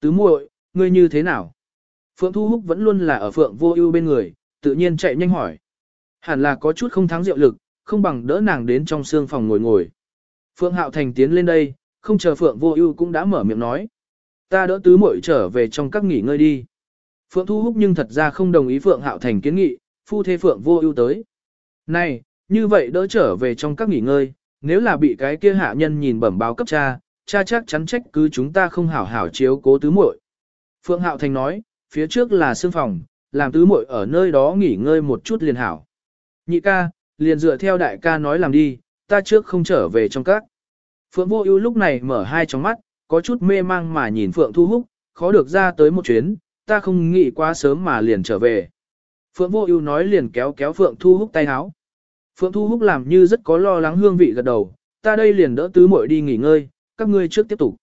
Tứ muội, ngươi như thế nào? Phượng Thu Húc vẫn luôn là ở Phượng Vô Ưu bên người, tự nhiên chạy nhanh hỏi. Hẳn là có chút không thắng diệu lực, không bằng đỡ nàng đến trong xương phòng ngồi ngồi. Phượng Hạo Thành tiến lên đây, không chờ Phượng Vô Ưu cũng đã mở miệng nói. Ta đỡ tứ muội trở về trong các nghỉ ngơi đi. Phượng Thu Húc nhưng thật ra không đồng ý Phượng Hạo Thành kiến nghị, phu thê Phượng Vô Ưu tới. Này, như vậy đỡ trở về trong các nghỉ ngơi, nếu là bị cái kia hạ nhân nhìn bẩm báo cấp cha, cha chắc chắn trách cứ chúng ta không hảo hảo chiếu cố tứ muội. Phượng Hạo Thành nói, phía trước là sương phòng, làm tứ muội ở nơi đó nghỉ ngơi một chút liền hảo. Nhị ca, liền dựa theo đại ca nói làm đi, ta trước không trở về trong các. Phượng Vô Ưu lúc này mở hai tròng mắt, có chút mê mang mà nhìn Phượng Thu Húc, khó được ra tới một chuyến, ta không nghĩ quá sớm mà liền trở về. Phượng Vô Ưu nói liền kéo kéo Phượng Thu Húc tay áo. Phượng Thu Húc làm như rất có lo lắng hương vị gật đầu, ta đây liền đỡ tứ muội đi nghỉ ngơi, các ngươi trước tiếp tục.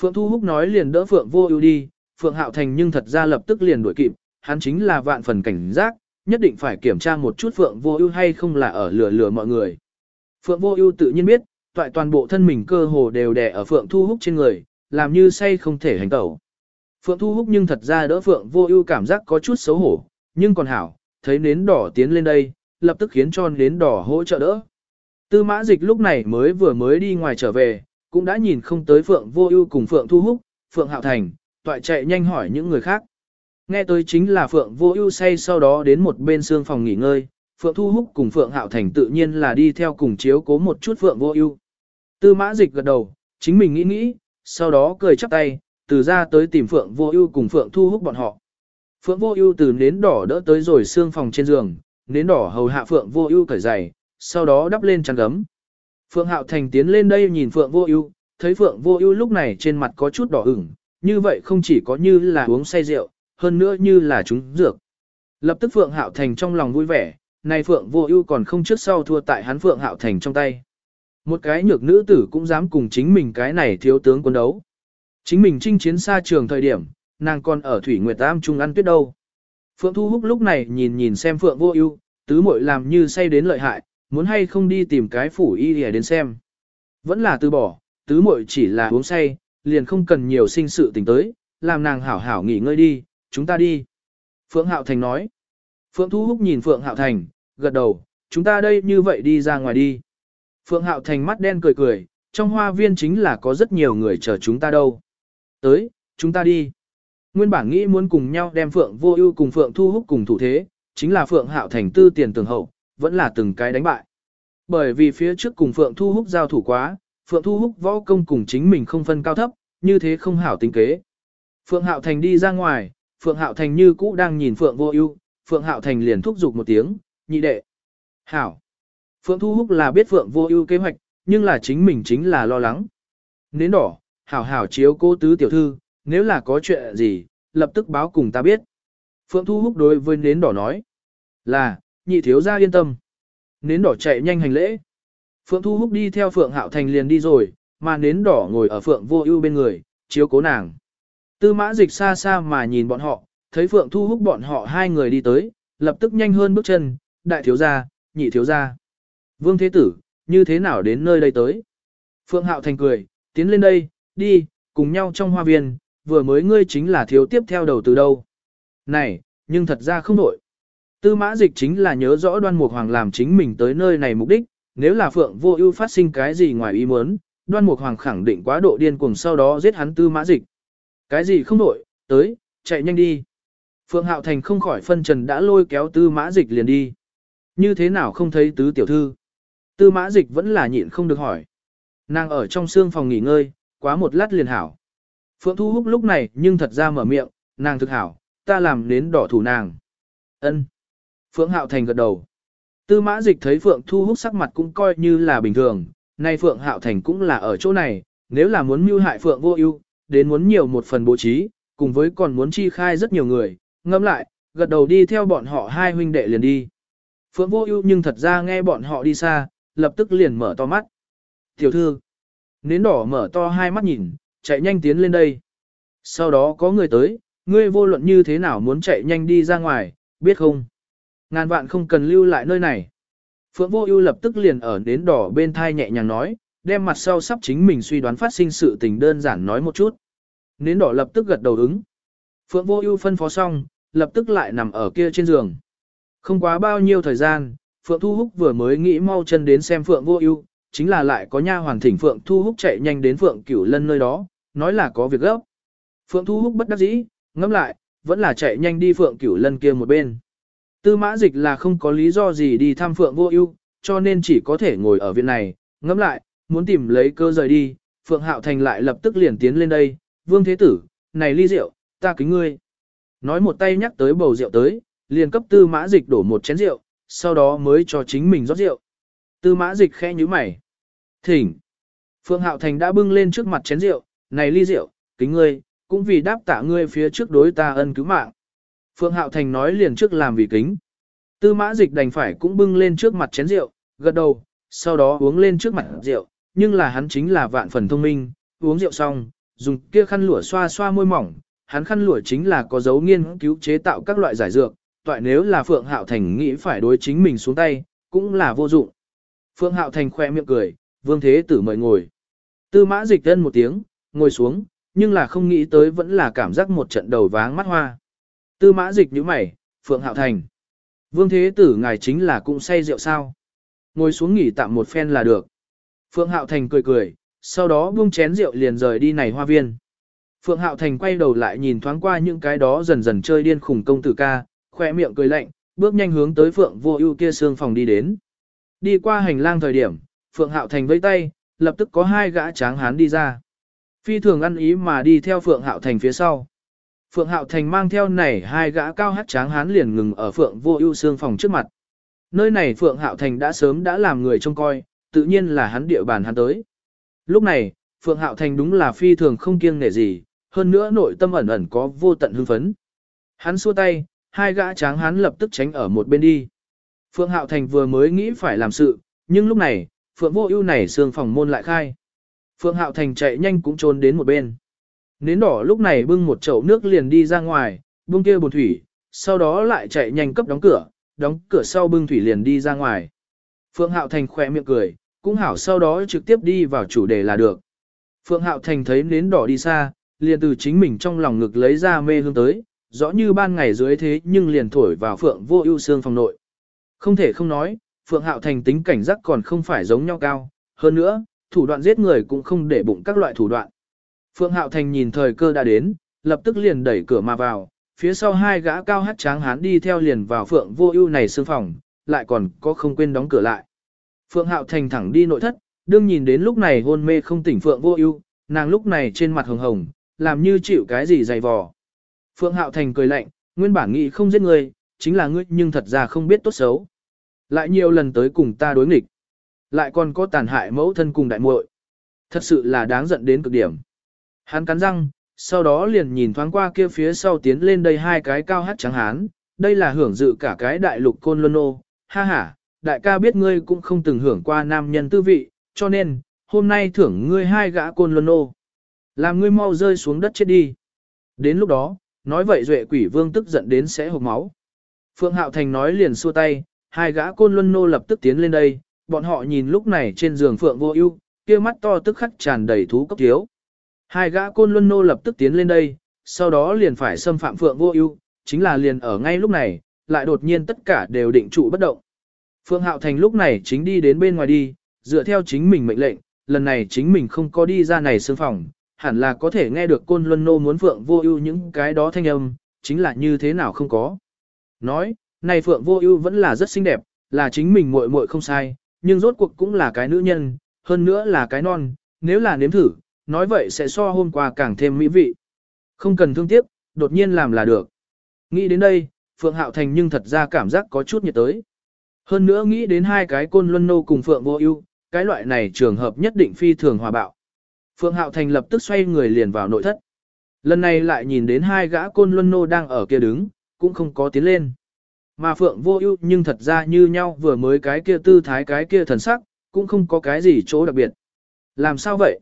Phượng Thu Húc nói liền đỡ Phượng Vô Ưu đi, Phượng Hạo Thành nhưng thật ra lập tức liền đuổi kịp, hắn chính là vạn phần cảnh giác, nhất định phải kiểm tra một chút Phượng Vô Ưu hay không là ở lừa lừa mọi người. Phượng Vô Ưu tự nhiên biết, toại toàn bộ thân mình cơ hồ đều đè ở Phượng Thu Húc trên người, làm như say không thể hành tẩu. Phượng Thu Húc nhưng thật ra đỡ Phượng Vô Ưu cảm giác có chút xấu hổ, nhưng còn hảo, thấy nến đỏ tiến lên đây, lập tức khiến cho nến đỏ hỗ trợ đỡ. Tư Mã Dịch lúc này mới vừa mới đi ngoài trở về, cũng đã nhìn không tới Phượng Vô Ưu cùng Phượng Thu Húc, Phượng Hạo Thành, toại chạy nhanh hỏi những người khác. Nghe tới chính là Phượng Vô Ưu say sau đó đến một bên xương phòng nghỉ ngơi, Phượng Thu Húc cùng Phượng Hạo Thành tự nhiên là đi theo cùng chiếu cố một chút Phượng Vô Ưu. Tư Mã Dịch gật đầu, chính mình nghĩ nghĩ, sau đó cười chắp tay, từ ra tới tìm Phượng Vô Ưu cùng Phượng Thu Húc bọn họ. Phượng Vô Ưu từ nến đỏ đỡ tới rồi xương phòng trên giường, nến đỏ hầu hạ Phượng Vô Ưu cởi giày, sau đó đắp lên chăn gấm. Phượng Hạo Thành tiến lên đây nhìn Phượng Vô Ưu, thấy Phượng Vô Ưu lúc này trên mặt có chút đỏ ửng, như vậy không chỉ có như là uống say rượu, hơn nữa như là trúng dược. Lập tức Phượng Hạo Thành trong lòng vui vẻ, này Phượng Vô Ưu còn không trước sau thua tại hắn Phượng Hạo Thành trong tay. Một cái nhược nữ tử cũng dám cùng chính mình cái này thiếu tướng quân đấu. Chính mình chinh chiến xa trường thời điểm, nàng còn ở Thủy Nguyệt Tam trung ăn tuyết đâu. Phượng Thu Húc lúc này nhìn nhìn xem Phượng Vô Ưu, tứ muội làm như say đến lợi hại, muốn hay không đi tìm cái phủ y để đến xem. Vẫn là từ bỏ, tứ muội chỉ là uống say, liền không cần nhiều sinh sự tình tới, làm nàng hảo hảo nghỉ ngơi đi, chúng ta đi. Phượng Hạo Thành nói. Phượng Thu Húc nhìn Phượng Hạo Thành, gật đầu, chúng ta đây như vậy đi ra ngoài đi. Phượng Hạo Thành mắt đen cười cười, trong hoa viên chính là có rất nhiều người chờ chúng ta đâu. Tới, chúng ta đi. Nguyên bản nghĩ muốn cùng nhau đem Phượng Vô Ưu cùng Phượng Thu Húc cùng thủ thế, chính là Phượng Hạo Thành tư tiền tường hậu, vẫn là từng cái đánh bại. Bởi vì phía trước cùng Phượng Thu Húc giao thủ quá, Phượng Thu Húc võ công cùng chính mình không phân cao thấp, như thế không hảo tính kế. Phượng Hạo Thành đi ra ngoài, Phượng Hạo Thành như cũ đang nhìn Phượng Vô Ưu, Phượng Hạo Thành liền thúc giục một tiếng, "Nhị đệ." "Hảo." Phượng Thu Húc là biết Phượng Vô Ưu kế hoạch, nhưng là chính mình chính là lo lắng. Nến đỏ, hảo hảo chiếu cố tứ tiểu thư, nếu là có chuyện gì, lập tức báo cùng ta biết. Phượng Thu Húc đối với nến đỏ nói, là, nhị thiếu gia yên tâm. Nến đỏ chạy nhanh hành lễ. Phượng Thu Húc đi theo Phượng Hạo Thành liền đi rồi, mà nến đỏ ngồi ở Phượng Vô Ưu bên người, chiếu cố nàng. Tư Mã Dịch xa xa mà nhìn bọn họ, thấy Phượng Thu Húc bọn họ hai người đi tới, lập tức nhanh hơn bước chân, đại thiếu gia, nhị thiếu gia. Vương Thế Tử, như thế nào đến nơi đây tới? Phượng Hạo Thành cười, tiến lên đây, đi, cùng nhau trong hoa viên, vừa mới ngươi chính là thiếu tiếp theo đầu từ đâu. Này, nhưng thật ra không đổi. Tư mã dịch chính là nhớ rõ đoan mục hoàng làm chính mình tới nơi này mục đích, nếu là phượng vô ưu phát sinh cái gì ngoài ý muốn, đoan mục hoàng khẳng định quá độ điên cuồng sau đó giết hắn tư mã dịch. Cái gì không đổi, tới, chạy nhanh đi. Phượng hạo thành không khỏi phân trần đã lôi kéo tư mã dịch liền đi. Như thế nào không thấy tứ tiểu thư? Tư mã dịch vẫn là nhịn không được hỏi. Nàng ở trong xương phòng nghỉ ngơi, quá một lát liền hảo. Phượng Thu Húc lúc này nhưng thật ra mở miệng, nàng thực hảo, ta làm nến đỏ thủ nàng. Ân. Phượng Hạo Thành gật đầu. Tư mã dịch thấy Phượng Thu Húc sắc mặt cũng coi như là bình thường, nay Phượng Hạo Thành cũng là ở chỗ này, nếu là muốn mưu hại Phượng vô ưu, đến muốn nhiều một phần bố trí, cùng với còn muốn chi khai rất nhiều người, ngẫm lại, gật đầu đi theo bọn họ hai huynh đệ liền đi. Phượng vô ưu nhưng thật ra nghe bọn họ đi xa, lập tức liền mở to mắt. Tiểu thư, nến đỏ mở to hai mắt nhìn, chạy nhanh tiến lên đây. Sau đó có người tới, ngươi vô luận như thế nào muốn chạy nhanh đi ra ngoài, biết không? Ngàn vạn không cần lưu lại nơi này. Phượng Vô Ưu lập tức liền ở đến đỏ bên thai nhẹ nhàng nói, đem mặt sau sắp chính mình suy đoán phát sinh sự tình đơn giản nói một chút. nến đỏ lập tức gật đầu ứng. Phượng Vô Ưu phân phó xong, lập tức lại nằm ở kia trên giường. Không quá bao nhiêu thời gian, Phượng Thu Húc vừa mới nghĩ mau chân đến xem Phượng Vô Ưu, chính là lại có nha hoàn thỉnh Phượng Thu Húc chạy nhanh đến Phượng Cửu Lân nơi đó, nói là có việc gấp. Phượng Thu Húc bất đắc dĩ, ngẫm lại, vẫn là chạy nhanh đi Phượng Cửu Lân kia một bên. Tư Mã Dịch là không có lý do gì đi thăm Phượng Vô Ưu, cho nên chỉ có thể ngồi ở viện này, ngẫm lại, muốn tìm lấy cơ rời đi, Phượng Hạo Thành lại lập tức liền tiến lên đây, "Vương Thế Tử, này ly rượu, ta kính ngươi." Nói một tay nhắc tới bầu rượu tới, liền cấp Tư Mã Dịch đổ một chén rượu, sau đó mới cho chính mình rót rượu. Tư Mã Dịch khẽ nhíu mày. "Thỉnh." Phượng Hạo Thành đã bưng lên trước mặt chén rượu, "Này ly rượu, kính ngươi, cũng vì đáp tạ ngươi phía trước đối ta ân cứu mạng." Phượng Hạo Thành nói liền trước làm vì kính. Tư Mã Dịch đành phải cũng bưng lên trước mặt chén rượu, gật đầu, sau đó uống lên trước mặt rượu, nhưng là hắn chính là vạn phần thông minh, uống rượu xong, dùng kia khăn lụa xoa xoa môi mỏng, hắn khăn lụa chính là có dấu nghiên cứu chế tạo các loại giải dược, toại nếu là Phượng Hạo Thành nghĩ phải đối chính mình xuống tay, cũng là vô dụng. Phượng Hạo Thành khoe miệng cười, Vương Thế Tử mời ngồi. Tư mã dịch thân một tiếng, ngồi xuống, nhưng là không nghĩ tới vẫn là cảm giác một trận đầu váng mắt hoa. Tư mã dịch như mày, Phượng Hạo Thành. Vương Thế Tử ngài chính là cũng say rượu sao. Ngồi xuống nghỉ tạm một phen là được. Phượng Hạo Thành cười cười, sau đó buông chén rượu liền rời đi này hoa viên. Phượng Hạo Thành quay đầu lại nhìn thoáng qua những cái đó dần dần chơi điên khủng công tử ca, khỏe miệng cười lạnh, bước nhanh hướng tới Phượng Vô Ưu kia xương phòng đi đến. Đi qua hành lang thời điểm, Phượng Hạo Thành vẫy tay, lập tức có hai gã tráng hán đi ra. Phi thường ăn ý mà đi theo Phượng Hạo Thành phía sau. Phượng Hạo Thành mang theo này hai gã cao hát tráng hán liền ngừng ở Phượng Vô Ưu xương phòng trước mặt. Nơi này Phượng Hạo Thành đã sớm đã làm người trông coi, tự nhiên là hắn địa bàn hắn tới. Lúc này, Phượng Hạo Thành đúng là phi thường không kiêng nể gì, hơn nữa nội tâm ẩn ẩn có vô tận hưng phấn. Hắn xua tay, hai gã tráng hắn lập tức tránh ở một bên đi. Phượng Hạo Thành vừa mới nghĩ phải làm sự, nhưng lúc này, Phượng Vô Ưu này xương phòng môn lại khai. Phượng Hạo Thành chạy nhanh cũng trốn đến một bên. Nến đỏ lúc này bưng một chậu nước liền đi ra ngoài, bưng kia bồn thủy, sau đó lại chạy nhanh cấp đóng cửa, đóng cửa sau bưng thủy liền đi ra ngoài. Phượng Hạo Thành khỏe miệng cười, cũng hảo sau đó trực tiếp đi vào chủ đề là được. Phượng Hạo Thành thấy nến đỏ đi xa, liền từ chính mình trong lòng ngực lấy ra mê hương tới, rõ như ban ngày dưới thế nhưng liền thổi vào Phượng vô ưu xương phòng nội. Không thể không nói, Phượng Hạo Thành tính cảnh giác còn không phải giống nhau cao, hơn nữa, thủ đoạn giết người cũng không để bụng các loại thủ đoạn. Phượng Hạo Thành nhìn thời cơ đã đến, lập tức liền đẩy cửa mà vào, phía sau hai gã cao hát tráng hán đi theo liền vào Phượng vô ưu này sương phòng, lại còn có không quên đóng cửa lại. Phượng Hạo Thành thẳng đi nội thất, đương nhìn đến lúc này hôn mê không tỉnh Phượng vô ưu, nàng lúc này trên mặt hồng hồng, làm như chịu cái gì dày vò. Phượng Hạo Thành cười lạnh, nguyên bản nghĩ không giết ngươi, chính là ngươi nhưng thật ra không biết tốt xấu. Lại nhiều lần tới cùng ta đối nghịch. Lại còn có tàn hại mẫu thân cùng đại muội. Thật sự là đáng giận đến cực điểm. Hắn cắn răng, sau đó liền nhìn thoáng qua kia phía sau tiến lên đây hai cái cao hát trắng hán. Đây là hưởng dự cả cái đại lục côn luân ô. Ha ha, đại ca biết ngươi cũng không từng hưởng qua nam nhân tư vị, cho nên, hôm nay thưởng ngươi hai gã côn luân ô. Làm ngươi mau rơi xuống đất chết đi. Đến lúc đó, nói vậy duệ quỷ vương tức giận đến sẽ hộc máu. Phượng Hạo Thành nói liền xua tay, hai gã côn luân nô lập tức tiến lên đây, bọn họ nhìn lúc này trên giường Phượng vô ưu, kia mắt to tức khắc tràn đầy thú cấp thiếu. Hai gã côn luân nô lập tức tiến lên đây, sau đó liền phải xâm phạm Phượng vô ưu, chính là liền ở ngay lúc này, lại đột nhiên tất cả đều định trụ bất động. Phượng Hạo Thành lúc này chính đi đến bên ngoài đi, dựa theo chính mình mệnh lệnh, lần này chính mình không có đi ra này sương phòng, hẳn là có thể nghe được côn luân nô muốn Phượng vô ưu những cái đó thanh âm, chính là như thế nào không có. Nói, này Phượng vô ưu vẫn là rất xinh đẹp, là chính mình muội muội không sai, nhưng rốt cuộc cũng là cái nữ nhân, hơn nữa là cái non, nếu là nếm thử, nói vậy sẽ so hôm qua càng thêm mỹ vị. Không cần thương tiếc, đột nhiên làm là được. Nghĩ đến đây, Phượng Hạo Thành nhưng thật ra cảm giác có chút nhiệt tới. Hơn nữa nghĩ đến hai cái côn luân nô cùng Phượng vô ưu, cái loại này trường hợp nhất định phi thường hòa bạo. Phượng Hạo Thành lập tức xoay người liền vào nội thất. Lần này lại nhìn đến hai gã côn luân nô đang ở kia đứng, cũng không có tiến lên. Mà Phượng vô ưu nhưng thật ra như nhau vừa mới cái kia tư thái cái kia thần sắc, cũng không có cái gì chỗ đặc biệt. Làm sao vậy?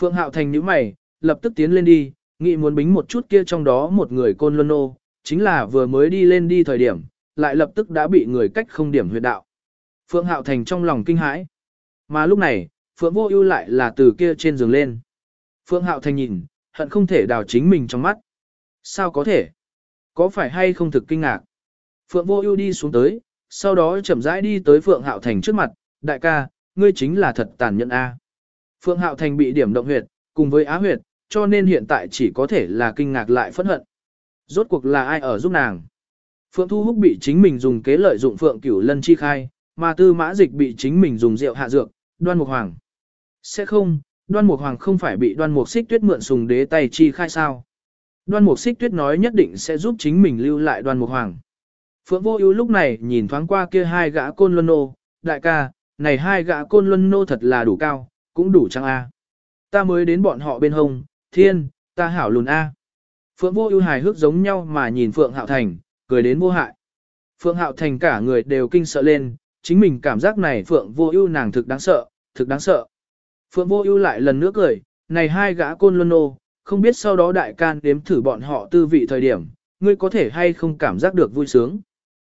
Phượng Hạo Thành nhíu mày, lập tức tiến lên đi, nghĩ muốn bính một chút kia trong đó một người côn luân nô, chính là vừa mới đi lên đi thời điểm, lại lập tức đã bị người cách không điểm huyệt đạo. Phượng Hạo Thành trong lòng kinh hãi. Mà lúc này, Phượng Vô Ưu lại là từ kia trên giường lên. Phượng Hạo Thành nhìn, hận không thể đào chính mình trong mắt. Sao có thể? Có phải hay không thực kinh ngạc? Phượng Vô Ưu đi xuống tới, sau đó chậm rãi đi tới Phượng Hạo Thành trước mặt, "Đại ca, ngươi chính là thật tàn nhẫn a." Phượng Hạo Thành bị điểm động huyệt, cùng với á huyệt, cho nên hiện tại chỉ có thể là kinh ngạc lại phẫn hận. Rốt cuộc là ai ở giúp nàng? Phượng Thu Húc bị chính mình dùng kế lợi dụng Phượng Cửu Lân chi khai, mà Tư Mã Dịch bị chính mình dùng rượu hạ dược, Đoan Mục Hoàng. Sẽ không, Đoan Mục Hoàng không phải bị Đoan Mục Xích Tuyết mượn sùng đế tay chi khai sao? Đoan Mục Xích Tuyết nói nhất định sẽ giúp chính mình lưu lại Đoan Mục Hoàng. Phượng Vô Ưu lúc này nhìn thoáng qua kia hai gã côn luân nô, đại ca, này hai gã côn luân nô thật là đủ cao, cũng đủ chăng a? Ta mới đến bọn họ bên hông, thiên, ta hảo lùn a. Phượng Vô Ưu hài hước giống nhau mà nhìn Phượng Hạo Thành, cười đến vô hại. Phượng Hạo Thành cả người đều kinh sợ lên, chính mình cảm giác này Phượng Vô Ưu nàng thực đáng sợ, thực đáng sợ. Phượng Vô Ưu lại lần nữa cười, này hai gã côn luân nô, không biết sau đó đại can đếm thử bọn họ tư vị thời điểm, ngươi có thể hay không cảm giác được vui sướng.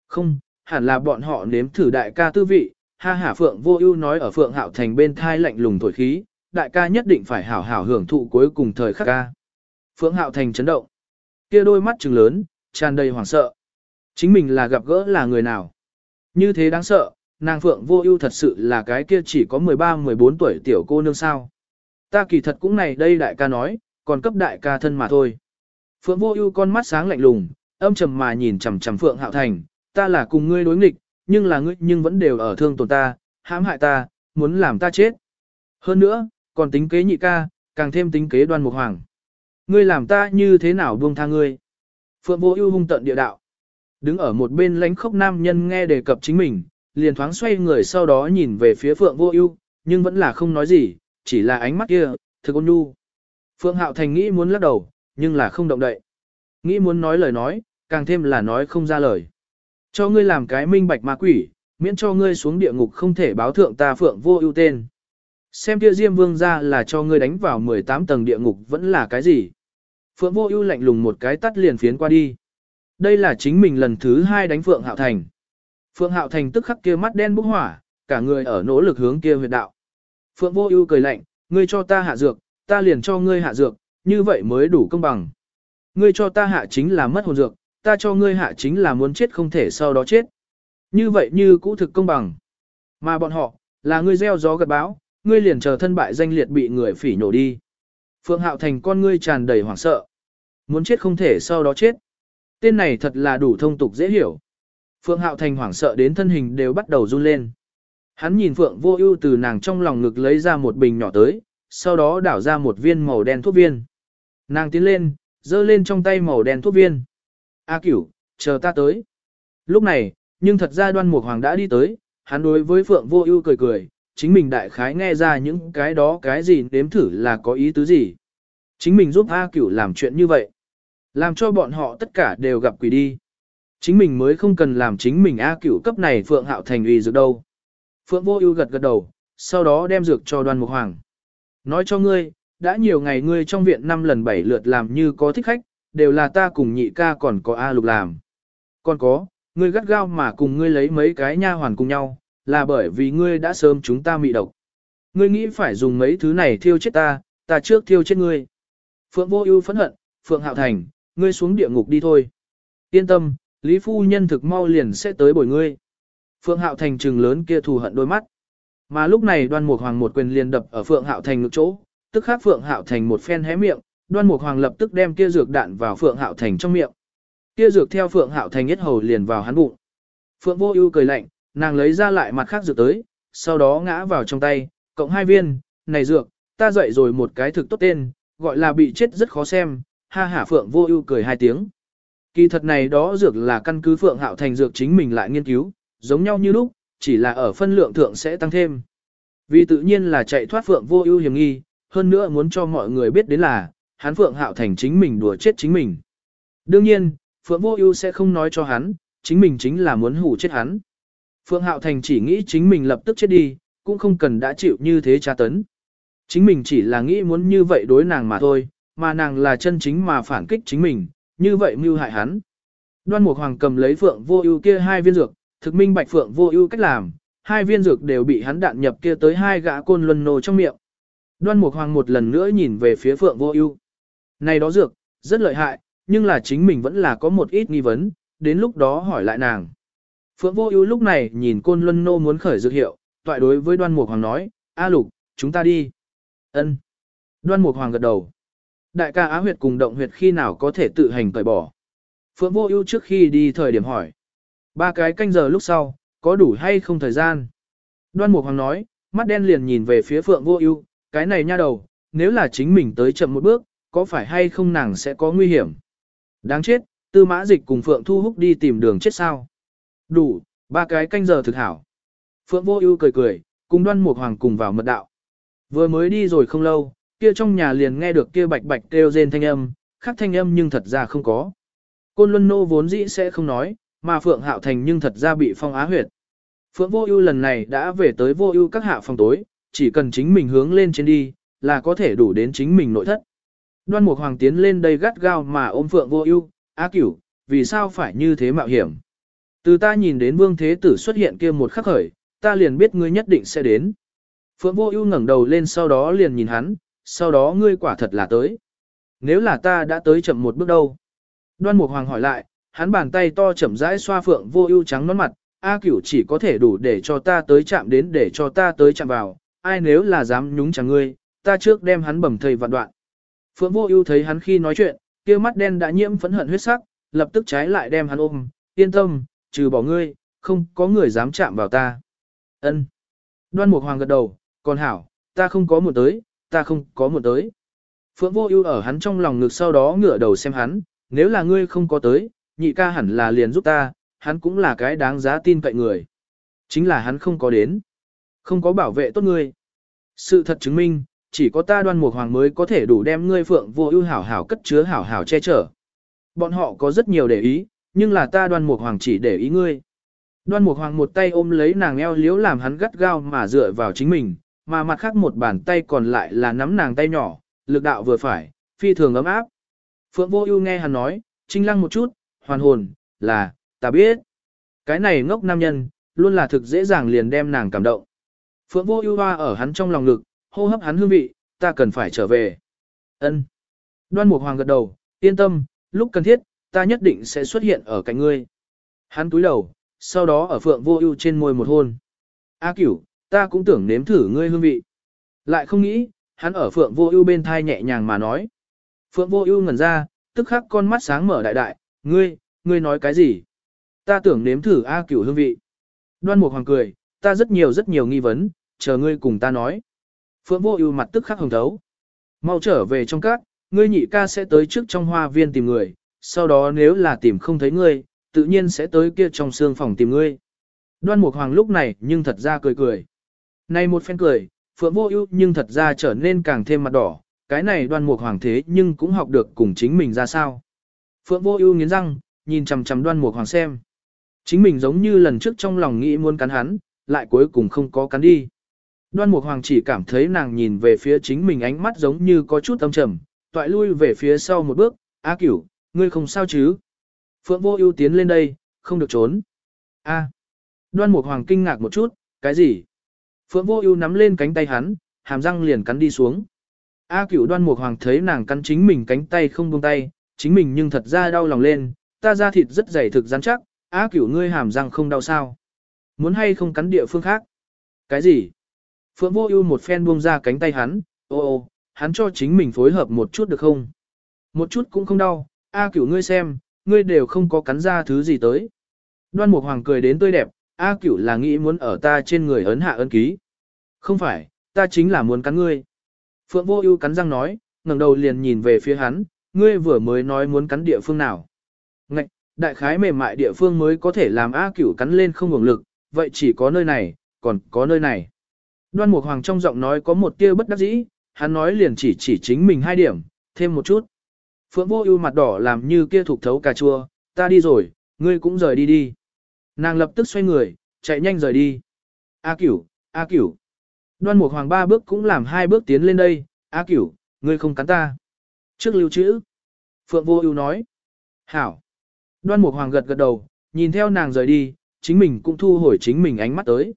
Không, hẳn là bọn họ nếm thử đại ca tư vị, ha hả Phượng Vô Ưu nói ở Phượng Hạo Thành bên thai lạnh lùng thổi khí, đại ca nhất định phải hảo hảo hưởng thụ cuối cùng thời khắc ca. Phượng Hạo Thành chấn động. Kia đôi mắt trừng lớn, tràn đầy hoảng sợ. Chính mình là gặp gỡ là người nào? Như thế đáng sợ, nàng Phượng Vô Ưu thật sự là cái kia chỉ có 13-14 tuổi tiểu cô nương sao? Ta kỳ thật cũng này đây đại ca nói, còn cấp đại ca thân mà thôi. Phượng Vô Ưu con mắt sáng lạnh lùng, âm trầm mà nhìn chằm chằm Phượng Hạo Thành, ta là cùng ngươi đối nghịch, nhưng là ngươi nhưng vẫn đều ở thương tổn ta, hãm hại ta, muốn làm ta chết. Hơn nữa, còn tính kế nhị ca, càng thêm tính kế đoan mục hoàng. Ngươi làm ta như thế nào buông tha ngươi? Phượng vô ưu hung tận địa đạo. Đứng ở một bên lánh khốc nam nhân nghe đề cập chính mình, liền thoáng xoay người sau đó nhìn về phía Phượng vô ưu, nhưng vẫn là không nói gì, chỉ là ánh mắt kia, thực ôn nhu. Phượng hạo thành nghĩ muốn lắc đầu, nhưng là không động đậy. Nghĩ muốn nói lời nói, càng thêm là nói không ra lời. Cho ngươi làm cái minh bạch ma quỷ, miễn cho ngươi xuống địa ngục không thể báo thượng ta Phượng vô ưu tên. Xem kia Diêm Vương ra là cho ngươi đánh vào 18 tầng địa ngục vẫn là cái gì? Phượng Vô Ưu lạnh lùng một cái tắt liền phiến qua đi. Đây là chính mình lần thứ hai đánh Phượng Hạo Thành. Phượng Hạo Thành tức khắc kia mắt đen bốc hỏa, cả người ở nỗ lực hướng kia huyệt đạo. Phượng Vô Ưu cười lạnh, ngươi cho ta hạ dược, ta liền cho ngươi hạ dược, như vậy mới đủ công bằng. Ngươi cho ta hạ chính là mất hồn dược, ta cho ngươi hạ chính là muốn chết không thể sau đó chết. Như vậy như cũ thực công bằng. Mà bọn họ, là ngươi gieo gió gặt bão, ngươi liền chờ thân bại danh liệt bị người phỉ nhổ đi. Phượng Hạo Thành con ngươi tràn đầy hoảng sợ. Muốn chết không thể sau đó chết. Tên này thật là đủ thông tục dễ hiểu. Phượng Hạo Thành hoảng sợ đến thân hình đều bắt đầu run lên. Hắn nhìn Phượng Vô Ưu từ nàng trong lòng ngực lấy ra một bình nhỏ tới, sau đó đảo ra một viên màu đen thuốc viên. Nàng tiến lên, giơ lên trong tay màu đen thuốc viên. A Cửu, chờ ta tới. Lúc này, nhưng thật ra Đoan Mục Hoàng đã đi tới, hắn đối với Phượng Vô Ưu cười cười, chính mình đại khái nghe ra những cái đó cái gì nếm thử là có ý tứ gì. Chính mình giúp A Cửu làm chuyện như vậy. Làm cho bọn họ tất cả đều gặp quỷ đi. Chính mình mới không cần làm chính mình A Cửu cấp này Phượng Hạo thành uy dược đâu. Phượng Vô Ưu gật gật đầu, sau đó đem dược cho Đoan Mục Hoàng. Nói cho ngươi, đã nhiều ngày ngươi trong viện năm lần bảy lượt làm như có thích khách, đều là ta cùng nhị ca còn có A Lục làm. Còn có, ngươi gắt gao mà cùng ngươi lấy mấy cái nha hoàn cùng nhau, là bởi vì ngươi đã sớm chúng ta mị độc. Ngươi nghĩ phải dùng mấy thứ này thiêu chết ta, ta trước thiêu chết ngươi. Phượng vô ưu phẫn hận, Phượng Hạo Thành, ngươi xuống địa ngục đi thôi. Yên tâm, Lý Phu Nhân thực mau liền sẽ tới bồi ngươi. Phượng Hạo Thành trừng lớn kia thù hận đôi mắt. Mà lúc này đoan mục hoàng một quyền liền đập ở Phượng Hạo Thành ngực chỗ, tức khắc Phượng Hạo Thành một phen hé miệng, đoan mục hoàng lập tức đem kia dược đạn vào Phượng Hạo Thành trong miệng. Kia dược theo Phượng Hạo Thành nhất hầu liền vào hắn bụng. Phượng vô ưu cười lạnh, nàng lấy ra lại mặt khác dược tới, sau đó ngã vào trong tay, cộng hai viên, này dược, ta dạy rồi một cái thực tốt tên, gọi là bị chết rất khó xem, ha hả Phượng vô ưu cười hai tiếng. Kỳ thật này đó dược là căn cứ Phượng Hạo thành dược chính mình lại nghiên cứu, giống nhau như lúc, chỉ là ở phân lượng thượng sẽ tăng thêm. Vì tự nhiên là chạy thoát Phượng vô ưu hiểm nghi, hơn nữa muốn cho mọi người biết đến là, hắn Phượng Hạo thành chính mình đùa chết chính mình. Đương nhiên, Phượng vô ưu sẽ không nói cho hắn, chính mình chính là muốn hủ chết hắn. Phượng Hạo Thành chỉ nghĩ chính mình lập tức chết đi, cũng không cần đã chịu như thế tra tấn. Chính mình chỉ là nghĩ muốn như vậy đối nàng mà thôi, mà nàng là chân chính mà phản kích chính mình, như vậy mưu hại hắn. Đoan Mục Hoàng cầm lấy Phượng Vô Ưu kia hai viên dược, thực minh bạch Phượng Vô Ưu cách làm, hai viên dược đều bị hắn đạn nhập kia tới hai gã côn luân nô trong miệng. Đoan Mục Hoàng một lần nữa nhìn về phía Phượng Vô Ưu. Này đó dược, rất lợi hại, nhưng là chính mình vẫn là có một ít nghi vấn, đến lúc đó hỏi lại nàng. Phượng Vô Ưu lúc này nhìn Côn Luân Nô muốn khởi dược hiệu, toại đối với Đoan Mục Hoàng nói, "A Lục, chúng ta đi." Ân. Đoan Mục Hoàng gật đầu. Đại ca Á huyệt cùng động huyệt khi nào có thể tự hành tẩy bỏ? Phượng Vô Ưu trước khi đi thời điểm hỏi. Ba cái canh giờ lúc sau, có đủ hay không thời gian? Đoan Mục Hoàng nói, mắt đen liền nhìn về phía Phượng Vô Ưu, cái này nha đầu, nếu là chính mình tới chậm một bước, có phải hay không nàng sẽ có nguy hiểm? Đáng chết, Tư Mã Dịch cùng Phượng Thu Húc đi tìm đường chết sao? Đủ, ba cái canh giờ thực hảo. Phượng Vô Ưu cười cười, cùng Đoan Mục Hoàng cùng vào mật đạo. Vừa mới đi rồi không lâu, kia trong nhà liền nghe được kia bạch bạch kêu rên thanh âm, khác thanh âm nhưng thật ra không có. Côn Luân Nô vốn dĩ sẽ không nói, mà Phượng Hạo Thành nhưng thật ra bị phong á huyệt. Phượng Vô Ưu lần này đã về tới Vô Ưu các hạ phòng tối, chỉ cần chính mình hướng lên trên đi, là có thể đủ đến chính mình nội thất. Đoan Mục Hoàng tiến lên đây gắt gao mà ôm Phượng Vô Ưu, "A Cửu, vì sao phải như thế mạo hiểm?" Từ ta nhìn đến Vương Thế Tử xuất hiện kia một khắc khởi, ta liền biết ngươi nhất định sẽ đến. Phượng Vô Ưu ngẩng đầu lên sau đó liền nhìn hắn, sau đó ngươi quả thật là tới. Nếu là ta đã tới chậm một bước đâu? Đoan Mục Hoàng hỏi lại, hắn bàn tay to chậm rãi xoa Phượng Vô Ưu trắng nõn mặt, A Cửu chỉ có thể đủ để cho ta tới chạm đến để cho ta tới chạm vào, ai nếu là dám nhúng chàng ngươi, ta trước đem hắn bầm thây vạn đoạn. Phượng Vô Ưu thấy hắn khi nói chuyện, kia mắt đen đã nhiễm phẫn hận huyết sắc, lập tức trái lại đem hắn ôm, yên tâm, trừ bỏ ngươi, không có người dám chạm vào ta. Ân. Đoan Mục Hoàng gật đầu, còn hảo, ta không có một tới, ta không có một tới. Phượng Vô Ưu ở hắn trong lòng ngực sau đó ngửa đầu xem hắn, nếu là ngươi không có tới, nhị ca hẳn là liền giúp ta, hắn cũng là cái đáng giá tin cậy người. Chính là hắn không có đến, không có bảo vệ tốt ngươi. Sự thật chứng minh, chỉ có ta Đoan Mục Hoàng mới có thể đủ đem ngươi Phượng Vô Ưu hảo hảo cất chứa hảo hảo che chở. Bọn họ có rất nhiều để ý, nhưng là ta Đoan Mục Hoàng chỉ để ý ngươi. Đoan Mục Hoàng một tay ôm lấy nàng eo liếu làm hắn gắt gao mà dựa vào chính mình, mà mặt khác một bàn tay còn lại là nắm nàng tay nhỏ, lực đạo vừa phải, phi thường ấm áp. Phượng Vô Ưu nghe hắn nói, trinh lăng một chút, hoàn hồn, là, ta biết. Cái này ngốc nam nhân, luôn là thực dễ dàng liền đem nàng cảm động. Phượng Vô Ưu hoa ở hắn trong lòng ngực, hô hấp hắn hương vị, ta cần phải trở về. Ân. Đoan Mục Hoàng gật đầu, yên tâm, lúc cần thiết, ta nhất định sẽ xuất hiện ở cạnh ngươi. Hắn cúi đầu, sau đó ở Phượng Vô Ưu trên môi một hôn. A Cửu, ta cũng tưởng nếm thử ngươi hương vị. Lại không nghĩ, hắn ở Phượng Vô Ưu bên tai nhẹ nhàng mà nói. Phượng Vô Ưu ngẩn ra, tức khắc con mắt sáng mở đại đại, "Ngươi, ngươi nói cái gì?" "Ta tưởng nếm thử A Cửu hương vị." Đoan Mục Hoàng cười, "Ta rất nhiều rất nhiều nghi vấn, chờ ngươi cùng ta nói." Phượng Vô Ưu mặt tức khắc hồng thấu. "Mau trở về trong các, ngươi nhị ca sẽ tới trước trong hoa viên tìm người, sau đó nếu là tìm không thấy ngươi, tự nhiên sẽ tới kia trong xương phòng tìm ngươi." Đoan Mục Hoàng lúc này nhưng thật ra cười cười. Này một phen cười, Phượng Vô Ưu nhưng thật ra trở nên càng thêm mặt đỏ, cái này Đoan Mục Hoàng thế nhưng cũng học được cùng chính mình ra sao. Phượng Vô Ưu nghiến răng, nhìn chằm chằm Đoan Mục Hoàng xem. Chính mình giống như lần trước trong lòng nghĩ muốn cắn hắn, lại cuối cùng không có cắn đi. Đoan Mục Hoàng chỉ cảm thấy nàng nhìn về phía chính mình ánh mắt giống như có chút âm trầm, toại lui về phía sau một bước, "A Cửu, ngươi không sao chứ?" Phượng Vô Ưu tiến lên đây, không được trốn. "A." Đoan Mục Hoàng kinh ngạc một chút, "Cái gì?" Phượng Vô Ưu nắm lên cánh tay hắn, hàm răng liền cắn đi xuống. A Cửu Đoan Mục Hoàng thấy nàng cắn chính mình cánh tay không buông tay, chính mình nhưng thật ra đau lòng lên, ta da thịt rất dày thực rắn chắc, A Cửu ngươi hàm răng không đau sao? Muốn hay không cắn địa phương khác? Cái gì? Phượng Vô Ưu một phen buông ra cánh tay hắn, ô ô, hắn cho chính mình phối hợp một chút được không? Một chút cũng không đau, A Cửu ngươi xem, ngươi đều không có cắn ra thứ gì tới. Đoan Mục Hoàng cười đến tươi đẹp, A cửu là nghĩ muốn ở ta trên người ấn hạ ấn ký. Không phải, ta chính là muốn cắn ngươi. Phượng vô ưu cắn răng nói, ngẩng đầu liền nhìn về phía hắn, ngươi vừa mới nói muốn cắn địa phương nào. Ngạch, đại khái mềm mại địa phương mới có thể làm A cửu cắn lên không hưởng lực, vậy chỉ có nơi này, còn có nơi này. Đoan Mục Hoàng trong giọng nói có một tia bất đắc dĩ, hắn nói liền chỉ chỉ chính mình hai điểm, thêm một chút. Phượng Vô Ưu mặt đỏ làm như kia thuộc thấu cà chua, ta đi rồi, ngươi cũng rời đi đi. Nàng lập tức xoay người, chạy nhanh rời đi. A cửu, A cửu. Đoan Mục Hoàng ba bước cũng làm hai bước tiến lên đây, A cửu, ngươi không cắn ta. Trước lưu trữ. Phượng Vô Ưu nói. Hảo. Đoan Mục Hoàng gật gật đầu, nhìn theo nàng rời đi, chính mình cũng thu hồi chính mình ánh mắt tới.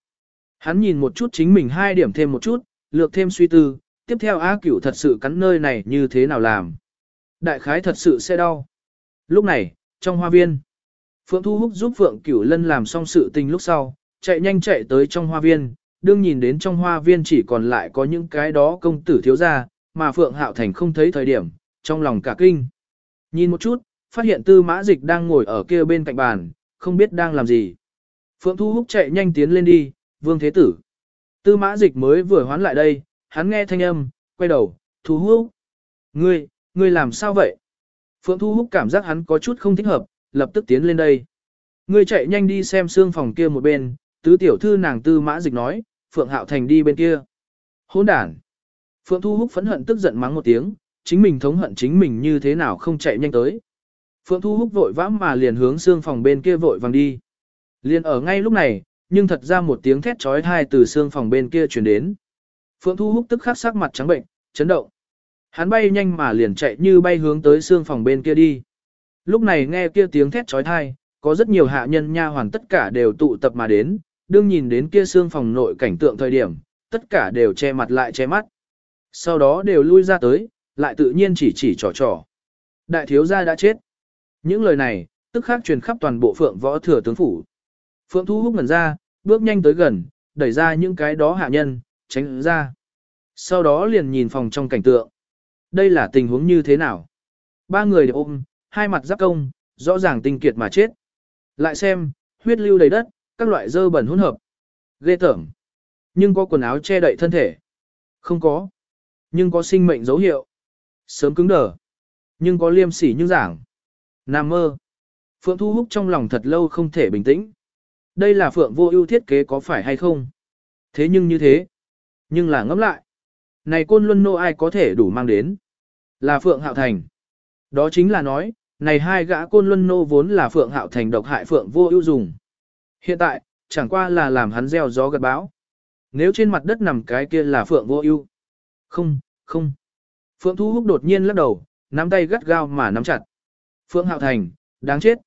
Hắn nhìn một chút chính mình hai điểm thêm một chút, lược thêm suy tư, tiếp theo A cửu thật sự cắn nơi này như thế nào làm. Đại khái thật sự sẽ đau. Lúc này, trong hoa viên, Phượng Thu Húc giúp Phượng Cửu Lân làm xong sự tình lúc sau, chạy nhanh chạy tới trong hoa viên, đương nhìn đến trong hoa viên chỉ còn lại có những cái đó công tử thiếu gia, mà Phượng Hạo Thành không thấy thời điểm, trong lòng cả kinh. Nhìn một chút, phát hiện tư mã dịch đang ngồi ở kia bên cạnh bàn, không biết đang làm gì. Phượng Thu Húc chạy nhanh tiến lên đi, vương thế tử. Tư mã dịch mới vừa hoán lại đây, hắn nghe thanh âm, quay đầu, Thu Húc. Ngươi, ngươi làm sao vậy? Phượng Thu Húc cảm giác hắn có chút không thích hợp, lập tức tiến lên đây. Ngươi chạy nhanh đi xem xương phòng kia một bên, tứ tiểu thư nàng tư mã dịch nói, Phượng Hạo Thành đi bên kia. Hỗn đản. Phượng Thu Húc phẫn hận tức giận mắng một tiếng, chính mình thống hận chính mình như thế nào không chạy nhanh tới. Phượng Thu Húc vội vã mà liền hướng xương phòng bên kia vội vàng đi. Liền ở ngay lúc này, nhưng thật ra một tiếng thét trói thai từ xương phòng bên kia truyền đến. Phượng Thu Húc tức khắc sắc mặt trắng bệnh, chấn động. Hắn bay nhanh mà liền chạy như bay hướng tới xương phòng bên kia đi. Lúc này nghe kia tiếng thét trói thai, có rất nhiều hạ nhân nha hoàn tất cả đều tụ tập mà đến, đương nhìn đến kia xương phòng nội cảnh tượng thời điểm, tất cả đều che mặt lại che mắt. Sau đó đều lui ra tới, lại tự nhiên chỉ chỉ trò trò. Đại thiếu gia đã chết. Những lời này, tức khắc truyền khắp toàn bộ phượng võ thừa tướng phủ. Phượng thu hút ngẩn ra, bước nhanh tới gần, đẩy ra những cái đó hạ nhân, tránh ra. Sau đó liền nhìn phòng trong cảnh tượng. Đây là tình huống như thế nào? Ba người đều ôm, hai mặt giáp công, rõ ràng tinh kiệt mà chết. Lại xem, huyết lưu đầy đất, các loại dơ bẩn hỗn hợp. Ghê tởm. Nhưng có quần áo che đậy thân thể. Không có. Nhưng có sinh mệnh dấu hiệu. Sớm cứng đờ. Nhưng có liêm sỉ như giảng. Nam mơ. Phượng Thu Húc trong lòng thật lâu không thể bình tĩnh. Đây là Phượng vô ưu thiết kế có phải hay không? Thế nhưng như thế. Nhưng là ngẫm lại. Này côn luân nô ai có thể đủ mang đến? Là Phượng Hạo Thành. Đó chính là nói, này hai gã côn luân nô vốn là Phượng Hạo Thành độc hại Phượng vô ưu dùng. Hiện tại, chẳng qua là làm hắn gieo gió gật bão. Nếu trên mặt đất nằm cái kia là Phượng vô ưu. Không, không. Phượng Thu Húc đột nhiên lắc đầu, nắm tay gắt gao mà nắm chặt. Phượng Hạo Thành, đáng chết.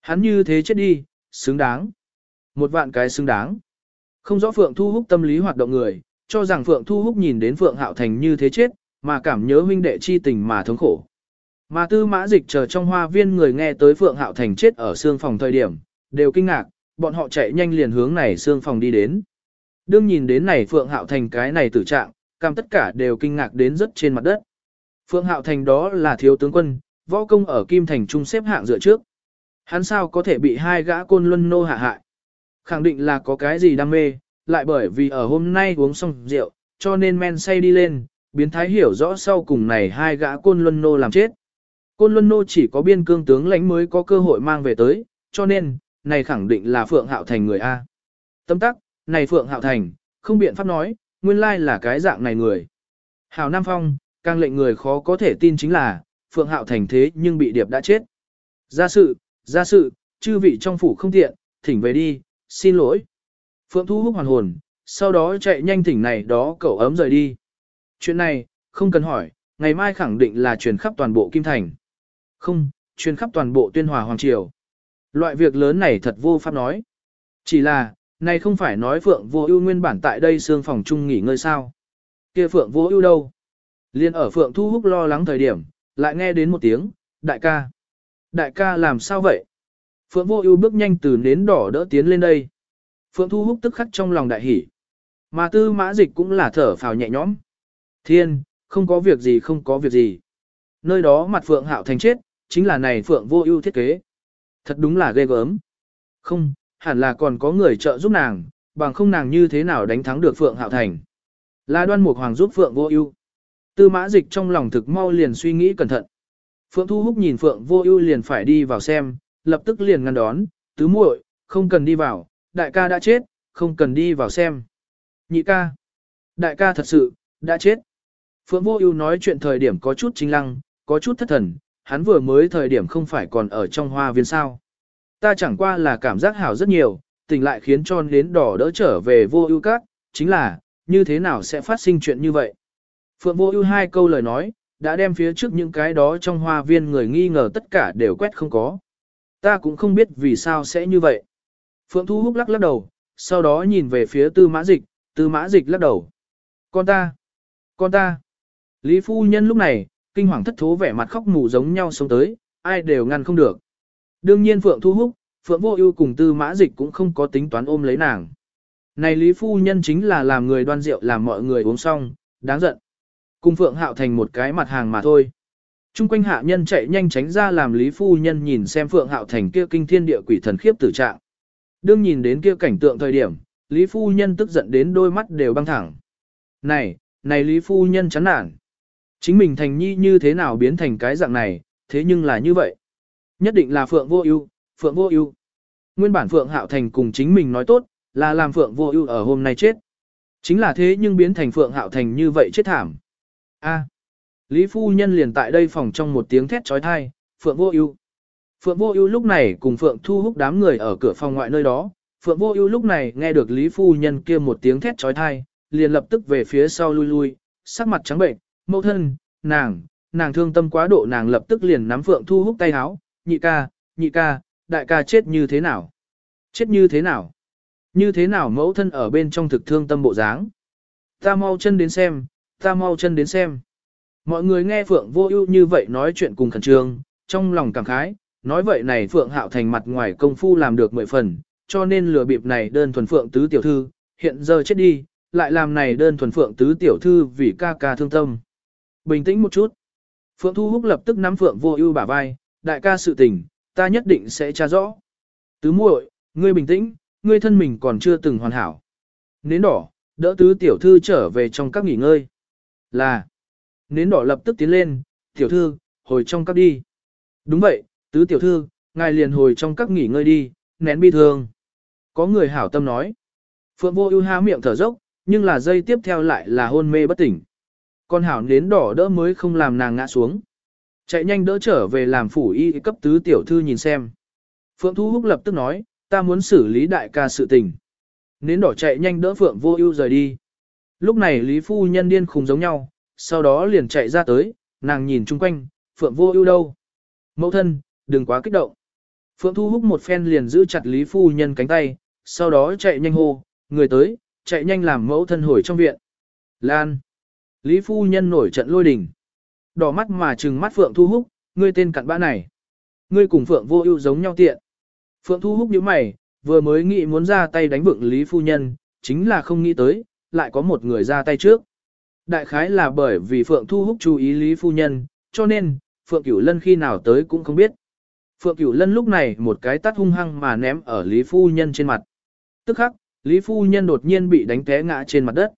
Hắn như thế chết đi, xứng đáng. Một vạn cái xứng đáng. Không rõ Phượng Thu Húc tâm lý hoạt động người, cho rằng Phượng Thu Húc nhìn đến Phượng Hạo Thành như thế chết, mà cảm nhớ huynh đệ chi tình mà thống khổ. Mà tư mã dịch chờ trong hoa viên người nghe tới Phượng Hạo Thành chết ở xương phòng thời điểm, đều kinh ngạc, bọn họ chạy nhanh liền hướng này xương phòng đi đến. Đương nhìn đến này Phượng Hạo Thành cái này tử trạng, cam tất cả đều kinh ngạc đến rất trên mặt đất. Phượng Hạo Thành đó là thiếu tướng quân, võ công ở Kim Thành Trung xếp hạng dựa trước. Hắn sao có thể bị hai gã côn luân nô hạ hại? Khẳng định là có cái gì đam mê, lại bởi vì ở hôm nay uống xong rượu, cho nên men say đi lên, biến thái hiểu rõ sau cùng này hai gã côn luân nô làm chết. Côn luân nô chỉ có biên cương tướng lãnh mới có cơ hội mang về tới, cho nên, này khẳng định là Phượng Hạo Thành người A. Tâm tắc, này Phượng Hạo Thành, không biện pháp nói, nguyên lai là cái dạng này người. Hào Nam Phong, càng lệnh người khó có thể tin chính là, Phượng Hạo thành thế nhưng bị điệp đã chết. Gia sự, gia sự, chư vị trong phủ không tiện, thỉnh về đi, xin lỗi. Phượng Thu Húc hoàn hồn, sau đó chạy nhanh thỉnh này đó cậu ấm rời đi. Chuyện này, không cần hỏi, ngày mai khẳng định là truyền khắp toàn bộ Kim Thành. Không, truyền khắp toàn bộ tuyên hòa Hoàng Triều. Loại việc lớn này thật vô pháp nói. Chỉ là, này không phải nói Phượng Vô Ưu nguyên bản tại đây xương phòng chung nghỉ ngơi sao? Kia Phượng Vô Ưu đâu? Liên ở Phượng Thu Húc lo lắng thời điểm, lại nghe đến một tiếng, "Đại ca." "Đại ca làm sao vậy?" Phượng Vô Ưu bước nhanh từ nến đỏ đỡ tiến lên đây. Phượng Thu Húc tức khắc trong lòng đại hỉ. Mà Tư Mã Dịch cũng là thở phào nhẹ nhõm. "Thiên, không có việc gì không có việc gì." Nơi đó mặt Phượng Hạo thành chết, chính là này Phượng Vô Ưu thiết kế. Thật đúng là ghê gớm. Không, hẳn là còn có người trợ giúp nàng, bằng không nàng như thế nào đánh thắng được Phượng Hạo Thành. Là đoan mục hoàng giúp Phượng vô ưu. Tư mã dịch trong lòng thực mau liền suy nghĩ cẩn thận. Phượng Thu Húc nhìn Phượng vô ưu liền phải đi vào xem, lập tức liền ngăn đón, tứ muội, không cần đi vào, đại ca đã chết, không cần đi vào xem. Nhị ca, đại ca thật sự, đã chết. Phượng vô ưu nói chuyện thời điểm có chút chính lăng, có chút thất thần, hắn vừa mới thời điểm không phải còn ở trong hoa viên sao ta chẳng qua là cảm giác hảo rất nhiều, tình lại khiến cho đến đỏ đỡ trở về vô ưu các, chính là, như thế nào sẽ phát sinh chuyện như vậy. Phượng vô ưu hai câu lời nói, đã đem phía trước những cái đó trong hoa viên người nghi ngờ tất cả đều quét không có. Ta cũng không biết vì sao sẽ như vậy. Phượng Thu Húc lắc lắc đầu, sau đó nhìn về phía tư mã dịch, tư mã dịch lắc đầu. Con ta, con ta. Lý phu nhân lúc này, kinh hoàng thất thố vẻ mặt khóc mù giống nhau sống tới, ai đều ngăn không được. Đương nhiên Phượng Thu Húc, Phượng Vô Ưu cùng Tư Mã Dịch cũng không có tính toán ôm lấy nàng. Này Lý phu nhân chính là làm người đoan rượu làm mọi người uống xong, đáng giận. Cùng Phượng Hạo thành một cái mặt hàng mà thôi. Trung quanh hạ nhân chạy nhanh tránh ra làm Lý phu nhân nhìn xem Phượng Hạo thành kia kinh thiên địa quỷ thần khiếp tử trạng. Đương nhìn đến kia cảnh tượng thời điểm, Lý phu nhân tức giận đến đôi mắt đều băng thẳng. Này, này Lý phu nhân chán nản. Chính mình thành nhi như thế nào biến thành cái dạng này, thế nhưng là như vậy. Nhất định là Phượng vô ưu, Phượng vô ưu. Nguyên bản Phượng Hạo Thành cùng chính mình nói tốt, là làm Phượng vô ưu ở hôm nay chết. Chính là thế nhưng biến thành Phượng Hạo Thành như vậy chết thảm. A. Lý phu nhân liền tại đây phòng trong một tiếng thét trói thai, Phượng vô ưu. Phượng vô ưu lúc này cùng Phượng thu Húc đám người ở cửa phòng ngoại nơi đó. Phượng vô ưu lúc này nghe được Lý phu nhân kia một tiếng thét trói thai, liền lập tức về phía sau lui lui, sắc mặt trắng bệnh, mẫu thân, nàng, nàng thương tâm quá độ nàng lập tức liền nắm Phượng Thu Húc tay háo, nhị ca, nhị ca, đại ca chết như thế nào? Chết như thế nào? Như thế nào mẫu thân ở bên trong thực thương tâm bộ dáng? Ta mau chân đến xem, ta mau chân đến xem. Mọi người nghe Phượng Vô Ưu như vậy nói chuyện cùng khẩn trương, trong lòng cảm khái, nói vậy này Phượng Hạo thành mặt ngoài công phu làm được mười phần, cho nên lừa bịp này đơn thuần Phượng tứ tiểu thư, hiện giờ chết đi, lại làm này đơn thuần Phượng tứ tiểu thư vì ca ca thương tâm. Bình tĩnh một chút. Phượng Thu Húc lập tức nắm Phượng Vô Ưu bả vai, đại ca sự tình, ta nhất định sẽ tra rõ. Tứ muội, ngươi bình tĩnh, ngươi thân mình còn chưa từng hoàn hảo. Nến đỏ, đỡ tứ tiểu thư trở về trong các nghỉ ngơi. Là. Nến đỏ lập tức tiến lên, tiểu thư, hồi trong các đi. Đúng vậy, tứ tiểu thư, ngài liền hồi trong các nghỉ ngơi đi, nén bi thương. Có người hảo tâm nói. Phượng vô ưu há miệng thở dốc, nhưng là dây tiếp theo lại là hôn mê bất tỉnh. Con hảo nến đỏ đỡ mới không làm nàng ngã xuống. Chạy nhanh đỡ trở về làm phủ y cấp tứ tiểu thư nhìn xem. Phượng Thu Húc lập tức nói, ta muốn xử lý đại ca sự tình. Nến đỏ chạy nhanh đỡ Phượng Vô Ưu rời đi. Lúc này Lý phu nhân điên khùng giống nhau, sau đó liền chạy ra tới, nàng nhìn chung quanh, Phượng Vô Ưu đâu? Mẫu thân, đừng quá kích động. Phượng Thu Húc một phen liền giữ chặt Lý phu nhân cánh tay, sau đó chạy nhanh hô, người tới, chạy nhanh làm mẫu thân hồi trong viện. Lan. Lý phu nhân nổi trận lôi đình. Đỏ mắt mà trừng mắt Phượng Thu Húc, ngươi tên cặn bã này. Ngươi cùng Phượng vô ưu giống nhau tiện. Phượng Thu Húc nhíu mày, vừa mới nghĩ muốn ra tay đánh vượng Lý phu nhân, chính là không nghĩ tới, lại có một người ra tay trước. Đại khái là bởi vì Phượng Thu Húc chú ý Lý phu nhân, cho nên, Phượng Cửu Lân khi nào tới cũng không biết. Phượng Cửu Lân lúc này một cái tát hung hăng mà ném ở Lý phu nhân trên mặt. Tức khắc, Lý phu nhân đột nhiên bị đánh té ngã trên mặt đất.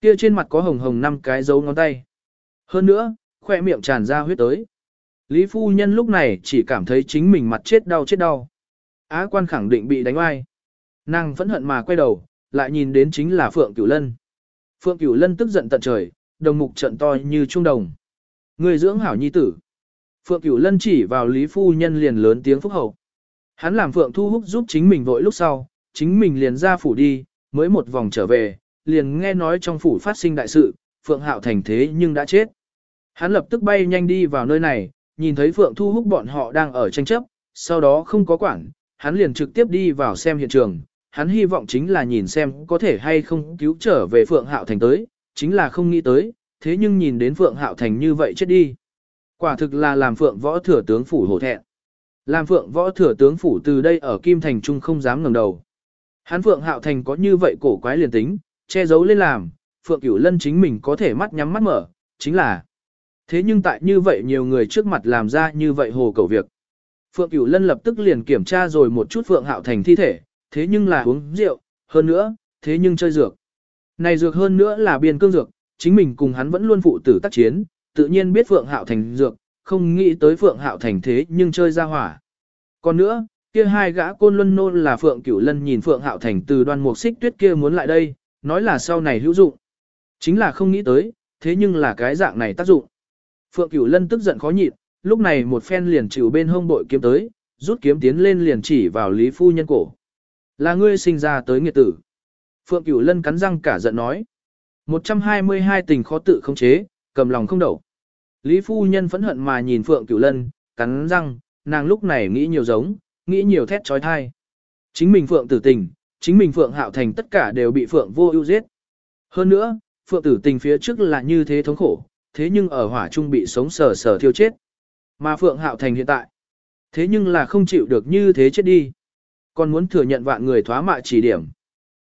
Kia trên mặt có hồng hồng năm cái dấu ngón tay. Hơn nữa, khoe miệng tràn ra huyết tới. Lý phu nhân lúc này chỉ cảm thấy chính mình mặt chết đau chết đau. Á quan khẳng định bị đánh oai. Nàng phẫn hận mà quay đầu, lại nhìn đến chính là Phượng Cửu Lân. Phượng Cửu Lân tức giận tận trời, đồng mục trận to như trung đồng. Người dưỡng hảo nhi tử. Phượng Cửu Lân chỉ vào Lý phu nhân liền lớn tiếng phúc hậu. Hắn làm Phượng Thu Húc giúp chính mình vội lúc sau, chính mình liền ra phủ đi, mới một vòng trở về, liền nghe nói trong phủ phát sinh đại sự, Phượng Hạo thành thế nhưng đã chết. Hắn lập tức bay nhanh đi vào nơi này, nhìn thấy Phượng Thu Húc bọn họ đang ở tranh chấp, sau đó không có quản, hắn liền trực tiếp đi vào xem hiện trường. Hắn hy vọng chính là nhìn xem có thể hay không cứu trở về Phượng Hạo Thành tới, chính là không nghĩ tới, thế nhưng nhìn đến Phượng Hạo Thành như vậy chết đi. Quả thực là làm Phượng võ thừa tướng phủ hổ thẹn. Làm Phượng võ thừa tướng phủ từ đây ở Kim Thành Trung không dám ngẩng đầu. Hắn Phượng Hạo Thành có như vậy cổ quái liền tính, che giấu lên làm, Phượng Cửu Lân chính mình có thể mắt nhắm mắt mở, chính là Thế nhưng tại như vậy nhiều người trước mặt làm ra như vậy hồ cầu việc. Phượng Cửu Lân lập tức liền kiểm tra rồi một chút Phượng Hạo Thành thi thể, thế nhưng là uống rượu, hơn nữa, thế nhưng chơi dược. Này dược hơn nữa là biên cương dược, chính mình cùng hắn vẫn luôn phụ tử tác chiến, tự nhiên biết Phượng Hạo Thành dược, không nghĩ tới Phượng Hạo Thành thế nhưng chơi ra hỏa. Còn nữa, kia hai gã côn luân nôn là Phượng Cửu Lân nhìn Phượng Hạo Thành từ đoan mục xích tuyết kia muốn lại đây, nói là sau này hữu dụng. Chính là không nghĩ tới, thế nhưng là cái dạng này tác dụng. Phượng Cửu Lân tức giận khó nhịn, lúc này một phen liền chịu bên hông bội kiếm tới, rút kiếm tiến lên liền chỉ vào Lý Phu Nhân cổ. Là ngươi sinh ra tới nghiệt tử. Phượng Cửu Lân cắn răng cả giận nói. 122 tình khó tự không chế, cầm lòng không đậu. Lý Phu Nhân phẫn hận mà nhìn Phượng Cửu Lân, cắn răng, nàng lúc này nghĩ nhiều giống, nghĩ nhiều thét trói thai. Chính mình Phượng tử tình, chính mình Phượng hạo thành tất cả đều bị Phượng vô ưu giết. Hơn nữa, Phượng tử tình phía trước là như thế thống khổ, thế nhưng ở hỏa trung bị sống sờ sờ thiêu chết. Mà Phượng Hạo Thành hiện tại, thế nhưng là không chịu được như thế chết đi. Còn muốn thừa nhận vạn người thoá mạ chỉ điểm.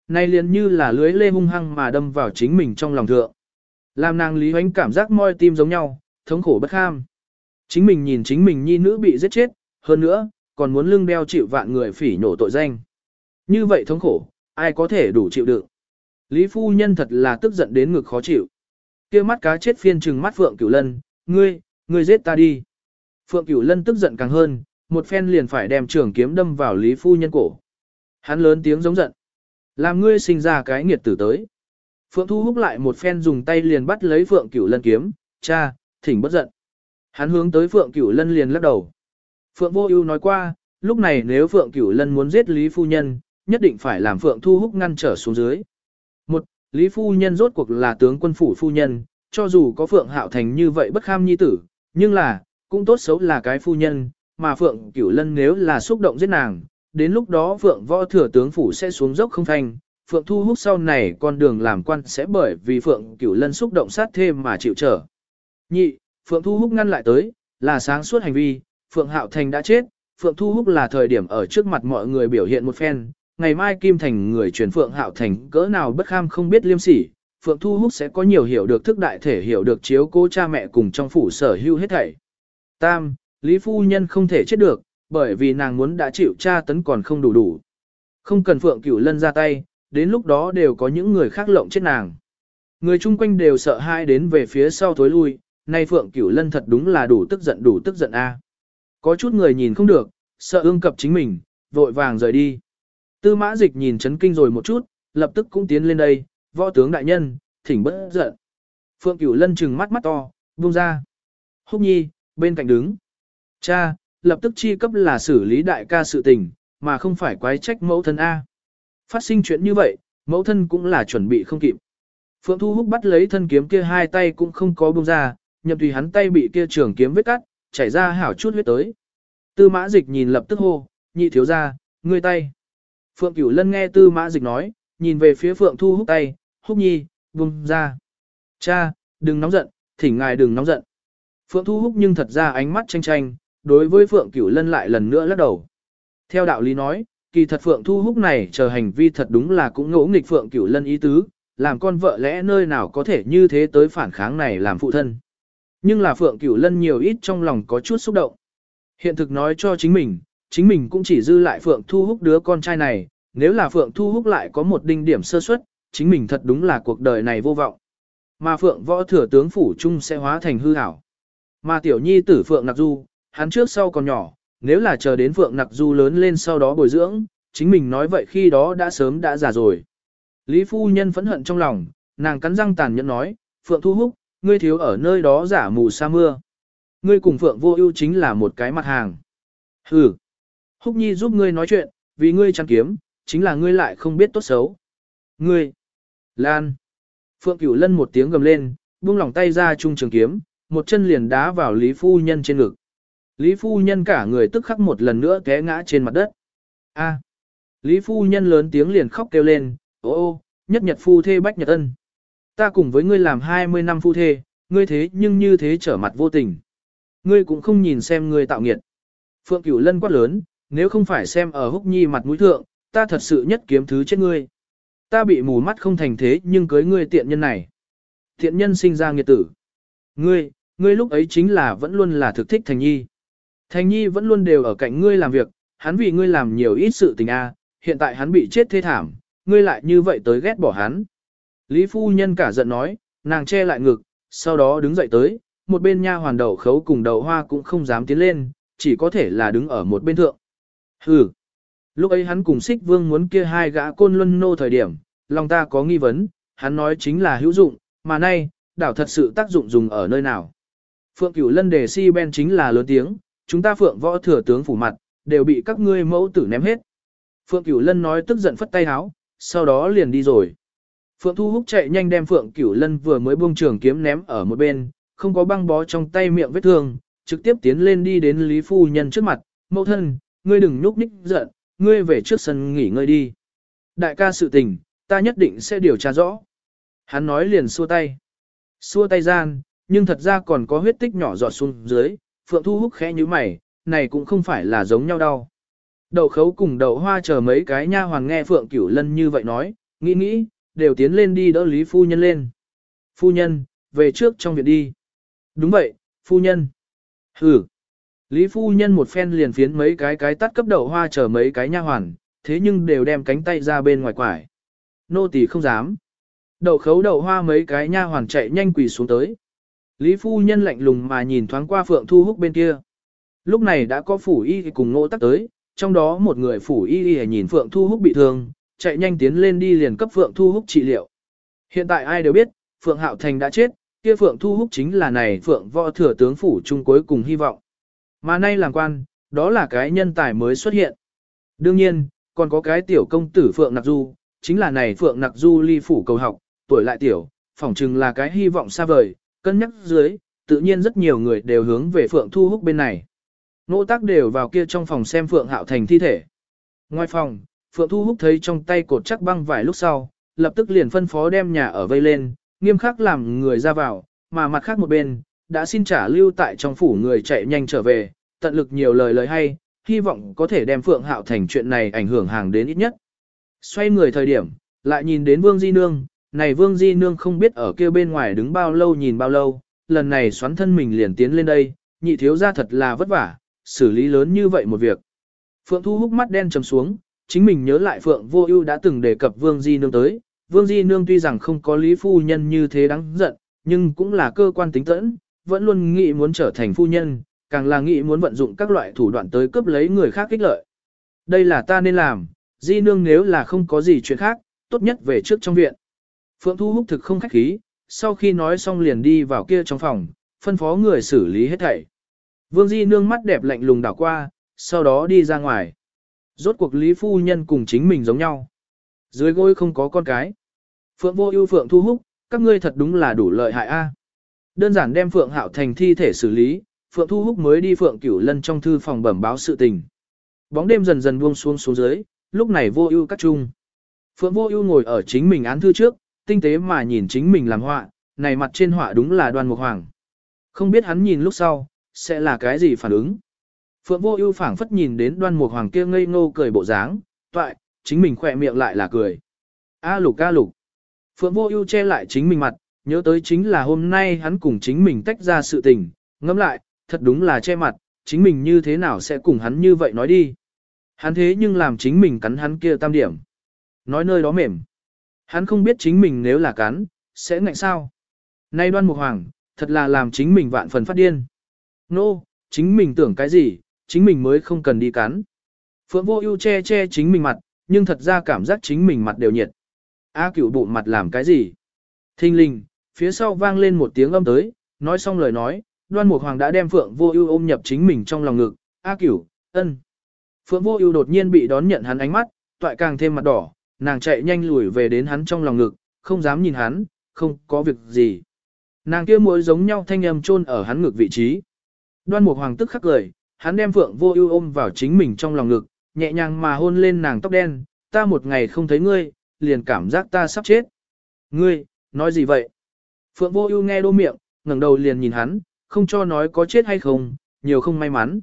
Nay liền như là lưới lê hung hăng mà đâm vào chính mình trong lòng thượng. Làm nàng Lý Hoánh cảm giác moi tim giống nhau, thống khổ bất kham. Chính mình nhìn chính mình nhi nữ bị giết chết, hơn nữa, còn muốn lưng đeo chịu vạn người phỉ nổ tội danh. Như vậy thống khổ, ai có thể đủ chịu đựng. Lý phu nhân thật là tức giận đến ngực khó chịu. kia mắt cá chết phiên trừng mắt Phượng Cửu Lân, ngươi, ngươi giết ta đi. Phượng Cửu Lân tức giận càng hơn, một phen liền phải đem trường kiếm đâm vào Lý phu nhân cổ. Hắn lớn tiếng giống giận. Làm ngươi sinh ra cái nghiệt tử tới. Phượng Thu Húc lại một phen dùng tay liền bắt lấy Phượng Cửu Lân kiếm, cha, thỉnh bất giận. Hắn hướng tới Phượng Cửu Lân liền lắc đầu. Phượng Vô Ưu nói qua, lúc này nếu Phượng Cửu Lân muốn giết Lý phu nhân, nhất định phải làm Phượng Thu Húc ngăn trở xuống dưới. Một, Lý phu nhân rốt cuộc là tướng quân phủ phu nhân, cho dù có Phượng Hạo Thành như vậy bất kham nhi tử, nhưng là, cũng tốt xấu là cái phu nhân, mà Phượng Cửu Lân nếu là xúc động giết nàng, đến lúc đó Phượng Võ thừa tướng phủ sẽ xuống dốc không thành, Phượng Thu Húc sau này con đường làm quan sẽ bởi vì Phượng Cửu Lân xúc động sát thêm mà chịu trở. Nhị, Phượng Thu Húc ngăn lại tới, là sáng suốt hành vi, Phượng Hạo Thành đã chết, Phượng Thu Húc là thời điểm ở trước mặt mọi người biểu hiện một phen, ngày mai Kim Thành người truyền Phượng Hạo Thành cỡ nào bất kham không biết liêm sỉ, Phượng Thu Húc sẽ có nhiều hiểu được thức đại thể hiểu được chiếu cố cha mẹ cùng trong phủ sở hữu hết thảy. Tam, Lý Phu Nhân không thể chết được, bởi vì nàng muốn đã chịu tra tấn còn không đủ đủ. Không cần Phượng Cửu Lân ra tay, đến lúc đó đều có những người khác lộng chết nàng. Người chung quanh đều sợ hai đến về phía sau thối lui, nay Phượng Cửu Lân thật đúng là đủ tức giận đủ tức giận a. Có chút người nhìn không được, sợ ương cập chính mình, vội vàng rời đi. Tư mã dịch nhìn chấn kinh rồi một chút, lập tức cũng tiến lên đây, võ tướng đại nhân, thỉnh bất giận. Phượng Cửu Lân trừng mắt mắt to, buông ra. Húc nhi, bên cạnh đứng. Cha, lập tức chi cấp là xử lý đại ca sự tình, mà không phải quái trách mẫu thân A. Phát sinh chuyện như vậy, mẫu thân cũng là chuẩn bị không kịp. Phượng Thu Húc bắt lấy thân kiếm kia hai tay cũng không có buông ra, nhậm tùy hắn tay bị kia trường kiếm vết cắt, chảy ra hảo chút huyết tới. Tư mã dịch nhìn lập tức hô, nhị thiếu ra, ngươi tay. Phượng Cửu Lân nghe tư mã dịch nói, nhìn về phía Phượng Thu Húc tay, Húc nhi, buông ra. Cha, đừng nóng giận, thỉnh ngài đừng nóng giận. Phượng Thu Húc nhưng thật ra ánh mắt tranh tranh, đối với Phượng Cửu Lân lại lần nữa lắc đầu. Theo đạo lý nói, kỳ thật Phượng Thu Húc này chờ hành vi thật đúng là cũng ngỗ nghịch Phượng Cửu Lân ý tứ, làm con vợ lẽ nơi nào có thể như thế tới phản kháng này làm phụ thân. Nhưng là Phượng Cửu Lân nhiều ít trong lòng có chút xúc động. Hiện thực nói cho chính mình, chính mình cũng chỉ dư lại Phượng Thu Húc đứa con trai này, nếu là Phượng Thu Húc lại có một đinh điểm sơ suất, chính mình thật đúng là cuộc đời này vô vọng. Mà Phượng võ thừa tướng phủ trung sẽ hóa thành hư ảo. Mà tiểu nhi tử Phượng Nặc Du, hắn trước sau còn nhỏ, nếu là chờ đến Phượng Nặc Du lớn lên sau đó bồi dưỡng, chính mình nói vậy khi đó đã sớm đã già rồi. Lý phu nhân phẫn hận trong lòng, nàng cắn răng tàn nhẫn nói, Phượng Thu Húc, ngươi thiếu ở nơi đó giả mù sa mưa. Ngươi cùng Phượng Vô Ưu chính là một cái mặt hàng. Hừ. Húc Nhi giúp ngươi nói chuyện, vì ngươi chăn kiếm, chính là ngươi lại không biết tốt xấu. Ngươi. Lan. Phượng Cửu Lân một tiếng gầm lên, buông lỏng tay ra trung trường kiếm, một chân liền đá vào Lý Phu Nhân trên ngực. Lý Phu Nhân cả người tức khắc một lần nữa té ngã trên mặt đất. A. Lý Phu Nhân lớn tiếng liền khóc kêu lên, ô ô, nhất nhật phu thê bách nhật ân. Ta cùng với ngươi làm 20 năm phu thê, ngươi thế nhưng như thế trở mặt vô tình. Ngươi cũng không nhìn xem ngươi tạo nghiệt. Phượng Cửu Lân quát lớn, nếu không phải xem ở húc nhi mặt mũi thượng, ta thật sự nhất kiếm thứ chết ngươi. Ta bị mù mắt không thành thế nhưng cưới ngươi tiện nhân này. Tiện nhân sinh ra nghiệt tử. Ngươi, ngươi lúc ấy chính là vẫn luôn là thực thích Thành Nhi. Thành Nhi vẫn luôn đều ở cạnh ngươi làm việc, hắn vì ngươi làm nhiều ít sự tình a, hiện tại hắn bị chết thê thảm, ngươi lại như vậy tới ghét bỏ hắn. Lý phu nhân cả giận nói, nàng che lại ngực, sau đó đứng dậy tới, một bên nha hoàn đầu khấu cùng đầu hoa cũng không dám tiến lên, chỉ có thể là đứng ở một bên thượng. Hừ. Lúc ấy hắn cùng xích vương muốn kia hai gã côn luân nô thời điểm, lòng ta có nghi vấn, hắn nói chính là hữu dụng, mà nay, đảo thật sự tác dụng dùng ở nơi nào. Phượng cửu lân đề si ben chính là lớn tiếng, chúng ta phượng võ thừa tướng phủ mặt, đều bị các ngươi mẫu tử ném hết. Phượng cửu lân nói tức giận phất tay háo, sau đó liền đi rồi. Phượng Thu Húc chạy nhanh đem Phượng Cửu Lân vừa mới buông trường kiếm ném ở một bên, không có băng bó trong tay miệng vết thương, trực tiếp tiến lên đi đến Lý Phu Nhân trước mặt, mẫu thân, ngươi đừng nhúc nhích giận, ngươi về trước sân nghỉ ngơi đi. Đại ca sự tình, ta nhất định sẽ điều tra rõ. Hắn nói liền xua tay. Xua tay gian, nhưng thật ra còn có huyết tích nhỏ giọt xuống dưới, Phượng Thu Húc khẽ như mày, này cũng không phải là giống nhau đâu. Đậu khấu cùng đậu hoa chờ mấy cái nha hoàng nghe Phượng Cửu Lân như vậy nói, nghĩ nghĩ, đều tiến lên đi đỡ Lý Phu Nhân lên. Phu Nhân, về trước trong viện đi. Đúng vậy, Phu Nhân. Ừ. Lý Phu Nhân một phen liền phiến mấy cái cái tắt cấp đậu hoa chờ mấy cái nha hoàn, thế nhưng đều đem cánh tay ra bên ngoài quải. Nô tỳ không dám. Đậu khấu đậu hoa mấy cái nha hoàn chạy nhanh quỳ xuống tới. Lý Phu Nhân lạnh lùng mà nhìn thoáng qua Phượng Thu Húc bên kia. Lúc này đã có phủ y cùng nô tắc tới, trong đó một người phủ y y nhìn Phượng Thu Húc bị thương, chạy nhanh tiến lên đi liền cấp Phượng Thu Húc trị liệu. Hiện tại ai đều biết, Phượng Hạo Thành đã chết, kia Phượng Thu Húc chính là này Phượng võ thừa tướng phủ trung cuối cùng hy vọng. Mà nay làm quan, đó là cái nhân tài mới xuất hiện. Đương nhiên, còn có cái tiểu công tử Phượng Nặc Du, chính là này Phượng Nặc Du ly phủ cầu học, tuổi lại tiểu, phỏng chừng là cái hy vọng xa vời, cân nhắc dưới, tự nhiên rất nhiều người đều hướng về Phượng Thu Húc bên này. Nỗ tác đều vào kia trong phòng xem Phượng Hạo Thành thi thể. Ngoài phòng, Phượng Thu Húc thấy trong tay cột chắc băng vài lúc sau, lập tức liền phân phó đem nhà ở vây lên, nghiêm khắc làm người ra vào, mà mặt khác một bên, đã xin trả lưu tại trong phủ người chạy nhanh trở về, tận lực nhiều lời lời hay, hy vọng có thể đem Phượng Hạo Thành chuyện này ảnh hưởng hàng đến ít nhất. Xoay người thời điểm, lại nhìn đến Vương Di Nương, này Vương Di Nương không biết ở kia bên ngoài đứng bao lâu nhìn bao lâu, lần này xoắn thân mình liền tiến lên đây, nhị thiếu ra thật là vất vả, xử lý lớn như vậy một việc. Phượng Thu hút mắt đen trầm xuống, chính mình nhớ lại Phượng Vô Ưu đã từng đề cập Vương Di Nương tới, Vương Di Nương tuy rằng không có lý phu nhân như thế đáng giận, nhưng cũng là cơ quan tính tẫn, vẫn luôn nghĩ muốn trở thành phu nhân, càng là nghĩ muốn vận dụng các loại thủ đoạn tới cướp lấy người khác kích lợi. Đây là ta nên làm, Di Nương nếu là không có gì chuyện khác, tốt nhất về trước trong viện. Phượng Thu Húc thực không khách khí, sau khi nói xong liền đi vào kia trong phòng, phân phó người xử lý hết thảy. Vương Di nương mắt đẹp lạnh lùng đảo qua, sau đó đi ra ngoài. Rốt cuộc Lý Phu Nhân cùng chính mình giống nhau. Dưới gối không có con cái. Phượng vô ưu Phượng thu Húc, các ngươi thật đúng là đủ lợi hại a. Đơn giản đem Phượng Hạo thành thi thể xử lý, Phượng Thu Húc mới đi Phượng Cửu Lân trong thư phòng bẩm báo sự tình. Bóng đêm dần dần buông xuống xuống dưới, lúc này Vô Ưu cắt trung. Phượng Vô Ưu ngồi ở chính mình án thư trước, tinh tế mà nhìn chính mình làm họa, này mặt trên họa đúng là Đoan Mục Hoàng. Không biết hắn nhìn lúc sau, sẽ là cái gì phản ứng. Phượng Vô Ưu phảng phất nhìn đến Đoan Mục Hoàng kia ngây ngô cười bộ dáng, toại, chính mình khỏe miệng lại là cười. A Lục a Lục. Phượng Vô Ưu che lại chính mình mặt, nhớ tới chính là hôm nay hắn cùng chính mình tách ra sự tình, ngẫm lại, thật đúng là che mặt, chính mình như thế nào sẽ cùng hắn như vậy nói đi. Hắn thế nhưng làm chính mình cắn hắn kia tam điểm. Nói nơi đó mềm. Hắn không biết chính mình nếu là cắn, sẽ ngạnh sao. Nay đoan mục hoàng, thật là làm chính mình vạn phần phát điên. Nô, no, chính mình tưởng cái gì, chính mình mới không cần đi cắn. Phượng vô ưu che che chính mình mặt, nhưng thật ra cảm giác chính mình mặt đều nhiệt. A cửu bụng mặt làm cái gì? Thinh linh, phía sau vang lên một tiếng âm tới, nói xong lời nói, đoan mục hoàng đã đem Phượng vô ưu ôm nhập chính mình trong lòng ngực. A cửu, ân. Phượng vô ưu đột nhiên bị đón nhận hắn ánh mắt, toại càng thêm mặt đỏ, nàng chạy nhanh lùi về đến hắn trong lòng ngực, không dám nhìn hắn, không có việc gì. Nàng kia mũi giống nhau thanh âm chôn ở hắn ngực vị trí. Đoan Mục Hoàng tức khắc cười, hắn đem Phượng Vô Ưu ôm vào chính mình trong lòng ngực, nhẹ nhàng mà hôn lên nàng tóc đen, "Ta một ngày không thấy ngươi, liền cảm giác ta sắp chết." "Ngươi, nói gì vậy?" Phượng Vô Ưu nghe đô miệng, ngẩng đầu liền nhìn hắn, không cho nói có chết hay không, nhiều không may mắn.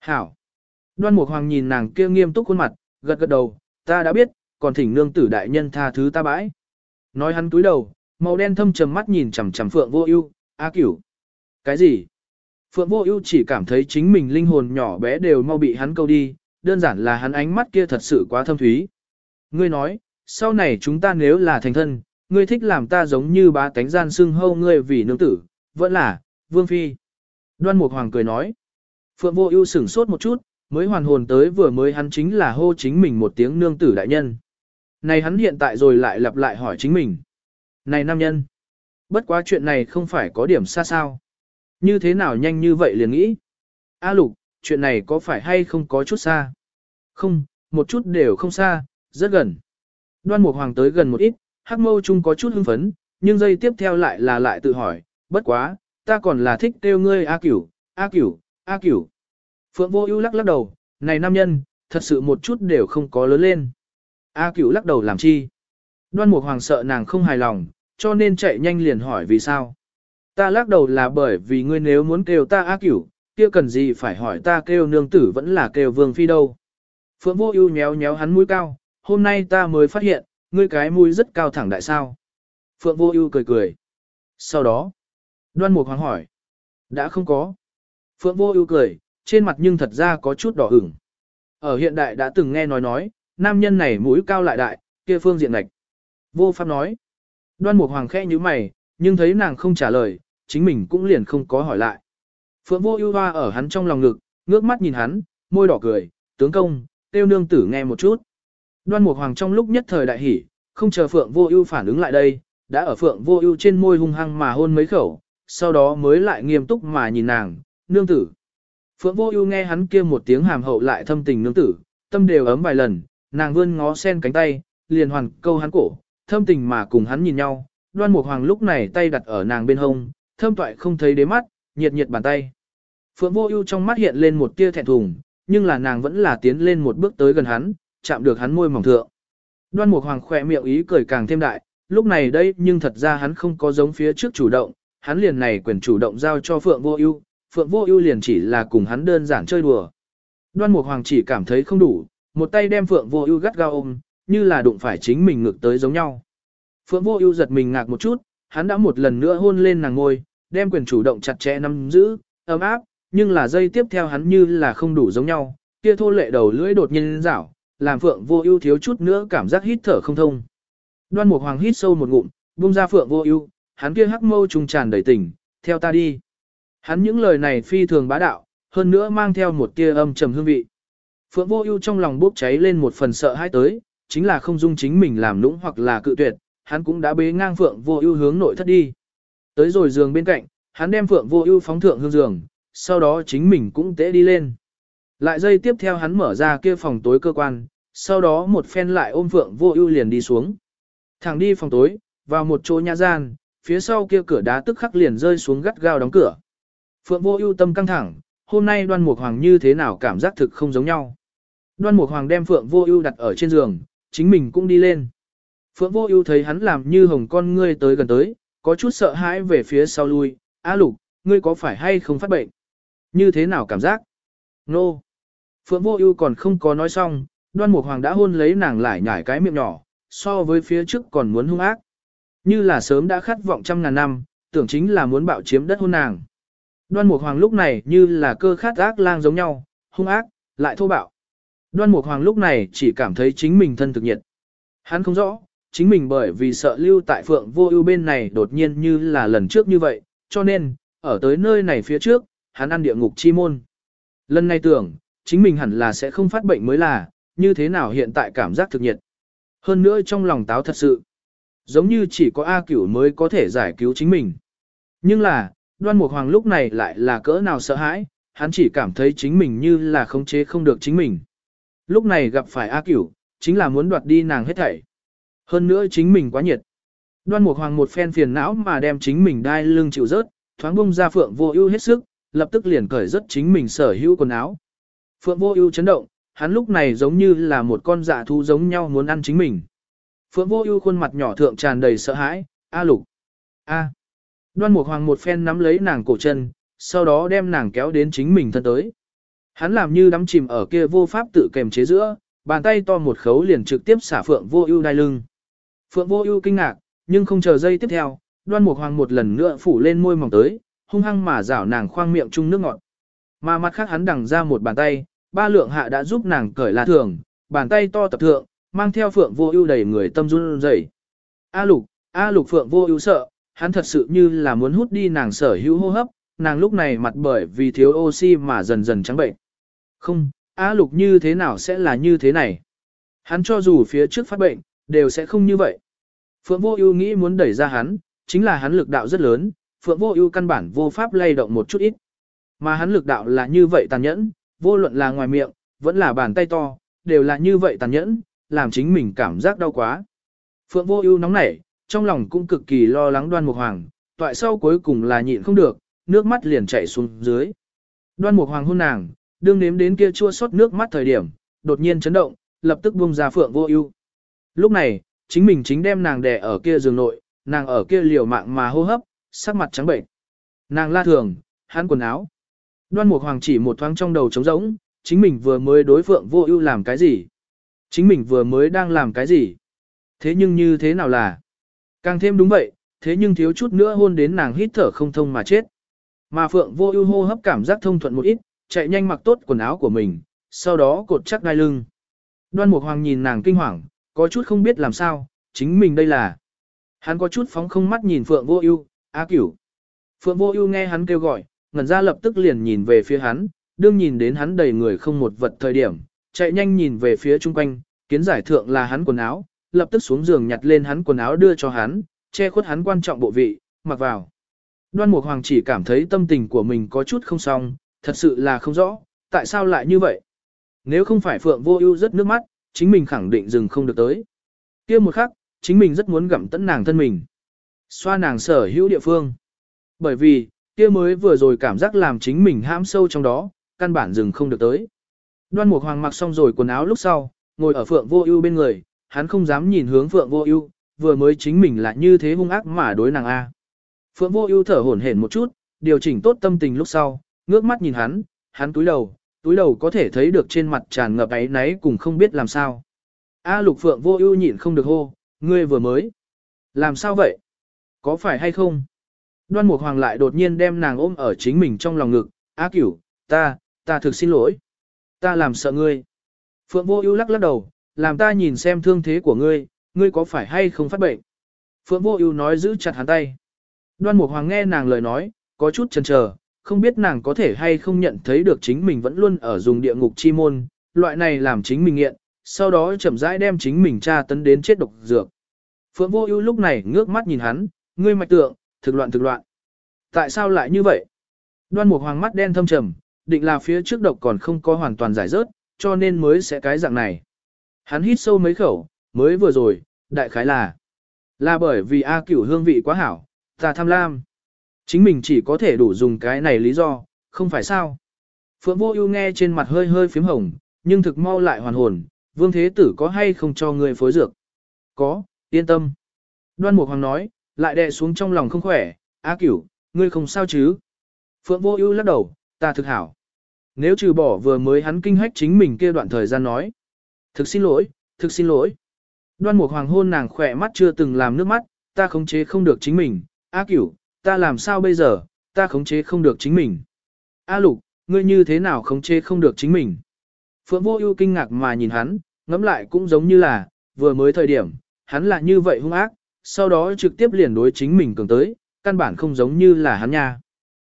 "Hảo." Đoan Mục Hoàng nhìn nàng kia nghiêm túc khuôn mặt, gật gật đầu, "Ta đã biết, còn thỉnh nương tử đại nhân tha thứ ta bãi." Nói hắn túi đầu, màu đen thâm trầm mắt nhìn chằm chằm Phượng Vô Ưu, "A Cửu." "Cái gì?" Phượng Vô Ưu chỉ cảm thấy chính mình linh hồn nhỏ bé đều mau bị hắn câu đi, đơn giản là hắn ánh mắt kia thật sự quá thâm thúy. Ngươi nói, sau này chúng ta nếu là thành thân, ngươi thích làm ta giống như bá tánh gian xưng hô ngươi vì nương tử, vẫn là, vương phi. Đoan Mục Hoàng cười nói. Phượng Vô Ưu sững sốt một chút, mới hoàn hồn tới vừa mới hắn chính là hô chính mình một tiếng nương tử đại nhân. Này hắn hiện tại rồi lại lặp lại hỏi chính mình. Này nam nhân, bất quá chuyện này không phải có điểm xa sao. Như thế nào nhanh như vậy liền nghĩ? A lục, chuyện này có phải hay không có chút xa? Không, một chút đều không xa, rất gần. Đoan Mục Hoàng tới gần một ít, Hắc Mâu Trung có chút hưng phấn, nhưng giây tiếp theo lại là lại tự hỏi, bất quá, ta còn là thích kêu ngươi A Cửu, A Cửu, A Cửu. Phượng Vô Ưu lắc lắc đầu, này nam nhân, thật sự một chút đều không có lớn lên. A Cửu lắc đầu làm chi? Đoan Mục Hoàng sợ nàng không hài lòng, cho nên chạy nhanh liền hỏi vì sao. Ta lắc đầu là bởi vì ngươi nếu muốn kêu ta A cửu, kia cần gì phải hỏi ta kêu nương tử vẫn là kêu vương phi đâu. Phượng vô ưu nhéo nhéo hắn mũi cao, hôm nay ta mới phát hiện, ngươi cái mũi rất cao thẳng đại sao. Phượng vô ưu cười cười. Sau đó, đoan mục hoàng hỏi. Đã không có. Phượng vô ưu cười, trên mặt nhưng thật ra có chút đỏ ửng. Ở hiện đại đã từng nghe nói nói, nam nhân này mũi cao lại đại, kia phương diện ngạch. Vô pháp nói. Đoan mục hoàng khẽ như mày, nhưng thấy nàng không trả lời, chính mình cũng liền không có hỏi lại. Phượng vô ưu hoa ở hắn trong lòng ngực, ngước mắt nhìn hắn, môi đỏ cười, tướng công, tiêu nương tử nghe một chút. Đoan mục hoàng trong lúc nhất thời đại hỉ, không chờ Phượng vô ưu phản ứng lại đây, đã ở Phượng vô ưu trên môi hung hăng mà hôn mấy khẩu, sau đó mới lại nghiêm túc mà nhìn nàng, nương tử. Phượng vô ưu nghe hắn kia một tiếng hàm hậu lại thâm tình nương tử, tâm đều ấm vài lần, nàng vươn ngó sen cánh tay, liền hoàn câu hắn cổ, thâm tình mà cùng hắn nhìn nhau, đoan mục hoàng lúc này tay đặt ở nàng bên hông, thâm toại không thấy đế mắt, nhiệt nhiệt bàn tay. Phượng vô ưu trong mắt hiện lên một tia thẹn thùng, nhưng là nàng vẫn là tiến lên một bước tới gần hắn, chạm được hắn môi mỏng thượng. Đoan mục hoàng khỏe miệng ý cười càng thêm đại, lúc này đây nhưng thật ra hắn không có giống phía trước chủ động, hắn liền này quyền chủ động giao cho Phượng vô ưu, Phượng vô ưu liền chỉ là cùng hắn đơn giản chơi đùa. Đoan mục hoàng chỉ cảm thấy không đủ, một tay đem Phượng vô ưu gắt gao ôm, như là đụng phải chính mình ngược tới giống nhau. Phượng vô ưu giật mình ngạc một chút, hắn đã một lần nữa hôn lên nàng ngôi, đem quyền chủ động chặt chẽ nắm giữ, ấm áp, nhưng là dây tiếp theo hắn như là không đủ giống nhau, kia thô lệ đầu lưỡi đột nhiên rảo, làm Phượng Vô Ưu thiếu chút nữa cảm giác hít thở không thông. Đoan Mục Hoàng hít sâu một ngụm, buông ra Phượng Vô Ưu, hắn kia hắc mâu trùng tràn đầy tình, "Theo ta đi." Hắn những lời này phi thường bá đạo, hơn nữa mang theo một tia âm trầm hương vị. Phượng Vô Ưu trong lòng bốc cháy lên một phần sợ hãi tới, chính là không dung chính mình làm lũng hoặc là cự tuyệt, hắn cũng đã bế ngang Phượng Vô Ưu hướng nội thất đi. Tới rồi giường bên cạnh, hắn đem Phượng Vô Ưu phóng thượng hương giường, sau đó chính mình cũng tễ đi lên. Lại giây tiếp theo hắn mở ra kia phòng tối cơ quan, sau đó một phen lại ôm Phượng Vô Ưu liền đi xuống. Thẳng đi phòng tối, vào một chỗ nhà gian, phía sau kia cửa đá tức khắc liền rơi xuống gắt gao đóng cửa. Phượng Vô Ưu tâm căng thẳng, hôm nay Đoan Mục Hoàng như thế nào cảm giác thực không giống nhau. Đoan Mục Hoàng đem Phượng Vô Ưu đặt ở trên giường, chính mình cũng đi lên. Phượng Vô Ưu thấy hắn làm như hồng con ngươi tới gần tới, có chút sợ hãi về phía sau lui, "A Lục, ngươi có phải hay không phát bệnh?" Như thế nào cảm giác? Nô. Phượng Vô Ưu còn không có nói xong, Đoan Mục Hoàng đã hôn lấy nàng lại nhải cái miệng nhỏ, so với phía trước còn muốn hung ác. Như là sớm đã khát vọng trăm ngàn năm, tưởng chính là muốn bạo chiếm đất hôn nàng. Đoan Mục Hoàng lúc này như là cơ khát ác lang giống nhau, hung ác, lại thô bạo. Đoan Mục Hoàng lúc này chỉ cảm thấy chính mình thân thực nhiệt. Hắn không rõ, chính mình bởi vì sợ lưu tại Phượng Vô Ưu bên này đột nhiên như là lần trước như vậy, cho nên, ở tới nơi này phía trước, hắn ăn địa ngục chi môn. Lần này tưởng, chính mình hẳn là sẽ không phát bệnh mới là, như thế nào hiện tại cảm giác thực nhiệt. Hơn nữa trong lòng táo thật sự, giống như chỉ có A cửu mới có thể giải cứu chính mình. Nhưng là, đoan mục hoàng lúc này lại là cỡ nào sợ hãi, hắn chỉ cảm thấy chính mình như là khống chế không được chính mình. Lúc này gặp phải A cửu, chính là muốn đoạt đi nàng hết thảy. Hơn nữa chính mình quá nhiệt. Đoan mục hoàng một phen phiền não mà đem chính mình đai lưng chịu rớt, thoáng bung ra phượng vô ưu hết sức, lập tức liền cởi rất chính mình sở hữu quần áo. Phượng vô ưu chấn động, hắn lúc này giống như là một con dạ thú giống nhau muốn ăn chính mình. Phượng vô ưu khuôn mặt nhỏ thượng tràn đầy sợ hãi, a lục, a. Đoan Mục Hoàng một phen nắm lấy nàng cổ chân, sau đó đem nàng kéo đến chính mình thân tới. Hắn làm như đắm chìm ở kia vô pháp tự kềm chế giữa, bàn tay to một khấu liền trực tiếp xả Phượng Vô Ưu đai lưng. Phượng Vô Ưu kinh ngạc, nhưng không chờ giây tiếp theo, Đoan Mục Hoàng một lần nữa phủ lên môi mỏng tới, hung hăng mà rảo nàng khoang miệng chung nước ngọt. Mà mặt khác hắn đằng ra một bàn tay, ba lượng hạ đã giúp nàng cởi la thường, bàn tay to tập thượng, mang theo Phượng Vô Ưu đầy người tâm run rẩy. A Lục, A Lục Phượng Vô Ưu sợ, hắn thật sự như là muốn hút đi nàng sở hữu hô hấp, nàng lúc này mặt bởi vì thiếu oxy mà dần dần trắng bệnh. Không, A Lục như thế nào sẽ là như thế này? Hắn cho dù phía trước phát bệnh, đều sẽ không như vậy. Phượng Vô Ưu nghĩ muốn đẩy ra hắn, chính là hắn lực đạo rất lớn, Phượng Vô Ưu căn bản vô pháp lay động một chút ít. Mà hắn lực đạo là như vậy tàn nhẫn, vô luận là ngoài miệng, vẫn là bàn tay to, đều là như vậy tàn nhẫn, làm chính mình cảm giác đau quá. Phượng Vô Ưu nóng nảy, trong lòng cũng cực kỳ lo lắng Đoan Mục Hoàng, toại sau cuối cùng là nhịn không được, nước mắt liền chảy xuống dưới. Đoan Mục Hoàng hôn nàng, đương nếm đến kia chua xót nước mắt thời điểm, đột nhiên chấn động, lập tức buông ra Phượng Vô Ưu. Lúc này, chính mình chính đem nàng đè ở kia giường nội, nàng ở kia liều mạng mà hô hấp, sắc mặt trắng bệnh. Nàng la thường, hắn quần áo. Đoan Mục Hoàng chỉ một thoáng trong đầu trống rỗng, chính mình vừa mới đối phượng vô ưu làm cái gì? Chính mình vừa mới đang làm cái gì? Thế nhưng như thế nào là? Càng thêm đúng vậy, thế nhưng thiếu chút nữa hôn đến nàng hít thở không thông mà chết. Mà phượng vô ưu hô hấp cảm giác thông thuận một ít, chạy nhanh mặc tốt quần áo của mình, sau đó cột chắc đai lưng. Đoan Mục Hoàng nhìn nàng kinh hoàng, có chút không biết làm sao, chính mình đây là. Hắn có chút phóng không mắt nhìn Phượng Vô Ưu, "A Cửu." Phượng Vô Ưu nghe hắn kêu gọi, ngẩn ra lập tức liền nhìn về phía hắn, đương nhìn đến hắn đầy người không một vật thời điểm, chạy nhanh nhìn về phía chung quanh, kiến giải thượng là hắn quần áo, lập tức xuống giường nhặt lên hắn quần áo đưa cho hắn, che khuất hắn quan trọng bộ vị, mặc vào. Đoan Mục Hoàng chỉ cảm thấy tâm tình của mình có chút không xong, thật sự là không rõ, tại sao lại như vậy? Nếu không phải Phượng Vô Ưu rất nước mắt, chính mình khẳng định dừng không được tới. Kia một khắc, chính mình rất muốn gặm tận nàng thân mình. Xoa nàng sở hữu địa phương. Bởi vì, kia mới vừa rồi cảm giác làm chính mình hãm sâu trong đó, căn bản dừng không được tới. Đoan Mục Hoàng mặc xong rồi quần áo lúc sau, ngồi ở Phượng Vô Ưu bên người, hắn không dám nhìn hướng Phượng Vô Ưu, vừa mới chính mình là như thế hung ác mà đối nàng a. Phượng Vô Ưu thở hổn hển một chút, điều chỉnh tốt tâm tình lúc sau, ngước mắt nhìn hắn, hắn cúi đầu, túi đầu có thể thấy được trên mặt tràn ngập áy náy cùng không biết làm sao. A Lục Phượng Vô Ưu nhịn không được hô, ngươi vừa mới làm sao vậy? Có phải hay không? Đoan Mục Hoàng lại đột nhiên đem nàng ôm ở chính mình trong lòng ngực, "A Cửu, ta, ta thực xin lỗi. Ta làm sợ ngươi." Phượng Vô Ưu lắc lắc đầu, "Làm ta nhìn xem thương thế của ngươi, ngươi có phải hay không phát bệnh?" Phượng Vô Ưu nói giữ chặt hắn tay. Đoan Mục Hoàng nghe nàng lời nói, có chút chần chờ, không biết nàng có thể hay không nhận thấy được chính mình vẫn luôn ở dùng địa ngục chi môn, loại này làm chính mình nghiện, sau đó chậm rãi đem chính mình tra tấn đến chết độc dược. Phượng Vô Ưu lúc này ngước mắt nhìn hắn, ngươi mạch tượng, thực loạn thực loạn. Tại sao lại như vậy? Đoan Mục Hoàng mắt đen thâm trầm, định là phía trước độc còn không có hoàn toàn giải rớt, cho nên mới sẽ cái dạng này. Hắn hít sâu mấy khẩu, mới vừa rồi, đại khái là là bởi vì A Cửu hương vị quá hảo, ta tham lam. Chính mình chỉ có thể đủ dùng cái này lý do, không phải sao? Phượng Vô Ưu nghe trên mặt hơi hơi phím hồng, nhưng thực mau lại hoàn hồn, Vương Thế Tử có hay không cho ngươi phối dược? Có, yên tâm. Đoan Mục Hoàng nói, lại đè xuống trong lòng không khỏe, "A Cửu, ngươi không sao chứ?" Phượng Vô Ưu lắc đầu, "Ta thực hảo." Nếu trừ bỏ vừa mới hắn kinh hách chính mình kia đoạn thời gian nói, "Thực xin lỗi, thực xin lỗi." Đoan Mục Hoàng hôn nàng khỏe mắt chưa từng làm nước mắt, "Ta khống chế không được chính mình, A Cửu, ta làm sao bây giờ, ta khống chế không được chính mình." "A Lục, ngươi như thế nào khống chế không được chính mình?" Phượng Vô Ưu kinh ngạc mà nhìn hắn, ngẫm lại cũng giống như là, vừa mới thời điểm, hắn là như vậy hung ác, sau đó trực tiếp liền đối chính mình cường tới, căn bản không giống như là hắn nha.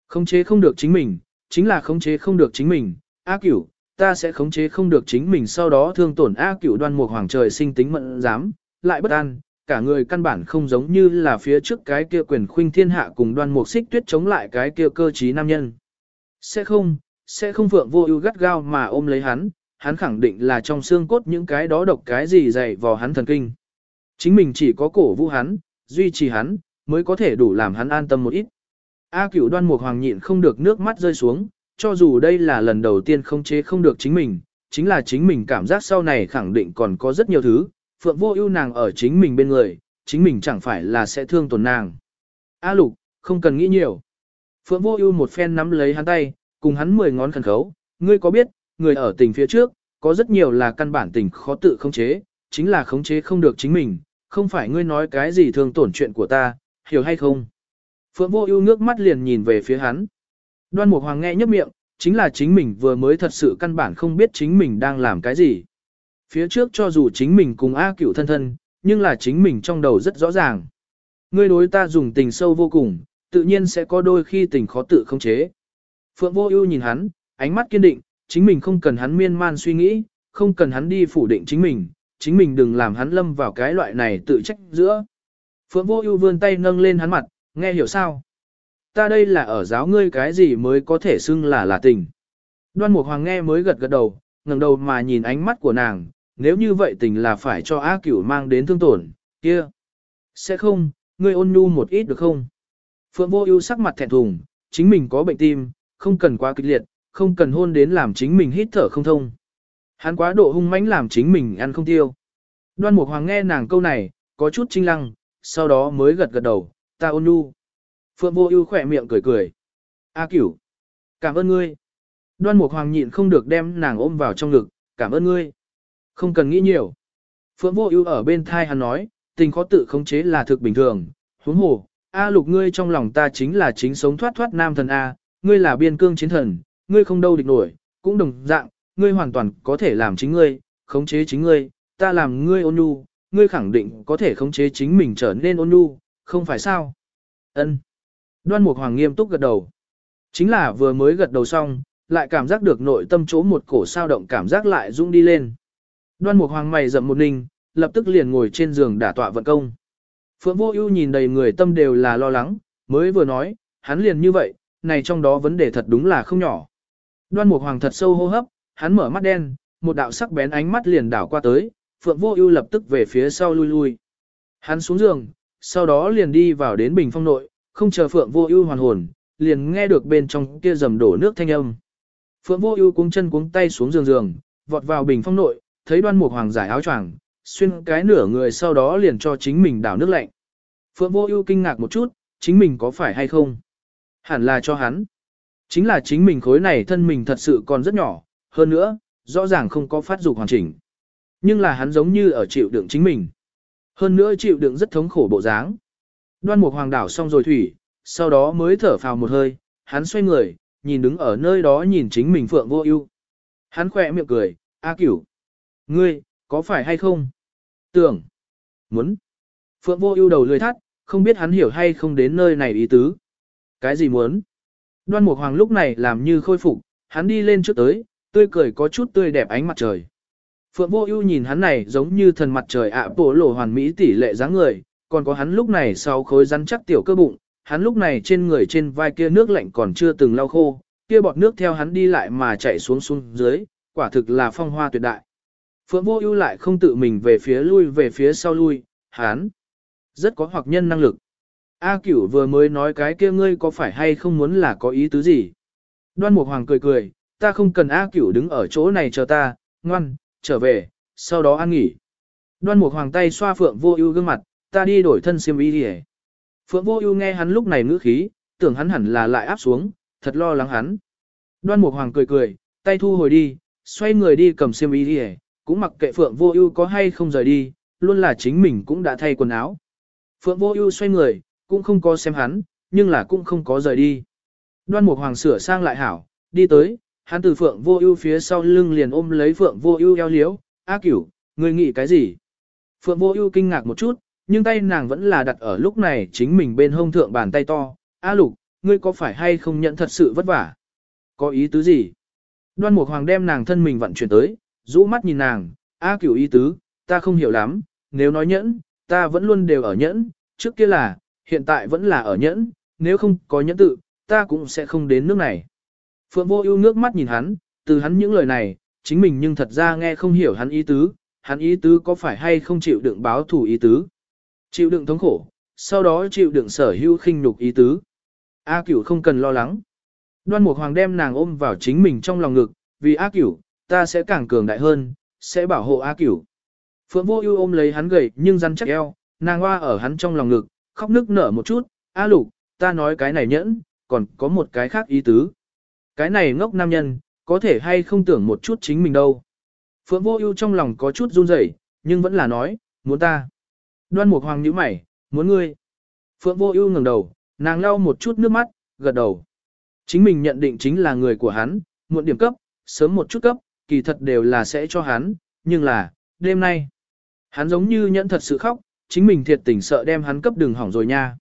Khống chế không được chính mình, chính là khống chế không được chính mình, A Cửu, ta sẽ khống chế không được chính mình sau đó thương tổn A Cửu đoan mục hoàng trời sinh tính mẫn dám, lại bất an, cả người căn bản không giống như là phía trước cái kia quyền khuynh thiên hạ cùng đoan mục xích tuyết chống lại cái kia cơ trí nam nhân. Sẽ không, sẽ không vượng vô ưu gắt gao mà ôm lấy hắn, hắn khẳng định là trong xương cốt những cái đó độc cái gì dày vào hắn thần kinh. Chính mình chỉ có cổ vũ hắn, duy trì hắn, mới có thể đủ làm hắn an tâm một ít. A cửu đoan mục hoàng nhịn không được nước mắt rơi xuống, cho dù đây là lần đầu tiên không chế không được chính mình, chính là chính mình cảm giác sau này khẳng định còn có rất nhiều thứ, phượng vô ưu nàng ở chính mình bên người, chính mình chẳng phải là sẽ thương tổn nàng. A lục, không cần nghĩ nhiều. Phượng vô ưu một phen nắm lấy hắn tay, cùng hắn mười ngón khẩn khấu, ngươi có biết, người ở tình phía trước, có rất nhiều là căn bản tình khó tự khống chế, chính là khống chế không được chính mình, không phải ngươi nói cái gì thường tổn chuyện của ta, hiểu hay không? Phượng vô ưu nước mắt liền nhìn về phía hắn. Đoan Mục Hoàng nghe nhấp miệng, chính là chính mình vừa mới thật sự căn bản không biết chính mình đang làm cái gì. Phía trước cho dù chính mình cùng A cửu thân thân, nhưng là chính mình trong đầu rất rõ ràng. Ngươi đối ta dùng tình sâu vô cùng, tự nhiên sẽ có đôi khi tình khó tự không chế. Phượng vô ưu nhìn hắn, ánh mắt kiên định, chính mình không cần hắn miên man suy nghĩ, không cần hắn đi phủ định chính mình, chính mình đừng làm hắn lâm vào cái loại này tự trách giữa. Phượng vô ưu vươn tay nâng lên hắn mặt, nghe hiểu sao? Ta đây là ở giáo ngươi cái gì mới có thể xưng là là tình. Đoan Mục Hoàng nghe mới gật gật đầu, ngẩng đầu mà nhìn ánh mắt của nàng, nếu như vậy tình là phải cho A Cửu mang đến thương tổn, kia. Sẽ không, ngươi ôn nhu một ít được không? Phượng vô ưu sắc mặt thẹn thùng, chính mình có bệnh tim, không cần quá kịch liệt, không cần hôn đến làm chính mình hít thở không thông. Hắn quá độ hung mãnh làm chính mình ăn không tiêu. Đoan Mục Hoàng nghe nàng câu này, có chút chinh lăng, sau đó mới gật gật đầu, ta ôn nhu. Phượng Vô Ưu khỏe miệng cười cười, A cửu. Cảm ơn ngươi. Đoan Mục Hoàng nhịn không được đem nàng ôm vào trong ngực, cảm ơn ngươi. Không cần nghĩ nhiều. Phượng Vô Ưu ở bên thai hắn nói, tình khó tự khống chế là thực bình thường, huống hồ, a lục ngươi trong lòng ta chính là chính sống thoát thoát nam thần a, ngươi là biên cương chiến thần, ngươi không đâu địch nổi, cũng đồng dạng, ngươi hoàn toàn có thể làm chính ngươi, khống chế chính ngươi, ta làm ngươi ôn nhu, ngươi khẳng định có thể khống chế chính mình trở nên ôn nhu, không phải sao? Ân. Đoan Mục Hoàng nghiêm túc gật đầu. Chính là vừa mới gật đầu xong, lại cảm giác được nội tâm chỗ một cổ sao động cảm giác lại rung đi lên. Đoan Mục Hoàng mày rậm một ninh, lập tức liền ngồi trên giường đả tọa vận công. Phượng Vô Ưu nhìn đầy người tâm đều là lo lắng, mới vừa nói, hắn liền như vậy, này trong đó vấn đề thật đúng là không nhỏ. Đoan Mục Hoàng thật sâu hô hấp, hắn mở mắt đen, một đạo sắc bén ánh mắt liền đảo qua tới, Phượng Vô Ưu lập tức về phía sau lui lui. Hắn xuống giường, sau đó liền đi vào đến bình phong nội, không chờ Phượng Vô Ưu hoàn hồn, liền nghe được bên trong kia rầm đổ nước thanh âm. Phượng Vô Ưu cuống chân cuống tay xuống giường giường, vọt vào bình phong nội, thấy Đoan Mục Hoàng giải áo choàng, xuyên cái nửa người sau đó liền cho chính mình đảo nước lạnh. Phượng Vô Ưu kinh ngạc một chút, chính mình có phải hay không? Hẳn là cho hắn. Chính là chính mình khối này thân mình thật sự còn rất nhỏ, hơn nữa, rõ ràng không có phát dục hoàn chỉnh. Nhưng là hắn giống như ở chịu đựng chính mình. Hơn nữa chịu đựng rất thống khổ bộ dáng. Đoan Mục Hoàng đảo xong rồi thủy, sau đó mới thở phào một hơi, hắn xoay người, nhìn đứng ở nơi đó nhìn chính mình Phượng Vô Ưu. Hắn khẽ miệng cười, "A Cửu, ngươi có phải hay không?" Tưởng, muốn. Phượng Vô Ưu đầu lười thắt, không biết hắn hiểu hay không đến nơi này ý tứ. Cái gì muốn? Đoan Mục Hoàng lúc này làm như khôi phục, hắn đi lên trước tới, tươi cười có chút tươi đẹp ánh mặt trời. Phượng Vô Ưu nhìn hắn này giống như thần mặt trời ạ bộ lộ hoàn mỹ tỷ lệ dáng người, còn có hắn lúc này sau khối rắn chắc tiểu cơ bụng, hắn lúc này trên người trên vai kia nước lạnh còn chưa từng lau khô, kia bọt nước theo hắn đi lại mà chảy xuống xuống dưới, quả thực là phong hoa tuyệt đại. Phượng Vô Ưu lại không tự mình về phía lui về phía sau lui, hắn rất có hoặc nhân năng lực. A Cửu vừa mới nói cái kia ngươi có phải hay không muốn là có ý tứ gì? Đoan Mục Hoàng cười cười, ta không cần A Cửu đứng ở chỗ này chờ ta, ngoan, trở về, sau đó ăn nghỉ. Đoan Mục Hoàng tay xoa Phượng Vô Ưu gương mặt, ta đi đổi thân xiêm y đi. Phượng Vô Ưu nghe hắn lúc này ngữ khí, tưởng hắn hẳn là lại áp xuống, thật lo lắng hắn. Đoan Mục Hoàng cười cười, tay thu hồi đi, xoay người đi cầm xiêm y đi, cũng mặc kệ Phượng Vô Ưu có hay không rời đi, luôn là chính mình cũng đã thay quần áo. Phượng Vô Ưu xoay người, cũng không có xem hắn, nhưng là cũng không có rời đi. Đoan Mục Hoàng sửa sang lại hảo, đi tới, hắn từ Phượng Vô Ưu phía sau lưng liền ôm lấy Phượng Vô Ưu eo liếu, "A Cửu, ngươi nghĩ cái gì?" Phượng Vô Ưu kinh ngạc một chút, nhưng tay nàng vẫn là đặt ở lúc này chính mình bên hông thượng bàn tay to, "A Lục, ngươi có phải hay không nhận thật sự vất vả?" "Có ý tứ gì?" Đoan Mục Hoàng đem nàng thân mình vận chuyển tới, rũ mắt nhìn nàng, "A Cửu ý tứ, ta không hiểu lắm, nếu nói nhẫn, ta vẫn luôn đều ở nhẫn, trước kia là, hiện tại vẫn là ở nhẫn, nếu không có nhẫn tự, ta cũng sẽ không đến nước này. Phượng vô ưu nước mắt nhìn hắn, từ hắn những lời này, chính mình nhưng thật ra nghe không hiểu hắn ý tứ, hắn ý tứ có phải hay không chịu đựng báo thủ ý tứ. Chịu đựng thống khổ, sau đó chịu đựng sở hữu khinh nhục ý tứ. A cửu không cần lo lắng. Đoan Mục Hoàng đem nàng ôm vào chính mình trong lòng ngực, vì A cửu, ta sẽ càng cường đại hơn, sẽ bảo hộ A cửu. Phượng Vô Ưu ôm lấy hắn gầy nhưng rắn chắc eo, nàng hoa ở hắn trong lòng ngực, khóc nức nở một chút, "A Lục, ta nói cái này nhẫn, còn có một cái khác ý tứ. Cái này ngốc nam nhân, có thể hay không tưởng một chút chính mình đâu." Phượng Vô Ưu trong lòng có chút run rẩy, nhưng vẫn là nói, "Muốn ta." Đoan Mục Hoàng nhíu mày, "Muốn ngươi?" Phượng Vô Ưu ngẩng đầu, nàng lau một chút nước mắt, gật đầu. Chính mình nhận định chính là người của hắn, muộn điểm cấp, sớm một chút cấp, kỳ thật đều là sẽ cho hắn, nhưng là, đêm nay, hắn giống như nhẫn thật sự khóc, chính mình thiệt tình sợ đem hắn cấp đường hỏng rồi nha.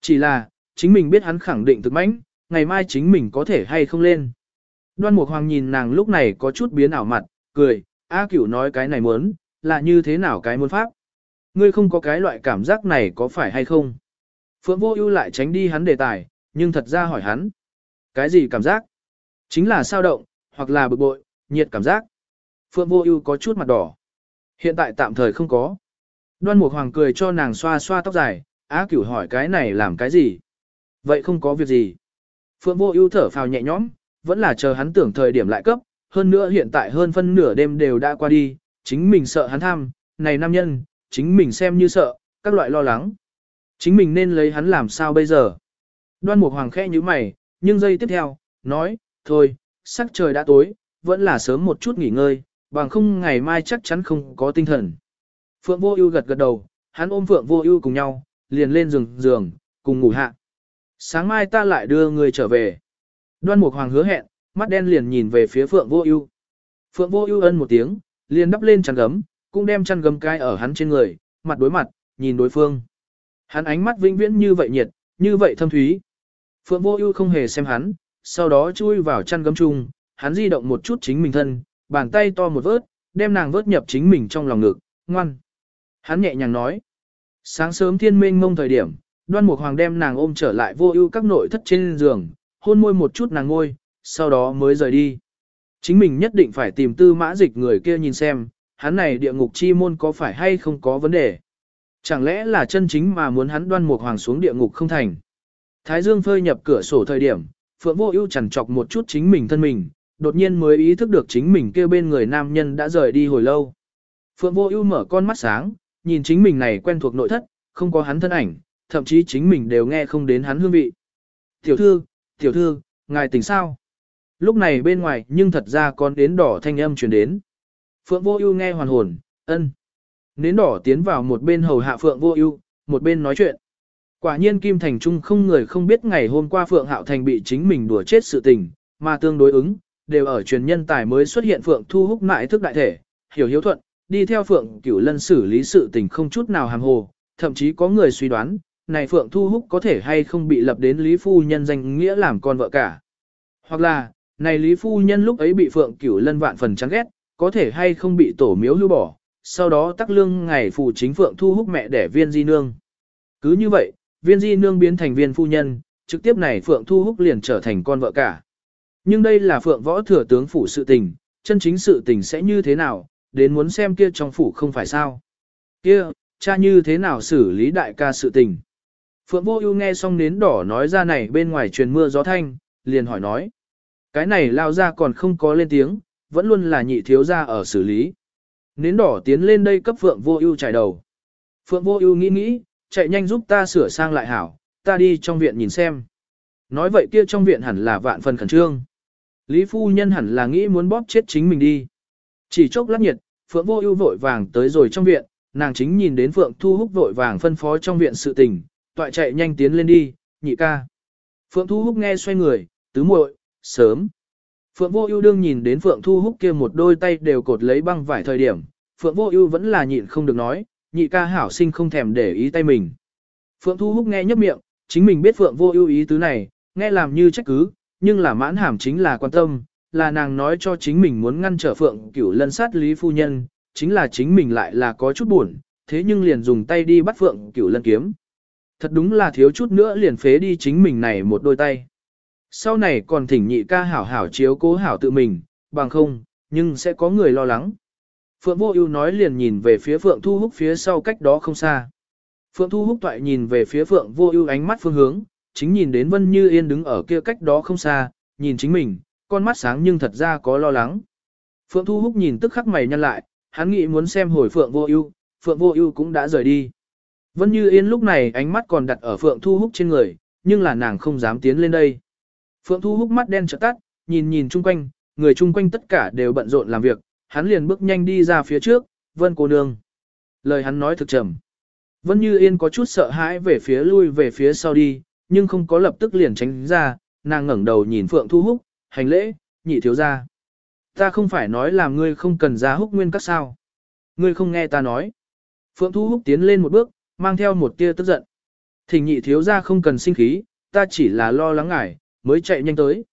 Chỉ là, chính mình biết hắn khẳng định thực mãnh, ngày mai chính mình có thể hay không lên. Đoan Mục Hoàng nhìn nàng lúc này có chút biến ảo mặt, cười, A Cửu nói cái này muốn, là như thế nào cái muốn pháp? Ngươi không có cái loại cảm giác này có phải hay không? Phượng Vô Ưu lại tránh đi hắn đề tài, nhưng thật ra hỏi hắn. Cái gì cảm giác? Chính là sao động, hoặc là bực bội, nhiệt cảm giác. Phượng Vô Ưu có chút mặt đỏ. Hiện tại tạm thời không có. Đoan Mục Hoàng cười cho nàng xoa xoa tóc dài, Á Cửu hỏi cái này làm cái gì? Vậy không có việc gì. Phượng Vô Ưu thở phào nhẹ nhõm, vẫn là chờ hắn tưởng thời điểm lại cấp, hơn nữa hiện tại hơn phân nửa đêm đều đã qua đi, chính mình sợ hắn tham, này nam nhân, chính mình xem như sợ, các loại lo lắng. Chính mình nên lấy hắn làm sao bây giờ? Đoan Mục Hoàng khẽ nhíu mày, nhưng giây tiếp theo, nói, thôi, sắc trời đã tối, vẫn là sớm một chút nghỉ ngơi, bằng không ngày mai chắc chắn không có tinh thần. Phượng Vô Ưu gật gật đầu, hắn ôm Phượng Vô Ưu cùng nhau, liền lên giường giường, cùng ngủ hạ. Sáng mai ta lại đưa người trở về. Đoan Mục Hoàng hứa hẹn, mắt đen liền nhìn về phía Phượng Vô Ưu. Phượng Vô Ưu ân một tiếng, liền đắp lên chăn gấm, cũng đem chăn gấm cái ở hắn trên người, mặt đối mặt, nhìn đối phương. Hắn ánh mắt vĩnh viễn như vậy nhiệt, như vậy thâm thúy. Phượng Vô Ưu không hề xem hắn, sau đó chui vào chăn gấm chung, hắn di động một chút chính mình thân, bàn tay to một vớt, đem nàng vớt nhập chính mình trong lòng ngực, ngoan. Hắn nhẹ nhàng nói. Sáng sớm thiên minh mông thời điểm, đoan mục hoàng đem nàng ôm trở lại vô ưu các nội thất trên giường, hôn môi một chút nàng ngôi, sau đó mới rời đi. Chính mình nhất định phải tìm tư mã dịch người kia nhìn xem, hắn này địa ngục chi môn có phải hay không có vấn đề. Chẳng lẽ là chân chính mà muốn hắn đoan mục hoàng xuống địa ngục không thành. Thái dương phơi nhập cửa sổ thời điểm, Phượng Vô Ưu chằn chọc một chút chính mình thân mình, đột nhiên mới ý thức được chính mình kia bên người nam nhân đã rời đi hồi lâu. Phượng Vô Ưu mở con mắt sáng, nhìn chính mình này quen thuộc nội thất, không có hắn thân ảnh, thậm chí chính mình đều nghe không đến hắn hương vị. "Tiểu thư, tiểu thư, ngài tỉnh sao?" Lúc này bên ngoài nhưng thật ra con đến đỏ thanh âm truyền đến. Phượng Vô Ưu nghe hoàn hồn, "Ân." Nến đỏ tiến vào một bên hầu hạ Phượng Vô Ưu, một bên nói chuyện. Quả nhiên Kim Thành Trung không người không biết ngày hôm qua Phượng Hạo Thành bị chính mình đùa chết sự tình, mà tương đối ứng, đều ở truyền nhân tài mới xuất hiện Phượng Thu Húc mại thức đại thể, hiểu hiếu thuận, đi theo Phượng Cửu Lân xử lý sự tình không chút nào hàm hồ, thậm chí có người suy đoán, này Phượng Thu Húc có thể hay không bị lập đến Lý Phu Nhân danh nghĩa làm con vợ cả. Hoặc là, này Lý Phu Nhân lúc ấy bị Phượng Cửu Lân vạn phần chán ghét, có thể hay không bị tổ miếu lưu bỏ, sau đó tắc lương ngày phụ chính Phượng Thu Húc mẹ đẻ viên di nương. Cứ như vậy, viên di nương biến thành viên phu nhân, trực tiếp này Phượng Thu Húc liền trở thành con vợ cả. Nhưng đây là Phượng võ thừa tướng phủ sự tình, chân chính sự tình sẽ như thế nào, đến muốn xem kia trong phủ không phải sao. Kia, cha như thế nào xử lý đại ca sự tình. Phượng vô ưu nghe xong nến đỏ nói ra này bên ngoài truyền mưa gió thanh, liền hỏi nói. Cái này lao ra còn không có lên tiếng, vẫn luôn là nhị thiếu ra ở xử lý. Nến đỏ tiến lên đây cấp Phượng vô ưu trải đầu. Phượng vô ưu nghĩ nghĩ, chạy nhanh giúp ta sửa sang lại hảo, ta đi trong viện nhìn xem. Nói vậy kia trong viện hẳn là vạn phần khẩn trương. Lý phu nhân hẳn là nghĩ muốn bóp chết chính mình đi. Chỉ chốc lát nhiệt, Phượng Vô Ưu vội vàng tới rồi trong viện, nàng chính nhìn đến Phượng Thu Húc vội vàng phân phó trong viện sự tình, toại chạy nhanh tiến lên đi, nhị ca. Phượng Thu Húc nghe xoay người, tứ muội, sớm. Phượng Vô Ưu đương nhìn đến Phượng Thu Húc kia một đôi tay đều cột lấy băng vải thời điểm, Phượng Vô Ưu vẫn là nhịn không được nói, nhị ca hảo sinh không thèm để ý tay mình. Phượng Thu Húc nghe nhếch miệng, chính mình biết Phượng Vô Ưu ý tứ này, nghe làm như trách cứ, nhưng là mãn hàm chính là quan tâm, là nàng nói cho chính mình muốn ngăn trở Phượng Cửu Lân sát Lý phu nhân, chính là chính mình lại là có chút buồn, thế nhưng liền dùng tay đi bắt Phượng Cửu Lân kiếm. Thật đúng là thiếu chút nữa liền phế đi chính mình này một đôi tay. Sau này còn thỉnh nhị ca hảo hảo chiếu cố hảo tự mình, bằng không, nhưng sẽ có người lo lắng. Phượng Vô Ưu nói liền nhìn về phía Phượng Thu Húc phía sau cách đó không xa. Phượng Thu Húc toại nhìn về phía Phượng Vô Ưu ánh mắt phương hướng, chính nhìn đến Vân Như Yên đứng ở kia cách đó không xa, nhìn chính mình, con mắt sáng nhưng thật ra có lo lắng. Phượng Thu Húc nhìn tức khắc mày nhăn lại, hắn nghĩ muốn xem hồi Phượng Vô Ưu, Phượng Vô Ưu cũng đã rời đi. Vân Như Yên lúc này ánh mắt còn đặt ở Phượng Thu Húc trên người, nhưng là nàng không dám tiến lên đây. Phượng Thu Húc mắt đen trợn tắt, nhìn nhìn chung quanh, người chung quanh tất cả đều bận rộn làm việc, hắn liền bước nhanh đi ra phía trước, "Vân cô nương." Lời hắn nói thực trầm. Vân Như Yên có chút sợ hãi về phía lui về phía sau đi, nhưng không có lập tức liền tránh ra, nàng ngẩng đầu nhìn Phượng Thu Húc, hành lễ, nhị thiếu ra. Ta không phải nói là ngươi không cần ra húc nguyên các sao. Ngươi không nghe ta nói. Phượng Thu Húc tiến lên một bước, mang theo một tia tức giận. Thỉnh nhị thiếu ra không cần sinh khí, ta chỉ là lo lắng ngại, mới chạy nhanh tới.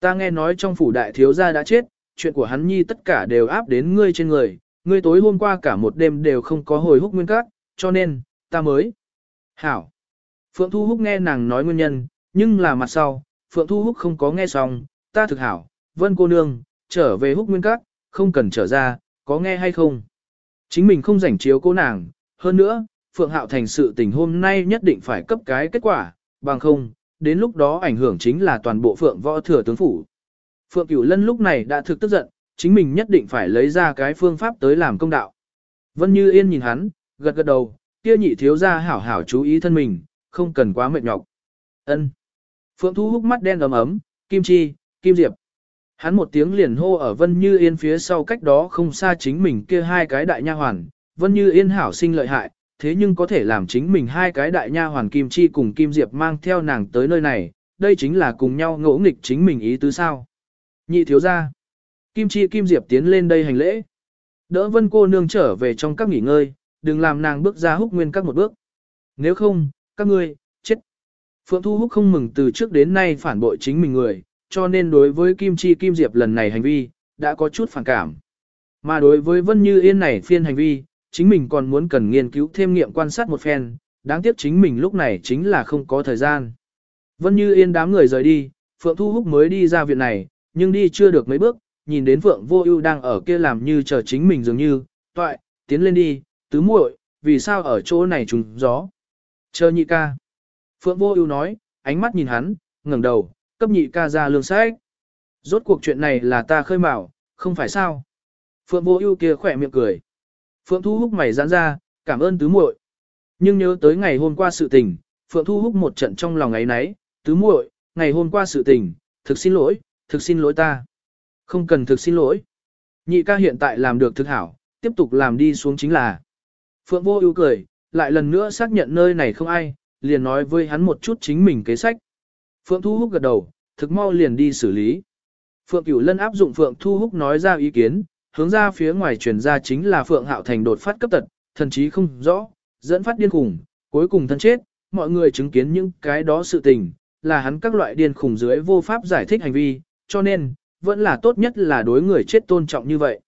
Ta nghe nói trong phủ đại thiếu gia đã chết, chuyện của hắn nhi tất cả đều áp đến ngươi trên người, ngươi tối hôm qua cả một đêm đều không có hồi húc nguyên các, cho nên, ta mới. Hảo. Phượng Thu Húc nghe nàng nói nguyên nhân, nhưng là mặt sau, Phượng Thu Húc không có nghe xong, ta thực hảo, vân cô nương, trở về húc nguyên các, không cần trở ra, có nghe hay không? Chính mình không rảnh chiếu cô nàng, hơn nữa, Phượng Hạo thành sự tình hôm nay nhất định phải cấp cái kết quả, bằng không, đến lúc đó ảnh hưởng chính là toàn bộ Phượng võ thừa tướng phủ. Phượng Cửu Lân lúc này đã thực tức giận, chính mình nhất định phải lấy ra cái phương pháp tới làm công đạo. Vân Như Yên nhìn hắn, gật gật đầu, kia nhị thiếu gia hảo hảo chú ý thân mình, không cần quá mệt nhọc. Ân. Phượng Thu hút mắt đen ấm ấm, Kim Chi, Kim Diệp. Hắn một tiếng liền hô ở Vân Như Yên phía sau cách đó không xa chính mình kia hai cái đại nha hoàn, Vân Như Yên hảo sinh lợi hại, thế nhưng có thể làm chính mình hai cái đại nha hoàn Kim Chi cùng Kim Diệp mang theo nàng tới nơi này, đây chính là cùng nhau ngỗ nghịch chính mình ý tứ sao. Nhị thiếu gia, Kim Chi Kim Diệp tiến lên đây hành lễ. Đỡ Vân cô nương trở về trong các nghỉ ngơi, đừng làm nàng bước ra húc nguyên các một bước. Nếu không, các ngươi, chết. Phượng Thu Húc không mừng từ trước đến nay phản bội chính mình người, cho nên đối với Kim Chi Kim Diệp lần này hành vi, đã có chút phản cảm. Mà đối với Vân Như Yên này phiên hành vi, chính mình còn muốn cần nghiên cứu thêm nghiệm quan sát một phen, đáng tiếc chính mình lúc này chính là không có thời gian. Vân Như Yên đám người rời đi, Phượng Thu Húc mới đi ra viện này, nhưng đi chưa được mấy bước, nhìn đến Phượng Vô Ưu đang ở kia làm như chờ chính mình dường như, "Toại, tiến lên đi, tứ muội, vì sao ở chỗ này trùng gió?" "Chờ nhị ca." Phượng Vô Ưu nói, ánh mắt nhìn hắn, ngẩng đầu, cấp nhị ca ra lương sách. Rốt cuộc chuyện này là ta khơi mào, không phải sao? Phượng Vô Ưu kia khỏe miệng cười. Phượng Thu Húc mày giãn ra, cảm ơn tứ muội. Nhưng nhớ tới ngày hôm qua sự tình, Phượng Thu Húc một trận trong lòng ấy nấy, tứ muội, ngày hôm qua sự tình, thực xin lỗi, thực xin lỗi ta. Không cần thực xin lỗi. Nhị ca hiện tại làm được thực hảo, tiếp tục làm đi xuống chính là. Phượng Vô Ưu cười, lại lần nữa xác nhận nơi này không ai, liền nói với hắn một chút chính mình kế sách. Phượng Thu Húc gật đầu, thực mau liền đi xử lý. Phượng Cửu Lân áp dụng Phượng Thu Húc nói ra ý kiến, hướng ra phía ngoài truyền ra chính là Phượng Hạo Thành đột phát cấp tật, thần trí không rõ, dẫn phát điên khủng, cuối cùng thân chết, mọi người chứng kiến những cái đó sự tình, là hắn các loại điên khủng dưới vô pháp giải thích hành vi, cho nên, vẫn là tốt nhất là đối người chết tôn trọng như vậy.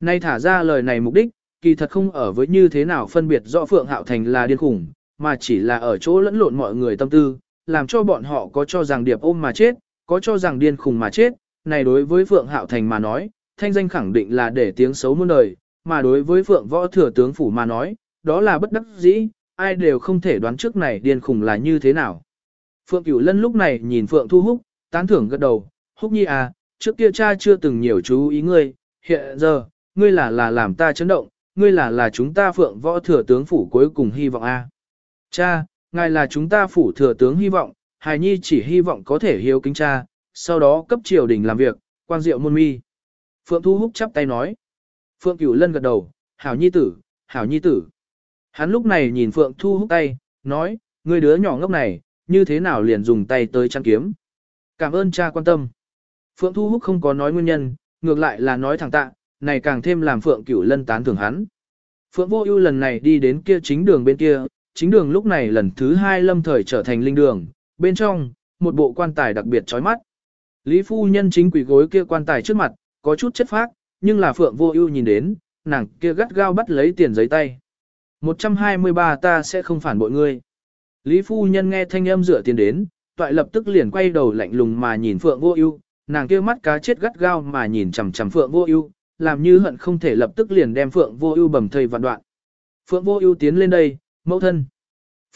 Nay thả ra lời này mục đích, kỳ thật không ở với như thế nào phân biệt rõ Phượng Hạo Thành là điên khủng, mà chỉ là ở chỗ lẫn lộn mọi người tâm tư, làm cho bọn họ có cho rằng điệp ôm mà chết, có cho rằng điên khùng mà chết, này đối với Phượng Hạo Thành mà nói, thanh danh khẳng định là để tiếng xấu muôn đời, mà đối với Phượng Võ Thừa Tướng Phủ mà nói, đó là bất đắc dĩ, ai đều không thể đoán trước này điên khùng là như thế nào. Phượng Cửu Lân lúc này nhìn Phượng Thu Húc, tán thưởng gật đầu, Húc Nhi à, trước kia cha chưa từng nhiều chú ý ngươi, hiện giờ, ngươi là là làm ta chấn động, ngươi là là chúng ta Phượng Võ Thừa Tướng Phủ cuối cùng hy vọng a. Cha, ngài là chúng ta phủ thừa tướng hy vọng, hài nhi chỉ hy vọng có thể hiếu kính cha, sau đó cấp triều đình làm việc, quan diệu môn mi. Phượng Thu Húc chắp tay nói. Phượng Cửu Lân gật đầu, hảo nhi tử, hảo nhi tử. Hắn lúc này nhìn Phượng Thu Húc tay, nói, người đứa nhỏ ngốc này, như thế nào liền dùng tay tới chăn kiếm. Cảm ơn cha quan tâm. Phượng Thu Húc không có nói nguyên nhân, ngược lại là nói thẳng tạ, này càng thêm làm Phượng Cửu Lân tán thưởng hắn. Phượng Vô Ưu lần này đi đến kia chính đường bên kia, chính đường lúc này lần thứ hai lâm thời trở thành linh đường, bên trong, một bộ quan tài đặc biệt chói mắt. Lý phu nhân chính quỷ gối kia quan tài trước mặt, có chút chất phác, nhưng là Phượng Vô Ưu nhìn đến, nàng kia gắt gao bắt lấy tiền giấy tay. 123 ta sẽ không phản bội ngươi. Lý phu nhân nghe thanh âm rửa tiền đến, toại lập tức liền quay đầu lạnh lùng mà nhìn Phượng Vô Ưu, nàng kia mắt cá chết gắt gao mà nhìn chằm chằm Phượng Vô Ưu, làm như hận không thể lập tức liền đem Phượng Vô Ưu bầm thây vạn đoạn. Phượng Vô Ưu tiến lên đây, Mẫu thân.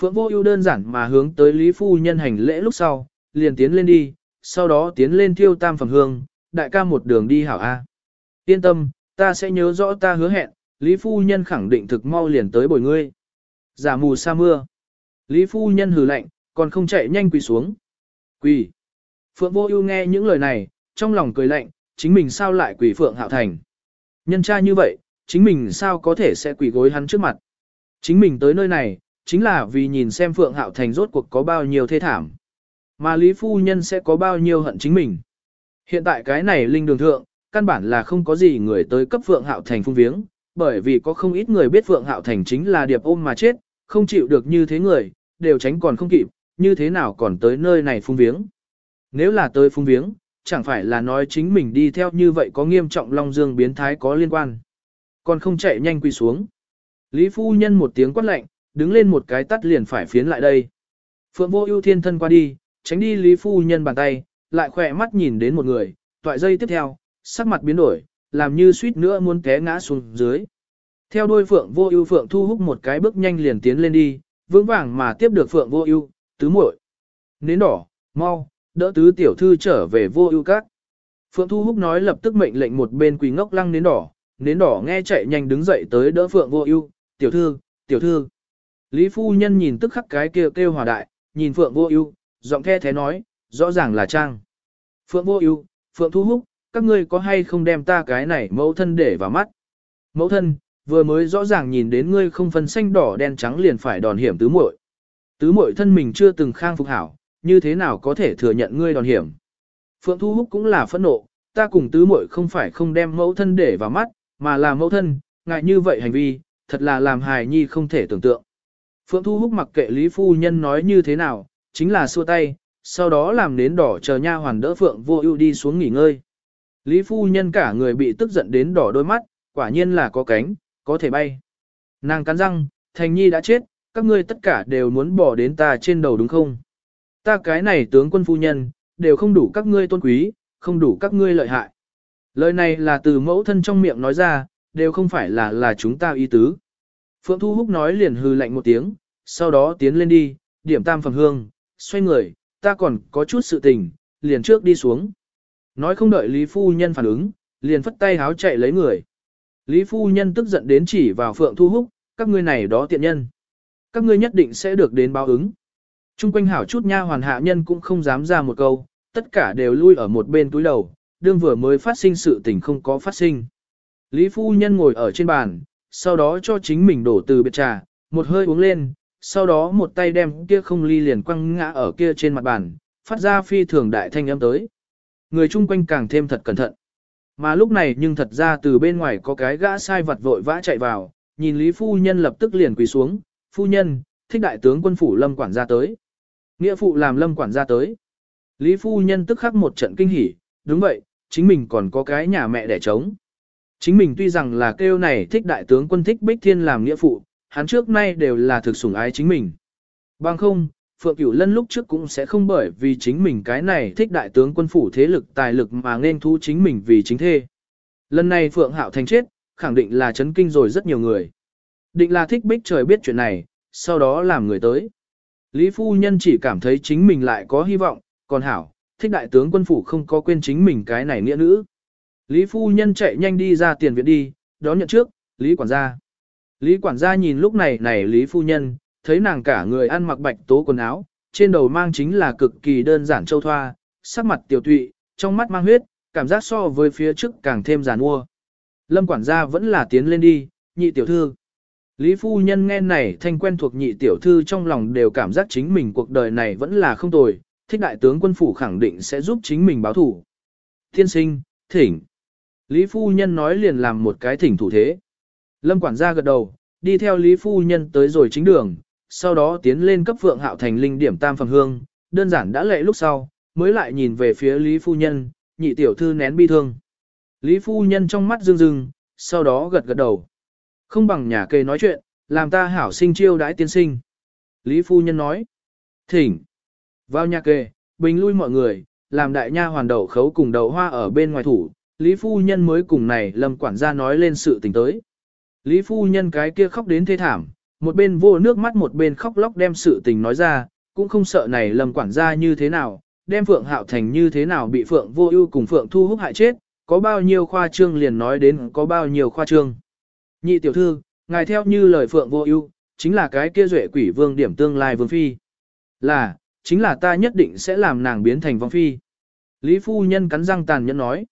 Phượng vô ưu đơn giản mà hướng tới Lý Phu Nhân hành lễ lúc sau, liền tiến lên đi, sau đó tiến lên thiêu tam phẩm hương, đại ca một đường đi hảo A. Yên tâm, ta sẽ nhớ rõ ta hứa hẹn, Lý Phu Nhân khẳng định thực mau liền tới bồi ngươi. Giả mù sa mưa. Lý Phu Nhân hừ lạnh, còn không chạy nhanh quỳ xuống. Quỳ. Phượng vô ưu nghe những lời này, trong lòng cười lạnh, chính mình sao lại quỳ Phượng Hạo Thành. Nhân tra như vậy, chính mình sao có thể sẽ quỳ gối hắn trước mặt. Chính mình tới nơi này, chính là vì nhìn xem Phượng Hạo Thành rốt cuộc có bao nhiêu thê thảm. Mà Lý Phu Nhân sẽ có bao nhiêu hận chính mình. Hiện tại cái này linh đường thượng, căn bản là không có gì người tới cấp Phượng Hạo Thành phung viếng, bởi vì có không ít người biết Phượng Hạo Thành chính là điệp ôm mà chết, không chịu được như thế người, đều tránh còn không kịp, như thế nào còn tới nơi này phung viếng. Nếu là tới phung viếng, chẳng phải là nói chính mình đi theo như vậy có nghiêm trọng Long Dương biến thái có liên quan. Còn không chạy nhanh quỳ xuống. Lý phu nhân một tiếng quát lạnh, đứng lên một cái tắt liền phải phiến lại đây. Phượng vô ưu thiên thân qua đi, tránh đi Lý phu nhân bàn tay, lại khỏe mắt nhìn đến một người, toại dây tiếp theo, sắc mặt biến đổi, làm như suýt nữa muốn té ngã xuống dưới. Theo đuôi Phượng vô ưu Phượng thu hút một cái bước nhanh liền tiến lên đi, vững vàng mà tiếp được Phượng vô ưu, tứ muội. Nến đỏ, mau, đỡ tứ tiểu thư trở về vô ưu các. Phượng Thu Húc nói lập tức mệnh lệnh một bên quỳ ngốc lăng nến đỏ, nến đỏ nghe chạy nhanh đứng dậy tới đỡ Phượng Vô Ưu, tiểu thư, tiểu thư. Lý phu nhân nhìn tức khắc cái kia kêu, kêu hòa đại, nhìn Phượng Vô Ưu, giọng the thế nói, rõ ràng là trang. Phượng Vô Ưu, Phượng Thu Húc, các ngươi có hay không đem ta cái này mẫu thân để vào mắt? Mẫu thân, vừa mới rõ ràng nhìn đến ngươi không phân xanh đỏ đen trắng liền phải đòn hiểm tứ muội. Tứ muội thân mình chưa từng khang phục hảo, như thế nào có thể thừa nhận ngươi đòn hiểm? Phượng Thu Húc cũng là phẫn nộ, ta cùng tứ muội không phải không đem mẫu thân để vào mắt, mà là mẫu thân, ngại như vậy hành vi, thật là làm hài nhi không thể tưởng tượng. Phượng Thu Húc mặc kệ Lý Phu Nhân nói như thế nào, chính là xua tay, sau đó làm nến đỏ chờ nha hoàn đỡ Phượng Vô Ưu đi xuống nghỉ ngơi. Lý Phu Nhân cả người bị tức giận đến đỏ đôi mắt, quả nhiên là có cánh, có thể bay. Nàng cắn răng, Thành Nhi đã chết, các ngươi tất cả đều muốn bỏ đến ta trên đầu đúng không? Ta cái này tướng quân phu nhân, đều không đủ các ngươi tôn quý, không đủ các ngươi lợi hại. Lời này là từ mẫu thân trong miệng nói ra, đều không phải là là chúng ta ý tứ. Phượng Thu Húc nói liền hư lạnh một tiếng, sau đó tiến lên đi, điểm tam phẩm hương, xoay người, ta còn có chút sự tình, liền trước đi xuống. Nói không đợi Lý Phu Nhân phản ứng, liền phất tay háo chạy lấy người. Lý Phu Nhân tức giận đến chỉ vào Phượng Thu Húc, các ngươi này đó tiện nhân. Các ngươi nhất định sẽ được đến báo ứng. Trung quanh hảo chút nha hoàn hạ nhân cũng không dám ra một câu, tất cả đều lui ở một bên túi đầu, đương vừa mới phát sinh sự tình không có phát sinh. Lý Phu Nhân ngồi ở trên bàn, sau đó cho chính mình đổ từ biệt trà, một hơi uống lên, sau đó một tay đem kia không ly liền quăng ngã ở kia trên mặt bàn, phát ra phi thường đại thanh âm tới. Người chung quanh càng thêm thật cẩn thận. Mà lúc này nhưng thật ra từ bên ngoài có cái gã sai vật vội vã chạy vào, nhìn Lý Phu Nhân lập tức liền quỳ xuống, Phu Nhân, thích đại tướng quân phủ lâm quản gia tới. Nghĩa phụ làm lâm quản gia tới. Lý Phu Nhân tức khắc một trận kinh hỉ, đúng vậy, chính mình còn có cái nhà mẹ đẻ trống. Chính mình tuy rằng là kêu này thích đại tướng quân thích Bích Thiên làm nghĩa phụ, hắn trước nay đều là thực sủng ái chính mình. Bằng không, Phượng Cửu Lân lúc trước cũng sẽ không bởi vì chính mình cái này thích đại tướng quân phủ thế lực tài lực mà nên thu chính mình vì chính thê. Lần này Phượng Hạo thành chết, khẳng định là chấn kinh rồi rất nhiều người. Định là thích bích trời biết chuyện này, sau đó làm người tới. Lý Phu Nhân chỉ cảm thấy chính mình lại có hy vọng, còn Hảo, thích đại tướng quân phủ không có quên chính mình cái này nghĩa nữ. Lý Phu Nhân chạy nhanh đi ra tiền viện đi, đón nhận trước, Lý Quản gia. Lý Quản gia nhìn lúc này này Lý Phu Nhân, thấy nàng cả người ăn mặc bạch tố quần áo, trên đầu mang chính là cực kỳ đơn giản châu thoa, sắc mặt tiểu tụy, trong mắt mang huyết, cảm giác so với phía trước càng thêm giàn mua. Lâm quản gia vẫn là tiến lên đi, nhị tiểu thư. Lý phu nhân nghe này thanh quen thuộc nhị tiểu thư trong lòng đều cảm giác chính mình cuộc đời này vẫn là không tồi, thích đại tướng quân phủ khẳng định sẽ giúp chính mình báo thủ. Thiên sinh, thỉnh. Lý phu nhân nói liền làm một cái thỉnh thủ thế. Lâm quản gia gật đầu, đi theo Lý phu nhân tới rồi chính đường, sau đó tiến lên cấp Phượng Hạo thành linh điểm tam phẩm hương, đơn giản đã lệ lúc sau, mới lại nhìn về phía Lý phu nhân, nhị tiểu thư nén bi thương. Lý phu nhân trong mắt rưng rưng, sau đó gật gật đầu. Không bằng nhà kê nói chuyện, làm ta hảo sinh chiêu đãi tiên sinh. Lý phu nhân nói. Thỉnh. Vào nhà kê, bình lui mọi người, làm đại nha hoàn đậu khấu cùng đầu hoa ở bên ngoài thủ. Lý phu nhân mới cùng này lâm quản gia nói lên sự tình tới. Lý phu nhân cái kia khóc đến thê thảm, một bên vô nước mắt một bên khóc lóc đem sự tình nói ra, cũng không sợ này lâm quản gia như thế nào, đem Phượng Hạo Thành như thế nào bị Phượng vô ưu cùng Phượng thu hút hại chết, có bao nhiêu khoa trương liền nói đến có bao nhiêu khoa trương. Nhị tiểu thư, ngài theo như lời Phượng vô ưu, chính là cái kia duệ quỷ vương điểm tương lai vương phi. Là, chính là ta nhất định sẽ làm nàng biến thành vong phi. Lý phu nhân cắn răng tàn nhẫn nói.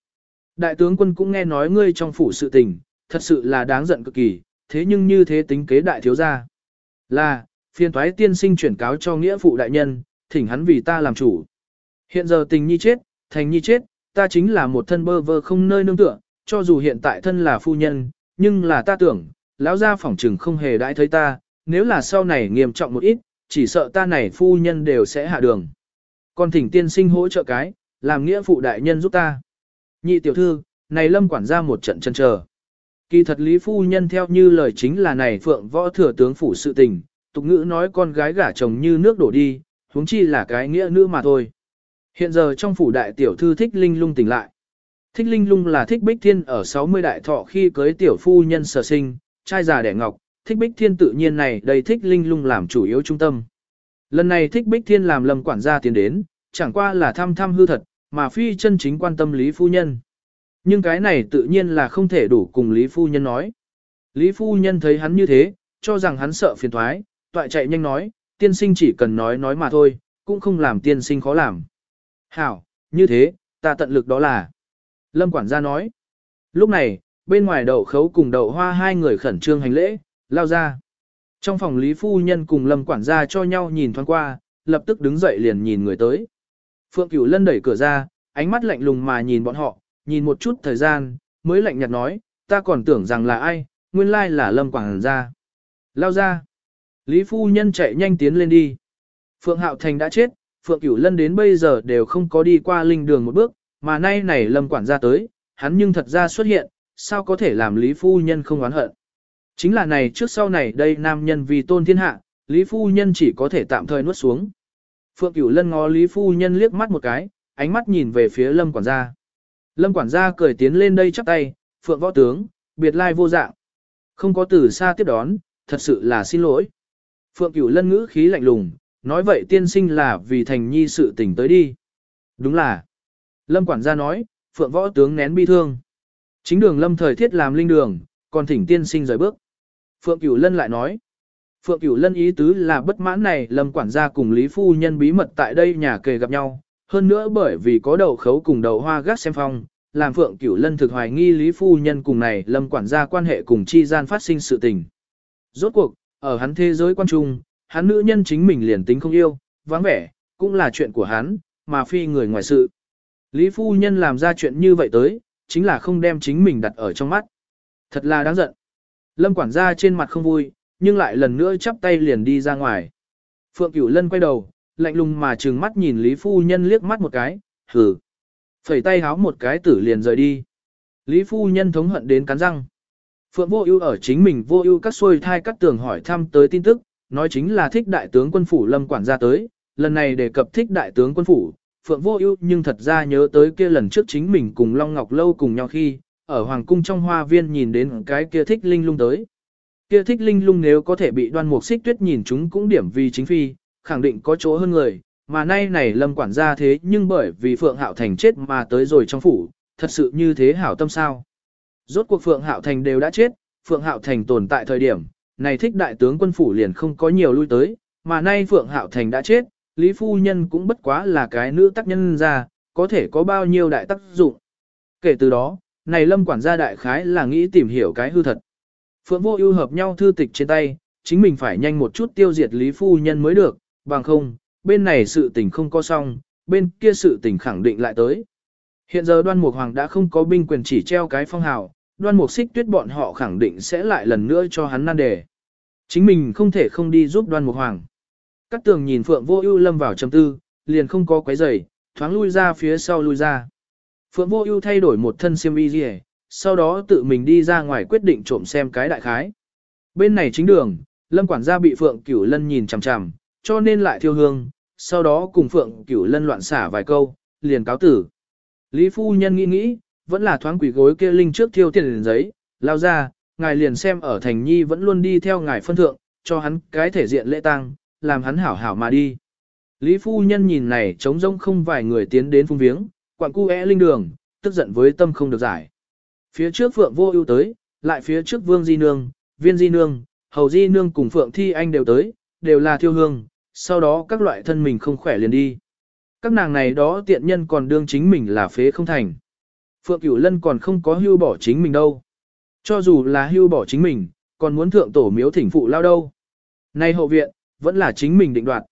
Đại tướng quân cũng nghe nói ngươi trong phủ sự tình, thật sự là đáng giận cực kỳ, thế nhưng như thế tính kế đại thiếu gia. Là, phiên thoái tiên sinh chuyển cáo cho nghĩa phụ đại nhân, thỉnh hắn vì ta làm chủ. Hiện giờ tình nhi chết, thành nhi chết, ta chính là một thân bơ vơ không nơi nương tựa, cho dù hiện tại thân là phu nhân, nhưng là ta tưởng, lão gia phỏng trừng không hề đãi thấy ta, nếu là sau này nghiêm trọng một ít, chỉ sợ ta này phu nhân đều sẽ hạ đường. Còn thỉnh tiên sinh hỗ trợ cái, làm nghĩa phụ đại nhân giúp ta. Nhị tiểu thư, này lâm quản gia một trận chân chờ. Kỳ thật Lý Phu Nhân theo như lời chính là này phượng võ thừa tướng phủ sự tình, tục ngữ nói con gái gả chồng như nước đổ đi, huống chi là cái nghĩa nữ mà thôi. Hiện giờ trong phủ đại tiểu thư thích linh lung tỉnh lại. Thích linh lung là thích bích thiên ở 60 đại thọ khi cưới tiểu phu nhân sở sinh, trai già đẻ ngọc, thích bích thiên tự nhiên này đầy thích linh lung làm chủ yếu trung tâm. Lần này thích bích thiên làm lầm quản gia tiến đến, chẳng qua là thăm thăm hư thật, mà phi chân chính quan tâm lý phu nhân. Nhưng cái này tự nhiên là không thể đủ cùng Lý Phu Nhân nói. Lý Phu Nhân thấy hắn như thế, cho rằng hắn sợ phiền thoái, toại chạy nhanh nói, tiên sinh chỉ cần nói nói mà thôi, cũng không làm tiên sinh khó làm. Hảo, như thế, ta tận lực đó là. Lâm quản gia nói. Lúc này, bên ngoài đậu khấu cùng đậu hoa hai người khẩn trương hành lễ, lao ra. Trong phòng Lý Phu Nhân cùng Lâm quản gia cho nhau nhìn thoáng qua, lập tức đứng dậy liền nhìn người tới. Phượng Cửu Lân đẩy cửa ra, ánh mắt lạnh lùng mà nhìn bọn họ, nhìn một chút thời gian, mới lạnh nhạt nói, ta còn tưởng rằng là ai, nguyên lai là Lâm quản gia. Lao ra. Lý Phu Nhân chạy nhanh tiến lên đi. Phượng Hạo Thành đã chết, Phượng Cửu Lân đến bây giờ đều không có đi qua linh đường một bước, mà nay này Lâm quản gia tới, hắn nhưng thật ra xuất hiện, sao có thể làm Lý Phu Nhân không oán hận. Chính là này trước sau này đây nam nhân vì tôn thiên hạ, Lý Phu Nhân chỉ có thể tạm thời nuốt xuống. Phượng Cửu Lân ngó Lý Phu Nhân liếc mắt một cái, ánh mắt nhìn về phía Lâm quản gia. Lâm quản gia cười tiến lên đây chắp tay, Phượng võ tướng, biệt lai vô dạng. Không có từ xa tiếp đón, thật sự là xin lỗi. Phượng Cửu Lân ngữ khí lạnh lùng, nói vậy tiên sinh là vì thành nhi sự tình tới đi. Đúng là. Lâm quản gia nói, Phượng võ tướng nén bi thương. Chính đường lâm thời thiết làm linh đường, còn thỉnh tiên sinh rời bước. Phượng Cửu Lân lại nói, Phượng Cửu Lân ý tứ là bất mãn này lâm quản gia cùng Lý Phu Nhân bí mật tại đây nhà kề gặp nhau, hơn nữa bởi vì có đầu khấu cùng đầu hoa gác xem phong, làm Phượng Cửu Lân thực hoài nghi Lý Phu Nhân cùng này lâm quản gia quan hệ cùng chi gian phát sinh sự tình. Rốt cuộc, ở hắn thế giới quan trung, hắn nữ nhân chính mình liền tính không yêu, vắng vẻ, cũng là chuyện của hắn, mà phi người ngoài sự. Lý Phu Nhân làm ra chuyện như vậy tới, chính là không đem chính mình đặt ở trong mắt. Thật là đáng giận. Lâm quản gia trên mặt không vui, nhưng lại lần nữa chắp tay liền đi ra ngoài. Phượng Cửu Lân quay đầu, lạnh lùng mà trừng mắt nhìn Lý Phu Nhân liếc mắt một cái, hừ. Phẩy tay háo một cái tử liền rời đi. Lý Phu Nhân thống hận đến cắn răng. Phượng Vô Ưu ở chính mình Vô Ưu các xuôi thai các tường hỏi thăm tới tin tức, nói chính là thích đại tướng quân phủ Lâm quản gia tới, lần này đề cập thích đại tướng quân phủ, Phượng Vô Ưu nhưng thật ra nhớ tới kia lần trước chính mình cùng Long Ngọc lâu cùng nhau khi, ở hoàng cung trong hoa viên nhìn đến cái kia thích linh lung tới. Kia thích linh lung nếu có thể bị đoan mục xích tuyết nhìn chúng cũng điểm vì chính phi, khẳng định có chỗ hơn người, mà nay này lâm quản gia thế nhưng bởi vì Phượng Hạo Thành chết mà tới rồi trong phủ, thật sự như thế hảo tâm sao. Rốt cuộc Phượng Hạo Thành đều đã chết, Phượng Hạo Thành tồn tại thời điểm, này thích đại tướng quân phủ liền không có nhiều lui tới, mà nay Phượng Hạo Thành đã chết, Lý Phu Nhân cũng bất quá là cái nữ tác nhân ra, có thể có bao nhiêu đại tác dụng. Kể từ đó, này lâm quản gia đại khái là nghĩ tìm hiểu cái hư thật. Phượng vô ưu hợp nhau thư tịch trên tay, chính mình phải nhanh một chút tiêu diệt Lý Phu Nhân mới được, bằng không, bên này sự tình không có xong, bên kia sự tình khẳng định lại tới. Hiện giờ đoan mục hoàng đã không có binh quyền chỉ treo cái phong hào, đoan mục xích tuyết bọn họ khẳng định sẽ lại lần nữa cho hắn nan đề. Chính mình không thể không đi giúp đoan mục hoàng. Cát tường nhìn Phượng vô ưu lâm vào trầm tư, liền không có quấy giày, thoáng lui ra phía sau lui ra. Phượng Vô Ưu thay đổi một thân xiêm y liễu, sau đó tự mình đi ra ngoài quyết định trộm xem cái đại khái. Bên này chính đường, Lâm quản gia bị Phượng Cửu Lân nhìn chằm chằm, cho nên lại thiêu hương, sau đó cùng Phượng Cửu Lân loạn xả vài câu, liền cáo tử. Lý phu nhân nghĩ nghĩ, vẫn là thoáng quỷ gối kia linh trước thiêu tiền liền giấy, lao ra, ngài liền xem ở thành nhi vẫn luôn đi theo ngài phân thượng, cho hắn cái thể diện lễ tang, làm hắn hảo hảo mà đi. Lý phu nhân nhìn này trống rông không vài người tiến đến phung viếng, quặng cu é linh đường, tức giận với tâm không được giải. Phía trước Phượng Vô Ưu tới, lại phía trước Vương Di Nương, Viên Di Nương, Hầu Di Nương cùng Phượng Thi Anh đều tới, đều là thiêu hương, sau đó các loại thân mình không khỏe liền đi. Các nàng này đó tiện nhân còn đương chính mình là phế không thành. Phượng Cửu Lân còn không có hưu bỏ chính mình đâu. Cho dù là hưu bỏ chính mình, còn muốn thượng tổ miếu thỉnh phụ lao đâu. Nay hậu viện, vẫn là chính mình định đoạt.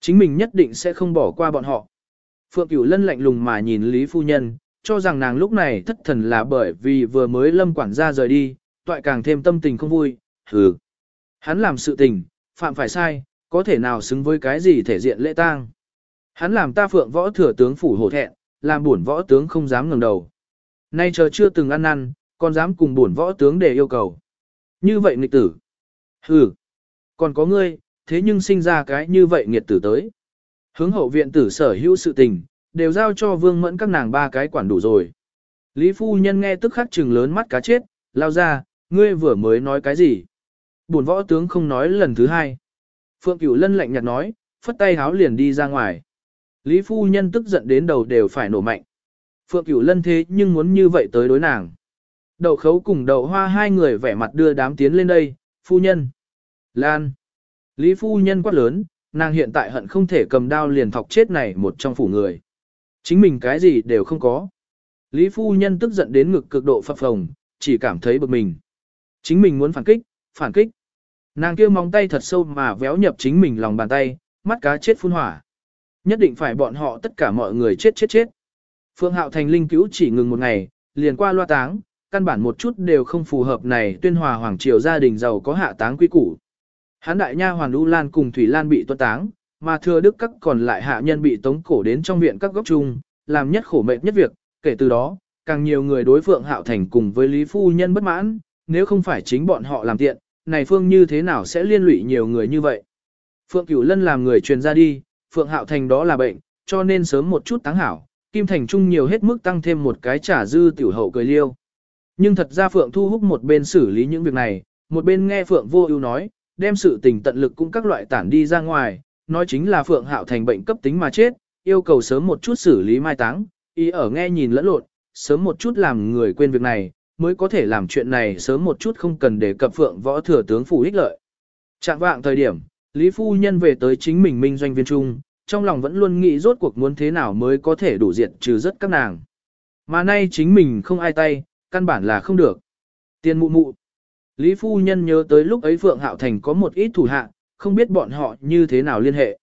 Chính mình nhất định sẽ không bỏ qua bọn họ. Phượng Cửu Lân lạnh lùng mà nhìn Lý Phu Nhân, cho rằng nàng lúc này thất thần là bởi vì vừa mới lâm quản gia rời đi, toại càng thêm tâm tình không vui, hừ. Hắn làm sự tình, phạm phải sai, có thể nào xứng với cái gì thể diện lễ tang. Hắn làm ta phượng võ thừa tướng phủ hổ thẹn, làm buồn võ tướng không dám ngẩng đầu. Nay chờ chưa từng ăn năn, còn dám cùng buồn võ tướng để yêu cầu. Như vậy nghịch tử. Hừ. Còn có ngươi, thế nhưng sinh ra cái như vậy nghiệt tử tới. Hướng hậu viện tử sở hữu sự tình, đều giao cho vương mẫn các nàng ba cái quản đủ rồi. Lý phu nhân nghe tức khắc trừng lớn mắt cá chết, lao ra, ngươi vừa mới nói cái gì? Bổn võ tướng không nói lần thứ hai. Phượng Cửu Lân lạnh nhạt nói, phất tay háo liền đi ra ngoài. Lý phu nhân tức giận đến đầu đều phải nổ mạnh. Phượng Cửu Lân thế nhưng muốn như vậy tới đối nàng. Đậu khấu cùng đậu hoa hai người vẻ mặt đưa đám tiến lên đây, phu nhân. Lan. Lý phu nhân quát lớn, nàng hiện tại hận không thể cầm đao liền thọc chết này một trong phủ người. Chính mình cái gì đều không có. Lý phu nhân tức giận đến ngực cực độ phập phồng, chỉ cảm thấy bực mình. Chính mình muốn phản kích, phản kích. Nàng kia móng tay thật sâu mà véo nhập chính mình lòng bàn tay, mắt cá chết phun hỏa. Nhất định phải bọn họ tất cả mọi người chết chết chết. Phương Hạo Thành linh cứu chỉ ngừng một ngày, liền qua loa táng, căn bản một chút đều không phù hợp này tuyên hòa hoàng triều gia đình giàu có hạ táng quy củ. Hán đại nha hoàn U Lan cùng Thủy Lan bị tuân táng, mà thừa đức các còn lại hạ nhân bị tống cổ đến trong viện các góc chung, làm nhất khổ mệt nhất việc, kể từ đó, càng nhiều người đối Phượng Hạo Thành cùng với Lý Phu Nhân bất mãn, nếu không phải chính bọn họ làm tiện, này Phương như thế nào sẽ liên lụy nhiều người như vậy. Phượng Cửu Lân làm người truyền ra đi, Phượng Hạo Thành đó là bệnh, cho nên sớm một chút táng hảo, Kim Thành Trung nhiều hết mức tăng thêm một cái trả dư tiểu hậu cười liêu. Nhưng thật ra Phượng Thu Húc một bên xử lý những việc này, một bên nghe Phượng Vô Ưu nói, đem sự tình tận lực cũng các loại tản đi ra ngoài, nói chính là Phượng Hạo thành bệnh cấp tính mà chết, yêu cầu sớm một chút xử lý mai táng, ý ở nghe nhìn lẫn lộn, sớm một chút làm người quên việc này, mới có thể làm chuyện này sớm một chút không cần để cập Phượng võ thừa tướng phủ ích lợi. Trạng vạng thời điểm, Lý Phu Nhân về tới chính mình minh doanh viên trung, trong lòng vẫn luôn nghĩ rốt cuộc muốn thế nào mới có thể đủ diện trừ rất các nàng. Mà nay chính mình không ai tay, căn bản là không được. Tiền mụ mụ. Lý Phu Nhân nhớ tới lúc ấy Phượng Hạo Thành có một ít thủ hạ, không biết bọn họ như thế nào liên hệ.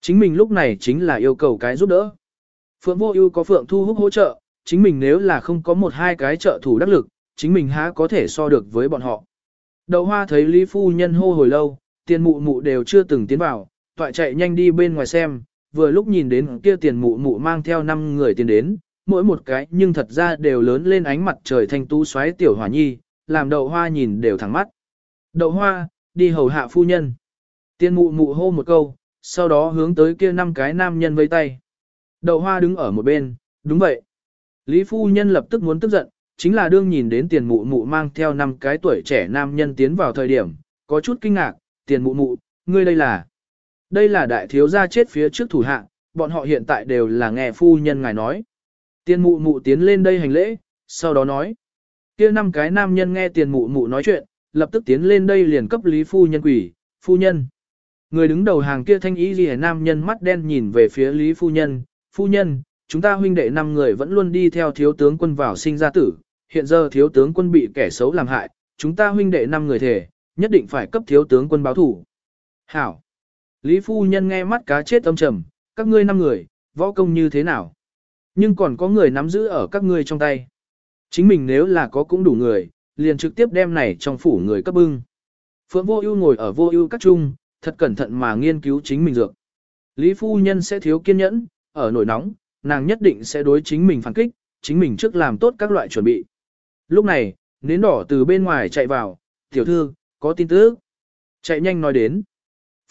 Chính mình lúc này chính là yêu cầu cái giúp đỡ. Phượng Vô Ưu có Phượng Thu Húc hỗ trợ, chính mình nếu là không có một hai cái trợ thủ đắc lực, chính mình há có thể so được với bọn họ. Đậu Hoa thấy Lý Phu Nhân hô hồi lâu, tiền mụ mụ đều chưa từng tiến vào, toại chạy nhanh đi bên ngoài xem, vừa lúc nhìn đến kia tiền mụ mụ mang theo 5 người tiến đến, mỗi một cái nhưng thật ra đều lớn lên ánh mặt trời thanh tú xoáy tiểu hỏa nhi, làm đậu hoa nhìn đều thẳng mắt. Đậu hoa, đi hầu hạ phu nhân. Tiên mụ mụ hô một câu, sau đó hướng tới kia năm cái nam nhân vây tay. Đậu hoa đứng ở một bên, đúng vậy. Lý phu nhân lập tức muốn tức giận, chính là đương nhìn đến tiền mụ mụ mang theo năm cái tuổi trẻ nam nhân tiến vào thời điểm, có chút kinh ngạc, tiền mụ mụ, ngươi đây là. Đây là đại thiếu gia chết phía trước thủ hạ, bọn họ hiện tại đều là nghe phu nhân ngài nói. Tiền mụ mụ tiến lên đây hành lễ, sau đó nói kia năm cái nam nhân nghe tiền mụ mụ nói chuyện, lập tức tiến lên đây liền cấp lý phu nhân quỷ, phu nhân. Người đứng đầu hàng kia thanh ý gì nam nhân mắt đen nhìn về phía lý phu nhân, phu nhân, chúng ta huynh đệ năm người vẫn luôn đi theo thiếu tướng quân vào sinh ra tử, hiện giờ thiếu tướng quân bị kẻ xấu làm hại, chúng ta huynh đệ năm người thể, nhất định phải cấp thiếu tướng quân báo thủ. Hảo! Lý phu nhân nghe mắt cá chết âm trầm, các ngươi năm người, võ công như thế nào? Nhưng còn có người nắm giữ ở các ngươi trong tay. Chính mình nếu là có cũng đủ người, liền trực tiếp đem này trong phủ người cấp bưng. Phượng vô ưu ngồi ở vô ưu các trung, thật cẩn thận mà nghiên cứu chính mình dược. Lý phu nhân sẽ thiếu kiên nhẫn, ở nổi nóng, nàng nhất định sẽ đối chính mình phản kích, chính mình trước làm tốt các loại chuẩn bị. Lúc này, nến đỏ từ bên ngoài chạy vào, tiểu thư, có tin tức. Chạy nhanh nói đến.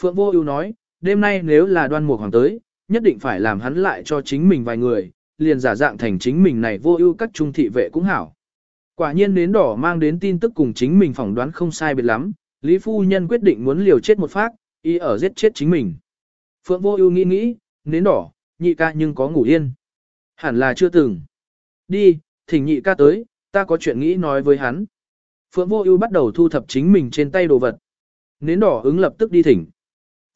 Phượng vô ưu nói, đêm nay nếu là đoan mục hoàng tới, nhất định phải làm hắn lại cho chính mình vài người, liền giả dạng thành chính mình này vô ưu các trung thị vệ cũng hảo. Quả nhiên nến đỏ mang đến tin tức cùng chính mình phỏng đoán không sai biệt lắm, Lý Phu Nhân quyết định muốn liều chết một phát, y ở giết chết chính mình. Phượng vô ưu nghĩ nghĩ, nến đỏ, nhị ca nhưng có ngủ yên. Hẳn là chưa từng. Đi, thỉnh nhị ca tới, ta có chuyện nghĩ nói với hắn. Phượng vô ưu bắt đầu thu thập chính mình trên tay đồ vật. Nến đỏ ứng lập tức đi thỉnh.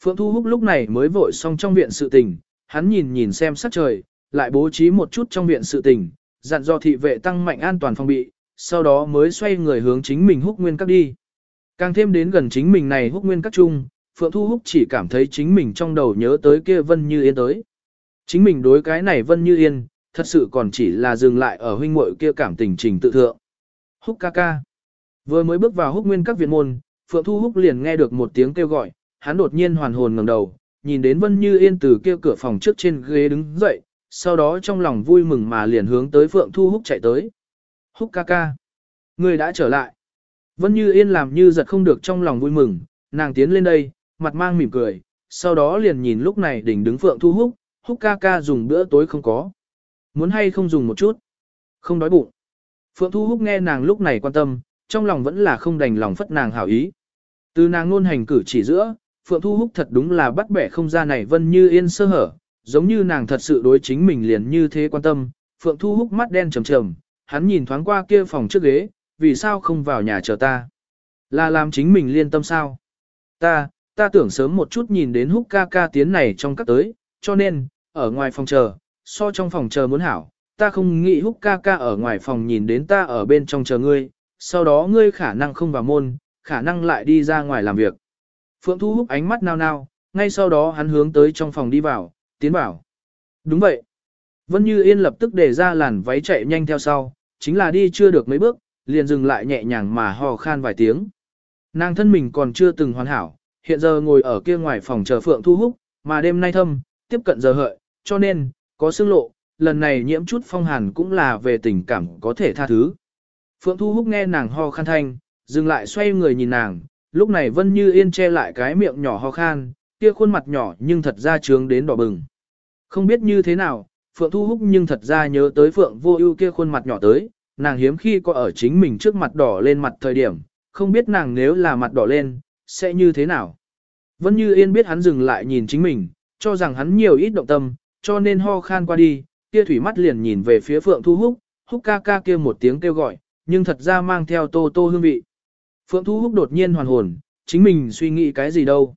Phượng Thu Húc lúc này mới vội xong trong viện sự tình, hắn nhìn nhìn xem sắc trời, lại bố trí một chút trong viện sự tình, dặn do thị vệ tăng mạnh an toàn phòng bị, sau đó mới xoay người hướng chính mình húc nguyên các đi. Càng thêm đến gần chính mình này húc nguyên các chung, Phượng Thu Húc chỉ cảm thấy chính mình trong đầu nhớ tới kia Vân Như Yên tới. Chính mình đối cái này Vân Như Yên, thật sự còn chỉ là dừng lại ở huynh muội kia cảm tình trình tự thượng. Húc ca ca. Vừa mới bước vào húc nguyên các viện môn, Phượng Thu Húc liền nghe được một tiếng kêu gọi, hắn đột nhiên hoàn hồn ngẩng đầu, nhìn đến Vân Như Yên từ kia cửa phòng trước trên ghế đứng dậy, sau đó trong lòng vui mừng mà liền hướng tới Phượng Thu Húc chạy tới. Húc ca ca. Người đã trở lại. Vân Như Yên làm như giật không được trong lòng vui mừng, nàng tiến lên đây, mặt mang mỉm cười, sau đó liền nhìn lúc này đỉnh đứng Phượng Thu Húc, Húc ca ca dùng bữa tối không có. Muốn hay không dùng một chút? Không đói bụng. Phượng Thu Húc nghe nàng lúc này quan tâm, trong lòng vẫn là không đành lòng phất nàng hảo ý. Từ nàng ngôn hành cử chỉ giữa, Phượng Thu Húc thật đúng là bắt bẻ không ra này Vân Như Yên sơ hở, giống như nàng thật sự đối chính mình liền như thế quan tâm. Phượng Thu Húc mắt đen trầm trầm, hắn nhìn thoáng qua kia phòng trước ghế, vì sao không vào nhà chờ ta? Là làm chính mình liên tâm sao? Ta, ta tưởng sớm một chút nhìn đến Húc ca ca tiến này trong các tới, cho nên, ở ngoài phòng chờ, so trong phòng chờ muốn hảo, ta không nghĩ húc ca ca ở ngoài phòng nhìn đến ta ở bên trong chờ ngươi, sau đó ngươi khả năng không vào môn, khả năng lại đi ra ngoài làm việc. Phượng Thu húc ánh mắt nao nao, ngay sau đó hắn hướng tới trong phòng đi vào, tiến vào. Đúng vậy. Vân Như Yên lập tức để ra làn váy chạy nhanh theo sau, chính là đi chưa được mấy bước, liền dừng lại nhẹ nhàng mà hò khan vài tiếng. Nàng thân mình còn chưa từng hoàn hảo, hiện giờ ngồi ở kia ngoài phòng chờ Phượng Thu Húc, mà đêm nay thâm, tiếp cận giờ hợi, cho nên, có xương lộ, lần này nhiễm chút phong hàn cũng là về tình cảm có thể tha thứ. Phượng Thu Húc nghe nàng ho khan thanh, dừng lại xoay người nhìn nàng, lúc này Vân Như Yên che lại cái miệng nhỏ ho khan, kia khuôn mặt nhỏ nhưng thật ra trướng đến đỏ bừng. Không biết như thế nào, Phượng Thu Húc nhưng thật ra nhớ tới Phượng Vô Ưu kia khuôn mặt nhỏ tới, nàng hiếm khi có ở chính mình trước mặt đỏ lên mặt thời điểm, không biết nàng nếu là mặt đỏ lên, sẽ như thế nào. Vẫn Như Yên biết hắn dừng lại nhìn chính mình, cho rằng hắn nhiều ít động tâm, cho nên ho khan qua đi, kia thủy mắt liền nhìn về phía Phượng Thu Húc, Húc ca ca kia một tiếng kêu gọi, nhưng thật ra mang theo tô tô hương vị. Phượng Thu Húc đột nhiên hoàn hồn, chính mình suy nghĩ cái gì đâu.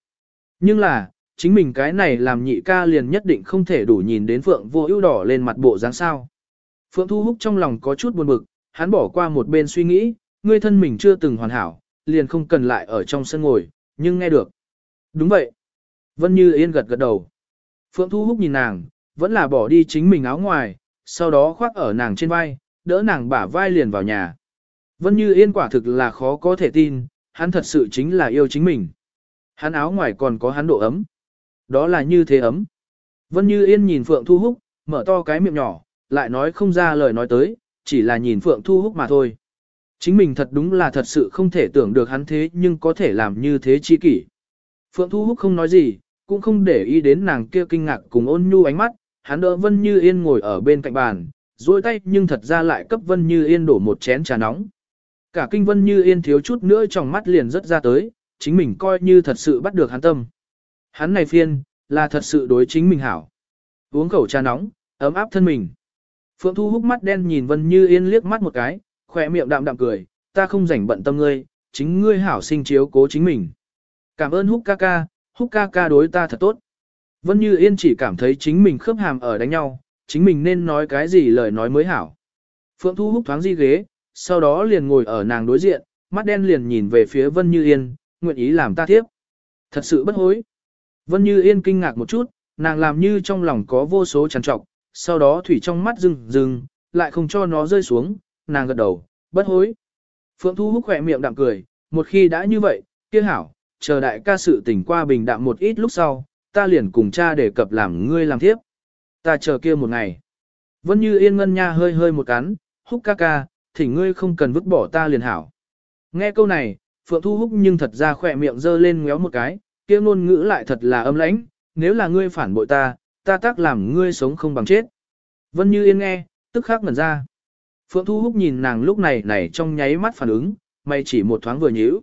Nhưng là, chính mình cái này làm nhị ca liền nhất định không thể đủ nhìn đến Phượng vô ưu đỏ lên mặt bộ dáng sao. Phượng Thu Húc trong lòng có chút buồn bực, hắn bỏ qua một bên suy nghĩ, ngươi thân mình chưa từng hoàn hảo, liền không cần lại ở trong sân ngồi, nhưng nghe được. Đúng vậy. Vân Như Yên gật gật đầu. Phượng Thu Húc nhìn nàng, vẫn là bỏ đi chính mình áo ngoài, sau đó khoác ở nàng trên vai, đỡ nàng bả vai liền vào nhà. Vân Như Yên quả thực là khó có thể tin, hắn thật sự chính là yêu chính mình. Hắn áo ngoài còn có hắn độ ấm. Đó là như thế ấm. Vân Như Yên nhìn Phượng Thu Húc, mở to cái miệng nhỏ, lại nói không ra lời nói tới, chỉ là nhìn Phượng Thu Húc mà thôi. Chính mình thật đúng là thật sự không thể tưởng được hắn thế nhưng có thể làm như thế chi kỷ. Phượng Thu Húc không nói gì, cũng không để ý đến nàng kia kinh ngạc cùng ôn nhu ánh mắt, hắn đỡ Vân Như Yên ngồi ở bên cạnh bàn, duỗi tay nhưng thật ra lại cấp Vân Như Yên đổ một chén trà nóng. Cả kinh Vân Như Yên thiếu chút nữa trong mắt liền rất ra tới, chính mình coi như thật sự bắt được hắn tâm. Hắn này phiên, là thật sự đối chính mình hảo. Uống khẩu trà nóng, ấm áp thân mình. Phượng Thu hút mắt đen nhìn Vân Như Yên liếc mắt một cái, khỏe miệng đạm đạm cười, ta không rảnh bận tâm ngươi, chính ngươi hảo sinh chiếu cố chính mình. Cảm ơn húc ca ca, húc ca ca đối ta thật tốt. Vân Như Yên chỉ cảm thấy chính mình khớp hàm ở đánh nhau, chính mình nên nói cái gì lời nói mới hảo. Phượng Thu hút thoáng di ghế, sau đó liền ngồi ở nàng đối diện, mắt đen liền nhìn về phía Vân Như Yên, nguyện ý làm ta tiếp. Thật sự bất hối. Vân Như Yên kinh ngạc một chút, nàng làm như trong lòng có vô số trằn trọc, sau đó thủy trong mắt rừng rừng, lại không cho nó rơi xuống, nàng gật đầu, bất hối. Phượng Thu hút khỏe miệng đạm cười, một khi đã như vậy, kia hảo, chờ đại ca sự tỉnh qua bình đạm một ít lúc sau, ta liền cùng cha để cập làm ngươi làm tiếp. Ta chờ kia một ngày. Vân Như Yên ngân nha hơi hơi một cắn, húc ca ca, thỉnh ngươi không cần vứt bỏ ta liền hảo. Nghe câu này, Phượng Thu Húc nhưng thật ra khỏe miệng dơ lên ngéo một cái, kia ngôn ngữ lại thật là âm lãnh, nếu là ngươi phản bội ta, ta tác làm ngươi sống không bằng chết. Vân Như Yên nghe, tức khắc ngẩn ra. Phượng Thu Húc nhìn nàng lúc này này trong nháy mắt phản ứng, mày chỉ một thoáng vừa nhíu.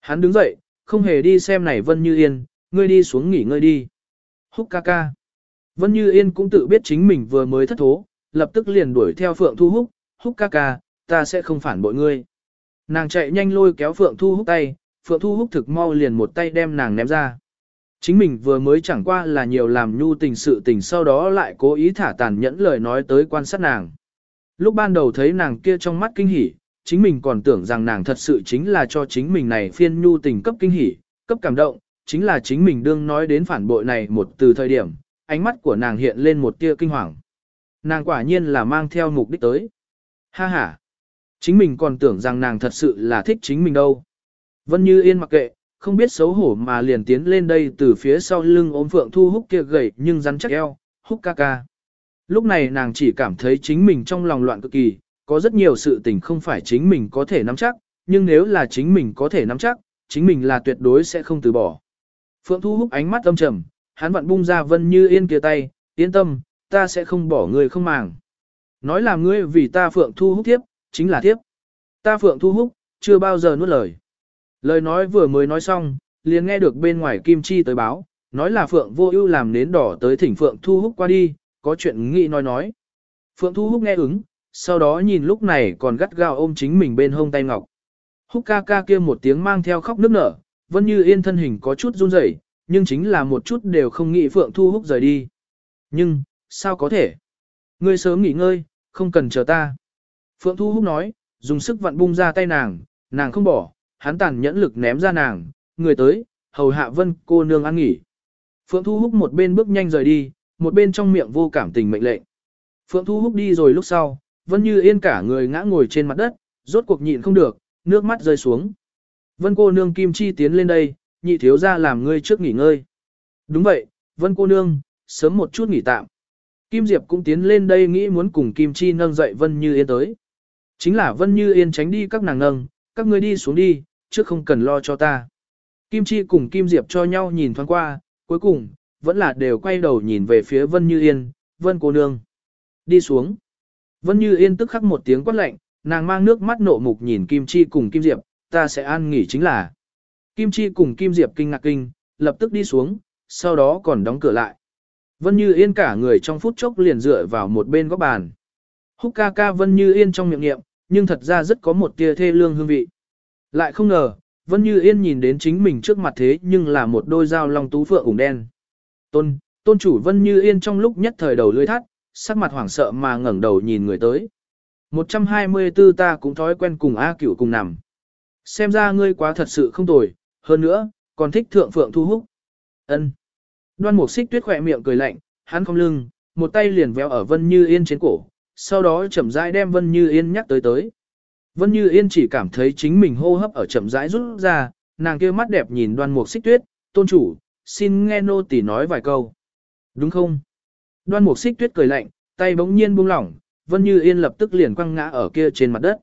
Hắn đứng dậy, không hề đi xem này Vân Như Yên, ngươi đi xuống nghỉ ngơi đi. Húc ca ca. Vân Như Yên cũng tự biết chính mình vừa mới thất thố, lập tức liền đuổi theo Phượng Thu Húc, Húc ca ca, ta sẽ không phản bội ngươi. Nàng chạy nhanh lôi kéo Phượng Thu Húc tay, Phượng Thu Húc thực mau liền một tay đem nàng ném ra. Chính mình vừa mới chẳng qua là nhiều làm nhu tình sự tình sau đó lại cố ý thả tàn nhẫn lời nói tới quan sát nàng. Lúc ban đầu thấy nàng kia trong mắt kinh hỉ, chính mình còn tưởng rằng nàng thật sự chính là cho chính mình này phiên nhu tình cấp kinh hỉ, cấp cảm động, chính là chính mình đương nói đến phản bội này một từ thời điểm, ánh mắt của nàng hiện lên một tia kinh hoàng. Nàng quả nhiên là mang theo mục đích tới. Ha ha! Chính mình còn tưởng rằng nàng thật sự là thích chính mình đâu. Vân Như Yên mặc kệ, không biết xấu hổ mà liền tiến lên đây từ phía sau lưng ôm Phượng Thu Húc kia gầy nhưng rắn chắc eo, húc ca ca. Lúc này nàng chỉ cảm thấy chính mình trong lòng loạn cực kỳ, có rất nhiều sự tình không phải chính mình có thể nắm chắc, nhưng nếu là chính mình có thể nắm chắc, chính mình là tuyệt đối sẽ không từ bỏ. Phượng Thu Húc ánh mắt âm trầm, hắn vặn bung ra Vân Như Yên kia tay, yên tâm, ta sẽ không bỏ người không màng. Nói là ngươi vì ta Phượng Thu Húc tiếp, chính là tiếp. Ta Phượng Thu Húc, chưa bao giờ nuốt lời. Lời nói vừa mới nói xong, liền nghe được bên ngoài Kim Chi tới báo, nói là Phượng vô ưu làm nến đỏ tới thỉnh Phượng Thu Húc qua đi, có chuyện nghĩ nói nói. Phượng Thu Húc nghe ứng, sau đó nhìn lúc này còn gắt gao ôm chính mình bên hông tay ngọc. Húc ca ca kia một tiếng mang theo khóc nức nở, vẫn như yên thân hình có chút run rẩy, nhưng chính là một chút đều không nghĩ Phượng Thu Húc rời đi. Nhưng, sao có thể? Ngươi sớm nghỉ ngơi, không cần chờ ta. Phượng Thu Húc nói, dùng sức vặn bung ra tay nàng, nàng không bỏ, hắn tàn nhẫn lực ném ra nàng, người tới, hầu hạ vân cô nương ăn nghỉ. Phượng Thu Húc một bên bước nhanh rời đi, một bên trong miệng vô cảm tình mệnh lệnh. Phượng Thu Húc đi rồi lúc sau, Vân Như Yên cả người ngã ngồi trên mặt đất, rốt cuộc nhịn không được, nước mắt rơi xuống. Vân cô nương Kim Chi tiến lên đây, nhị thiếu ra làm ngươi trước nghỉ ngơi. Đúng vậy, Vân cô nương, sớm một chút nghỉ tạm. Kim Diệp cũng tiến lên đây nghĩ muốn cùng Kim Chi nâng dậy Vân Như Yên tới. Chính là Vân Như Yên tránh đi các nàng nâng, các ngươi đi xuống đi, trước không cần lo cho ta. Kim Chi cùng Kim Diệp cho nhau nhìn thoáng qua, cuối cùng, vẫn là đều quay đầu nhìn về phía Vân Như Yên, Vân cô nương. Đi xuống. Vân Như Yên tức khắc một tiếng quát lạnh, nàng mang nước mắt nộ mục nhìn Kim Chi cùng Kim Diệp, ta sẽ an nghỉ chính là. Kim Chi cùng Kim Diệp kinh ngạc kinh, lập tức đi xuống, sau đó còn đóng cửa lại. Vân Như Yên cả người trong phút chốc liền dựa vào một bên góc bàn. Húc ca ca Vân Như Yên trong miệng niệm, nhưng thật ra rất có một tia thê lương hương vị. Lại không ngờ, Vân Như Yên nhìn đến chính mình trước mặt thế nhưng là một đôi dao long tú phượng ủng đen. Tôn, tôn chủ Vân Như Yên trong lúc nhất thời đầu lưỡi thắt, sắc mặt hoảng sợ mà ngẩng đầu nhìn người tới. 124 ta cũng thói quen cùng A cửu cùng nằm. Xem ra ngươi quá thật sự không tồi, hơn nữa, còn thích thượng phượng thu hút. ân Đoan mục xích tuyết khỏe miệng cười lạnh, hắn không lưng, một tay liền véo ở Vân Như Yên trên cổ, sau đó chậm rãi đem Vân Như Yên nhắc tới tới. Vân Như Yên chỉ cảm thấy chính mình hô hấp ở chậm rãi rút ra, nàng kia mắt đẹp nhìn đoan mục xích tuyết, tôn chủ, xin nghe nô tỳ nói vài câu. Đúng không? Đoan mục xích tuyết cười lạnh, tay bỗng nhiên buông lỏng, Vân Như Yên lập tức liền quăng ngã ở kia trên mặt đất.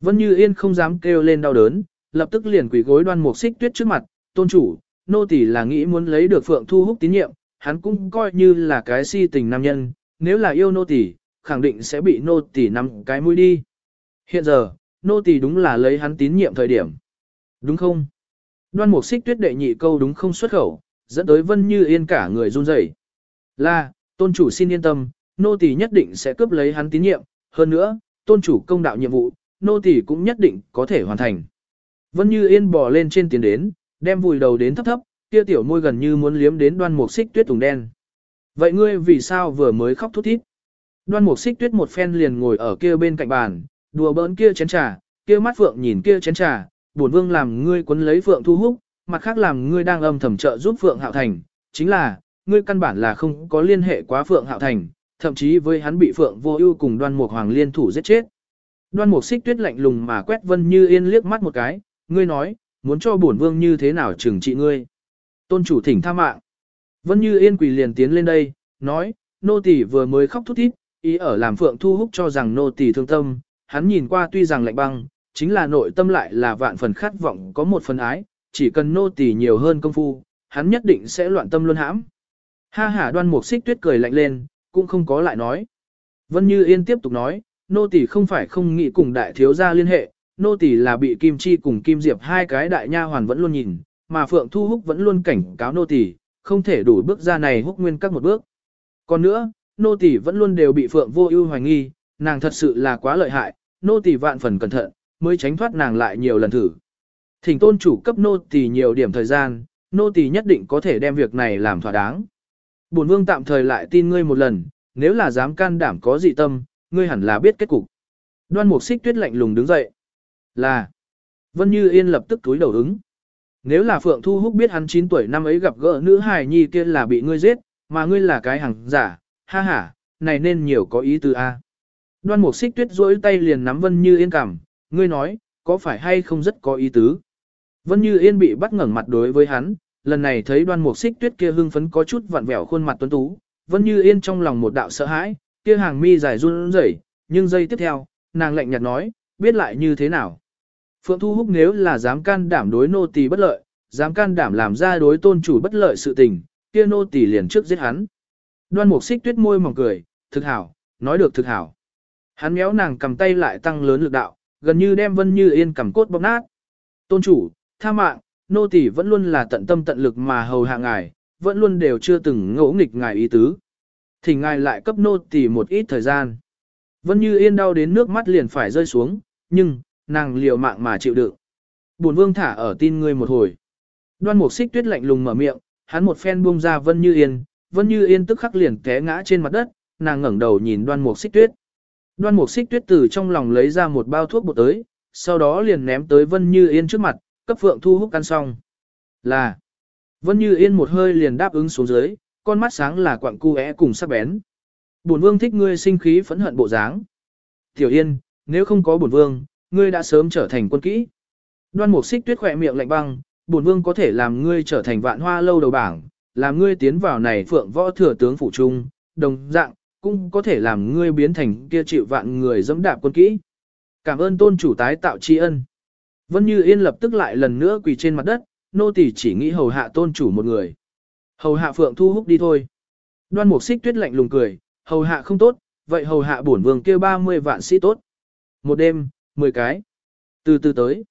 Vân Như Yên không dám kêu lên đau đớn, lập tức liền quỳ gối đoan mục xích tuyết trước mặt, tôn chủ, nô tỳ là nghĩ muốn lấy được Phượng Thu hút tín nhiệm, hắn cũng coi như là cái si tình nam nhân, nếu là yêu nô tỳ, khẳng định sẽ bị nô tỳ nắm cái mũi đi. Hiện giờ, nô tỳ đúng là lấy hắn tín nhiệm thời điểm. Đúng không? Đoan mục xích tuyết đệ nhị câu đúng không xuất khẩu, dẫn tới Vân Như Yên cả người run rẩy. Là, tôn chủ xin yên tâm, nô tỳ nhất định sẽ cướp lấy hắn tín nhiệm, hơn nữa, tôn chủ công đạo nhiệm vụ, nô tỳ cũng nhất định có thể hoàn thành. Vân Như Yên bò lên trên tiến đến, đem vùi đầu đến thấp thấp, kia tiểu môi gần như muốn liếm đến đoan mục xích tuyết tùng đen. Vậy ngươi vì sao vừa mới khóc thút thít? Đoan mục xích tuyết một phen liền ngồi ở kia bên cạnh bàn, đùa bỡn kia chén trà, kia mắt phượng nhìn kia chén trà, bổn vương làm ngươi quấn lấy phượng thu hút, mặt khác làm ngươi đang âm thầm trợ giúp phượng hạo thành, chính là, ngươi căn bản là không có liên hệ quá phượng hạo thành, thậm chí với hắn bị phượng vô ưu cùng đoan mục hoàng liên thủ giết chết. Đoan mục xích tuyết lạnh lùng mà quét vân như yên liếc mắt một cái, ngươi nói, muốn cho bổn vương như thế nào trừng trị ngươi. Tôn chủ thỉnh tha mạng. Vân như yên quỳ liền tiến lên đây, nói, nô tỳ vừa mới khóc thút thít, ý ở làm phượng thu hút cho rằng nô tỳ thương tâm, hắn nhìn qua tuy rằng lạnh băng, chính là nội tâm lại là vạn phần khát vọng có một phần ái, chỉ cần nô tỳ nhiều hơn công phu, hắn nhất định sẽ loạn tâm luôn hãm. Ha ha đoan mục xích tuyết cười lạnh lên, cũng không có lại nói. Vân Như Yên tiếp tục nói, nô tỳ không phải không nghĩ cùng đại thiếu gia liên hệ, nô tỳ là bị Kim Chi cùng Kim Diệp hai cái đại nha hoàn vẫn luôn nhìn, mà Phượng Thu Húc vẫn luôn cảnh cáo nô tỳ, không thể đủ bước ra này húc nguyên các một bước. Còn nữa, nô tỳ vẫn luôn đều bị Phượng Vô Ưu hoài nghi, nàng thật sự là quá lợi hại, nô tỳ vạn phần cẩn thận, mới tránh thoát nàng lại nhiều lần thử. Thỉnh tôn chủ cấp nô tỳ nhiều điểm thời gian, nô tỳ nhất định có thể đem việc này làm thỏa đáng. Bổn vương tạm thời lại tin ngươi một lần, nếu là dám can đảm có dị tâm, ngươi hẳn là biết kết cục. Đoan Mục Xích Tuyết lạnh lùng đứng dậy. Là. Vân Như Yên lập tức túi đầu ứng. Nếu là Phượng Thu Húc biết hắn 9 tuổi năm ấy gặp gỡ nữ hài nhi kia là bị ngươi giết, mà ngươi là cái hàng giả, ha ha, này nên nhiều có ý tư a. Đoan Mục Xích Tuyết duỗi tay liền nắm Vân Như Yên cảm, ngươi nói, có phải hay không rất có ý tứ. Vân Như Yên bị bắt ngẩng mặt đối với hắn, lần này thấy Đoan Mục Xích Tuyết kia hưng phấn có chút vặn vẹo khuôn mặt tuấn tú, Vân Như Yên trong lòng một đạo sợ hãi, kia hàng mi dài run rẩy, nhưng giây tiếp theo, nàng lạnh nhạt nói, biết lại như thế nào. Phượng Thu Húc nếu là dám can đảm đối nô tỳ bất lợi, dám can đảm làm ra đối tôn chủ bất lợi sự tình, kia nô tỳ liền trước giết hắn. Đoan Mục Xích Tuyết môi mỏng cười, thực hảo, nói được thực hảo. Hắn méo nàng cầm tay lại tăng lớn lực đạo, gần như đem Vân Như Yên cầm cốt bóp nát. Tôn chủ, tha mạng, nô tỳ vẫn luôn là tận tâm tận lực mà hầu hạ ngài, vẫn luôn đều chưa từng ngỗ nghịch ngài ý tứ. Thì ngài lại cấp nô tỳ một ít thời gian. Vân Như Yên đau đến nước mắt liền phải rơi xuống, nhưng, nàng liều mạng mà chịu đựng. Bổn vương thả ở tin ngươi một hồi. Đoan Mục Xích Tuyết lạnh lùng mở miệng, hắn một phen buông ra Vân Như Yên, Vân Như Yên tức khắc liền té ngã trên mặt đất, nàng ngẩng đầu nhìn đoan mục xích tuyết. Đoan mục xích tuyết từ trong lòng lấy ra một bao thuốc bột tới, sau đó liền ném tới Vân Như Yên trước mặt, cấp Phượng Thu Húc ăn xong. Là, Vân Như Yên một hơi liền đáp ứng xuống dưới, con mắt sáng là quặng cu é cùng sắc bén. Bổn vương thích ngươi sinh khí phẫn hận bộ dáng. Tiểu Yên, nếu không có bổn vương, ngươi đã sớm trở thành quân kỹ. Đoan mục xích tuyết khỏe miệng lạnh băng, bổn vương có thể làm ngươi trở thành vạn hoa lâu đầu bảng, làm ngươi tiến vào này phượng võ thừa tướng phủ trung, đồng dạng, cũng có thể làm ngươi biến thành kia chịu vạn người dẫm đạp quân kỹ. Cảm ơn tôn chủ tái tạo tri ân. Vân Như Yên lập tức lại lần nữa quỳ trên mặt đất, nô tỳ chỉ nghĩ hầu hạ tôn chủ một người. Hầu hạ phượng thu hút đi thôi. Đoan mục xích tuyết lạnh lùng cười, hầu hạ không tốt, vậy hầu hạ bổn vương kia 30 vạn sĩ tốt. Một đêm, 10 cái. Từ từ tới.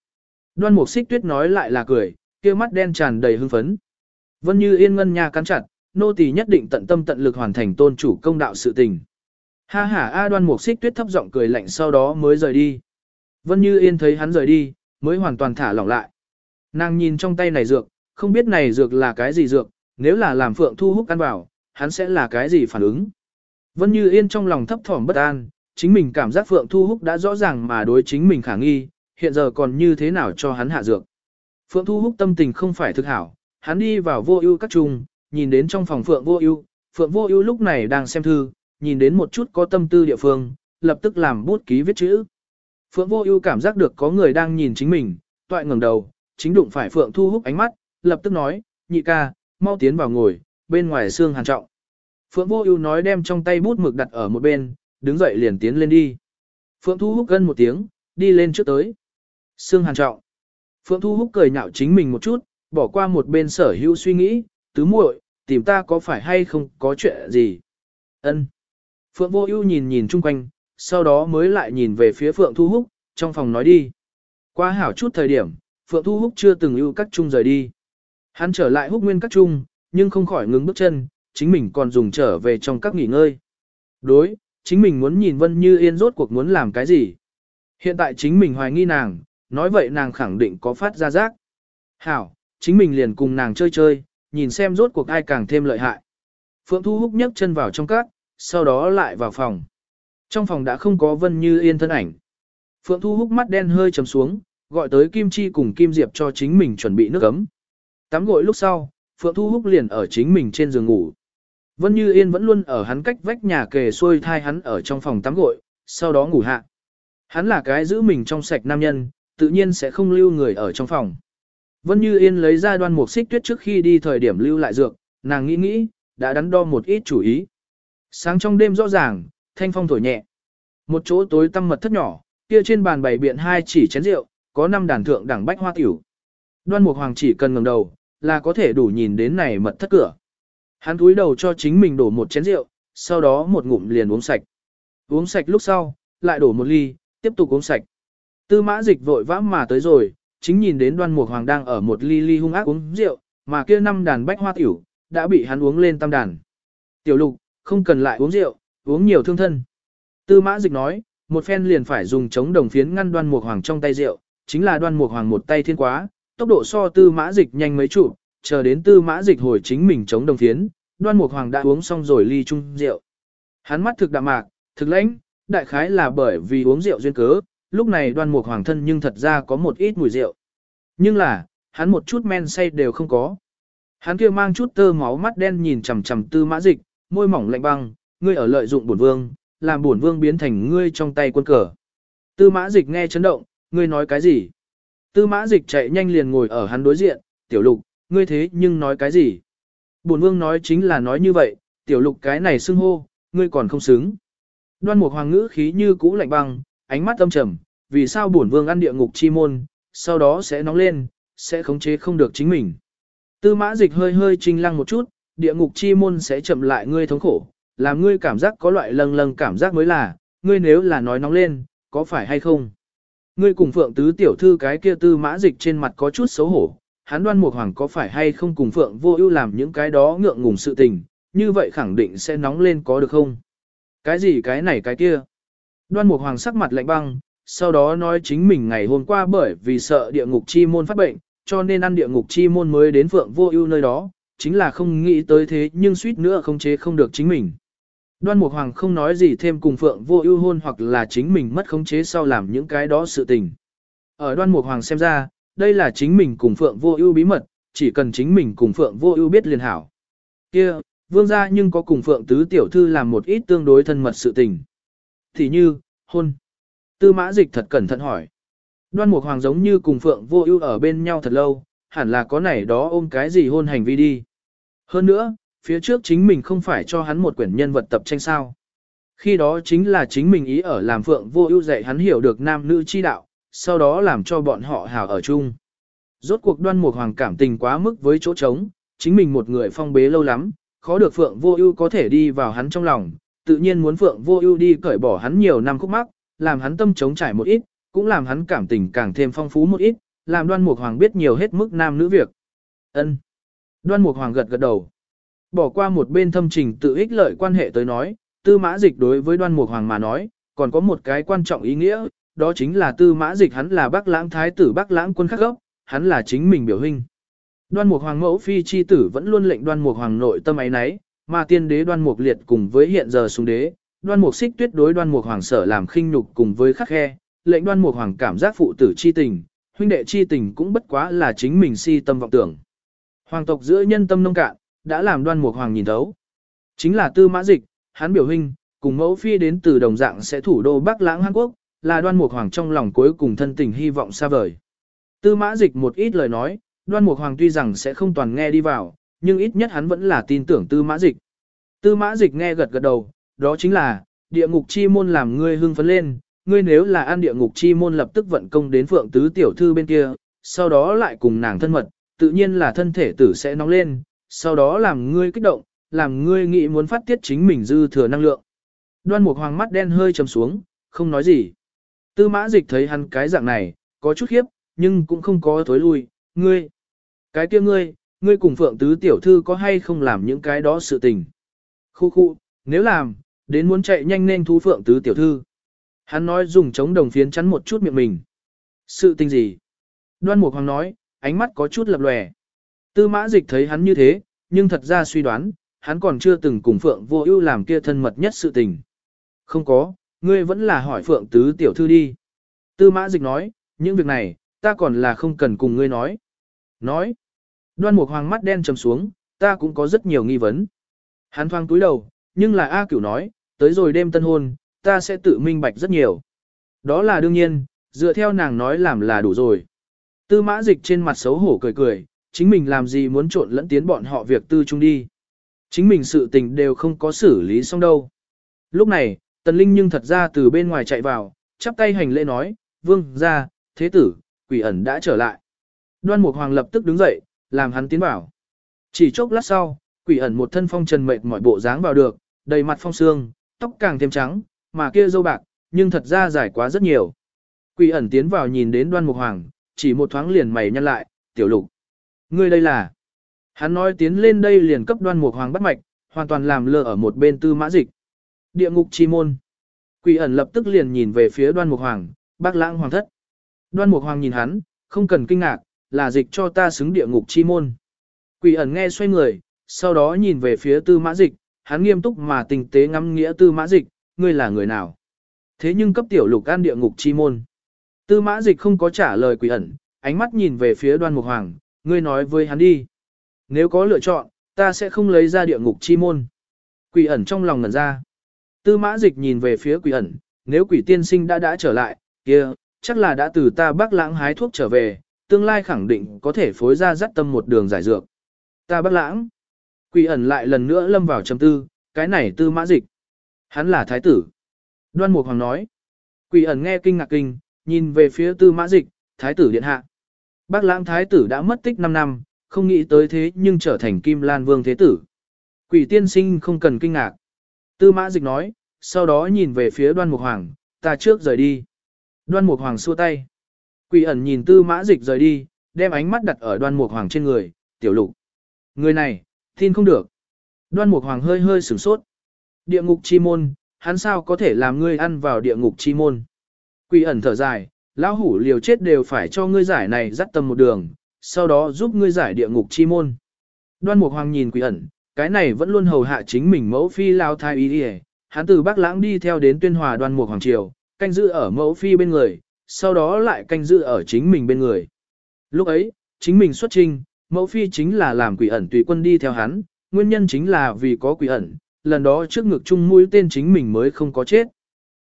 Đoan mục xích tuyết nói lại là cười, kia mắt đen tràn đầy hưng phấn. Vân như yên ngân nhà cắn chặt, nô tỳ nhất định tận tâm tận lực hoàn thành tôn chủ công đạo sự tình. Ha ha A đoan mục xích tuyết thấp giọng cười lạnh sau đó mới rời đi. Vân như yên thấy hắn rời đi, mới hoàn toàn thả lỏng lại. Nàng nhìn trong tay này dược, không biết này dược là cái gì dược, nếu là làm phượng thu hút ăn vào, hắn sẽ là cái gì phản ứng. Vân như yên trong lòng thấp thỏm bất an, chính mình cảm giác phượng thu hút đã rõ ràng mà đối chính mình khả nghi, hiện giờ còn như thế nào cho hắn hạ dược. Phượng Thu hút tâm tình không phải thực hảo, hắn đi vào vô ưu các trung, nhìn đến trong phòng Phượng vô ưu, Phượng vô ưu lúc này đang xem thư, nhìn đến một chút có tâm tư địa phương, lập tức làm bút ký viết chữ. Phượng vô ưu cảm giác được có người đang nhìn chính mình, toại ngẩng đầu, chính đụng phải Phượng Thu Húc ánh mắt, lập tức nói, nhị ca, mau tiến vào ngồi, bên ngoài xương hàn trọng. Phượng vô ưu nói đem trong tay bút mực đặt ở một bên, đứng dậy liền tiến lên đi. Phượng Thu Húc gân một tiếng, đi lên trước tới. Sương Hàn trọng. Phượng Thu Húc cười nhạo chính mình một chút, bỏ qua một bên sở hữu suy nghĩ, tứ muội, tìm ta có phải hay không có chuyện gì. Ân. Phượng Vô Ưu nhìn nhìn chung quanh, sau đó mới lại nhìn về phía Phượng Thu Húc, trong phòng nói đi. Qua hảo chút thời điểm, Phượng Thu Húc chưa từng ưu các chung rời đi. Hắn trở lại Húc Nguyên các chung, nhưng không khỏi ngừng bước chân, chính mình còn dùng trở về trong các nghỉ ngơi. Đối, chính mình muốn nhìn Vân Như Yên rốt cuộc muốn làm cái gì. Hiện tại chính mình hoài nghi nàng, nói vậy nàng khẳng định có phát ra giác. Hảo, chính mình liền cùng nàng chơi chơi, nhìn xem rốt cuộc ai càng thêm lợi hại. Phượng Thu Húc nhấc chân vào trong cát, sau đó lại vào phòng. Trong phòng đã không có Vân Như Yên thân ảnh. Phượng Thu Húc mắt đen hơi trầm xuống, gọi tới Kim Chi cùng Kim Diệp cho chính mình chuẩn bị nước ấm. Tắm gội lúc sau, Phượng Thu Húc liền ở chính mình trên giường ngủ. Vân Như Yên vẫn luôn ở hắn cách vách nhà kề xuôi thai hắn ở trong phòng tắm gội, sau đó ngủ hạ. Hắn là cái giữ mình trong sạch nam nhân, tự nhiên sẽ không lưu người ở trong phòng. Vân Như Yên lấy ra đoan mục xích tuyết trước khi đi thời điểm lưu lại dược, nàng nghĩ nghĩ, đã đắn đo một ít chủ ý. Sáng trong đêm rõ ràng, thanh phong thổi nhẹ. Một chỗ tối tăm mật thất nhỏ, kia trên bàn bày biện hai chỉ chén rượu, có năm đàn thượng đẳng bách hoa tiểu. Đoan mục hoàng chỉ cần ngẩng đầu, là có thể đủ nhìn đến này mật thất cửa. Hắn cúi đầu cho chính mình đổ một chén rượu, sau đó một ngụm liền uống sạch. Uống sạch lúc sau, lại đổ một ly, tiếp tục uống sạch. Tư mã dịch vội vã mà tới rồi, chính nhìn đến đoan mục hoàng đang ở một ly ly hung ác uống rượu, mà kia năm đàn bách hoa tiểu, đã bị hắn uống lên tam đàn. Tiểu lục, không cần lại uống rượu, uống nhiều thương thân. Tư mã dịch nói, một phen liền phải dùng chống đồng phiến ngăn đoan mục hoàng trong tay rượu, chính là đoan mục hoàng một tay thiên quá, tốc độ so tư mã dịch nhanh mấy chủ, chờ đến tư mã dịch hồi chính mình chống đồng phiến, đoan mục hoàng đã uống xong rồi ly chung rượu. Hắn mắt thực đạm mạc, thực lãnh, đại khái là bởi vì uống rượu duyên cớ, lúc này đoan mục hoàng thân nhưng thật ra có một ít mùi rượu. Nhưng là, hắn một chút men say đều không có. Hắn kia mang chút tơ máu mắt đen nhìn chằm chằm tư mã dịch, môi mỏng lạnh băng, ngươi ở lợi dụng bổn vương, làm bổn vương biến thành ngươi trong tay quân cờ. Tư mã dịch nghe chấn động, ngươi nói cái gì? Tư mã dịch chạy nhanh liền ngồi ở hắn đối diện, tiểu lục, ngươi thế nhưng nói cái gì? Bổn vương nói chính là nói như vậy, tiểu lục cái này xưng hô, ngươi còn không xứng. Đoan mục hoàng ngữ khí như cũ lạnh băng, ánh mắt âm trầm, vì sao bổn vương ăn địa ngục chi môn, sau đó sẽ nóng lên, sẽ khống chế không được chính mình. Tư mã dịch hơi hơi trinh lăng một chút, địa ngục chi môn sẽ chậm lại ngươi thống khổ, làm ngươi cảm giác có loại lâng lâng cảm giác mới là, ngươi nếu là nói nóng lên, có phải hay không? Ngươi cùng phượng tứ tiểu thư cái kia tư mã dịch trên mặt có chút xấu hổ, hắn đoan mục hoàng có phải hay không cùng phượng vô ưu làm những cái đó ngượng ngùng sự tình, như vậy khẳng định sẽ nóng lên có được không? Cái gì cái này cái kia? Đoan mục hoàng sắc mặt lạnh băng, sau đó nói chính mình ngày hôm qua bởi vì sợ địa ngục chi môn phát bệnh, cho nên ăn địa ngục chi môn mới đến phượng vô ưu nơi đó, chính là không nghĩ tới thế nhưng suýt nữa không chế không được chính mình. Đoan Mục Hoàng không nói gì thêm cùng Phượng Vô Ưu hôn hoặc là chính mình mất khống chế sau làm những cái đó sự tình. Ở Đoan Mục Hoàng xem ra, đây là chính mình cùng Phượng Vô Ưu bí mật, chỉ cần chính mình cùng Phượng Vô Ưu biết liền hảo. Kia, vương gia nhưng có cùng Phượng tứ tiểu thư làm một ít tương đối thân mật sự tình. Thì như, hôn. Tư Mã Dịch thật cẩn thận hỏi. Đoan Mục Hoàng giống như cùng Phượng Vô Ưu ở bên nhau thật lâu, hẳn là có nảy đó ôm cái gì hôn hành vi đi. Hơn nữa, phía trước chính mình không phải cho hắn một quyển nhân vật tập tranh sao. Khi đó chính là chính mình ý ở làm Phượng Vô Ưu dạy hắn hiểu được nam nữ chi đạo, sau đó làm cho bọn họ hào ở chung. Rốt cuộc Đoan Mục Hoàng cảm tình quá mức với chỗ trống, chính mình một người phong bế lâu lắm, khó được Phượng Vô Ưu có thể đi vào hắn trong lòng, tự nhiên muốn Phượng Vô Ưu đi cởi bỏ hắn nhiều năm khúc mắc, làm hắn tâm trống trải một ít, cũng làm hắn cảm tình càng thêm phong phú một ít, làm Đoan Mục Hoàng biết nhiều hết mức nam nữ việc. Ân. Đoan Mục Hoàng gật gật đầu. Bỏ qua một bên thâm trình tự ích lợi quan hệ tới nói, Tư Mã Dịch đối với Đoan Mục Hoàng mà nói, còn có một cái quan trọng ý nghĩa, đó chính là Tư Mã Dịch hắn là Bắc Lãng thái tử Bắc Lãng quân khắc gốc, hắn là chính mình biểu hình. Đoan Mục Hoàng mẫu phi chi tử vẫn luôn lệnh Đoan Mục Hoàng nội tâm ấy nấy, mà tiên đế Đoan Mục Liệt cùng với hiện giờ xuống đế, Đoan Mục Xích Tuyết đối Đoan Mục Hoàng sở làm khinh nhục cùng với khắc khe, lệnh Đoan Mục Hoàng cảm giác phụ tử chi tình, huynh đệ chi tình cũng bất quá là chính mình si tâm vọng tưởng. Hoàng tộc giữa nhân tâm nông cạn, đã làm Đoan Mục Hoàng nhìn thấu. Chính là Tư Mã Dịch, hắn biểu hình, cùng mẫu phi đến từ đồng dạng sẽ thủ đô Bắc Lãng Hàn Quốc, là Đoan Mục Hoàng trong lòng cuối cùng thân tình hy vọng xa vời. Tư Mã Dịch một ít lời nói, Đoan Mục Hoàng tuy rằng sẽ không toàn nghe đi vào, nhưng ít nhất hắn vẫn là tin tưởng Tư Mã Dịch. Tư Mã Dịch nghe gật gật đầu, đó chính là, địa ngục chi môn làm ngươi hưng phấn lên, ngươi nếu là ăn địa ngục chi môn lập tức vận công đến Phượng Tứ tiểu thư bên kia, sau đó lại cùng nàng thân mật, tự nhiên là thân thể tử sẽ nóng lên, sau đó làm ngươi kích động, làm ngươi nghĩ muốn phát tiết chính mình dư thừa năng lượng. Đoan Mục Hoàng mắt đen hơi trầm xuống, không nói gì. Tư Mã Dịch thấy hắn cái dạng này, có chút khiếp, nhưng cũng không có thối lui, ngươi. Cái kia ngươi, ngươi cùng Phượng Tứ Tiểu Thư có hay không làm những cái đó sự tình. Khu khu, nếu làm, đến muốn chạy nhanh nên thú Phượng Tứ Tiểu Thư. Hắn nói dùng chống đồng phiến chắn một chút miệng mình. Sự tình gì? Đoan Mục Hoàng nói, ánh mắt có chút lập lòe. Tư mã dịch thấy hắn như thế, nhưng thật ra suy đoán, hắn còn chưa từng cùng Phượng vô ưu làm kia thân mật nhất sự tình. Không có, ngươi vẫn là hỏi Phượng Tứ Tiểu Thư đi. Tư mã dịch nói, những việc này, ta còn là không cần cùng ngươi nói. Nói. Đoan Mục Hoàng mắt đen trầm xuống, ta cũng có rất nhiều nghi vấn. Hắn thoang túi đầu, nhưng là A Cửu nói, tới rồi đêm tân hôn, ta sẽ tự minh bạch rất nhiều. Đó là đương nhiên, dựa theo nàng nói làm là đủ rồi. Tư mã dịch trên mặt xấu hổ cười cười, chính mình làm gì muốn trộn lẫn tiến bọn họ việc tư chung đi. Chính mình sự tình đều không có xử lý xong đâu. Lúc này, Tần Linh nhưng thật ra từ bên ngoài chạy vào, chắp tay hành lễ nói, vương, ra, thế tử, quỷ ẩn đã trở lại. Đoan Mục Hoàng lập tức đứng dậy, làm hắn tiến vào. Chỉ chốc lát sau, quỷ ẩn một thân phong trần mệt mỏi bộ dáng vào được, đầy mặt phong sương, tóc càng thêm trắng, mà kia dâu bạc, nhưng thật ra dài quá rất nhiều. Quỷ ẩn tiến vào nhìn đến Đoan Mục Hoàng, chỉ một thoáng liền mày nhăn lại, tiểu lục. Ngươi đây là. Hắn nói tiến lên đây liền cấp Đoan Mục Hoàng bắt mạch, hoàn toàn làm lơ ở một bên tư mã dịch. Địa ngục chi môn. Quỷ ẩn lập tức liền nhìn về phía Đoan Mục Hoàng, bác lãng hoàng thất. Đoan Mục Hoàng nhìn hắn, không cần kinh ngạc, là dịch cho ta xứng địa ngục chi môn. Quỷ ẩn nghe xoay người, sau đó nhìn về phía tư mã dịch, hắn nghiêm túc mà tình tế ngắm nghĩa tư mã dịch, ngươi là người nào? Thế nhưng cấp tiểu lục an địa ngục chi môn. Tư mã dịch không có trả lời quỷ ẩn, ánh mắt nhìn về phía đoan mục hoàng, ngươi nói với hắn đi. Nếu có lựa chọn, ta sẽ không lấy ra địa ngục chi môn. Quỷ ẩn trong lòng ngẩn ra. Tư mã dịch nhìn về phía quỷ ẩn, nếu quỷ tiên sinh đã đã trở lại, kia, chắc là đã từ ta bác lãng hái thuốc trở về, tương lai khẳng định có thể phối ra dắt tâm một đường giải dược. Ta bất lãng. Quỷ ẩn lại lần nữa lâm vào trầm tư, cái này tư mã dịch. Hắn là thái tử. Đoan Mục Hoàng nói. Quỷ ẩn nghe kinh ngạc kinh, nhìn về phía tư mã dịch, thái tử điện hạ. Bác lãng thái tử đã mất tích 5 năm, không nghĩ tới thế nhưng trở thành Kim Lan Vương Thế Tử. Quỷ tiên sinh không cần kinh ngạc. Tư mã dịch nói, sau đó nhìn về phía đoan mục hoàng, ta trước rời đi. Đoan mục hoàng xua tay. Quỷ ẩn nhìn tư mã dịch rời đi, đem ánh mắt đặt ở đoan mục hoàng trên người, tiểu lục. Người này, tin không được. Đoan mục hoàng hơi hơi sửng sốt. Địa ngục chi môn, hắn sao có thể làm ngươi ăn vào địa ngục chi môn. Quỷ ẩn thở dài, lão hủ liều chết đều phải cho ngươi giải này dắt tâm một đường, sau đó giúp ngươi giải địa ngục chi môn. Đoan Mục Hoàng nhìn quỷ ẩn, cái này vẫn luôn hầu hạ chính mình mẫu phi lao thai ý đi hắn từ Bắc Lãng đi theo đến tuyên hòa đoan mục hoàng triều, canh giữ ở mẫu phi bên người, sau đó lại canh giữ ở chính mình bên người. Lúc ấy, chính mình xuất trinh, mẫu phi chính là làm quỷ ẩn tùy quân đi theo hắn, nguyên nhân chính là vì có quỷ ẩn, lần đó trước ngực chung mũi tên chính mình mới không có chết.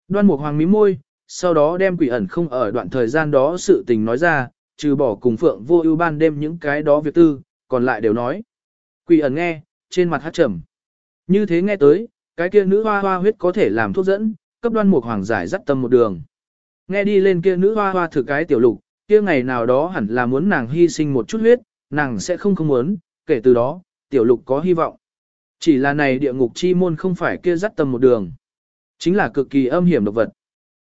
Đoan mục hoàng mí môi, sau đó đem quỷ ẩn không ở đoạn thời gian đó sự tình nói ra, trừ bỏ cùng phượng vô ưu ban đêm những cái đó việc tư, còn lại đều nói. Quỷ ẩn nghe, trên mặt hát trầm. Như thế nghe tới, cái kia nữ hoa hoa huyết có thể làm thuốc dẫn, cấp đoan mục hoàng giải dắt tâm một đường. Nghe đi lên kia nữ hoa hoa thử cái tiểu lục, kia ngày nào đó hẳn là muốn nàng hy sinh một chút huyết, nàng sẽ không không muốn, kể từ đó, tiểu lục có hy vọng. Chỉ là này địa ngục chi môn không phải kia dắt tầm một đường. Chính là cực kỳ âm hiểm độc vật.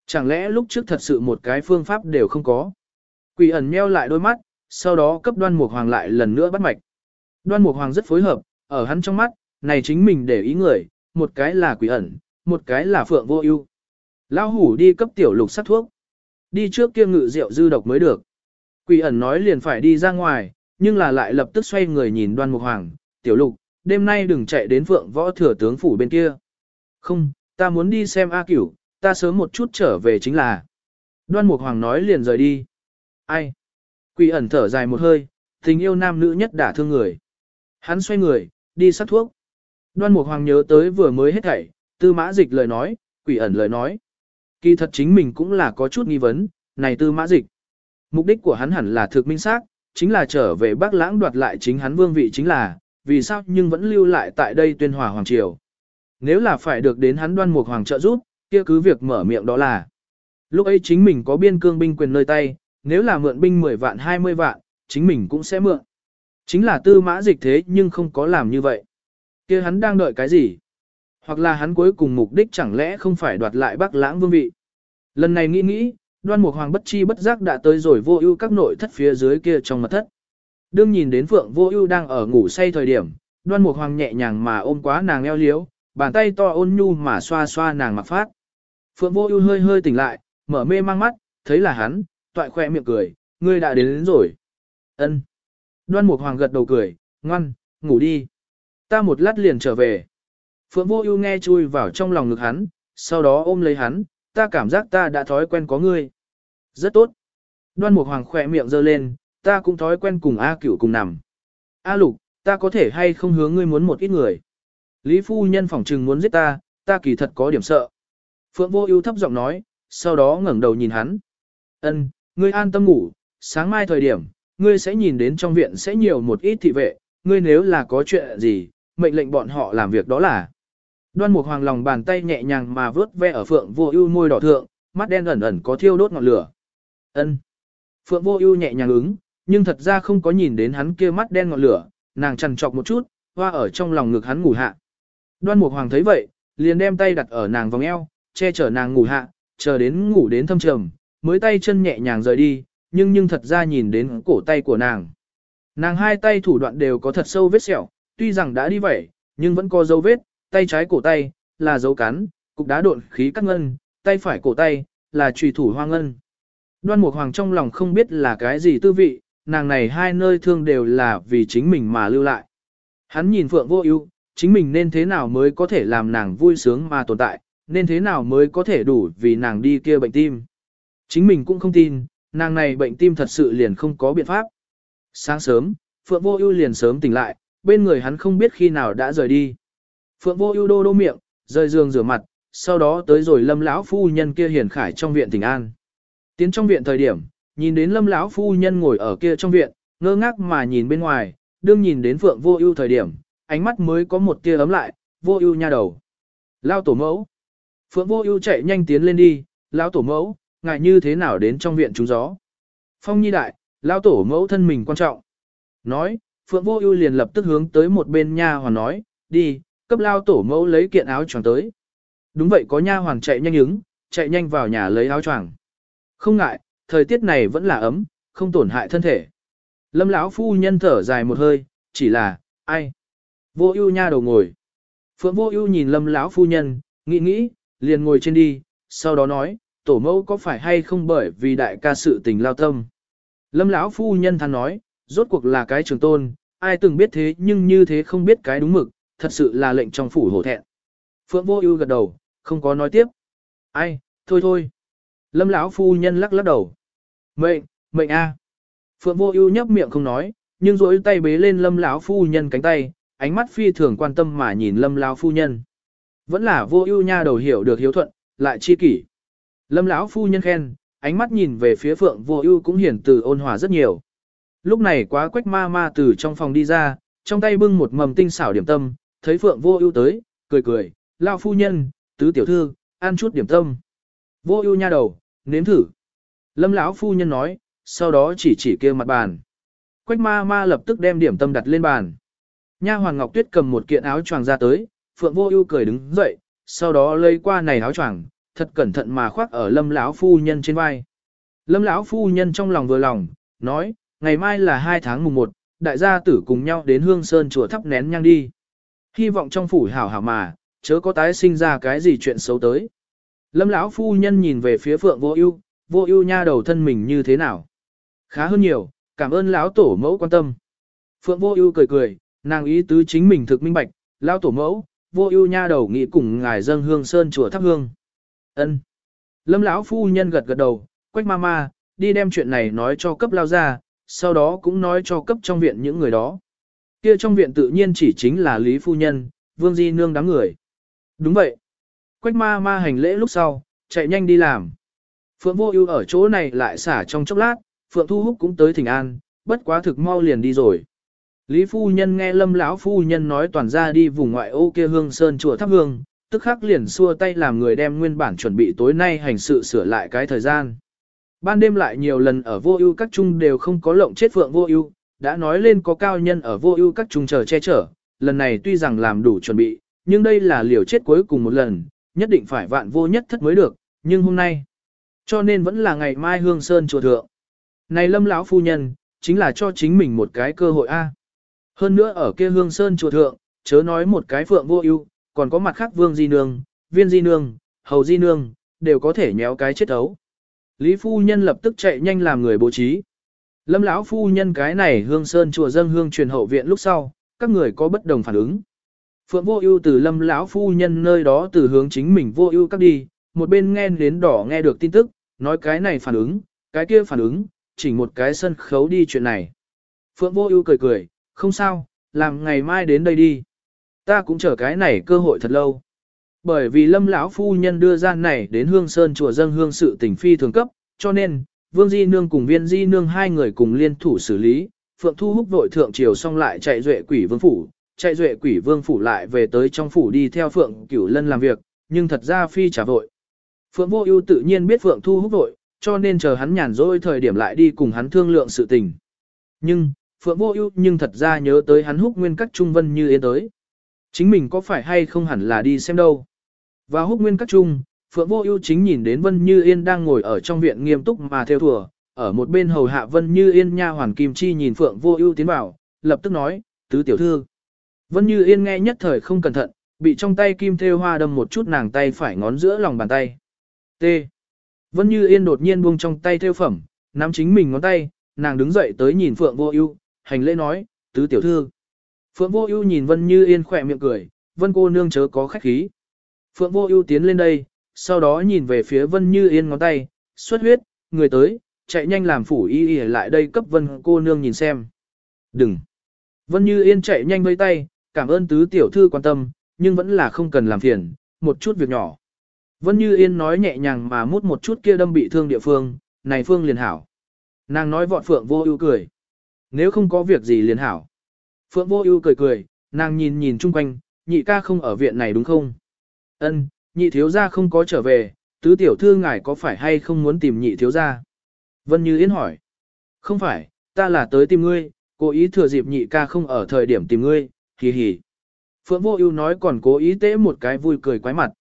Chẳng lẽ lúc trước thật sự một cái phương pháp đều không có. Quỷ ẩn meo lại đôi mắt, sau đó cấp đoan mục hoàng lại lần nữa bắt mạch. Đoan mục hoàng rất phối hợp, ở hắn trong mắt, này chính mình để ý người, một cái là quỷ ẩn, một cái là phượng vô ưu. Lão hủ đi cấp tiểu lục sát thuốc. Đi trước kia ngự rượu dư độc mới được. Quỷ ẩn nói liền phải đi ra ngoài, nhưng là lại lập tức xoay người nhìn đoan mục hoàng, tiểu lục, đêm nay đừng chạy đến phượng võ thừa tướng phủ bên kia. Không, ta muốn đi xem A cửu, ta sớm một chút trở về chính là. Đoan mục hoàng nói liền rời đi. Ai? Quỷ ẩn thở dài một hơi, tình yêu nam nữ nhất đả thương người. Hắn xoay người, đi sát thuốc. Đoan mục hoàng nhớ tới vừa mới hết thảy, tư mã dịch lời nói, quỷ ẩn lời nói. Kỳ thật chính mình cũng là có chút nghi vấn, này tư mã dịch. Mục đích của hắn hẳn là thực minh xác, chính là trở về Bắc Lãng đoạt lại chính hắn vương vị chính là, vì sao nhưng vẫn lưu lại tại đây tuyên hòa hoàng triều. Nếu là phải được đến hắn đoan mục hoàng trợ giúp, kia cứ việc mở miệng đó là. Lúc ấy chính mình có biên cương binh quyền nơi tay, nếu là mượn binh 10 vạn 20 vạn, chính mình cũng sẽ mượn. Chính là tư mã dịch thế nhưng không có làm như vậy. kia hắn đang đợi cái gì? Hoặc là hắn cuối cùng mục đích chẳng lẽ không phải đoạt lại Bắc Lãng vương vị. Lần này nghĩ nghĩ, đoan mục hoàng bất chi bất giác đã tới rồi vô ưu các nội thất phía dưới kia trong mật thất. Đương nhìn đến Phượng Vô Ưu đang ở ngủ say thời điểm, Đoan Mục Hoàng nhẹ nhàng mà ôm quá nàng eo liếu, bàn tay to ôn nhu mà xoa xoa nàng mặc phát. Phượng Vô Ưu hơi hơi tỉnh lại, mở mê mang mắt, thấy là hắn, toại khoe miệng cười, ngươi đã đến, đến rồi. Ân. Đoan Mục Hoàng gật đầu cười, ngoan, ngủ đi. Ta một lát liền trở về. Phượng Vô Ưu nghe chui vào trong lòng ngực hắn, sau đó ôm lấy hắn, ta cảm giác ta đã thói quen có ngươi. Rất tốt. Đoan Mục Hoàng khẽ miệng giơ lên, ta cũng thói quen cùng A Cửu cùng nằm. A Lục, ta có thể hay không hướng ngươi muốn một ít người. Lý phu nhân phỏng trừng muốn giết ta, ta kỳ thật có điểm sợ. Phượng Vô Ưu thấp giọng nói, sau đó ngẩng đầu nhìn hắn. "Ân, ngươi an tâm ngủ, sáng mai thời điểm, ngươi sẽ nhìn đến trong viện sẽ nhiều một ít thị vệ, ngươi nếu là có chuyện gì, mệnh lệnh bọn họ làm việc đó là." Đoan Mục Hoàng lòng bàn tay nhẹ nhàng mà vớt ve ở Phượng Vô Ưu môi đỏ thượng, mắt đen ẩn ẩn có thiêu đốt ngọn lửa. "Ân." Phượng Vô Ưu nhẹ nhàng ứng, nhưng thật ra không có nhìn đến hắn kia mắt đen ngọn lửa, nàng chần chọc một chút, hoa ở trong lòng ngực hắn ngủ hạ. Đoan Mục Hoàng thấy vậy, liền đem tay đặt ở nàng vòng eo, che chở nàng ngủ hạ, chờ đến ngủ đến thâm trầm, mới tay chân nhẹ nhàng rời đi, nhưng nhưng thật ra nhìn đến cổ tay của nàng. Nàng hai tay thủ đoạn đều có thật sâu vết sẹo, tuy rằng đã đi vậy, nhưng vẫn có dấu vết, tay trái cổ tay, là dấu cắn, cục đá độn khí cắt ngân, tay phải cổ tay, là trùy thủ hoang ngân. Đoan Mục Hoàng trong lòng không biết là cái gì tư vị, nàng này hai nơi thương đều là vì chính mình mà lưu lại. Hắn nhìn Phượng Vô Ưu, chính mình nên thế nào mới có thể làm nàng vui sướng mà tồn tại, nên thế nào mới có thể đủ vì nàng đi kia bệnh tim. Chính mình cũng không tin, nàng này bệnh tim thật sự liền không có biện pháp. Sáng sớm, Phượng Vô Ưu liền sớm tỉnh lại, bên người hắn không biết khi nào đã rời đi. Phượng Vô Ưu đô đô miệng, rời giường rửa mặt, sau đó tới rồi Lâm lão phu nhân kia hiền khải trong viện Tỉnh An. Tiến trong viện thời điểm, nhìn đến lâm lão phu nhân ngồi ở kia trong viện, ngơ ngác mà nhìn bên ngoài, đương nhìn đến phượng vô ưu thời điểm, ánh mắt mới có một tia ấm lại, vô ưu nha đầu. Lao tổ mẫu. Phượng vô ưu chạy nhanh tiến lên đi, lão tổ mẫu, ngài như thế nào đến trong viện trúng gió. Phong nhi đại, lão tổ mẫu thân mình quan trọng. Nói, Phượng vô ưu liền lập tức hướng tới một bên nha hoàn nói, đi, cấp lao tổ mẫu lấy kiện áo choàng tới. Đúng vậy có nha hoàn chạy nhanh ứng, chạy nhanh vào nhà lấy áo choàng. Không ngại, thời tiết này vẫn là ấm, không tổn hại thân thể. Lâm lão phu nhân thở dài một hơi, chỉ là, ai? Vô ưu nha đầu ngồi. Phượng vô ưu nhìn lâm lão phu nhân, nghĩ nghĩ, liền ngồi trên đi, sau đó nói, tổ mẫu có phải hay không bởi vì đại ca sự tình lao tâm. Lâm lão phu nhân than nói, rốt cuộc là cái trường tôn, ai từng biết thế nhưng như thế không biết cái đúng mực, thật sự là lệnh trong phủ hổ thẹn. Phượng vô ưu gật đầu, Không có nói tiếp. Ai, thôi thôi. Lâm lão phu nhân lắc lắc đầu. Mệnh, mệnh a. Phượng Vô Ưu nhấp miệng không nói, nhưng duỗi tay bế lên Lâm lão phu nhân cánh tay, ánh mắt phi thường quan tâm mà nhìn Lâm lão phu nhân. Vẫn là Vô Ưu nha đầu hiểu được hiếu thuận, lại chi kỷ. Lâm lão phu nhân khen, ánh mắt nhìn về phía Phượng Vô Ưu cũng hiển từ ôn hòa rất nhiều. Lúc này quá quách ma ma từ trong phòng đi ra, trong tay bưng một mầm tinh xảo điểm tâm, thấy Phượng Vô Ưu tới, cười cười, "Lão phu nhân, tứ tiểu thư, ăn chút điểm tâm." Vô Ưu nha đầu, nếm thử. Lâm lão phu nhân nói, sau đó chỉ chỉ kia mặt bàn. Quách ma ma lập tức đem điểm tâm đặt lên bàn. Nha Hoàng Ngọc Tuyết cầm một kiện áo choàng ra tới, Phượng Vô Ưu cười đứng dậy, sau đó lấy qua này áo choàng, thật cẩn thận mà khoác ở Lâm lão phu nhân trên vai. Lâm lão phu nhân trong lòng vừa lòng, nói, ngày mai là 2 tháng mùng 1, đại gia tử cùng nhau đến Hương Sơn chùa thắp nén nhang đi. Hy vọng trong phủ hảo hảo mà, chớ có tái sinh ra cái gì chuyện xấu tới. Lâm lão phu nhân nhìn về phía Phượng Vô Ưu, Vô Ưu nha đầu thân mình như thế nào? Khá hơn nhiều, cảm ơn lão tổ mẫu quan tâm. Phượng Vô Ưu cười cười, nàng ý tứ chính mình thực minh bạch, lão tổ mẫu, Vô Ưu nha đầu nghĩ cùng ngài dâng hương sơn chùa thắp hương. Ân. Lâm lão phu nhân gật gật đầu, Quách ma ma, đi đem chuyện này nói cho cấp lao ra, sau đó cũng nói cho cấp trong viện những người đó. Kia trong viện tự nhiên chỉ chính là Lý phu nhân, Vương Di nương đám người. Đúng vậy. Quách ma ma hành lễ lúc sau, chạy nhanh đi làm. Phượng vô ưu ở chỗ này lại xả trong chốc lát, Phượng Thu Húc cũng tới thỉnh an, bất quá thực mau liền đi rồi. Lý phu nhân nghe Lâm lão phu nhân nói toàn ra đi vùng ngoại ô kia hương sơn chùa thắp hương, tức khắc liền xua tay làm người đem nguyên bản chuẩn bị tối nay hành sự sửa lại cái thời gian. Ban đêm lại nhiều lần ở vô ưu các trung đều không có lộng chết Phượng vô ưu, đã nói lên có cao nhân ở vô ưu các trung chờ che chở, lần này tuy rằng làm đủ chuẩn bị, nhưng đây là liều chết cuối cùng một lần, nhất định phải vạn vô nhất thất mới được, nhưng hôm nay, cho nên vẫn là ngày mai hương sơn chùa thượng. Này lâm lão phu nhân, chính là cho chính mình một cái cơ hội a. À. Hơn nữa ở kia hương sơn chùa thượng, chớ nói một cái phượng vô ưu, còn có mặt khác vương di nương, viên di nương, hầu di nương, đều có thể nhéo cái chết ấu. Lý phu nhân lập tức chạy nhanh làm người bố trí. Lâm lão phu nhân cái này hương sơn chùa dân hương truyền hậu viện lúc sau, các người có bất đồng phản ứng. Phượng vô ưu từ lâm lão phu nhân nơi đó từ hướng chính mình vô ưu các đi, một bên nghe đến đỏ nghe được tin tức, nói cái này phản ứng, cái kia phản ứng, chỉnh một cái sân khấu đi chuyện này. Phượng vô ưu cười cười, không sao, làm ngày mai đến đây đi. Ta cũng chờ cái này cơ hội thật lâu. Bởi vì lâm lão phu nhân đưa ra này đến hương sơn chùa dân hương sự tình phi thường cấp, cho nên, vương di nương cùng viên di nương hai người cùng liên thủ xử lý, phượng thu húc vội thượng triều xong lại chạy duệ quỷ vương phủ, chạy duệ quỷ vương phủ lại về tới trong phủ đi theo phượng cửu lân làm việc, nhưng thật ra phi trả vội. Phượng vô ưu tự nhiên biết phượng thu húc vội, cho nên chờ hắn nhàn rỗi thời điểm lại đi cùng hắn thương lượng sự tình. Nhưng, phượng vô ưu nhưng thật ra nhớ tới hắn húc nguyên các trung vân như Yến tới. Chính mình có phải hay không hẳn là đi xem đâu. Và húc nguyên các trung, Phượng Vô Ưu chính nhìn đến Vân Như Yên đang ngồi ở trong viện nghiêm túc mà theo thùa, ở một bên hầu hạ Vân Như Yên nha hoàn Kim Chi nhìn Phượng Vô Ưu tiến vào, lập tức nói, "Tứ tiểu thư." Vân Như Yên nghe nhất thời không cẩn thận, bị trong tay kim thêu hoa đâm một chút nàng tay phải ngón giữa lòng bàn tay. T. Vân Như Yên đột nhiên buông trong tay thêu phẩm, nắm chính mình ngón tay, nàng đứng dậy tới nhìn Phượng Vô Ưu, hành lễ nói, "Tứ tiểu thư." Phượng Vô Ưu nhìn Vân Như Yên khẽ miệng cười, "Vân cô nương chớ có khách khí." Phượng Vô Ưu tiến lên đây, sau đó nhìn về phía Vân Như Yên ngón tay, xuất huyết, người tới, chạy nhanh làm phủ y y lại đây cấp Vân cô nương nhìn xem. Đừng. Vân Như Yên chạy nhanh vây tay, cảm ơn tứ tiểu thư quan tâm, nhưng vẫn là không cần làm phiền, một chút việc nhỏ. Vân Như Yên nói nhẹ nhàng mà mút một chút kia đâm bị thương địa phương, này phương liền hảo. Nàng nói vọt Phượng Vô Ưu cười. Nếu không có việc gì liền hảo. Phượng Vô Ưu cười cười, nàng nhìn nhìn chung quanh, nhị ca không ở viện này đúng không? Ân, nhị thiếu gia không có trở về, tứ tiểu thư ngài có phải hay không muốn tìm nhị thiếu gia? Vân Như Yên hỏi. Không phải, ta là tới tìm ngươi, cố ý thừa dịp nhị ca không ở thời điểm tìm ngươi, hì hì. Phượng Vô Ưu nói còn cố ý tế một cái vui cười quái mặt.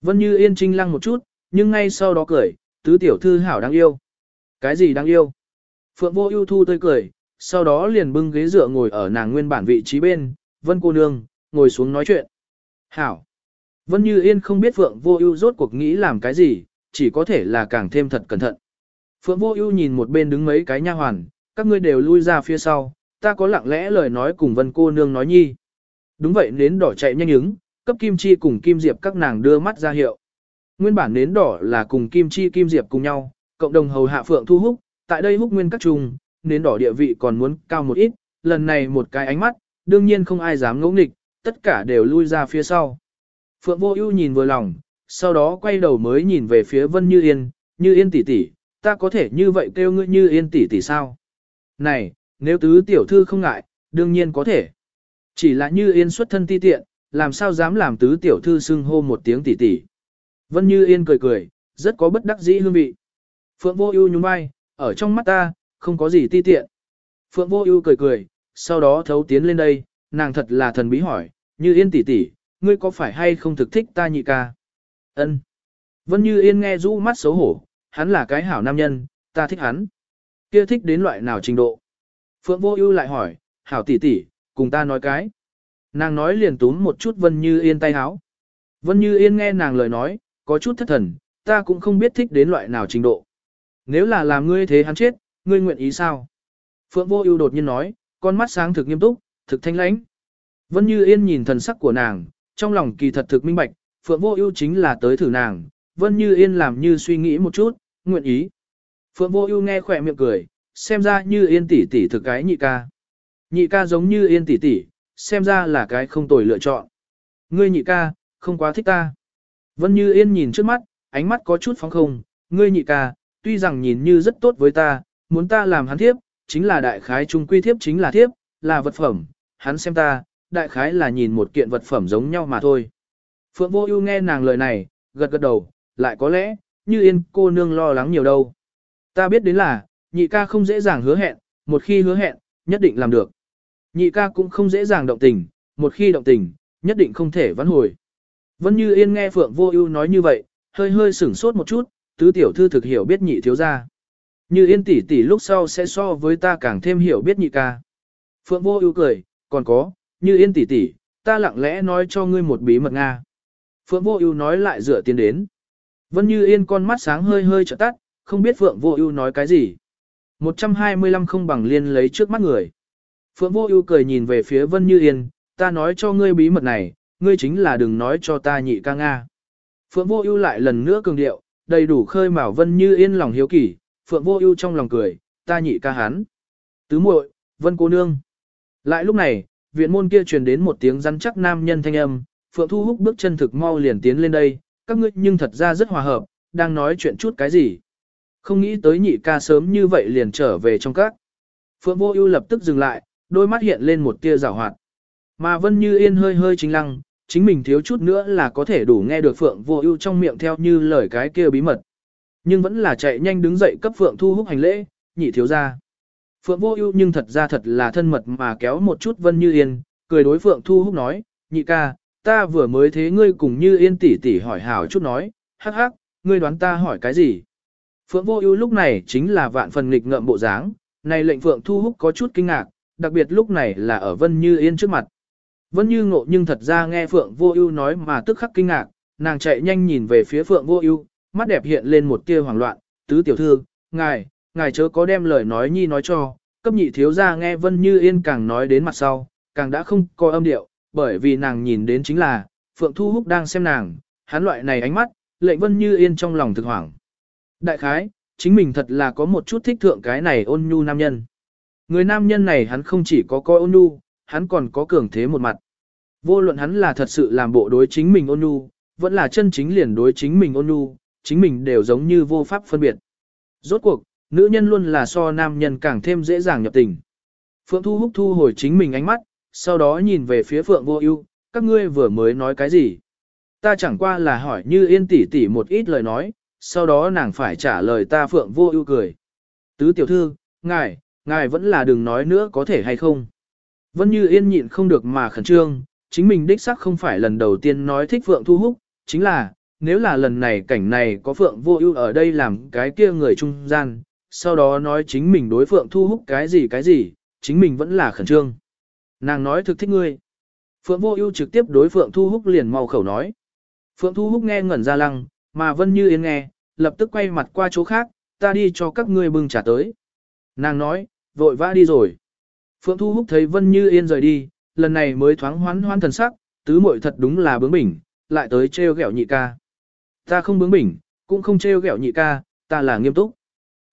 Vân Như Yên trinh lăng một chút, nhưng ngay sau đó cười, tứ tiểu thư hảo đáng yêu. Cái gì đáng yêu? Phượng Vô Ưu thu tươi cười, sau đó liền bưng ghế dựa ngồi ở nàng nguyên bản vị trí bên, Vân cô nương, ngồi xuống nói chuyện. Hảo. Vân Như Yên không biết Phượng Vô Ưu rốt cuộc nghĩ làm cái gì, chỉ có thể là càng thêm thật cẩn thận. Phượng Vô Ưu nhìn một bên đứng mấy cái nha hoàn, các ngươi đều lui ra phía sau, ta có lặng lẽ lời nói cùng Vân cô nương nói nhi. Đúng vậy, nến đỏ chạy nhanh ứng, cấp Kim Chi cùng Kim Diệp các nàng đưa mắt ra hiệu. Nguyên bản nến đỏ là cùng Kim Chi Kim Diệp cùng nhau, cộng đồng hầu hạ Phượng Thu Húc, tại đây Húc Nguyên các trùng, nến đỏ địa vị còn muốn cao một ít, lần này một cái ánh mắt, đương nhiên không ai dám ngỗ nghịch, tất cả đều lui ra phía sau. Phượng Vô Ưu nhìn vừa lòng, sau đó quay đầu mới nhìn về phía Vân Như Yên, "Như Yên tỷ tỷ, ta có thể như vậy kêu ngươi Như Yên tỷ tỷ sao?" "Này, nếu tứ tiểu thư không ngại, đương nhiên có thể. Chỉ là Như Yên xuất thân ti tiện, làm sao dám làm tứ tiểu thư xưng hô một tiếng tỷ tỷ." Vân Như Yên cười cười, rất có bất đắc dĩ hương vị. Phượng Vô Ưu nhún vai, "Ở trong mắt ta, không có gì ti tiện." Phượng Vô Ưu cười cười, sau đó thấu tiến lên đây, nàng thật là thần bí hỏi, "Như Yên tỷ tỷ, ngươi có phải hay không thực thích ta nhị ca?" Ân. Vân Như Yên nghe rũ mắt xấu hổ, hắn là cái hảo nam nhân, ta thích hắn. Kia thích đến loại nào trình độ? Phượng Vô Ưu lại hỏi, "Hảo tỷ tỷ, cùng ta nói cái." Nàng nói liền túm một chút Vân Như Yên tay áo. Vân Như Yên nghe nàng lời nói, có chút thất thần, ta cũng không biết thích đến loại nào trình độ. Nếu là làm ngươi thế hắn chết, ngươi nguyện ý sao? Phượng Vô Ưu đột nhiên nói, con mắt sáng thực nghiêm túc, thực thanh lãnh. Vân Như Yên nhìn thần sắc của nàng, trong lòng kỳ thật thực minh bạch, Phượng Vô Ưu chính là tới thử nàng, Vân Như Yên làm như suy nghĩ một chút, nguyện ý. Phượng Vô Ưu nghe khỏe miệng cười, xem ra Như Yên tỷ tỷ thực cái nhị ca. Nhị ca giống Như Yên tỷ tỷ, xem ra là cái không tồi lựa chọn. Ngươi nhị ca, không quá thích ta. Vân Như Yên nhìn trước mắt, ánh mắt có chút phóng không, ngươi nhị ca, tuy rằng nhìn như rất tốt với ta, muốn ta làm hắn thiếp, chính là đại khái trung quy thiếp chính là thiếp, là vật phẩm, hắn xem ta, đại khái là nhìn một kiện vật phẩm giống nhau mà thôi. Phượng Vô Ưu nghe nàng lời này, gật gật đầu, lại có lẽ, Như Yên cô nương lo lắng nhiều đâu. Ta biết đến là, nhị ca không dễ dàng hứa hẹn, một khi hứa hẹn, nhất định làm được. Nhị ca cũng không dễ dàng động tình, một khi động tình, nhất định không thể vãn hồi. Vân Như Yên nghe Phượng Vô Ưu nói như vậy, hơi hơi sửng sốt một chút, tứ tiểu thư thực hiểu biết nhị thiếu gia. Như Yên tỷ tỷ lúc sau sẽ so với ta càng thêm hiểu biết nhị ca. Phượng Vô Ưu cười, còn có, như Yên tỷ tỷ, ta lặng lẽ nói cho ngươi một bí mật nga. Phượng Vô Ưu nói lại dựa tiến đến. Vân Như Yên con mắt sáng hơi hơi trợ tắt, không biết Phượng Vô Ưu nói cái gì. 125 không bằng liên lấy trước mắt người. Phượng Vô Ưu cười nhìn về phía Vân Như Yên, ta nói cho ngươi bí mật này, ngươi chính là đừng nói cho ta nhị ca Nga. Phượng Vô Ưu lại lần nữa cường điệu, đầy đủ khơi mào Vân Như Yên lòng hiếu kỳ, Phượng Vô Ưu trong lòng cười, ta nhị ca hắn. Tứ muội, Vân cô nương. Lại lúc này, viện môn kia truyền đến một tiếng rắn chắc nam nhân thanh âm, Phượng Thu Húc bước chân thực mau liền tiến lên đây, các ngươi nhưng thật ra rất hòa hợp, đang nói chuyện chút cái gì. Không nghĩ tới nhị ca sớm như vậy liền trở về trong các. Phượng Vô Ưu lập tức dừng lại, đôi mắt hiện lên một tia giảo hoạt. Mà Vân Như Yên hơi hơi chính lăng, chính mình thiếu chút nữa là có thể đủ nghe được Phượng Vô Ưu trong miệng theo như lời cái kia bí mật. Nhưng vẫn là chạy nhanh đứng dậy cấp Phượng Thu Húc hành lễ, nhị thiếu gia. Phượng Vô Ưu nhưng thật ra thật là thân mật mà kéo một chút Vân Như Yên, cười đối Phượng Thu Húc nói, "Nhị ca, ta vừa mới thế ngươi cùng Như Yên tỷ tỷ hỏi hảo chút nói, hắc hắc, ngươi đoán ta hỏi cái gì?" Phượng Vô Ưu lúc này chính là vạn phần nghịch ngợm bộ dáng, này lệnh Phượng Thu Húc có chút kinh ngạc, đặc biệt lúc này là ở Vân Như Yên trước mặt. Vân Như Ngộ nhưng thật ra nghe Phượng Vô Ưu nói mà tức khắc kinh ngạc, nàng chạy nhanh nhìn về phía Phượng Vô Ưu, mắt đẹp hiện lên một tia hoảng loạn, "Tứ tiểu thư, ngài, ngài chớ có đem lời nói nhi nói cho." Cấp nhị thiếu gia nghe Vân Như Yên càng nói đến mặt sau, càng đã không coi âm điệu, bởi vì nàng nhìn đến chính là Phượng Thu Húc đang xem nàng, hắn loại này ánh mắt, lệnh Vân Như Yên trong lòng thực hoảng. Đại khái, chính mình thật là có một chút thích thượng cái này ôn nhu nam nhân. Người nam nhân này hắn không chỉ có coi ôn nhu, hắn còn có cường thế một mặt. Vô luận hắn là thật sự làm bộ đối chính mình ôn nhu, vẫn là chân chính liền đối chính mình ôn nhu, chính mình đều giống như vô pháp phân biệt. Rốt cuộc, nữ nhân luôn là so nam nhân càng thêm dễ dàng nhập tình. Phượng Thu Húc thu hồi chính mình ánh mắt, sau đó nhìn về phía Phượng Vô Ưu, các ngươi vừa mới nói cái gì? Ta chẳng qua là hỏi như yên tỷ tỷ một ít lời nói, sau đó nàng phải trả lời ta Phượng Vô Ưu cười. Tứ tiểu thư, ngài, ngài vẫn là đừng nói nữa có thể hay không? Vẫn Như Yên nhịn không được mà khẩn trương, chính mình đích xác không phải lần đầu tiên nói thích Phượng Thu Húc, chính là, nếu là lần này cảnh này có Phượng Vô Ưu ở đây làm cái kia người trung gian, sau đó nói chính mình đối Phượng Thu Húc cái gì cái gì, chính mình vẫn là khẩn trương. Nàng nói thực thích ngươi. Phượng Vô Ưu trực tiếp đối Phượng Thu Húc liền mau khẩu nói. Phượng Thu Húc nghe ngẩn ra lăng, mà Vân Như Yên nghe, lập tức quay mặt qua chỗ khác, ta đi cho các ngươi bưng trà tới. Nàng nói, vội vã đi rồi. Phượng Thu Húc thấy Vân Như Yên rời đi, lần này mới thoáng hoán hoan thần sắc, tứ muội thật đúng là bướng bỉnh, lại tới trêu ghẹo nhị ca. Ta không bướng bỉnh, cũng không trêu ghẹo nhị ca, ta là nghiêm túc.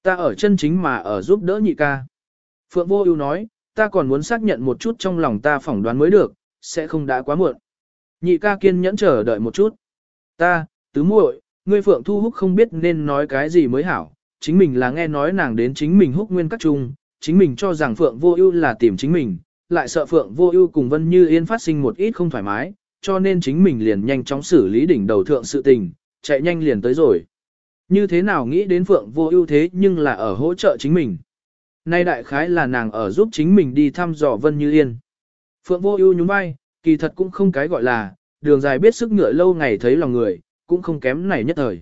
Ta ở chân chính mà ở giúp đỡ nhị ca. Phượng Vô Ưu nói, ta còn muốn xác nhận một chút trong lòng ta phỏng đoán mới được, sẽ không đã quá muộn. Nhị ca kiên nhẫn chờ đợi một chút. Ta, tứ muội, ngươi Phượng Thu Húc không biết nên nói cái gì mới hảo, chính mình là nghe nói nàng đến chính mình húc nguyên các trung, chính mình cho rằng Phượng Vô Ưu là tìm chính mình, lại sợ Phượng Vô Ưu cùng Vân Như Yên phát sinh một ít không thoải mái, cho nên chính mình liền nhanh chóng xử lý đỉnh đầu thượng sự tình, chạy nhanh liền tới rồi. Như thế nào nghĩ đến Phượng Vô Ưu thế nhưng là ở hỗ trợ chính mình. Nay đại khái là nàng ở giúp chính mình đi thăm dò Vân Như Yên. Phượng Vô Ưu nhún vai, kỳ thật cũng không cái gọi là, đường dài biết sức ngựa lâu ngày thấy lòng người, cũng không kém này nhất thời.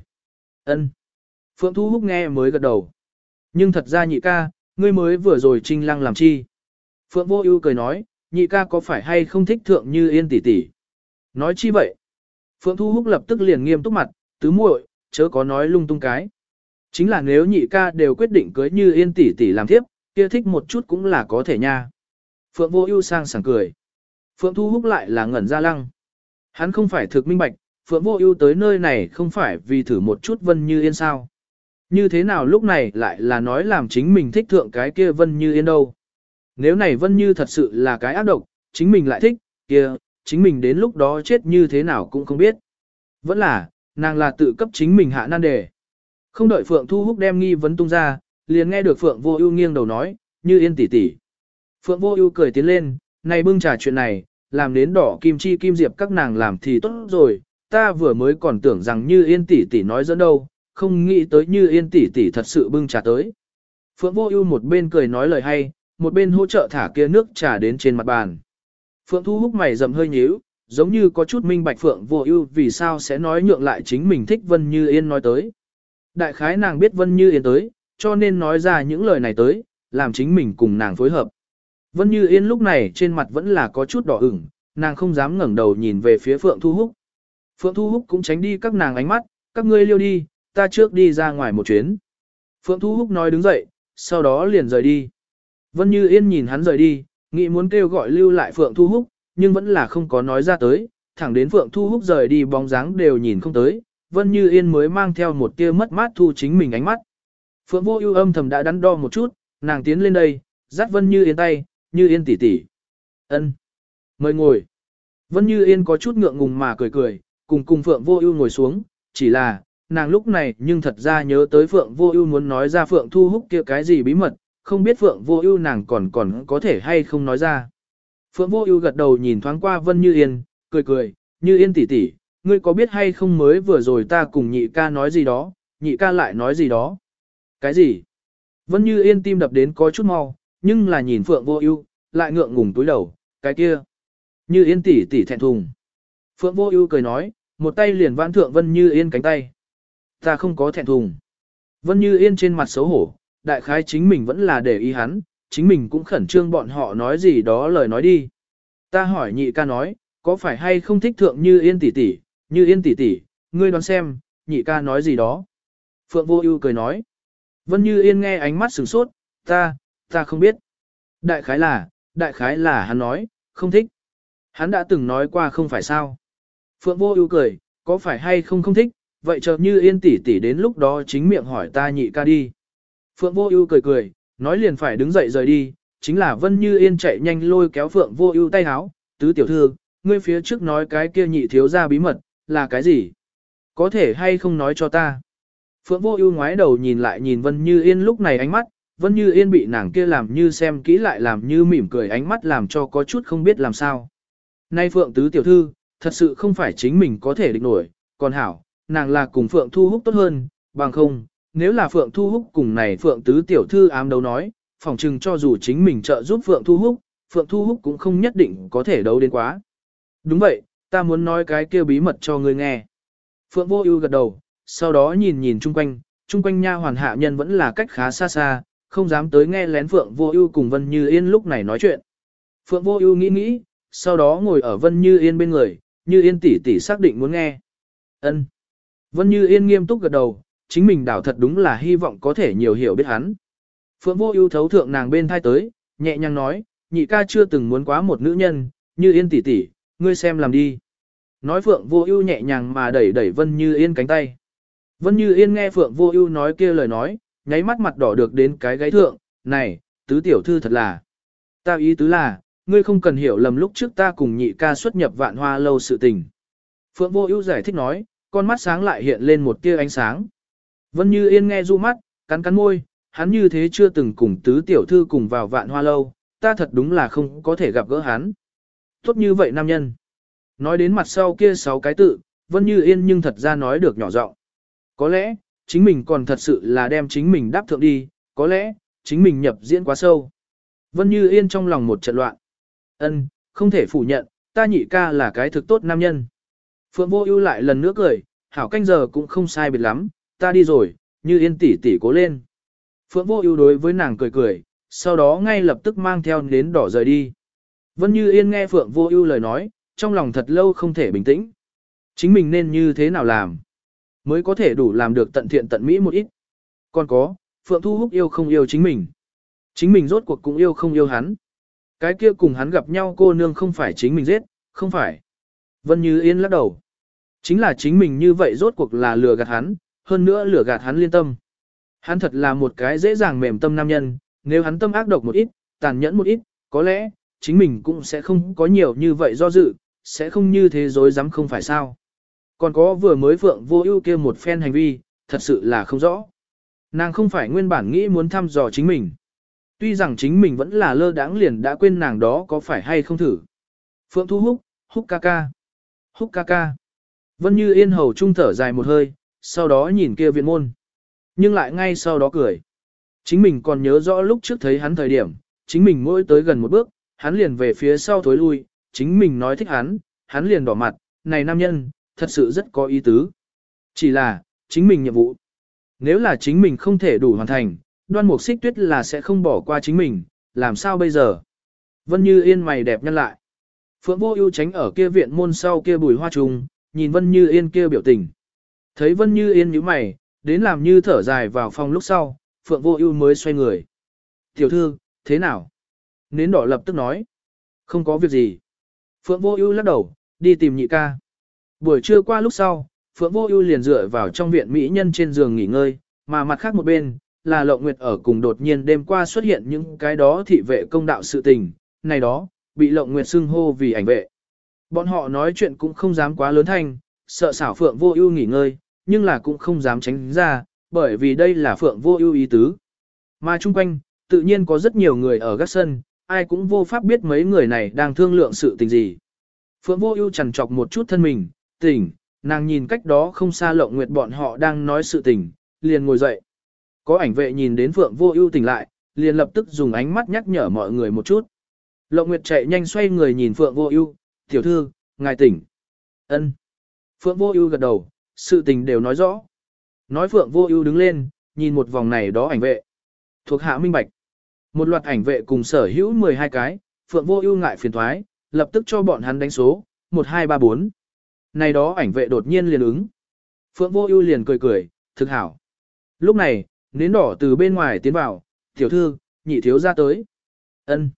Ân. Phượng Thu Húc nghe mới gật đầu. Nhưng thật ra nhị ca, ngươi mới vừa rồi trinh lăng làm chi? Phượng Vô Ưu cười nói, nhị ca có phải hay không thích thượng như yên tỷ tỷ? Nói chi vậy? Phượng Thu Húc lập tức liền nghiêm túc mặt, tứ muội, chớ có nói lung tung cái. Chính là nếu nhị ca đều quyết định cưới như yên tỷ tỷ làm thiếp, kia thích một chút cũng là có thể nha. Phượng Vô Ưu sang sảng cười. Phượng Thu Húc lại là ngẩn ra lăng. Hắn không phải thực minh bạch, Phượng Vô Ưu tới nơi này không phải vì thử một chút Vân Như Yên sao? Như thế nào lúc này lại là nói làm chính mình thích thượng cái kia Vân Như Yên đâu? Nếu này Vân Như thật sự là cái ác độc, chính mình lại thích, kia, chính mình đến lúc đó chết như thế nào cũng không biết. Vẫn là, nàng là tự cấp chính mình hạ nan đề. Không đợi Phượng Thu Húc đem nghi vấn tung ra, liền nghe được Phượng Vô Ưu nghiêng đầu nói, "Như Yên tỷ tỷ." Phượng Vô Ưu cười tiến lên, "Này bưng trà chuyện này, làm đến đỏ kim chi kim diệp các nàng làm thì tốt rồi, ta vừa mới còn tưởng rằng Như Yên tỷ tỷ nói dẫn đâu, không nghĩ tới Như Yên tỷ tỷ thật sự bưng trà tới." Phượng Vô Ưu một bên cười nói lời hay, một bên hỗ trợ thả kia nước trà đến trên mặt bàn. Phượng Thu Húc mày rậm hơi nhíu, giống như có chút minh bạch Phượng Vô Ưu vì sao sẽ nói nhượng lại chính mình thích Vân Như Yên nói tới. Đại khái nàng biết Vân Như Yên tới, cho nên nói ra những lời này tới, làm chính mình cùng nàng phối hợp. Vân Như Yên lúc này trên mặt vẫn là có chút đỏ ửng, nàng không dám ngẩng đầu nhìn về phía Phượng Thu Húc. Phượng Thu Húc cũng tránh đi các nàng ánh mắt, các ngươi liêu đi, ta trước đi ra ngoài một chuyến. Phượng Thu Húc nói đứng dậy, sau đó liền rời đi. Vân Như Yên nhìn hắn rời đi, nghĩ muốn kêu gọi lưu lại Phượng Thu Húc, nhưng vẫn là không có nói ra tới, thẳng đến Phượng Thu Húc rời đi bóng dáng đều nhìn không tới, Vân Như Yên mới mang theo một tia mất mát thu chính mình ánh mắt. Phượng Vô Ưu âm thầm đã đắn đo một chút, nàng tiến lên đây, dắt Vân Như Yên tay, "Như Yên tỷ tỷ." "Ân." "Mời ngồi." Vân Như Yên có chút ngượng ngùng mà cười cười, cùng cùng Phượng Vô Ưu ngồi xuống, chỉ là, nàng lúc này nhưng thật ra nhớ tới Phượng Vô Ưu muốn nói ra Phượng Thu Húc kia cái gì bí mật, không biết Phượng Vô Ưu nàng còn còn có thể hay không nói ra. Phượng Vô Ưu gật đầu nhìn thoáng qua Vân Như Yên, cười cười, "Như Yên tỷ tỷ, ngươi có biết hay không mới vừa rồi ta cùng nhị ca nói gì đó, nhị ca lại nói gì đó?" "Cái gì?" Vân Như Yên tim đập đến có chút mau, nhưng là nhìn Phượng Vô Ưu, lại ngượng ngùng túi đầu, "Cái kia." Như Yên tỷ tỷ thẹn thùng. Phượng Vô Ưu cười nói, một tay liền vãn thượng Vân Như Yên cánh tay. "Ta không có thẹn thùng." Vân Như Yên trên mặt xấu hổ, đại khái chính mình vẫn là để ý hắn, chính mình cũng khẩn trương bọn họ nói gì đó lời nói đi. Ta hỏi nhị ca nói, có phải hay không thích thượng như yên tỷ tỷ, như yên tỷ tỷ, ngươi đoán xem, nhị ca nói gì đó. Phượng vô ưu cười nói. Vân như yên nghe ánh mắt sửng sốt, ta, ta không biết. Đại khái là, đại khái là hắn nói, không thích. Hắn đã từng nói qua không phải sao. Phượng vô ưu cười, có phải hay không không thích, vậy chờ như yên tỷ tỷ đến lúc đó chính miệng hỏi ta nhị ca đi. Phượng vô ưu cười cười, nói liền phải đứng dậy rời đi, chính là Vân Như Yên chạy nhanh lôi kéo Phượng Vô Ưu tay áo, "Tứ tiểu thư, ngươi phía trước nói cái kia nhị thiếu gia bí mật, là cái gì? Có thể hay không nói cho ta?" Phượng Vô Ưu ngoái đầu nhìn lại nhìn Vân Như Yên lúc này ánh mắt, Vân Như Yên bị nàng kia làm như xem kỹ lại làm như mỉm cười ánh mắt làm cho có chút không biết làm sao. Nay Phượng tứ tiểu thư, thật sự không phải chính mình có thể địch nổi, còn hảo, nàng là cùng Phượng Thu Húc tốt hơn, bằng không, nếu là Phượng Thu Húc cùng này Phượng Tứ Tiểu Thư ám đấu nói, phỏng chừng cho dù chính mình trợ giúp Phượng Thu Húc, Phượng Thu Húc cũng không nhất định có thể đấu đến quá. Đúng vậy, ta muốn nói cái kia bí mật cho ngươi nghe. Phượng Vô Ưu gật đầu, sau đó nhìn nhìn chung quanh, chung quanh nha hoàn hạ nhân vẫn là cách khá xa xa, không dám tới nghe lén Phượng Vô Ưu cùng Vân Như Yên lúc này nói chuyện. Phượng Vô Ưu nghĩ nghĩ, sau đó ngồi ở Vân Như Yên bên người, Như Yên tỷ tỷ xác định muốn nghe. Ân. Vân Như Yên nghiêm túc gật đầu, chính mình đảo thật đúng là hy vọng có thể nhiều hiểu biết hắn. Phượng vô ưu thấu thượng nàng bên thai tới, nhẹ nhàng nói, nhị ca chưa từng muốn quá một nữ nhân, như yên tỷ tỷ, ngươi xem làm đi. Nói Phượng vô ưu nhẹ nhàng mà đẩy đẩy Vân Như Yên cánh tay. Vân Như Yên nghe Phượng Vô Ưu nói kia lời nói, nháy mắt mặt đỏ được đến cái gáy thượng, "Này, tứ tiểu thư thật là." Ta ý tứ là, ngươi không cần hiểu lầm lúc trước ta cùng nhị ca xuất nhập vạn hoa lâu sự tình. Phượng Vô Ưu giải thích nói, con mắt sáng lại hiện lên một tia ánh sáng. Vân Như Yên nghe du mắt, cắn cắn môi, hắn như thế chưa từng cùng tứ tiểu thư cùng vào vạn hoa lâu, ta thật đúng là không có thể gặp gỡ hắn. Tốt như vậy nam nhân. Nói đến mặt sau kia sáu cái tự, Vân Như Yên nhưng thật ra nói được nhỏ giọng. Có lẽ, chính mình còn thật sự là đem chính mình đáp thượng đi, có lẽ, chính mình nhập diễn quá sâu. Vân Như Yên trong lòng một trận loạn. Ân, không thể phủ nhận, ta nhị ca là cái thực tốt nam nhân. Phượng Vô Ưu lại lần nữa cười, hảo canh giờ cũng không sai biệt lắm, ta đi rồi, Như Yên tỷ tỷ cố lên. Phượng Vô Ưu đối với nàng cười cười, sau đó ngay lập tức mang theo đến đỏ rời đi. Vân Như Yên nghe Phượng Vô Ưu lời nói, trong lòng thật lâu không thể bình tĩnh. Chính mình nên như thế nào làm, mới có thể đủ làm được tận thiện tận mỹ một ít. Còn có, Phượng Thu Húc yêu không yêu chính mình. Chính mình rốt cuộc cũng yêu không yêu hắn. Cái kia cùng hắn gặp nhau cô nương không phải chính mình giết, không phải. Vân Như Yên lắc đầu. Chính là chính mình như vậy rốt cuộc là lừa gạt hắn, hơn nữa lửa gạt hắn liên tâm. Hắn thật là một cái dễ dàng mềm tâm nam nhân, nếu hắn tâm ác độc một ít, tàn nhẫn một ít, có lẽ, chính mình cũng sẽ không có nhiều như vậy do dự, sẽ không như thế dối dám không phải sao. Còn có vừa mới Phượng vô ưu kia một phen hành vi, thật sự là không rõ. Nàng không phải nguyên bản nghĩ muốn thăm dò chính mình. Tuy rằng chính mình vẫn là lơ đãng liền đã quên nàng đó có phải hay không thử. Phượng Thu Húc, Húc ca ca. Húc ca ca. Vân Như Yên hầu trung thở dài một hơi, sau đó nhìn kia viện môn. Nhưng lại ngay sau đó cười. Chính mình còn nhớ rõ lúc trước thấy hắn thời điểm, chính mình mỗi tới gần một bước, hắn liền về phía sau thối lui, chính mình nói thích hắn, hắn liền đỏ mặt, này nam nhân, thật sự rất có ý tứ. Chỉ là, chính mình nhiệm vụ. Nếu là chính mình không thể đủ hoàn thành, đoan mục xích tuyết là sẽ không bỏ qua chính mình, làm sao bây giờ? Vân Như Yên mày đẹp nhân lại. Phượng Vô Ưu tránh ở kia viện môn sau kia bùi hoa trùng, nhìn Vân Như Yên kia biểu tình. Thấy Vân Như Yên nhíu mày, đến làm như thở dài vào phòng lúc sau, Phượng Vô Ưu mới xoay người. "Tiểu thư, thế nào?" Nến đỏ lập tức nói. "Không có việc gì." Phượng Vô Ưu lắc đầu, đi tìm nhị ca. Buổi trưa qua lúc sau, Phượng Vô Ưu liền dựa vào trong viện mỹ nhân trên giường nghỉ ngơi, mà mặt khác một bên, là Lộng Nguyệt ở cùng đột nhiên đêm qua xuất hiện những cái đó thị vệ công đạo sự tình, này đó, bị Lộng Nguyệt xưng hô vì ảnh vệ. Bọn họ nói chuyện cũng không dám quá lớn thanh, sợ xảo Phượng Vô Ưu nghỉ ngơi, nhưng là cũng không dám tránh ra, bởi vì đây là Phượng Vô Ưu ý tứ. Mà chung quanh, tự nhiên có rất nhiều người ở gác sân, ai cũng vô pháp biết mấy người này đang thương lượng sự tình gì. Phượng Vô Ưu chằn chọc một chút thân mình, tỉnh, nàng nhìn cách đó không xa Lộng Nguyệt bọn họ đang nói sự tình, liền ngồi dậy. Có ảnh vệ nhìn đến Phượng Vô Ưu tỉnh lại, liền lập tức dùng ánh mắt nhắc nhở mọi người một chút. Lộng Nguyệt chạy nhanh xoay người nhìn Phượng Vô Ưu, "Tiểu thư, ngài tỉnh." "Ân." Phượng Vô Ưu gật đầu, sự tình đều nói rõ. Nói Phượng Vô Ưu đứng lên, nhìn một vòng này đó ảnh vệ. Thuộc hạ minh bạch. Một loạt ảnh vệ cùng sở hữu 12 cái, Phượng Vô Ưu ngại phiền toái, lập tức cho bọn hắn đánh số, 1234. Này đó ảnh vệ đột nhiên liền ứng. Phượng Vô Ưu liền cười cười, "Thực hảo." Lúc này, nến đỏ từ bên ngoài tiến vào, "Tiểu thư, nhị thiếu gia tới." Ân.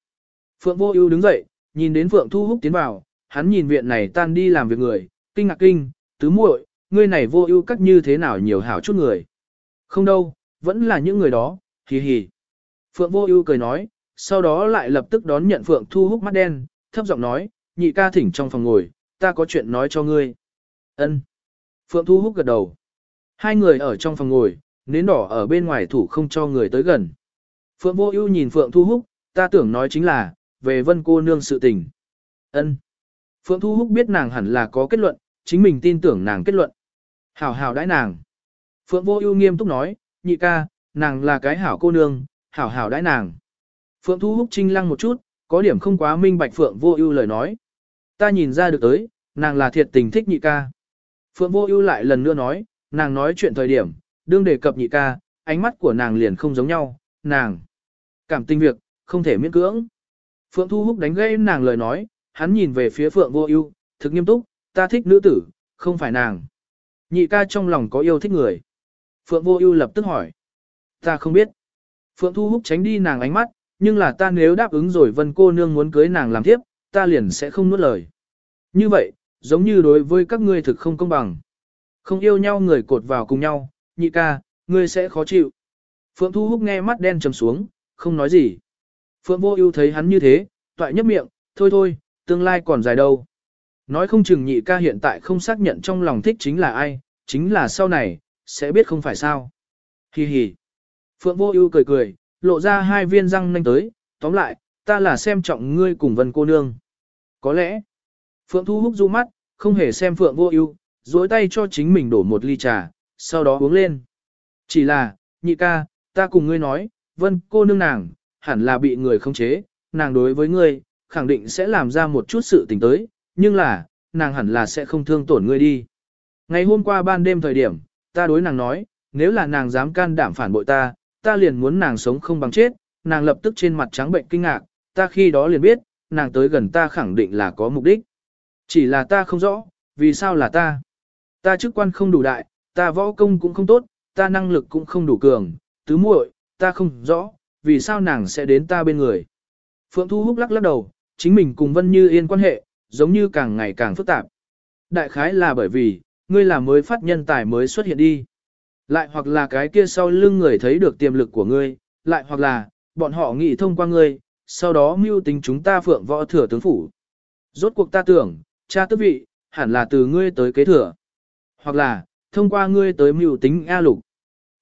Phượng Vô Ưu đứng dậy, nhìn đến Phượng Thu Húc tiến vào, hắn nhìn viện này tan đi làm việc người, kinh ngạc kinh, tứ muội, ngươi này Vô Ưu các như thế nào nhiều hảo chút người. Không đâu, vẫn là những người đó, hì hì. Phượng Vô Ưu cười nói, sau đó lại lập tức đón nhận Phượng Thu Húc mắt đen, thấp giọng nói, nhị ca thỉnh trong phòng ngồi, ta có chuyện nói cho ngươi. Ân. Phượng Thu Húc gật đầu. Hai người ở trong phòng ngồi, nến đỏ ở bên ngoài thủ không cho người tới gần. Phượng Vô Ưu nhìn Phượng Thu Húc, ta tưởng nói chính là, về vân cô nương sự tình. Ân. Phượng Thu Húc biết nàng hẳn là có kết luận, chính mình tin tưởng nàng kết luận. Hảo hảo đãi nàng. Phượng Vô Ưu nghiêm túc nói, nhị ca, nàng là cái hảo cô nương, hảo hảo đãi nàng. Phượng Thu Húc trinh lăng một chút, có điểm không quá minh bạch Phượng Vô Ưu lời nói. Ta nhìn ra được tới, nàng là thiệt tình thích nhị ca. Phượng Vô Ưu lại lần nữa nói, nàng nói chuyện thời điểm, đương đề cập nhị ca, ánh mắt của nàng liền không giống nhau, nàng cảm tình việc, không thể miễn cưỡng. Phượng Thu Húc đánh gãy nàng lời nói, hắn nhìn về phía Phượng Vô Ưu, thực nghiêm túc, ta thích nữ tử, không phải nàng. Nhị ca trong lòng có yêu thích người. Phượng Vô Ưu lập tức hỏi, ta không biết. Phượng Thu Húc tránh đi nàng ánh mắt, nhưng là ta nếu đáp ứng rồi Vân cô nương muốn cưới nàng làm thiếp, ta liền sẽ không nuốt lời. Như vậy, giống như đối với các ngươi thực không công bằng. Không yêu nhau người cột vào cùng nhau, nhị ca, ngươi sẽ khó chịu. Phượng Thu Húc nghe mắt đen trầm xuống, không nói gì. Phượng Vô Ưu thấy hắn như thế, toại nhấp miệng, thôi thôi, tương lai còn dài đâu. Nói không chừng nhị ca hiện tại không xác nhận trong lòng thích chính là ai, chính là sau này, sẽ biết không phải sao. Hi hi. Phượng Vô Ưu cười cười, lộ ra hai viên răng nanh tới, tóm lại, ta là xem trọng ngươi cùng Vân cô nương. Có lẽ, Phượng Thu hút du mắt, không hề xem Phượng Vô Ưu, duỗi tay cho chính mình đổ một ly trà, sau đó uống lên. Chỉ là, nhị ca, ta cùng ngươi nói, Vân cô nương nàng, hẳn là bị người không chế, nàng đối với ngươi, khẳng định sẽ làm ra một chút sự tình tới, nhưng là, nàng hẳn là sẽ không thương tổn ngươi đi. Ngày hôm qua ban đêm thời điểm, ta đối nàng nói, nếu là nàng dám can đảm phản bội ta, ta liền muốn nàng sống không bằng chết, nàng lập tức trên mặt trắng bệnh kinh ngạc, ta khi đó liền biết, nàng tới gần ta khẳng định là có mục đích. Chỉ là ta không rõ, vì sao là ta. Ta chức quan không đủ đại, ta võ công cũng không tốt, ta năng lực cũng không đủ cường, tứ muội, ta không rõ, vì sao nàng sẽ đến ta bên người. Phượng Thu Húc lắc lắc đầu, chính mình cùng Vân Như Yên quan hệ, giống như càng ngày càng phức tạp. Đại khái là bởi vì, ngươi là mới phát nhân tài mới xuất hiện đi. Lại hoặc là cái kia sau lưng người thấy được tiềm lực của ngươi, lại hoặc là, bọn họ nghĩ thông qua ngươi, sau đó mưu tính chúng ta phượng võ thừa tướng phủ. Rốt cuộc ta tưởng, cha tước vị, hẳn là từ ngươi tới kế thừa. Hoặc là, thông qua ngươi tới mưu tính A lục.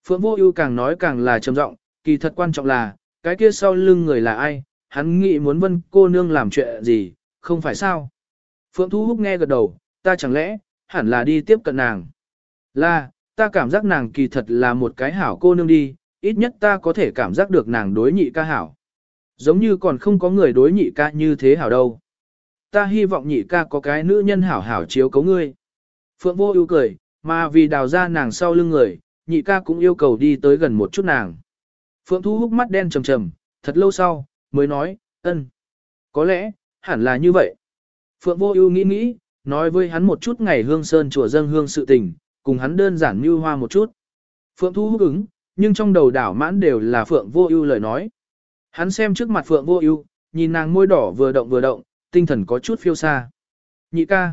Phượng vô ưu càng nói càng là trầm trọng, kỳ thật quan trọng là, cái kia sau lưng người là ai, hắn nghĩ muốn vân cô nương làm chuyện gì, không phải sao. Phượng Thu Húc nghe gật đầu, ta chẳng lẽ, hẳn là đi tiếp cận nàng. Là, ta cảm giác nàng kỳ thật là một cái hảo cô nương đi, ít nhất ta có thể cảm giác được nàng đối nhị ca hảo. Giống như còn không có người đối nhị ca như thế hảo đâu. Ta hy vọng nhị ca có cái nữ nhân hảo hảo chiếu cấu ngươi. Phượng vô ưu cười, mà vì đào ra nàng sau lưng người, nhị ca cũng yêu cầu đi tới gần một chút nàng. Phượng thu húc mắt đen trầm trầm, thật lâu sau, mới nói, ân. Có lẽ, hẳn là như vậy. Phượng vô ưu nghĩ nghĩ, nói với hắn một chút ngày hương sơn chùa dâng hương sự tình, cùng hắn đơn giản như hoa một chút. Phượng thu hứng ứng, nhưng trong đầu đảo mãn đều là Phượng vô ưu lời nói. Hắn xem trước mặt Phượng vô ưu, nhìn nàng môi đỏ vừa động vừa động, tinh thần có chút phiêu xa. Nhị ca.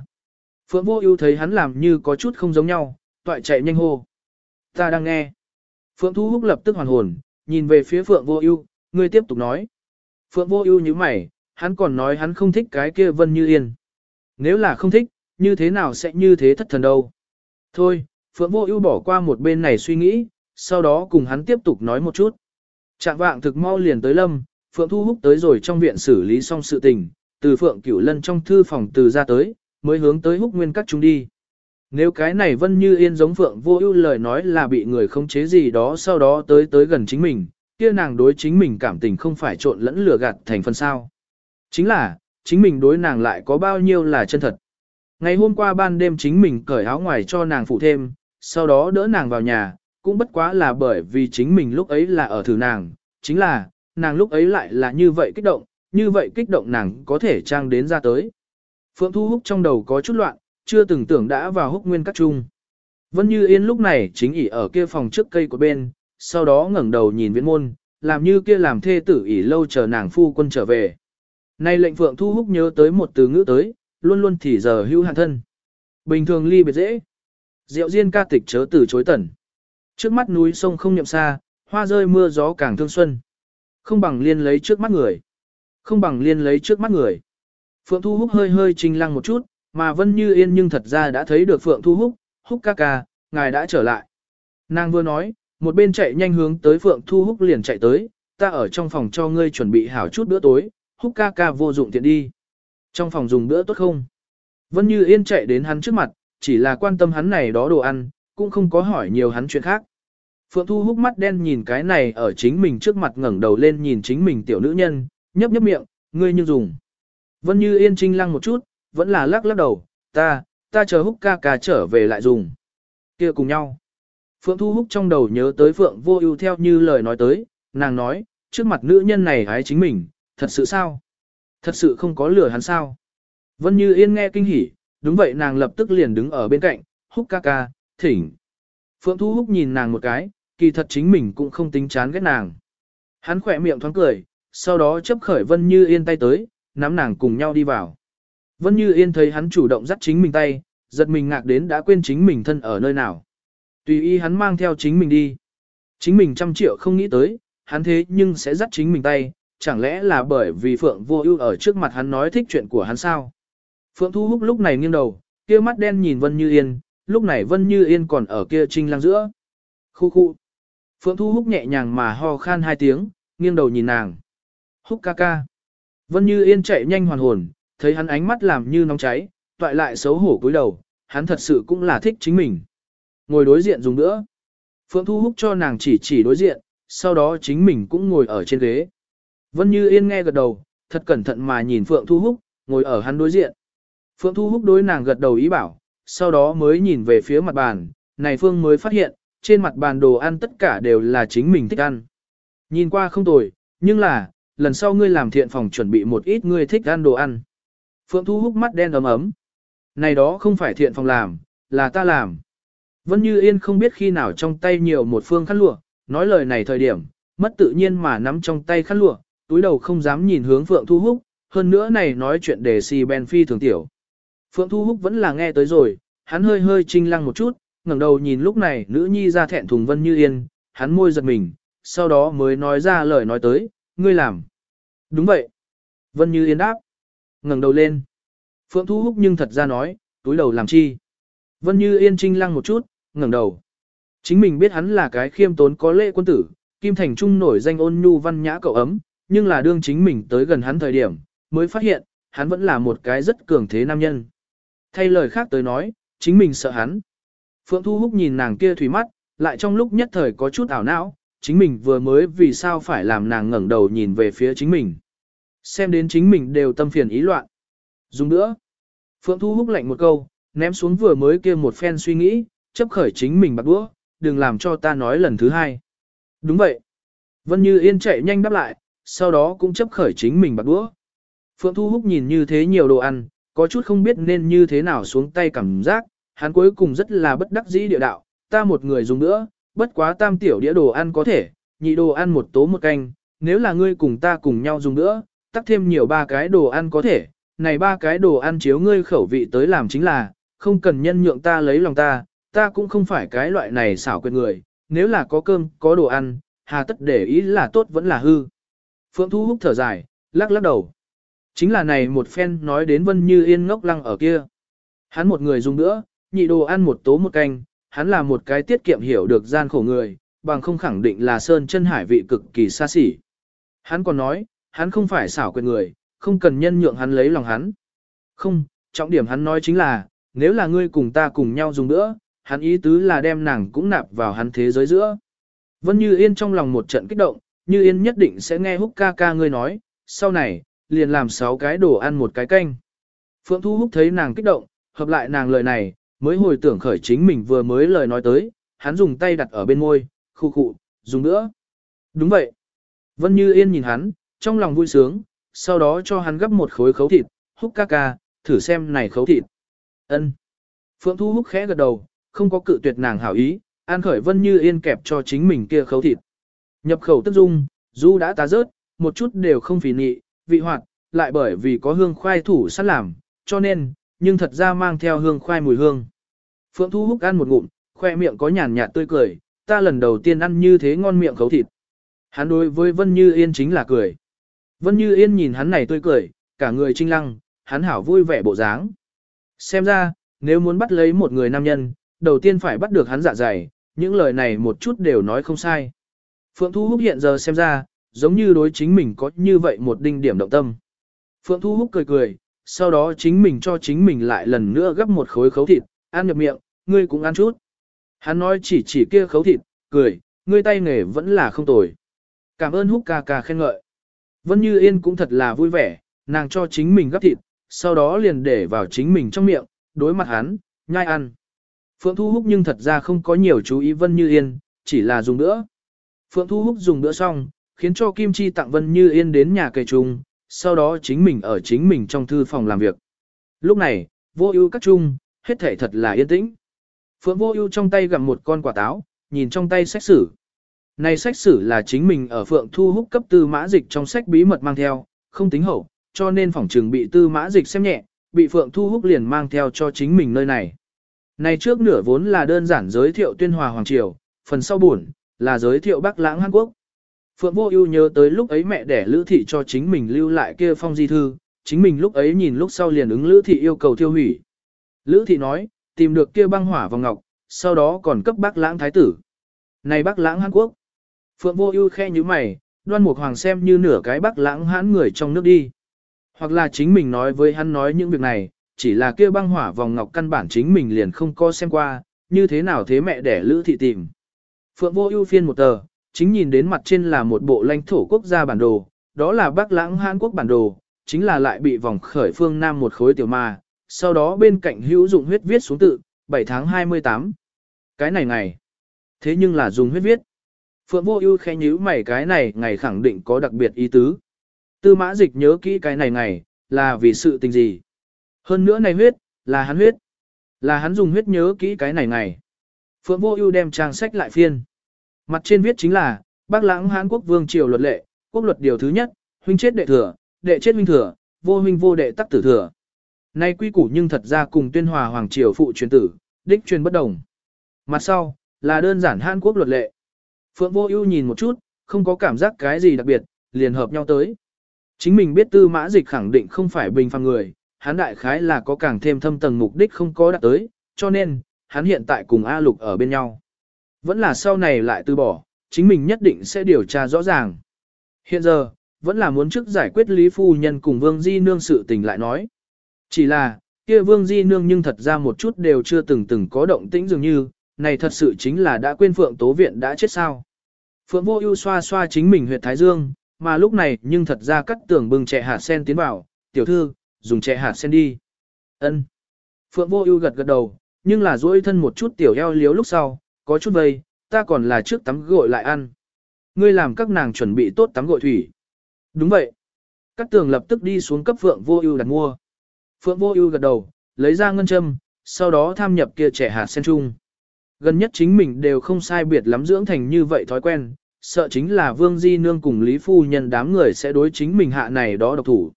Phượng vô ưu thấy hắn làm như có chút không giống nhau, toại chạy nhanh hô. Ta đang nghe. Phượng Thu Húc lập tức hoàn hồn, nhìn về phía Phượng Vô Ưu, ngươi tiếp tục nói. Phượng Vô Ưu nhíu mày, hắn còn nói hắn không thích cái kia Vân Như Yên. Nếu là không thích, như thế nào sẽ như thế thất thần đâu? Thôi, Phượng Vô Ưu bỏ qua một bên này suy nghĩ, sau đó cùng hắn tiếp tục nói một chút. Trạng vạng thực mau liền tới lâm, Phượng Thu Húc tới rồi trong viện xử lý xong sự tình, từ Phượng Cửu Lân trong thư phòng từ ra tới, mới hướng tới Húc Nguyên các chúng đi. Nếu cái này Vân Như Yên giống Phượng Vô Ưu lời nói là bị người khống chế gì đó sau đó tới tới gần chính mình, kia nàng đối chính mình cảm tình không phải trộn lẫn lừa gạt thành phần sao? Chính là, chính mình đối nàng lại có bao nhiêu là chân thật. Ngày hôm qua ban đêm chính mình cởi áo ngoài cho nàng phụ thêm, sau đó đỡ nàng vào nhà, cũng bất quá là bởi vì chính mình lúc ấy là ở thử nàng, chính là, nàng lúc ấy lại là như vậy kích động, như vậy kích động nàng có thể trang đến ra tới. Phượng Thu Húc trong đầu có chút loạn, chưa từng tưởng đã vào húc nguyên các trung. Vân Như Yên lúc này chính ỉ ở kia phòng trước cây của bên, sau đó ngẩng đầu nhìn viễn môn, làm như kia làm thê tử ỉ lâu chờ nàng phu quân trở về. Nay lệnh Phượng Thu Húc nhớ tới một từ ngữ tới, luôn luôn thì giờ hưu hạn thân. Bình thường ly biệt dễ. Diệu diên ca tịch chớ từ chối tẩn. Trước mắt núi sông không niệm xa, hoa rơi mưa gió càng thương xuân. Không bằng liên lấy trước mắt người. Không bằng liên lấy trước mắt người. Phượng Thu Húc hơi hơi trình lăng một chút, mà Vân Như Yên nhưng thật ra đã thấy được Phượng Thu Húc, Húc ca ca, ngài đã trở lại. Nàng vừa nói, một bên chạy nhanh hướng tới Phượng Thu Húc liền chạy tới, ta ở trong phòng cho ngươi chuẩn bị hảo chút bữa tối, Húc ca ca vô dụng tiện đi. Trong phòng dùng bữa tốt không? Vân Như Yên chạy đến hắn trước mặt, chỉ là quan tâm hắn này đó đồ ăn, cũng không có hỏi nhiều hắn chuyện khác. Phượng Thu Húc mắt đen nhìn cái này ở chính mình trước mặt ngẩng đầu lên nhìn chính mình tiểu nữ nhân, nhấp nhấp miệng, ngươi như dùng. Vân Như Yên trinh lăng một chút, vẫn là lắc lắc đầu, ta, ta chờ húc ca ca trở về lại dùng. kia cùng nhau. Phượng Thu Húc trong đầu nhớ tới Phượng Vô Ưu theo như lời nói tới, nàng nói, trước mặt nữ nhân này hái chính mình, thật sự sao? Thật sự không có lửa hắn sao? Vân Như Yên nghe kinh hỉ, đúng vậy nàng lập tức liền đứng ở bên cạnh, Húc ca ca, thỉnh. Phượng Thu Húc nhìn nàng một cái, kỳ thật chính mình cũng không tính chán ghét nàng. Hắn khỏe miệng thoáng cười, sau đó chấp khởi Vân Như Yên tay tới, nắm nàng cùng nhau đi vào. Vân Như Yên thấy hắn chủ động dắt chính mình tay, giật mình ngạc đến đã quên chính mình thân ở nơi nào. Tùy ý hắn mang theo chính mình đi. Chính mình trăm triệu không nghĩ tới, hắn thế nhưng sẽ dắt chính mình tay, chẳng lẽ là bởi vì Phượng Vô Ưu ở trước mặt hắn nói thích chuyện của hắn sao? Phượng Thu Húc lúc này nghiêng đầu, kia mắt đen nhìn Vân Như Yên, lúc này Vân Như Yên còn ở kia trinh lang giữa. Khu khu. Phượng Thu Húc nhẹ nhàng mà ho khan hai tiếng, nghiêng đầu nhìn nàng. Húc ca ca. Vân Như Yên chạy nhanh hoàn hồn, thấy hắn ánh mắt làm như nóng cháy, toại lại xấu hổ cúi đầu, hắn thật sự cũng là thích chính mình. Ngồi đối diện dùng nữa. Phượng Thu Húc cho nàng chỉ chỉ đối diện, sau đó chính mình cũng ngồi ở trên ghế. Vân Như Yên nghe gật đầu, thật cẩn thận mà nhìn Phượng Thu Húc, ngồi ở hắn đối diện. Phượng Thu Húc đối nàng gật đầu ý bảo, sau đó mới nhìn về phía mặt bàn, này Phương mới phát hiện, trên mặt bàn đồ ăn tất cả đều là chính mình thích ăn. Nhìn qua không tồi, nhưng là, lần sau ngươi làm thiện phòng chuẩn bị một ít ngươi thích ăn đồ ăn. Phượng Thu Húc mắt đen ấm ấm. Này đó không phải thiện phòng làm, là ta làm. Vân Như Yên không biết khi nào trong tay nhiều một phương khăn lụa, nói lời này thời điểm, mất tự nhiên mà nắm trong tay khăn lụa, túi đầu không dám nhìn hướng Phượng Thu Húc, hơn nữa này nói chuyện để si ben phi thường tiểu. Phượng Thu Húc vẫn là nghe tới rồi, hắn hơi hơi trinh lăng một chút, ngẩng đầu nhìn lúc này nữ nhi ra thẹn thùng Vân Như Yên, hắn môi giật mình, sau đó mới nói ra lời nói tới, ngươi làm. Đúng vậy. Vân Như Yên đáp. ngẩng đầu lên. Phượng Thu Húc nhưng thật ra nói, túi đầu làm chi. Vân Như Yên trinh lăng một chút, ngẩng đầu. Chính mình biết hắn là cái khiêm tốn có lễ quân tử, Kim Thành Trung nổi danh ôn nhu văn nhã cậu ấm, nhưng là đương chính mình tới gần hắn thời điểm, mới phát hiện, hắn vẫn là một cái rất cường thế nam nhân. Thay lời khác tới nói, chính mình sợ hắn. Phượng Thu Húc nhìn nàng kia thủy mắt, lại trong lúc nhất thời có chút ảo não, chính mình vừa mới vì sao phải làm nàng ngẩng đầu nhìn về phía chính mình. Xem đến chính mình đều tâm phiền ý loạn. Dùng nữa. Phượng Thu Húc lạnh một câu, ném xuống vừa mới kia một phen suy nghĩ, chấp khởi chính mình bạc đũa, đừng làm cho ta nói lần thứ hai. Đúng vậy. Vân Như Yên chạy nhanh đáp lại, sau đó cũng chấp khởi chính mình bạc đũa. Phượng Thu Húc nhìn như thế nhiều đồ ăn, có chút không biết nên như thế nào xuống tay cảm giác, hắn cuối cùng rất là bất đắc dĩ địa đạo, ta một người dùng nữa, bất quá tam tiểu đĩa đồ ăn có thể, nhị đồ ăn một tố một canh, nếu là ngươi cùng ta cùng nhau dùng nữa, tắt thêm nhiều ba cái đồ ăn có thể, này ba cái đồ ăn chiếu ngươi khẩu vị tới làm chính là, không cần nhân nhượng ta lấy lòng ta, ta cũng không phải cái loại này xảo quyệt người, nếu là có cơm, có đồ ăn, hà tất để ý là tốt vẫn là hư. Phượng Thu Húc thở dài, lắc lắc đầu. Chính là này một phen nói đến Vân Như Yên ngốc lăng ở kia. Hắn một người dùng nữa, nhị đồ ăn một tố một canh, hắn là một cái tiết kiệm hiểu được gian khổ người, bằng không khẳng định là sơn chân hải vị cực kỳ xa xỉ. Hắn còn nói, hắn không phải xảo quyệt người, không cần nhân nhượng hắn lấy lòng hắn. Không, trọng điểm hắn nói chính là, nếu là ngươi cùng ta cùng nhau dùng nữa, hắn ý tứ là đem nàng cũng nạp vào hắn thế giới giữa. Vân Như Yên trong lòng một trận kích động, như Yên nhất định sẽ nghe húc ca ca ngươi nói, sau này, liền làm sáu cái đồ ăn một cái canh. Phượng Thu Húc thấy nàng kích động, hợp lại nàng lời này, mới hồi tưởng khởi chính mình vừa mới lời nói tới, hắn dùng tay đặt ở bên môi, khu khụ, dùng nữa. Đúng vậy. Vân Như Yên nhìn hắn, trong lòng vui sướng, sau đó cho hắn gấp một khối khấu thịt, húc ca ca, thử xem này khấu thịt. Ân. Phượng Thu Húc khẽ gật đầu, không có cự tuyệt nàng hảo ý, An Khởi Vân Như Yên kẹp cho chính mình kia khấu thịt. Nhập khẩu tức dung, du đã tá rớt, một chút đều không phỉ nị, vị hoạt, lại bởi vì có hương khoai thủ sẵn làm, cho nên, nhưng thật ra mang theo hương khoai mùi hương. Phượng Thu Húc ăn một ngụm, khoe miệng có nhàn nhạt tươi cười, ta lần đầu tiên ăn như thế ngon miệng khấu thịt. Hắn đối với Vân Như Yên chính là cười. Vân Như Yên nhìn hắn này tươi cười, cả người trinh lăng, hắn hảo vui vẻ bộ dáng. Xem ra, nếu muốn bắt lấy một người nam nhân, đầu tiên phải bắt được hắn dạ dày, những lời này một chút đều nói không sai. Phượng Thu Húc hiện giờ xem ra, giống như đối chính mình có như vậy một đinh điểm động tâm. Phượng Thu Húc cười cười, sau đó chính mình cho chính mình lại lần nữa gấp một khối khấu thịt, ăn nhập miệng, ngươi cũng ăn chút. Hắn nói chỉ chỉ kia khấu thịt, cười, ngươi tay nghề vẫn là không tồi. Cảm ơn Húc ca ca khen ngợi. Vân Như Yên cũng thật là vui vẻ, nàng cho chính mình gấp thịt, sau đó liền để vào chính mình trong miệng, đối mặt hắn, nhai ăn. Phượng Thu Húc nhưng thật ra không có nhiều chú ý Vân Như Yên, chỉ là dùng nữa. Phượng Thu Húc dùng bữa xong, khiến cho Kim Chi tặng Vân Như Yên đến nhà cây Trung, sau đó chính mình ở chính mình trong thư phòng làm việc. Lúc này, vô ưu các trung, hết thể thật là yên tĩnh. Phượng vô ưu trong tay gặm một con quả táo, nhìn trong tay sách sử. Này sách sử là chính mình ở Phượng Thu Húc cấp tư mã dịch trong sách bí mật mang theo, không tính hậu, cho nên phòng trường bị tư mã dịch xem nhẹ, bị Phượng Thu Húc liền mang theo cho chính mình nơi này. Này trước nửa vốn là đơn giản giới thiệu tuyên hòa hoàng triều, phần sau buồn là giới thiệu Bắc Lãng Hàn Quốc. Phượng Vô Ưu nhớ tới lúc ấy mẹ đẻ Lữ thị cho chính mình lưu lại kia phong di thư, chính mình lúc ấy nhìn lúc sau liền ứng Lữ thị yêu cầu tiêu hủy. Lữ thị nói, tìm được kia băng hỏa vòng ngọc, sau đó còn cấp Bắc Lãng thái tử. Này Bắc Lãng Hàn Quốc. Phượng Vô Ưu khẽ nhíu mày, Đoan Mục Hoàng xem như nửa cái Bắc Lãng hãn người trong nước đi. Hoặc là chính mình nói với hắn nói những việc này, chỉ là kia băng hỏa vòng ngọc căn bản chính mình liền không có xem qua, như thế nào thế mẹ đẻ Lữ thị tìm. Phượng Vô Ưu phiên một tờ, chính nhìn đến mặt trên là một bộ lãnh thổ quốc gia bản đồ, đó là Bắc Lãng Hàn Quốc bản đồ, chính là lại bị vòng khởi phương Nam một khối tiểu ma, sau đó bên cạnh hữu dụng huyết viết xuống tự, 7 tháng 28. Cái này ngày. Thế nhưng là dùng huyết viết. Phượng Vô Ưu khẽ nhíu mày cái này ngày khẳng định có đặc biệt ý tứ. Tư Mã Dịch nhớ kỹ cái này ngày, là vì sự tình gì? Hơn nữa này huyết, là hắn huyết. Là hắn dùng huyết nhớ kỹ cái này ngày. Phượng Vô Ưu đem trang sách lại phiên. Mặt trên viết chính là, Bắc Lãng Hán Quốc Vương triều luật lệ, quốc luật điều thứ nhất, huynh chết đệ thừa, đệ chết huynh thừa, vô huynh vô đệ tắc tử thừa. Nay quy củ nhưng thật ra cùng tuyên hòa hoàng triều phụ truyền tử, đích truyền bất đồng. Mặt sau, là đơn giản Hàn Quốc luật lệ. Phượng Vô Ưu nhìn một chút, không có cảm giác cái gì đặc biệt, liền hợp nhau tới. Chính mình biết Tư Mã Dịch khẳng định không phải bình phàm người, hắn đại khái là có càng thêm thâm tầng mục đích không có đạt tới, cho nên, hắn hiện tại cùng A Lục ở bên nhau. Vẫn là sau này lại từ bỏ, chính mình nhất định sẽ điều tra rõ ràng. Hiện giờ, vẫn là muốn trước giải quyết Lý Phu Nhân cùng Vương Di Nương sự tình lại nói. Chỉ là, kia Vương Di Nương nhưng thật ra một chút đều chưa từng từng có động tĩnh dường như, này thật sự chính là đã quên Phượng Tố Viện đã chết sao. Phượng Vô Ưu xoa xoa chính mình huyệt thái dương, mà lúc này nhưng thật ra cắt tưởng bừng trẻ hạt sen tiến vào, "Tiểu thư, dùng trẻ hạt sen đi." Ân. Phượng Vô Ưu gật gật đầu, nhưng là duỗi thân một chút tiểu eo liếu lúc sau, có chút vây, ta còn là trước tắm gội lại ăn. Ngươi làm các nàng chuẩn bị tốt tắm gội thủy. Đúng vậy. các tường lập tức đi xuống cấp Phượng Vô Ưu đặt mua. Phượng Vô Ưu gật đầu, lấy ra ngân châm, sau đó tham nhập kia trẻ hạt sen trung Gần nhất chính mình đều không sai biệt lắm dưỡng thành như vậy thói quen, sợ chính là Vương Di Nương cùng Lý Phu Nhân đám người sẽ đối chính mình hạ này đó độc thủ.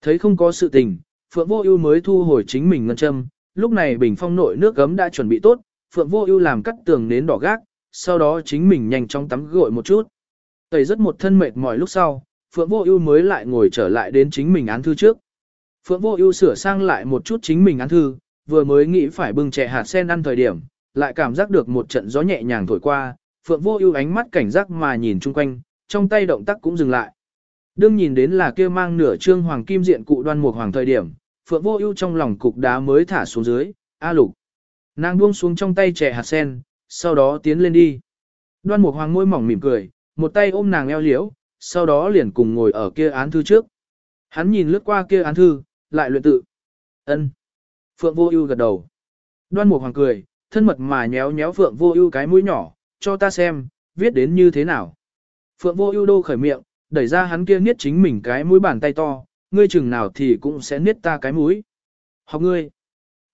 Thấy không có sự tình, Phượng Vô Ưu mới thu hồi chính mình ngân châm, lúc này bình phong nội nước gấm đã chuẩn bị tốt, Phượng Vô Ưu làm cắt tường nến đỏ gác, sau đó chính mình nhanh chóng tắm gội một chút. Tẩy rất một thân mệt mỏi lúc sau, Phượng Vô Ưu mới lại ngồi trở lại đến chính mình án thư trước. Phượng Vô Ưu sửa sang lại một chút chính mình án thư, vừa mới nghĩ phải bưng chè hạt sen ăn thời điểm, lại cảm giác được một trận gió nhẹ nhàng thổi qua, Phượng Vô Ưu ánh mắt cảnh giác mà nhìn chung quanh, trong tay động tác cũng dừng lại. Đương nhìn đến là kia mang nửa trương hoàng kim diện cụ đoan mục hoàng thời điểm, Phượng Vô Ưu trong lòng cục đá mới thả xuống dưới, "A Lục." Nàng buông xuống trong tay trẻ hạt sen, sau đó tiến lên đi. Đoan Mục Hoàng môi mỏng mỉm cười, một tay ôm nàng eo liễu, sau đó liền cùng ngồi ở kia án thư trước. Hắn nhìn lướt qua kia án thư, lại luyện tự. Ân. Phượng Vô Ưu gật đầu. Đoan Mục Hoàng cười, thân mật mà nhéo nhéo Phượng Vô Ưu cái mũi nhỏ, cho ta xem, viết đến như thế nào. Phượng Vô Ưu đô khởi miệng, đẩy ra hắn kia niết chính mình cái mũi bàn tay to, ngươi chừng nào thì cũng sẽ niết ta cái mũi. Học ngươi.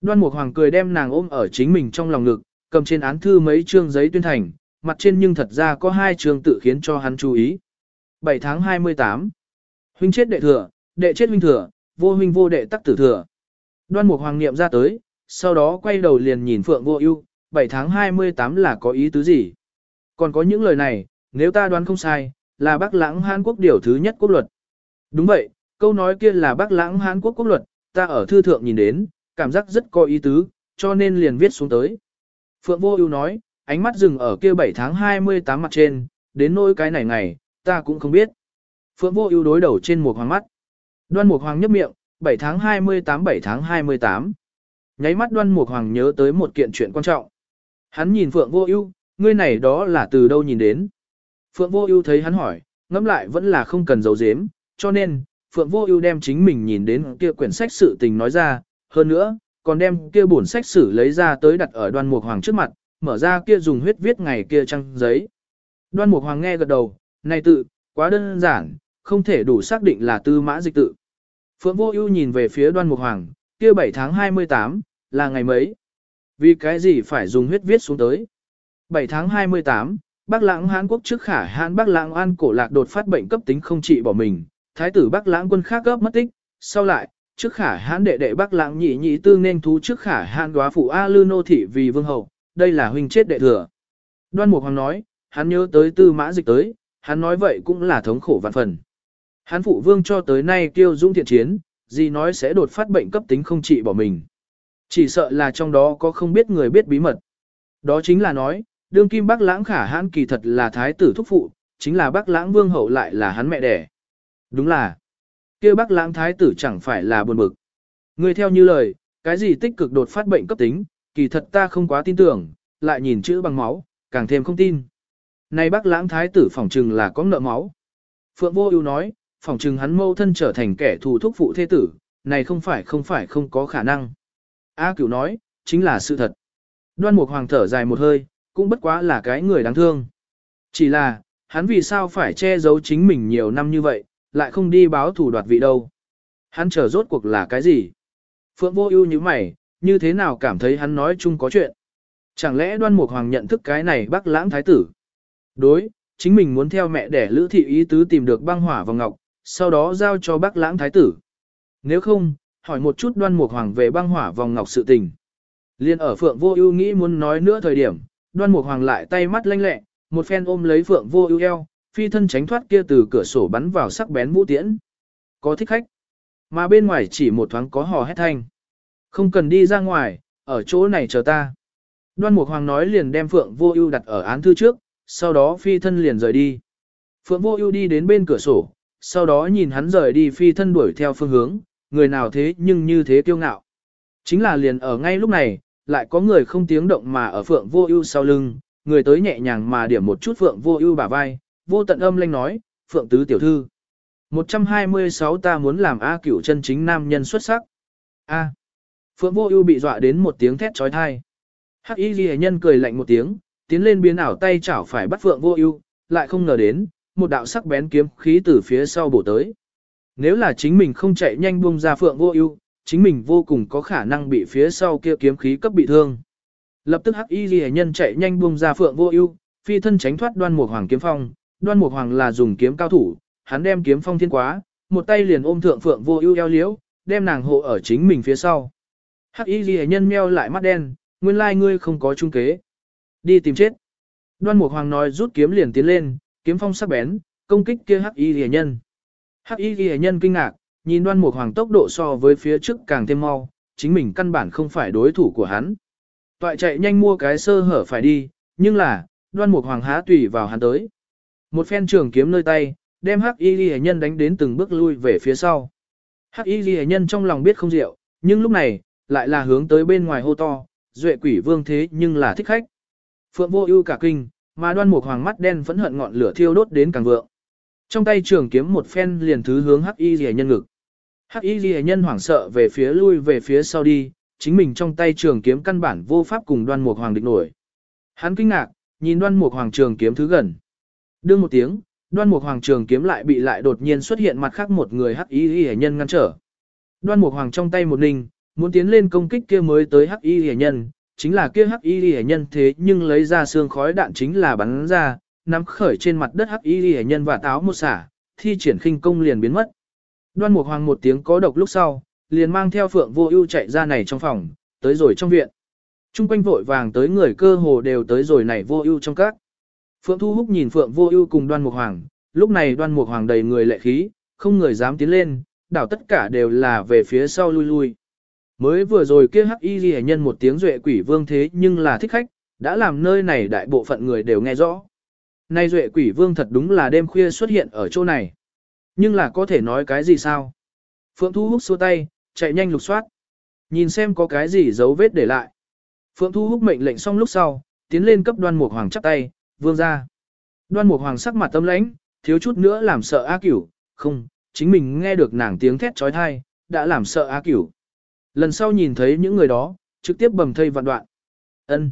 Đoan Mục Hoàng cười đem nàng ôm ở chính mình trong lòng ngực, cầm trên án thư mấy chương giấy tuyên thành, mặt trên nhưng thật ra có hai chương tự khiến cho hắn chú ý. 7 tháng 28 Huynh chết đệ thừa, đệ chết huynh thừa, vô huynh vô đệ tắc tử thừa. Đoan Mục Hoàng niệm ra tới, sau đó quay đầu liền nhìn Phượng Vô Ưu, 7 tháng 28 là có ý tứ gì? Còn có những lời này, nếu ta đoán không sai, là Bắc Lãng Hàn Quốc điều thứ nhất quốc luật. Đúng vậy, câu nói kia là Bắc Lãng Hán Quốc quốc luật, ta ở thư thượng nhìn đến, cảm giác rất có ý tứ, cho nên liền viết xuống tới. Phượng Vô Ưu nói, ánh mắt dừng ở kia 7 tháng 28 mặt trên, đến nỗi cái này ngày, ta cũng không biết. Phượng Vô Ưu đối đầu trên một hoàng mắt. Đoan Mục Hoàng nhấp miệng, 7 tháng 28 7 tháng 28. Nháy mắt Đoan Mục Hoàng nhớ tới một kiện chuyện quan trọng. Hắn nhìn Phượng Vô Ưu, ngươi này đó là từ đâu nhìn đến? Phượng Vô Ưu thấy hắn hỏi, ngẫm lại vẫn là không cần giấu giếm, cho nên Phượng Vô Ưu đem chính mình nhìn đến kia quyển sách sự tình nói ra, hơn nữa, còn đem kia bổn sách sử lấy ra tới đặt ở đoan mục hoàng trước mặt, mở ra kia dùng huyết viết ngày kia trang giấy. Đoan mục hoàng nghe gật đầu, này tự, quá đơn giản, không thể đủ xác định là tư mã dịch tự. Phượng vô ưu nhìn về phía đoan mục hoàng, kia 7 tháng 28, là ngày mấy? Vì cái gì phải dùng huyết viết xuống tới? 7 tháng 28, Bắc Lãng Hán quốc trước khả Hán Bắc Lãng An cổ lạc đột phát bệnh cấp tính không trị bỏ mình, thái tử Bắc Lãng quân khác gấp mất tích, sau lại, trước khả hãn đệ đệ bắc lãng nhị nhị tư nên thú trước khả hãn góa phụ A lư nô thị vì vương hậu, đây là huynh chết đệ thừa. Đoan Mục Hoàng nói, hắn nhớ tới tư mã dịch tới, hắn nói vậy cũng là thống khổ vạn phần. Hắn phụ vương cho tới nay kêu dung thiện chiến, gì nói sẽ đột phát bệnh cấp tính không trị bỏ mình. Chỉ sợ là trong đó có không biết người biết bí mật. Đó chính là nói, đương kim Bắc lãng khả hãn kỳ thật là thái tử thúc phụ, chính là Bắc lãng vương hậu lại là hắn mẹ đẻ. Đúng là, kia bác lãng thái tử chẳng phải là buồn bực. Người theo như lời, cái gì tích cực đột phát bệnh cấp tính, kỳ thật ta không quá tin tưởng, lại nhìn chữ bằng máu, càng thêm không tin. Này bác lãng thái tử phỏng trừng là có nợ máu. Phượng vô ưu nói, phỏng trừng hắn mâu thân trở thành kẻ thù thúc phụ thế tử, này không phải không phải không có khả năng. A cửu nói, chính là sự thật. Đoan mục hoàng thở dài một hơi, cũng bất quá là cái người đáng thương. Chỉ là, hắn vì sao phải che giấu chính mình nhiều năm như vậy, lại không đi báo thủ đoạt vị đâu. Hắn chờ rốt cuộc là cái gì? Phượng vô ưu như mày, như thế nào cảm thấy hắn nói chung có chuyện? Chẳng lẽ đoan mục hoàng nhận thức cái này bác lãng thái tử? Đối, chính mình muốn theo mẹ đẻ lữ thị ý tứ tìm được băng hỏa và ngọc, sau đó giao cho bác lãng thái tử. Nếu không, hỏi một chút đoan mục hoàng về băng hỏa vòng ngọc sự tình. Liên ở Phượng Vô Ưu nghĩ muốn nói nữa thời điểm, Đoan Mục Hoàng lại tay mắt lanh lẹ, một phen ôm lấy Phượng Vô Ưu eo, phi thân tránh thoát kia từ cửa sổ bắn vào sắc bén vũ tiễn. Có thích khách. Mà bên ngoài chỉ một thoáng có hò hét thanh. Không cần đi ra ngoài, ở chỗ này chờ ta. Đoan Mục Hoàng nói liền đem Phượng Vô Ưu đặt ở án thư trước, sau đó phi thân liền rời đi. Phượng Vô Ưu đi đến bên cửa sổ, sau đó nhìn hắn rời đi phi thân đuổi theo phương hướng, người nào thế nhưng như thế kiêu ngạo. Chính là liền ở ngay lúc này, lại có người không tiếng động mà ở Phượng Vô Ưu sau lưng, người tới nhẹ nhàng mà điểm một chút Phượng Vô Ưu bả vai, vô tận âm lanh nói, "Phượng tứ tiểu thư, 126 ta muốn làm A Cửu chân chính nam nhân xuất sắc." A. Phượng Vô Ưu bị dọa đến một tiếng thét chói tai. Hắc Y ghi nhân cười lạnh một tiếng, tiến lên biến ảo tay chảo phải bắt Phượng Vô Ưu, lại không ngờ đến, một đạo sắc bén kiếm khí từ phía sau bổ tới. Nếu là chính mình không chạy nhanh buông ra Phượng Vô Ưu, chính mình vô cùng có khả năng bị phía sau kia kiếm khí cấp bị thương. Lập tức Hắc Y Liễu nhân chạy nhanh buông ra Phượng Vô Ưu, phi thân tránh thoát Đoan Mục Hoàng kiếm phong, Đoan Mục Hoàng là dùng kiếm cao thủ, hắn đem kiếm phong thiên quá, một tay liền ôm thượng Phượng Vô Ưu eo liễu, đem nàng hộ ở chính mình phía sau. Hắc Y ghi nhân meo lại mắt đen, nguyên lai ngươi không có trung kế. Đi tìm chết. Đoan Mục Hoàng nói rút kiếm liền tiến lên, kiếm phong sắc bén, công kích kia Hắc Y ghi nhân. Hắc Y ghi nhân kinh ngạc, nhìn đoan mục hoàng tốc độ so với phía trước càng thêm mau, chính mình căn bản không phải đối thủ của hắn. Toại chạy nhanh mua cái sơ hở phải đi, nhưng là, đoan mục hoàng há tùy vào hắn tới. Một phen trường kiếm nơi tay, đem hắc y ghi nhân đánh đến từng bước lui về phía sau. Hắc y ghi nhân trong lòng biết không diệu, nhưng lúc này, lại là hướng tới bên ngoài hô to, duệ quỷ vương thế nhưng là thích khách. Phượng vô ưu cả kinh, mà đoan mục hoàng mắt đen phẫn hận ngọn lửa thiêu đốt đến càng vượng. Trong tay trường kiếm một phen liền thứ hướng hắc y ghi nhân ngực. Hắc y ghi nhân hoảng sợ về phía lui về phía sau đi, chính mình trong tay trường kiếm căn bản vô pháp cùng đoan mục hoàng địch nổi. Hắn kinh ngạc, nhìn đoan mục hoàng trường kiếm thứ gần. Đương một tiếng, đoan mục hoàng trường kiếm lại bị lại đột nhiên xuất hiện mặt khác một người hắc y hệ nhân ngăn trở. Đoan mục hoàng trong tay một ninh, muốn tiến lên công kích kia mới tới hắc y hệ nhân, chính là kia hắc y hệ nhân thế nhưng lấy ra xương khói đạn chính là bắn ra, nắm khởi trên mặt đất hắc y hệ nhân và táo một xả, thi triển khinh công liền biến mất. Đoan Mục Hoàng một tiếng có độc lúc sau, liền mang theo Phượng Vô Ưu chạy ra này trong phòng, tới rồi trong viện. Trung quanh vội vàng tới người cơ hồ đều tới rồi này Vô Ưu trong các. Phượng Thu Húc nhìn Phượng Vô Ưu cùng Đoan Mục Hoàng, lúc này Đoan Mục Hoàng đầy người lệ khí, không người dám tiến lên, đảo tất cả đều là về phía sau lui lui. Mới vừa rồi kia Hắc Y Liễu nhân một tiếng duệ quỷ vương thế nhưng là thích khách, đã làm nơi này đại bộ phận người đều nghe rõ. Nay duệ quỷ vương thật đúng là đêm khuya xuất hiện ở chỗ này. Nhưng là có thể nói cái gì sao? Phượng Thu Húc xua tay, chạy nhanh lục soát. Nhìn xem có cái gì dấu vết để lại. Phượng Thu Húc mệnh lệnh xong lúc sau, tiến lên cấp đoan mục hoàng chắp tay, vương ra. Đoan mục hoàng sắc mặt tâm lãnh, thiếu chút nữa làm sợ A Cửu, không, chính mình nghe được nàng tiếng thét trói thai, đã làm sợ A Cửu. Lần sau nhìn thấy những người đó, trực tiếp bầm thây vạn đoạn. Ân.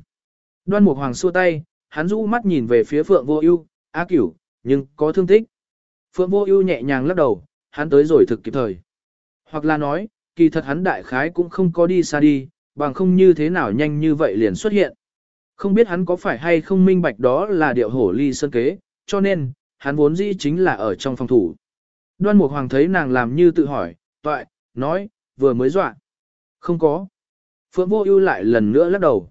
Đoan mục hoàng xua tay, hắn rũ mắt nhìn về phía Phượng Vô Ưu, A Cửu, nhưng có thương tích. Phượng Vô Ưu nhẹ nhàng lắc đầu, hắn tới rồi thực kịp thời. Hoặc là nói, kỳ thật hắn đại khái cũng không có đi xa đi, bằng không như thế nào nhanh như vậy liền xuất hiện. Không biết hắn có phải hay không minh bạch đó là điệu hổ ly sơn kế, cho nên, hắn vốn dĩ chính là ở trong phòng thủ. Đoan Mục Hoàng thấy nàng làm như tự hỏi, toại, nói, vừa mới dọa. Không có. Phượng Vô Ưu lại lần nữa lắc đầu.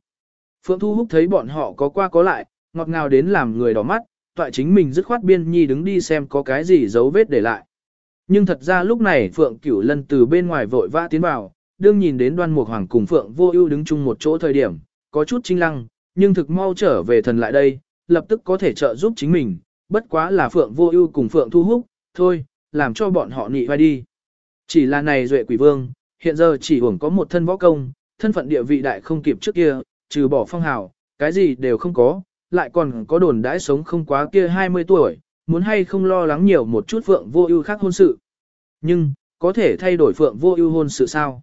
Phượng Thu Húc thấy bọn họ có qua có lại, ngọt ngào đến làm người đỏ mắt, toại chính mình dứt khoát biên nhi đứng đi xem có cái gì dấu vết để lại. Nhưng thật ra lúc này Phượng Cửu Lân từ bên ngoài vội vã tiến vào, đương nhìn đến Đoan Mục Hoàng cùng Phượng Vô Ưu đứng chung một chỗ thời điểm, có chút chinh lăng, nhưng thực mau trở về thần lại đây, lập tức có thể trợ giúp chính mình, bất quá là Phượng Vô Ưu cùng Phượng Thu Húc, thôi, làm cho bọn họ nị vai đi. Chỉ là này duệ quỷ vương, hiện giờ chỉ hưởng có một thân võ công, thân phận địa vị đại không kịp trước kia, trừ bỏ phong hào, cái gì đều không có, lại còn có đồn đãi sống không quá kia 20 tuổi, muốn hay không lo lắng nhiều một chút Phượng Vô Ưu khác hôn sự. Nhưng, có thể thay đổi Phượng Vô Ưu hôn sự sao?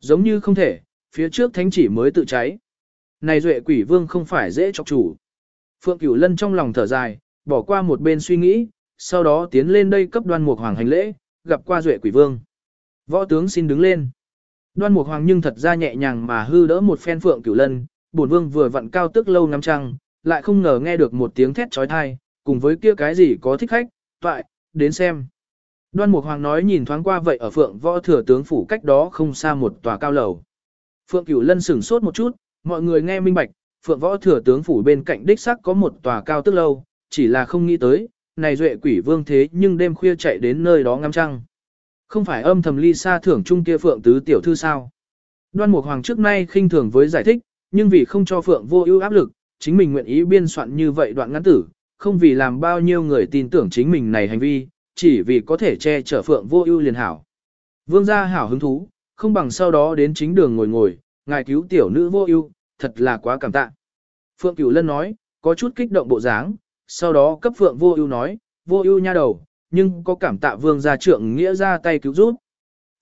Giống như không thể, phía trước thánh chỉ mới tự cháy. Này duệ quỷ vương không phải dễ chọc chủ. Phượng Cửu Lân trong lòng thở dài, bỏ qua một bên suy nghĩ, sau đó tiến lên đây cấp đoan mục hoàng hành lễ, gặp qua duệ quỷ vương. Võ tướng xin đứng lên. Đoan mục hoàng nhưng thật ra nhẹ nhàng mà hư đỡ một phen Phượng Cửu Lân, bổn vương vừa vặn cao tức lâu năm trăng, lại không ngờ nghe được một tiếng thét trói thai, cùng với kia cái gì có thích khách, toại, đến xem. Đoan Mục Hoàng nói nhìn thoáng qua vậy ở Phượng Võ Thừa tướng phủ cách đó không xa một tòa cao lầu. Phượng Cửu Lân sửng sốt một chút, mọi người nghe minh bạch, Phượng Võ Thừa tướng phủ bên cạnh đích sắc có một tòa cao tức lâu, chỉ là không nghĩ tới, này duệ quỷ vương thế nhưng đêm khuya chạy đến nơi đó ngắm trăng. Không phải âm thầm ly xa thưởng chung kia Phượng tứ tiểu thư sao? Đoan Mục Hoàng trước nay khinh thường với giải thích, nhưng vì không cho Phượng vô ưu áp lực, chính mình nguyện ý biên soạn như vậy đoạn ngắn tử, không vì làm bao nhiêu người tin tưởng chính mình này hành vi, chỉ vì có thể che chở Phượng vô ưu liền hảo. Vương gia hảo hứng thú, không bằng sau đó đến chính đường ngồi ngồi, ngài cứu tiểu nữ vô ưu, thật là quá cảm tạ. Phượng Cửu Lân nói, có chút kích động bộ dáng, sau đó cấp Phượng vô ưu nói, vô ưu nha đầu, nhưng có cảm tạ vương gia trưởng nghĩa ra tay cứu giúp.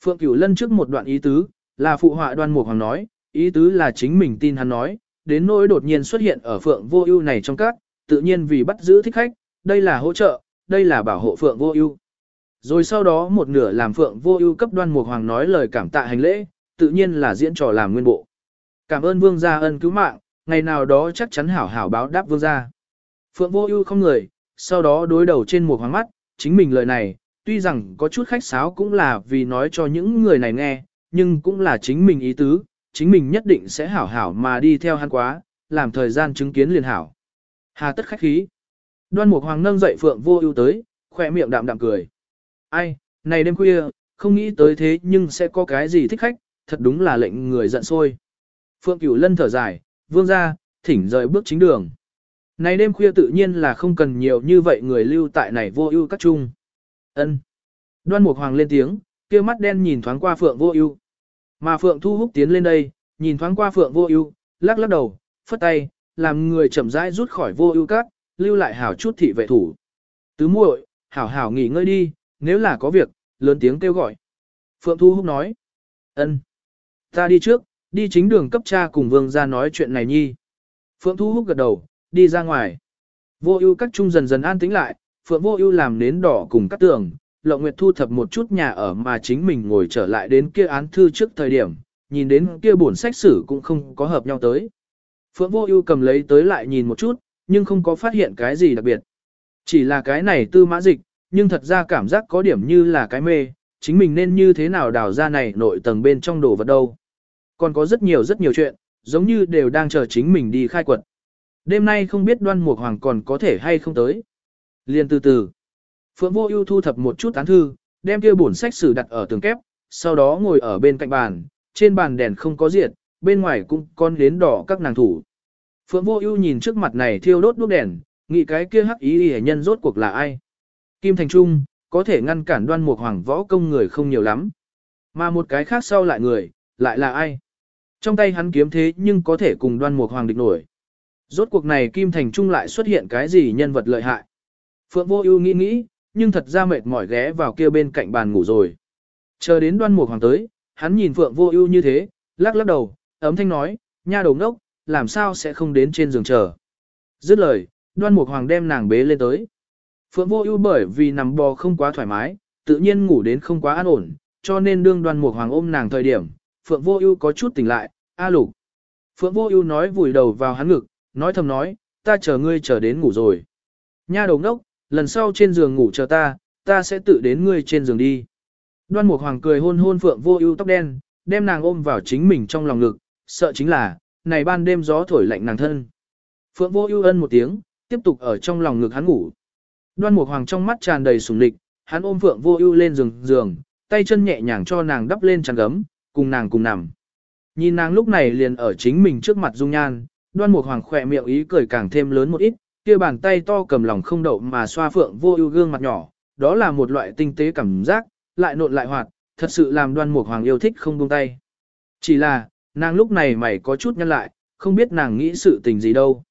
Phượng Cửu Lân trước một đoạn ý tứ, là phụ họa đoan mục hoàng nói, ý tứ là chính mình tin hắn nói, đến nỗi đột nhiên xuất hiện ở Phượng vô ưu này trong các, tự nhiên vì bắt giữ thích khách, đây là hỗ trợ, đây là bảo hộ Phượng vô ưu. Rồi sau đó một nửa làm Phượng vô ưu cấp đoan mục hoàng nói lời cảm tạ hành lễ, tự nhiên là diễn trò làm nguyên bộ. Cảm ơn vương gia ân cứu mạng, ngày nào đó chắc chắn hảo hảo báo đáp vương gia. Phượng vô ưu không người, sau đó đối đầu trên một hoàng mắt, chính mình lời này, tuy rằng có chút khách sáo cũng là vì nói cho những người này nghe, nhưng cũng là chính mình ý tứ, chính mình nhất định sẽ hảo hảo mà đi theo hắn quá, làm thời gian chứng kiến liền hảo. Hà tất khách khí. Đoan Mục Hoàng nâng dậy Phượng Vô Ưu tới, khóe miệng đạm đạm cười. Ai, này đêm khuya, không nghĩ tới thế nhưng sẽ có cái gì thích khách, thật đúng là lệnh người giận sôi. Phượng Cửu Lân thở dài, vương gia, thỉnh rời bước chính đường. Này đêm khuya tự nhiên là không cần nhiều như vậy người lưu tại này vô ưu các trung. Ân. Đoan Mục Hoàng lên tiếng, kia mắt đen nhìn thoáng qua Phượng Vô Ưu. Mà Phượng Thu Húc tiến lên đây, nhìn thoáng qua Phượng Vô Ưu, lắc lắc đầu, phất tay, làm người chậm rãi rút khỏi Vô Ưu các, lưu lại hảo chút thị vệ thủ. Tứ muội, hảo hảo nghỉ ngơi đi, nếu là có việc, lớn tiếng kêu gọi. Phượng Thu Húc nói, ân, ta đi trước, đi chính đường cấp cha cùng vương ra nói chuyện này nhi. Phượng Thu Húc gật đầu, đi ra ngoài. Vô ưu các trung dần dần an tĩnh lại, Phượng Vô ưu làm nến đỏ cùng các tường, Lộng Nguyệt thu thập một chút nhà ở mà chính mình ngồi trở lại đến kia án thư trước thời điểm, nhìn đến kia bổn sách sử cũng không có hợp nhau tới. Phượng Vô Ưu cầm lấy tới lại nhìn một chút, nhưng không có phát hiện cái gì đặc biệt. Chỉ là cái này tư mã dịch, nhưng thật ra cảm giác có điểm như là cái mê, chính mình nên như thế nào đào ra này nội tầng bên trong đồ vật đâu. Còn có rất nhiều rất nhiều chuyện, giống như đều đang chờ chính mình đi khai quật. Đêm nay không biết đoan mục hoàng còn có thể hay không tới. Liên từ từ. Phượng Vô Ưu thu thập một chút tán thư, đem kia bổn sách sử đặt ở tường kép, sau đó ngồi ở bên cạnh bàn, trên bàn đèn không có diệt, bên ngoài cũng con đến đỏ các nàng thủ. Phượng Vô Ưu nhìn trước mặt này thiêu đốt đuốc đèn, nghĩ cái kia hắc ý y nhân rốt cuộc là ai? Kim Thành Trung, có thể ngăn cản Đoan Mục Hoàng võ công người không nhiều lắm. Mà một cái khác sau lại người, lại là ai? Trong tay hắn kiếm thế nhưng có thể cùng Đoan Mục Hoàng địch nổi. Rốt cuộc này Kim Thành Trung lại xuất hiện cái gì nhân vật lợi hại? Phượng Vô Ưu nghĩ nghĩ, nhưng thật ra mệt mỏi ghé vào kia bên cạnh bàn ngủ rồi. Chờ đến đoan mục hoàng tới, hắn nhìn Phượng vô ưu như thế, lắc lắc đầu, ấm thanh nói, nha đầu đốc, làm sao sẽ không đến trên giường chờ. Dứt lời, đoan mục hoàng đem nàng bế lên tới. Phượng vô ưu bởi vì nằm bò không quá thoải mái, tự nhiên ngủ đến không quá an ổn, cho nên đương đoan mục hoàng ôm nàng thời điểm, Phượng vô ưu có chút tỉnh lại, a lục. Phượng vô ưu nói vùi đầu vào hắn ngực, nói thầm nói, ta chờ ngươi chờ đến ngủ rồi. Nha đầu ngốc, lần sau trên giường ngủ chờ ta, ta sẽ tự đến ngươi trên giường đi. Đoan Mục Hoàng cười hôn hôn Phượng Vô Ưu tóc đen, đem nàng ôm vào chính mình trong lòng ngực, sợ chính là, này ban đêm gió thổi lạnh nàng thân. Phượng Vô Ưu ân một tiếng, tiếp tục ở trong lòng ngực hắn ngủ. Đoan Mục Hoàng trong mắt tràn đầy sủng lịch, hắn ôm Phượng Vô Ưu lên giường giường, tay chân nhẹ nhàng cho nàng đắp lên chăn gấm, cùng nàng cùng nằm. Nhìn nàng lúc này liền ở chính mình trước mặt dung nhan, Đoan Mục Hoàng khỏe miệng ý cười càng thêm lớn một ít, kia bàn tay to cầm lòng không đậu mà xoa Phượng Vô Ưu gương mặt nhỏ, đó là một loại tinh tế cảm giác, lại nộn lại hoạt, thật sự làm Đoan Mục Hoàng yêu thích không buông tay. Chỉ là, nàng lúc này mày có chút nhăn lại, không biết nàng nghĩ sự tình gì đâu.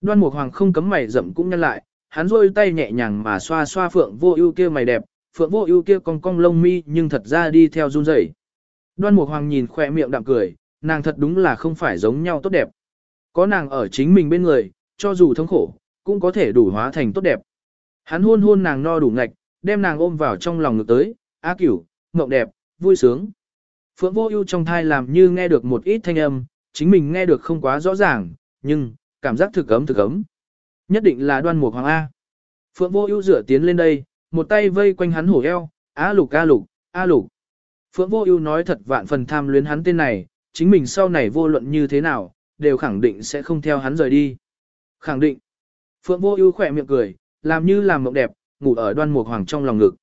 Đoan Mục Hoàng không cấm mày rậm cũng nhăn lại, hắn rôi tay nhẹ nhàng mà xoa xoa Phượng Vô Ưu kia mày đẹp, Phượng Vô Ưu kia cong cong lông mi nhưng thật ra đi theo run rẩy. Đoan Mục Hoàng nhìn khóe miệng đạm cười, nàng thật đúng là không phải giống nhau tốt đẹp. Có nàng ở chính mình bên người, cho dù thống khổ, cũng có thể đủ hóa thành tốt đẹp. Hắn hôn hôn nàng no đủ ngạch, đem nàng ôm vào trong lòng ngực tới, á cửu, mộng đẹp, vui sướng. Phượng vô ưu trong thai làm như nghe được một ít thanh âm, chính mình nghe được không quá rõ ràng, nhưng, cảm giác thực ấm thực ấm. Nhất định là đoan mục hoàng A. Phượng vô ưu dựa tiến lên đây, một tay vây quanh hắn hổ eo, á lục a lục, a lục. Phượng vô ưu nói thật vạn phần tham luyến hắn tên này, chính mình sau này vô luận như thế nào, đều khẳng định sẽ không theo hắn rời đi. Khẳng định. Phượng vô ưu khỏe miệng cười, làm như làm mộng đẹp, ngủ ở đoan mục hoàng trong lòng ngực.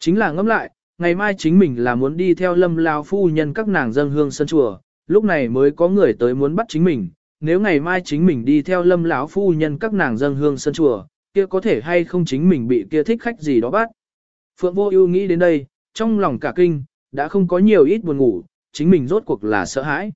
Chính là ngẫm lại, ngày mai chính mình là muốn đi theo lâm lão phu nhân các nàng dân hương sân chùa, lúc này mới có người tới muốn bắt chính mình. Nếu ngày mai chính mình đi theo lâm lão phu nhân các nàng dân hương sân chùa, kia có thể hay không chính mình bị kia thích khách gì đó bắt. Phượng vô ưu nghĩ đến đây, trong lòng cả kinh, đã không có nhiều ít buồn ngủ, chính mình rốt cuộc là sợ hãi.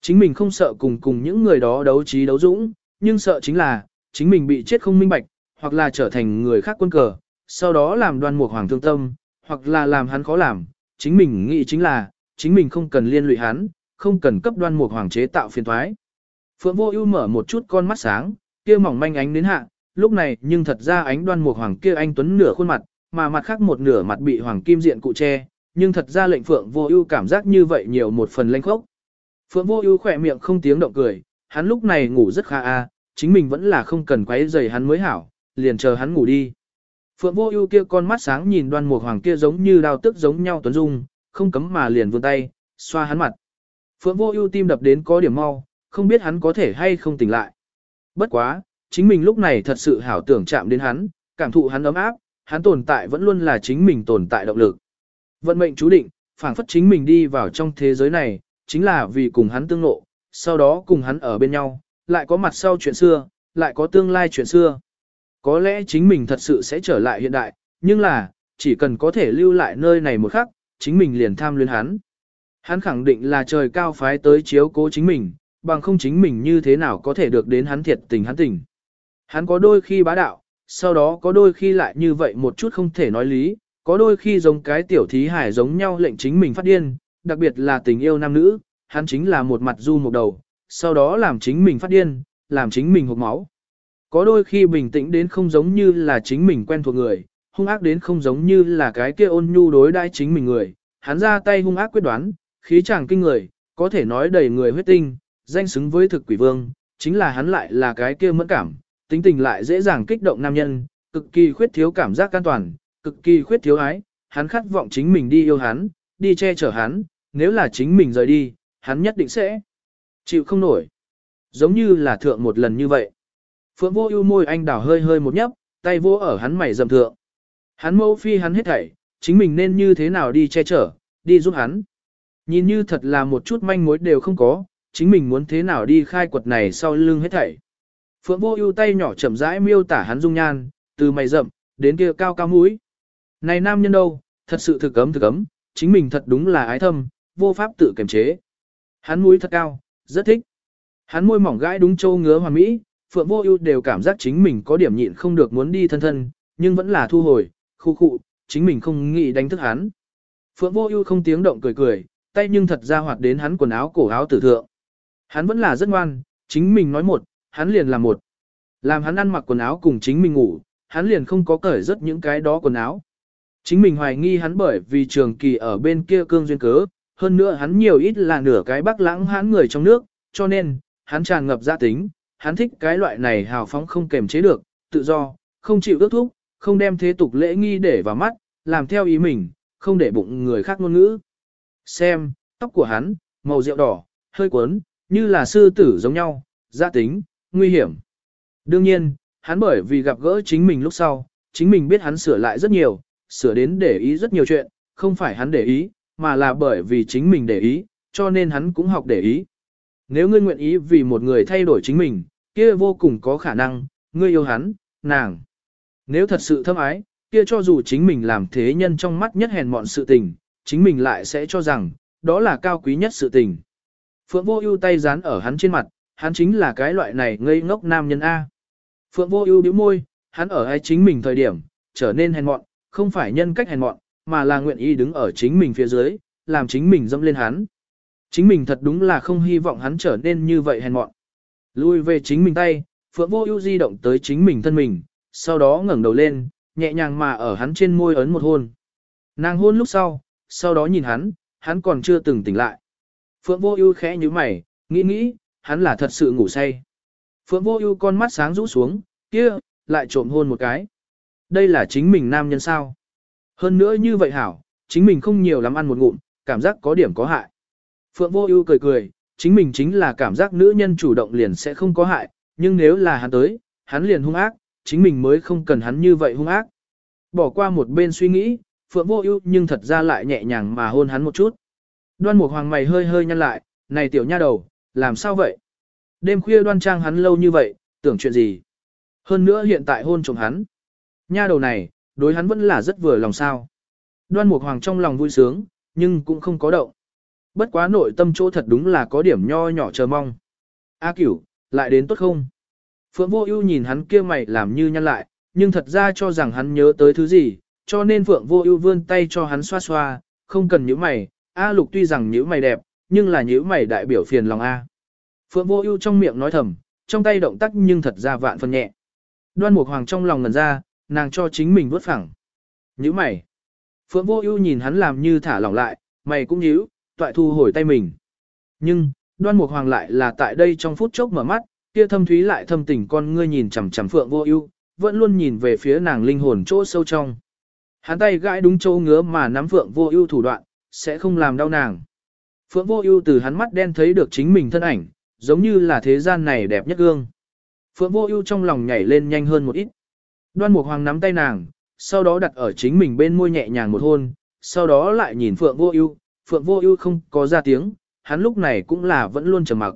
Chính mình không sợ cùng cùng những người đó đấu trí đấu dũng, nhưng sợ chính là, chính mình bị chết không minh bạch, hoặc là trở thành người khác quân cờ, sau đó làm đoan mục hoàng thương tâm, hoặc là làm hắn khó làm, chính mình nghĩ chính là, chính mình không cần liên lụy hắn, không cần cấp đoan mục hoàng chế tạo phiền thoái. Phượng vô ưu mở một chút con mắt sáng, kia mỏng manh ánh đến hạ, lúc này nhưng thật ra ánh đoan mục hoàng kia anh tuấn nửa khuôn mặt, mà mặt khác một nửa mặt bị hoàng kim diện cụ che, nhưng thật ra lệnh Phượng vô ưu cảm giác như vậy nhiều một phần lanh khốc. Phượng vô ưu khỏe miệng không tiếng động cười, hắn lúc này ngủ rất kha a, à, chính mình vẫn là không cần quấy rầy hắn mới hảo, liền chờ hắn ngủ đi. Phượng vô ưu kia con mắt sáng nhìn đoan mục hoàng kia giống như đao tức giống nhau tuấn dung, không cấm mà liền vươn tay, xoa hắn mặt. Phượng vô ưu tim đập đến có điểm mau, không biết hắn có thể hay không tỉnh lại. Bất quá, chính mình lúc này thật sự hảo tưởng chạm đến hắn, cảm thụ hắn ấm áp, hắn tồn tại vẫn luôn là chính mình tồn tại động lực. Vận mệnh chú định, phảng phất chính mình đi vào trong thế giới này, chính là vì cùng hắn tương ngộ, sau đó cùng hắn ở bên nhau, lại có mặt sau chuyện xưa, lại có tương lai chuyện xưa. Có lẽ chính mình thật sự sẽ trở lại hiện đại, nhưng là, chỉ cần có thể lưu lại nơi này một khắc, chính mình liền tham luyến hắn. Hắn khẳng định là trời cao phái tới chiếu cố chính mình, bằng không chính mình như thế nào có thể được đến hắn thiệt tình hắn tình. Hắn có đôi khi bá đạo, sau đó có đôi khi lại như vậy một chút không thể nói lý, có đôi khi giống cái tiểu thí hải giống nhau lệnh chính mình phát điên, đặc biệt là tình yêu nam nữ, hắn chính là một mặt du một đầu, sau đó làm chính mình phát điên, làm chính mình hộp máu. Có đôi khi bình tĩnh đến không giống như là chính mình quen thuộc người, hung ác đến không giống như là cái kia ôn nhu đối đãi chính mình người, hắn ra tay hung ác quyết đoán, khí chàng kinh người, có thể nói đầy người huyết tinh, danh xứng với thực quỷ vương, chính là hắn lại là cái kia mẫn cảm, tính tình lại dễ dàng kích động nam nhân, cực kỳ khuyết thiếu cảm giác an toàn, cực kỳ khuyết thiếu ái, hắn khát vọng chính mình đi yêu hắn, đi che chở hắn, nếu là chính mình rời đi, hắn nhất định sẽ chịu không nổi. Giống như là thượng một lần như vậy. Phượng vô ưu môi anh đào hơi hơi một nhấp, tay vô ở hắn mày dầm thượng. Hắn mâu phi hắn hết thảy, chính mình nên như thế nào đi che chở, đi giúp hắn. Nhìn như thật là một chút manh mối đều không có, chính mình muốn thế nào đi khai quật này sau lưng hết thảy. Phượng vô ưu tay nhỏ chậm rãi miêu tả hắn dung nhan, từ mày rậm, đến kia cao cao mũi. Này nam nhân đâu, thật sự thực cấm thực cấm, chính mình thật đúng là ái thâm, vô pháp tự kiềm chế. Hắn mũi thật cao, rất thích. Hắn môi mỏng gãi đúng châu ngứa hoàn mỹ, Phượng Vô Ưu đều cảm giác chính mình có điểm nhịn không được muốn đi thân thân, nhưng vẫn là thu hồi, khu khụ, chính mình không nghĩ đánh thức hắn. Phượng Vô Ưu không tiếng động cười cười, tay nhưng thật ra hoạt đến hắn quần áo cổ áo tử thượng. Hắn vẫn là rất ngoan, chính mình nói một, hắn liền làm một. Làm hắn ăn mặc quần áo cùng chính mình ngủ, hắn liền không có cởi rất những cái đó quần áo. Chính mình hoài nghi hắn bởi vì trường kỳ ở bên kia cương duyên cớ, hơn nữa hắn nhiều ít là nửa cái bắc lãng hắn người trong nước, cho nên, hắn tràn ngập gia tính, hắn thích cái loại này hào phóng không kềm chế được, tự do, không chịu ước thúc, không đem thế tục lễ nghi để vào mắt, làm theo ý mình, không để bụng người khác ngôn ngữ. Xem, tóc của hắn, màu rượu đỏ, hơi cuốn, như là sư tử giống nhau, gia tính, nguy hiểm. Đương nhiên, hắn bởi vì gặp gỡ chính mình lúc sau, chính mình biết hắn sửa lại rất nhiều, sửa đến để ý rất nhiều chuyện, không phải hắn để ý, mà là bởi vì chính mình để ý, cho nên hắn cũng học để ý. Nếu ngươi nguyện ý vì một người thay đổi chính mình, kia vô cùng có khả năng, ngươi yêu hắn, nàng. Nếu thật sự thâm ái, kia cho dù chính mình làm thế nhân trong mắt nhất hèn mọn sự tình, chính mình lại sẽ cho rằng, đó là cao quý nhất sự tình. Phượng vô ưu tay dán ở hắn trên mặt, hắn chính là cái loại này ngây ngốc nam nhân A. Phượng vô ưu bĩu môi, hắn ở ai chính mình thời điểm, trở nên hèn mọn, không phải nhân cách hèn mọn, mà là nguyện ý đứng ở chính mình phía dưới, làm chính mình dâm lên hắn. Chính mình thật đúng là không hy vọng hắn trở nên như vậy hèn mọn. Lui về chính mình tay, Phượng Vô Ưu di động tới chính mình thân mình, sau đó ngẩng đầu lên, nhẹ nhàng mà ở hắn trên môi ấn một hôn. Nàng hôn lúc sau, sau đó nhìn hắn, hắn còn chưa từng tỉnh lại. Phượng Vô Ưu khẽ nhíu mày, nghĩ nghĩ, hắn là thật sự ngủ say. Phượng Vô Ưu con mắt sáng rũ xuống, kia, lại trộm hôn một cái. Đây là chính mình nam nhân sao? Hơn nữa như vậy hảo, chính mình không nhiều lắm ăn một ngụm, cảm giác có điểm có hại. Phượng Vô Ưu cười cười, chính mình chính là cảm giác nữ nhân chủ động liền sẽ không có hại, nhưng nếu là hắn tới, hắn liền hung ác, chính mình mới không cần hắn như vậy hung ác. Bỏ qua một bên suy nghĩ, Phượng Vô Ưu nhưng thật ra lại nhẹ nhàng mà hôn hắn một chút. Đoan Mục Hoàng mày hơi hơi nhăn lại, "Này tiểu nha đầu, làm sao vậy?" Đêm khuya đoan trang hắn lâu như vậy, tưởng chuyện gì? Hơn nữa hiện tại hôn chồng hắn. Nha đầu này, đối hắn vẫn là rất vừa lòng sao. Đoan Mục Hoàng trong lòng vui sướng, nhưng cũng không có động. Bất quá nội tâm chỗ thật đúng là có điểm nho nhỏ chờ mong. A cửu, lại đến tốt không? Phượng Vô Ưu nhìn hắn kia mày làm như nhăn lại, nhưng thật ra cho rằng hắn nhớ tới thứ gì, cho nên Phượng Vô Ưu vươn tay cho hắn xoa xoa, không cần nhíu mày, A Lục tuy rằng nhíu mày đẹp, nhưng là nhíu mày đại biểu phiền lòng a. Phượng Vô Ưu trong miệng nói thầm, trong tay động tác nhưng thật ra vạn phần nhẹ. Đoan Mục Hoàng trong lòng ngẩn ra, nàng cho chính mình vuốt phẳng. Nhữ mày. Phượng Vô Ưu nhìn hắn làm như thả lỏng lại, mày cũng nhíu, toại thu hồi tay mình. Nhưng, Đoan Mục Hoàng lại là tại đây trong phút chốc mở mắt, kia thâm thúy lại thâm tình con ngươi nhìn chằm chằm Phượng Vô Ưu, vẫn luôn nhìn về phía nàng linh hồn chỗ sâu trong. Hắn tay gãi đúng chỗ ngứa mà nắm Phượng Vô Ưu thủ đoạn, sẽ không làm đau nàng. Phượng Vô Ưu từ hắn mắt đen thấy được chính mình thân ảnh, giống như là thế gian này đẹp nhất gương. Phượng Vô Ưu trong lòng nhảy lên nhanh hơn một ít. Đoan Mục Hoàng nắm tay nàng, sau đó đặt ở chính mình bên môi nhẹ nhàng một hôn, sau đó lại nhìn Phượng Vô Ưu, Phượng Vô Ưu không có ra tiếng, hắn lúc này cũng là vẫn luôn trầm mặc.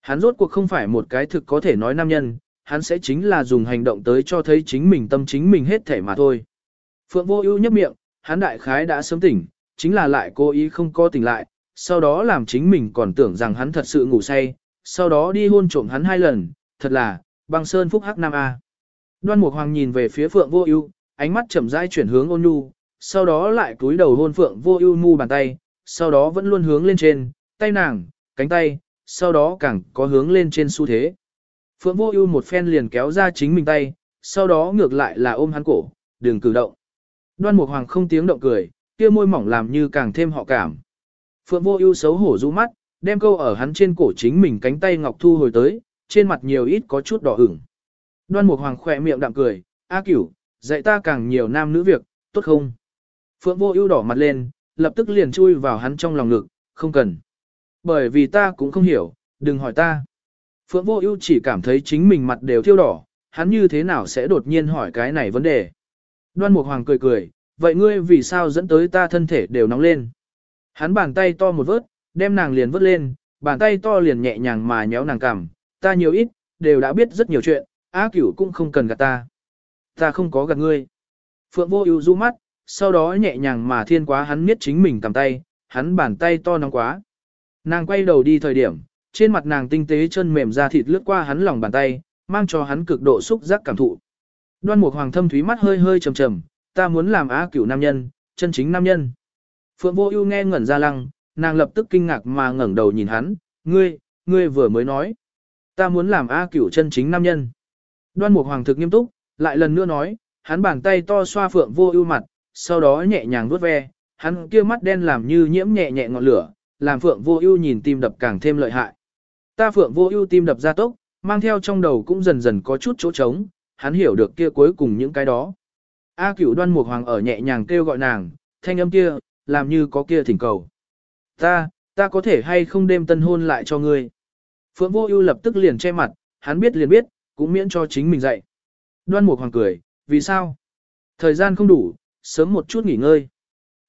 Hắn rốt cuộc không phải một cái thực có thể nói nam nhân, hắn sẽ chính là dùng hành động tới cho thấy chính mình tâm chính mình hết thể mà thôi. Phượng Vô Ưu nhếch miệng, hắn đại khái đã sớm tỉnh, chính là lại cố ý không có tỉnh lại, sau đó làm chính mình còn tưởng rằng hắn thật sự ngủ say, sau đó đi hôn trộm hắn hai lần, thật là băng sơn phúc hắc nam a. Đoan Mục Hoàng nhìn về phía Phượng Vô Ưu, ánh mắt chậm rãi chuyển hướng Ôn Nhu, sau đó lại cúi đầu hôn Phượng Vô Ưu mu bàn tay, sau đó vẫn luôn hướng lên trên, tay nàng, cánh tay, sau đó càng có hướng lên trên xu thế. Phượng Vô Ưu một phen liền kéo ra chính mình tay, sau đó ngược lại là ôm hắn cổ, đừng cử động. Đoan Mục Hoàng không tiếng động cười, kia môi mỏng làm như càng thêm họ cảm. Phượng Vô Ưu xấu hổ rũ mắt, đem câu ở hắn trên cổ chính mình cánh tay ngọc thu hồi tới, trên mặt nhiều ít có chút đỏ ửng. Đoan Mục Hoàng khẽ miệng đạm cười, "A Cửu, dạy ta càng nhiều nam nữ việc, tốt không?" Phượng Vô Ưu đỏ mặt lên, lập tức liền chui vào hắn trong lòng ngực, "Không cần." Bởi vì ta cũng không hiểu, đừng hỏi ta. Phượng Vô Ưu chỉ cảm thấy chính mình mặt đều thiêu đỏ, hắn như thế nào sẽ đột nhiên hỏi cái này vấn đề. Đoan Mục Hoàng cười cười, "Vậy ngươi vì sao dẫn tới ta thân thể đều nóng lên?" Hắn bàn tay to một vớt, đem nàng liền vớt lên, bàn tay to liền nhẹ nhàng mà nhéo nàng cằm, "Ta nhiều ít, đều đã biết rất nhiều chuyện, Á Cửu cũng không cần gạt ta." "Ta không có gạt ngươi." Phượng Vô Ưu du mắt, sau đó nhẹ nhàng mà thiên quá hắn miết chính mình cầm tay, hắn bàn tay to nóng quá. Nàng quay đầu đi thời điểm, trên mặt nàng tinh tế chân mềm da thịt lướt qua hắn lòng bàn tay, mang cho hắn cực độ xúc giác cảm thụ. Đoan Mục Hoàng thâm thúy mắt hơi hơi trầm trầm, ta muốn làm á cửu nam nhân, chân chính nam nhân. Phượng Vô Ưu nghe ngẩn ra lăng, nàng lập tức kinh ngạc mà ngẩng đầu nhìn hắn, "Ngươi, ngươi vừa mới nói, ta muốn làm á cửu chân chính nam nhân." Đoan Mục Hoàng thực nghiêm túc, lại lần nữa nói, hắn bàn tay to xoa Phượng Vô Ưu mặt, sau đó nhẹ nhàng vuốt ve, hắn kia mắt đen làm như nhiễm nhẹ nhẹ ngọn lửa, làm Phượng Vô Ưu nhìn tim đập càng thêm lợi hại. Ta Phượng Vô Ưu tim đập gia tốc, mang theo trong đầu cũng dần dần có chút chỗ trống, hắn hiểu được kia cuối cùng những cái đó. A Cửu Đoan Mục Hoàng ở nhẹ nhàng kêu gọi nàng, thanh âm kia, làm như có kia thỉnh cầu. Ta, ta có thể hay không đem tân hôn lại cho ngươi. Phượng Vô Ưu lập tức liền che mặt, hắn biết liền biết, cũng miễn cho chính mình dậy. Đoan Mục Hoàng cười, vì sao? Thời gian không đủ, sớm một chút nghỉ ngơi.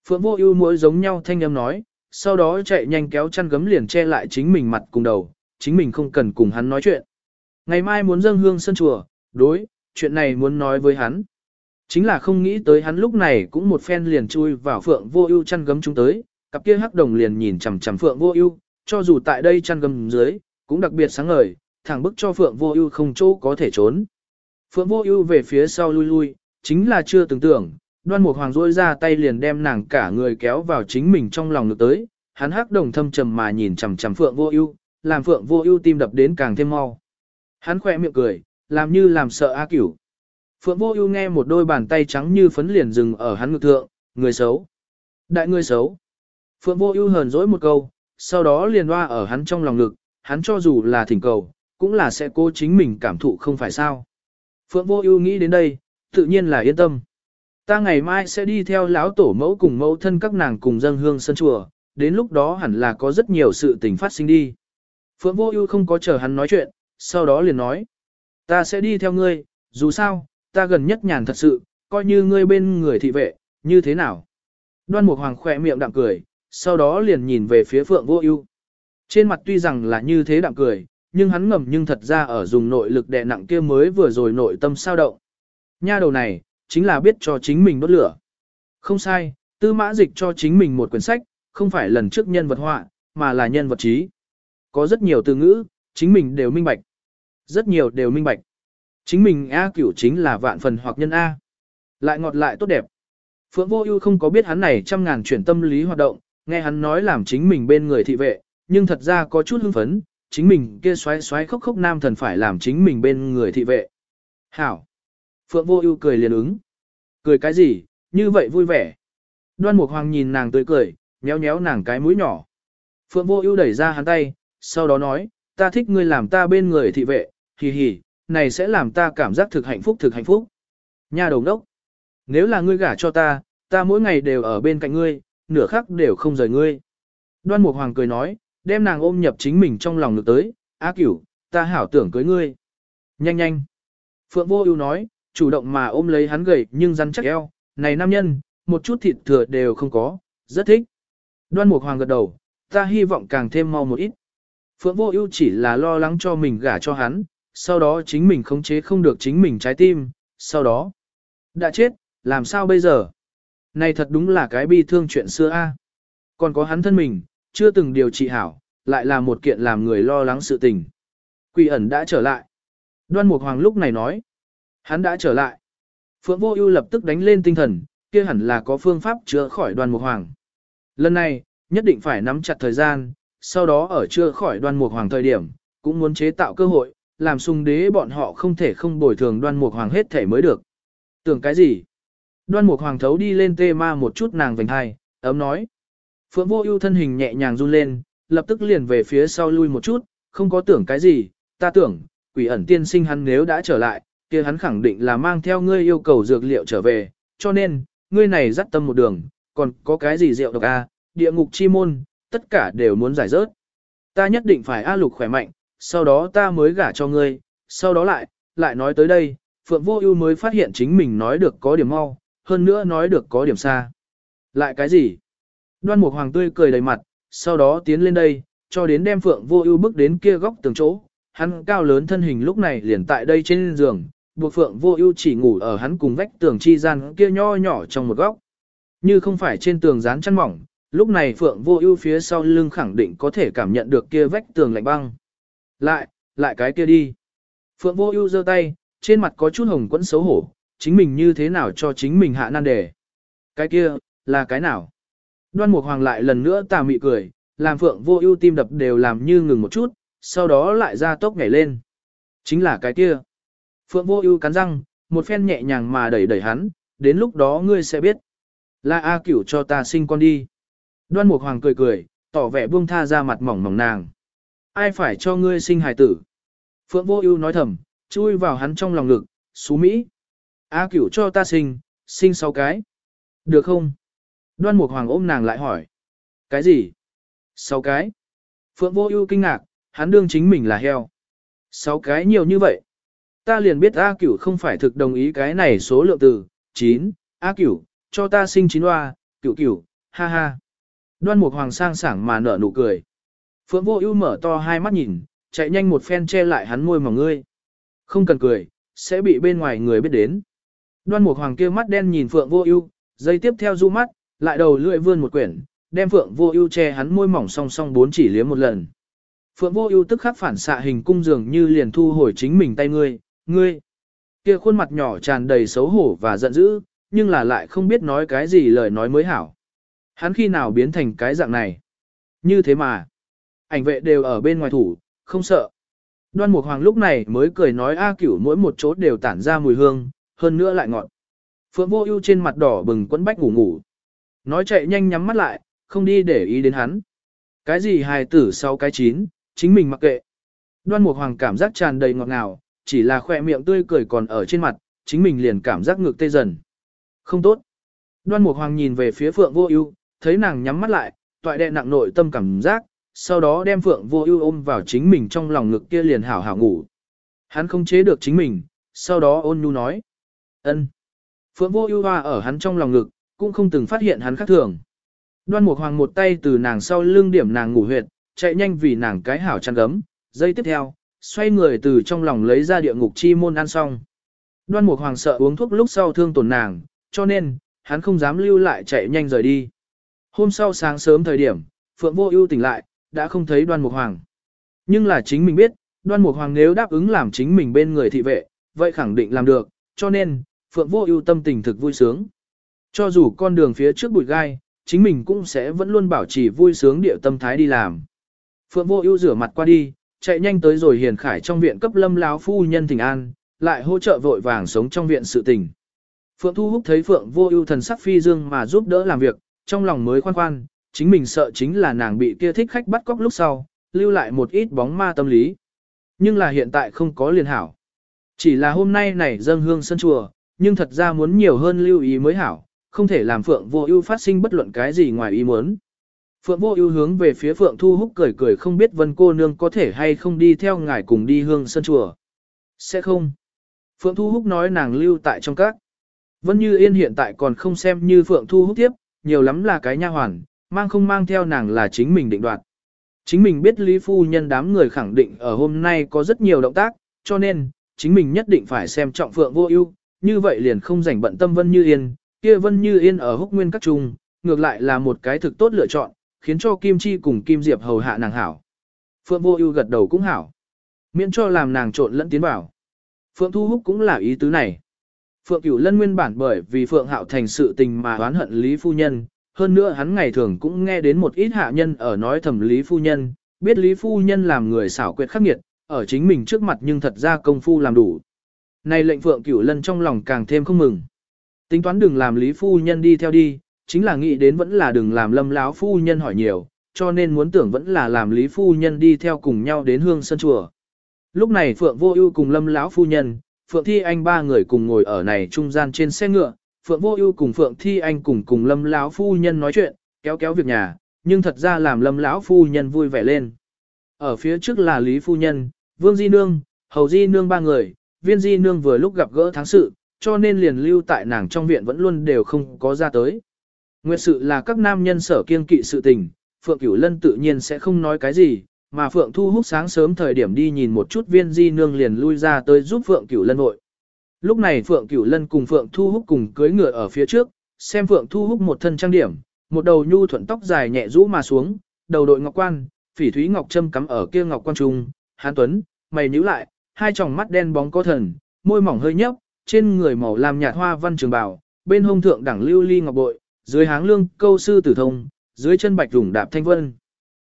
Phượng Vô Ưu mỗi giống nhau thanh âm nói, sau đó chạy nhanh kéo chăn gấm liền che lại chính mình mặt cùng đầu, chính mình không cần cùng hắn nói chuyện. Ngày mai muốn dâng hương sân chùa, đối, chuyện này muốn nói với hắn. Chính là không nghĩ tới hắn lúc này cũng một phen liền chui vào Phượng Vô Ưu chăn gấm chúng tới, cặp kia hắc đồng liền nhìn chằm chằm Phượng Vô Ưu, cho dù tại đây chăn gấm dưới, cũng đặc biệt sáng ngời, thẳng bức cho Phượng Vô Ưu không chỗ có thể trốn. Phượng Vô Ưu về phía sau lui lui, chính là chưa từng tưởng, Đoan Mục Hoàng rỗi ra tay liền đem nàng cả người kéo vào chính mình trong lòng ngực tới, hắn hắc đồng thâm trầm mà nhìn chằm chằm Phượng Vô Ưu, làm Phượng Vô Ưu tim đập đến càng thêm mau. Hắn khẽ miệng cười, làm như làm sợ A Cửu. Phượng Vô Ưu nghe một đôi bàn tay trắng như phấn liền dừng ở hắn ngực thượng, người xấu. Đại người xấu. Phượng Vô Ưu hờn dỗi một câu, sau đó liền loa ở hắn trong lòng ngực, hắn cho dù là thỉnh cầu, cũng là sẽ cố chính mình cảm thụ không phải sao. Phượng Vô Ưu nghĩ đến đây, tự nhiên là yên tâm. Ta ngày mai sẽ đi theo lão tổ mẫu cùng mẫu thân các nàng cùng dâng hương sân chùa, đến lúc đó hẳn là có rất nhiều sự tình phát sinh đi. Phượng Vô Ưu không có chờ hắn nói chuyện, sau đó liền nói: "Ta sẽ đi theo ngươi, dù sao, ta gần nhất nhàn thật sự, coi như ngươi bên người thị vệ, như thế nào?" Đoan Mục Hoàng khẽ miệng đạm cười, sau đó liền nhìn về phía Phượng Vô Ưu. Trên mặt tuy rằng là như thế đạm cười, nhưng hắn ngầm nhưng thật ra ở dùng nội lực đè nặng kia mới vừa rồi nội tâm sao động. Nha đầu này, chính là biết cho chính mình đốt lửa. Không sai, tư mã dịch cho chính mình một quyển sách, không phải lần trước nhân vật họa, mà là nhân vật trí. Có rất nhiều từ ngữ, chính mình đều minh bạch. Rất nhiều đều minh bạch. Chính mình A cửu chính là vạn phần hoặc nhân A. Lại ngọt lại tốt đẹp. Phượng Vô Ưu không có biết hắn này trăm ngàn chuyển tâm lý hoạt động, nghe hắn nói làm chính mình bên người thị vệ, nhưng thật ra có chút hưng phấn, chính mình kia xoáy xoáy khóc khóc nam thần phải làm chính mình bên người thị vệ. Hảo. Phượng Vô Ưu cười liền ứng. Cười cái gì, như vậy vui vẻ. Đoan Mục Hoàng nhìn nàng tươi cười, nhéo nhéo nàng cái mũi nhỏ. Phượng Vô Ưu đẩy ra hắn tay, sau đó nói, ta thích ngươi làm ta bên người thị vệ, hì hì, này sẽ làm ta cảm giác thực hạnh phúc thực hạnh phúc. Nha đầu đốc. Nếu là ngươi gả cho ta, ta mỗi ngày đều ở bên cạnh ngươi, nửa khắc đều không rời ngươi. Đoan Mục Hoàng cười nói, đem nàng ôm nhập chính mình trong lòng ngược tới, A cửu, ta hảo tưởng cưới ngươi. Nhanh nhanh. Phượng Vô Ưu nói, chủ động mà ôm lấy hắn gầy nhưng rắn chắc eo, này nam nhân, một chút thịt thừa đều không có, rất thích. Đoan Mục Hoàng gật đầu, ta hy vọng càng thêm mau một ít. Phượng Vô Ưu chỉ là lo lắng cho mình gả cho hắn, sau đó chính mình khống chế không được chính mình trái tim, sau đó đã chết, làm sao bây giờ? Này thật đúng là cái bi thương chuyện xưa a. Còn có hắn thân mình, chưa từng điều trị hảo, lại là một kiện làm người lo lắng sự tình. Quỷ ẩn đã trở lại. Đoan Mục Hoàng lúc này nói, hắn đã trở lại. Phượng Vô Ưu lập tức đánh lên tinh thần, kia hẳn là có phương pháp chữa khỏi Đoan Mục Hoàng. Lần này, nhất định phải nắm chặt thời gian, sau đó ở chữa khỏi Đoan Mục Hoàng thời điểm, cũng muốn chế tạo cơ hội, làm sung đế bọn họ không thể không bồi thường Đoan Mục Hoàng hết thể mới được. Tưởng cái gì? Đoan Mục Hoàng thấu đi lên tê ma một chút nàng vành hai, ấm nói. Phượng Vô Ưu thân hình nhẹ nhàng run lên, lập tức liền về phía sau lui một chút, không có tưởng cái gì, ta tưởng, quỷ ẩn tiên sinh hắn nếu đã trở lại, kia hắn khẳng định là mang theo ngươi yêu cầu dược liệu trở về, cho nên, ngươi này dắt tâm một đường, còn có cái gì rượu độc a, địa ngục chi môn, tất cả đều muốn giải rớt. Ta nhất định phải A Lục khỏe mạnh, sau đó ta mới gả cho ngươi, sau đó lại, lại nói tới đây, Phượng Vô Ưu mới phát hiện chính mình nói được có điểm mau, hơn nữa nói được có điểm xa. Lại cái gì? Đoan Mục Hoàng tươi cười đầy mặt, sau đó tiến lên đây, cho đến đem Phượng Vô Ưu bước đến kia góc tường chỗ. Hắn cao lớn thân hình lúc này liền tại đây trên giường, buộc Phượng Vô Ưu chỉ ngủ ở hắn cùng vách tường chi gian kia nho nhỏ trong một góc. Như không phải trên tường dán chăn mỏng, lúc này Phượng Vô Ưu phía sau lưng khẳng định có thể cảm nhận được kia vách tường lạnh băng. Lại, lại cái kia đi. Phượng Vô Ưu giơ tay, trên mặt có chút hồng quẫn xấu hổ, chính mình như thế nào cho chính mình hạ nan đề. Cái kia, là cái nào? Đoan Mục Hoàng lại lần nữa tà mị cười, làm Phượng Vô Ưu tim đập đều làm như ngừng một chút, sau đó lại ra tốc nhảy lên. Chính là cái kia. Phượng Vô Ưu cắn răng, một phen nhẹ nhàng mà đẩy đẩy hắn, đến lúc đó ngươi sẽ biết. Là A Cửu cho ta sinh con đi. Đoan Mục Hoàng cười cười, tỏ vẻ buông tha ra mặt mỏng mỏng nàng. Ai phải cho ngươi sinh hài tử? Phượng Vô Ưu nói thầm, chui vào hắn trong lòng ngực, "Sú Mỹ, A Cửu cho ta sinh, sinh sáu cái." Được không? Đoan Mục Hoàng ôm nàng lại hỏi. Cái gì? Sáu cái. Phượng Vô Ưu kinh ngạc, hắn đương chính mình là heo. Sáu cái nhiều như vậy. Ta liền biết A Cửu không phải thực đồng ý cái này số lượng từ, 9, A Cửu, cho ta sinh chín hoa, Cửu Cửu, ha ha. Đoan Mục Hoàng sang sảng mà nở nụ cười. Phượng Vô Ưu mở to hai mắt nhìn, chạy nhanh một phen che lại hắn môi mỏng ngươi. Không cần cười, sẽ bị bên ngoài người biết đến. Đoan Mục Hoàng kia mắt đen nhìn Phượng Vô Ưu, giây tiếp theo du mắt, lại đầu lưỡi vươn một quyển, đem Phượng Vô Ưu che hắn môi mỏng song song bốn chỉ liếm một lần. Phượng Vô Ưu tức khắc phản xạ hình cung dường như liền thu hồi chính mình tay ngươi, ngươi. Kia khuôn mặt nhỏ tràn đầy xấu hổ và giận dữ, nhưng là lại không biết nói cái gì lời nói mới hảo. Hắn khi nào biến thành cái dạng này? Như thế mà. Ảnh vệ đều ở bên ngoài thủ, không sợ. Đoan Mục Hoàng lúc này mới cười nói A Cửu mỗi một chỗ đều tản ra mùi hương, hơn nữa lại ngọt. Phượng Vô Ưu trên mặt đỏ bừng quấn bách ngủ ngủ. Nói chạy nhanh nhắm mắt lại, không đi để ý đến hắn. Cái gì hài tử sau cái chín, chính mình mặc kệ. Đoan Mục Hoàng cảm giác tràn đầy ngọt ngào, chỉ là khỏe miệng tươi cười còn ở trên mặt, chính mình liền cảm giác ngược tê dần. Không tốt. Đoan Mục Hoàng nhìn về phía Phượng Vô Ưu, thấy nàng nhắm mắt lại, toại đè nặng nội tâm cảm giác, sau đó đem Phượng Vô Ưu ôm vào chính mình trong lòng ngực kia liền hảo hảo ngủ. Hắn không chế được chính mình, sau đó ôn nhu nói: "Ân." Phượng Vô Ưu hoa ở hắn trong lòng ngực, cũng không từng phát hiện hắn khác thường. Đoan Mục Hoàng một tay từ nàng sau lưng điểm nàng ngủ huyệt, chạy nhanh vì nàng cái hảo chăn gấm, giây tiếp theo, xoay người từ trong lòng lấy ra địa ngục chi môn ăn xong. Đoan Mục Hoàng sợ uống thuốc lúc sau thương tổn nàng, cho nên, hắn không dám lưu lại chạy nhanh rời đi. Hôm sau sáng sớm thời điểm, Phượng Vô Ưu tỉnh lại, đã không thấy Đoan Mục Hoàng. Nhưng là chính mình biết, Đoan Mục Hoàng nếu đáp ứng làm chính mình bên người thị vệ, vậy khẳng định làm được, cho nên, Phượng Vô Ưu tâm tình thực vui sướng. Cho dù con đường phía trước bụi gai, chính mình cũng sẽ vẫn luôn bảo trì vui sướng địa tâm thái đi làm. Phượng Vô Ưu rửa mặt qua đi, chạy nhanh tới rồi Hiền Khải trong viện cấp Lâm lão phu nhân thỉnh an, lại hỗ trợ vội vàng sống trong viện sự tình. Phượng Thu Húc thấy Phượng Vô Ưu thần sắc phi dương mà giúp đỡ làm việc, trong lòng mới khoan khoan, chính mình sợ chính là nàng bị kia thích khách bắt cóc lúc sau, lưu lại một ít bóng ma tâm lý. Nhưng là hiện tại không có liên hảo. Chỉ là hôm nay này dâng hương sân chùa, nhưng thật ra muốn nhiều hơn lưu ý mới hảo, không thể làm Phượng Vô Ưu phát sinh bất luận cái gì ngoài ý muốn. Phượng Vô Ưu hướng về phía Phượng Thu Húc cười cười không biết Vân cô nương có thể hay không đi theo ngài cùng đi hương sân chùa. Sẽ không. Phượng Thu Húc nói nàng lưu tại trong các. Vân Như Yên hiện tại còn không xem như Phượng Thu Húc tiếp, nhiều lắm là cái nha hoàn, mang không mang theo nàng là chính mình định đoạt. Chính mình biết Lý Phu Nhân đám người khẳng định ở hôm nay có rất nhiều động tác, cho nên, chính mình nhất định phải xem trọng Phượng Vô Ưu, như vậy liền không rảnh bận tâm Vân Như Yên, kia Vân Như Yên ở Húc Nguyên các trung, ngược lại là một cái thực tốt lựa chọn, khiến cho Kim Chi cùng Kim Diệp hầu hạ nàng hảo. Phượng Vô Ưu gật đầu cũng hảo, miễn cho làm nàng trộn lẫn tiến vào. Phượng Thu Húc cũng là ý tứ này. Phượng Cửu Lân nguyên bản bởi vì Phượng Hạo thành sự tình mà oán hận Lý phu nhân, hơn nữa hắn ngày thường cũng nghe đến một ít hạ nhân ở nói thầm Lý phu nhân, biết Lý phu nhân làm người xảo quyệt khắc nghiệt, ở chính mình trước mặt nhưng thật ra công phu làm đủ. Này lệnh Phượng Cửu Lân trong lòng càng thêm không mừng. Tính toán đừng làm Lý phu nhân đi theo đi, chính là nghĩ đến vẫn là đừng làm Lâm lão phu nhân hỏi nhiều, cho nên muốn tưởng vẫn là làm Lý phu nhân đi theo cùng nhau đến hương sân chùa. Lúc này Phượng Vô Ưu cùng Lâm lão phu nhân, Phượng Thi Anh ba người cùng ngồi ở này trung gian trên xe ngựa, Phượng Vô Ưu cùng Phượng Thi Anh cùng cùng Lâm lão phu nhân nói chuyện, kéo kéo việc nhà, nhưng thật ra làm Lâm lão phu nhân vui vẻ lên. Ở phía trước là Lý phu nhân, Vương Di nương, Hầu Di nương ba người, Viên Di nương vừa lúc gặp gỡ tháng sự, cho nên liền lưu tại nàng trong viện vẫn luôn đều không có ra tới. Nguyệt sự là các nam nhân sở kiên kỵ sự tình, Phượng Cửu Lân tự nhiên sẽ không nói cái gì, mà Phượng Thu Húc sáng sớm thời điểm đi nhìn một chút viên di nương liền lui ra tới giúp Phượng Cửu Lân vội. Lúc này Phượng Cửu Lân cùng Phượng Thu Húc cùng cưới ngựa ở phía trước, xem Phượng Thu Húc một thân trang điểm, một đầu nhu thuận tóc dài nhẹ rũ mà xuống, đầu đội ngọc quan, phỉ thúy ngọc châm cắm ở kia ngọc quan trung, hán tuấn, mày nhíu lại, hai tròng mắt đen bóng có thần, môi mỏng hơi nhấp, trên người màu làm nhạt hoa văn trường bào, bên hông thượng đẳng lưu ly ngọc bội, dưới háng lương câu sư tử thông, dưới chân bạch rủng đạp thanh vân.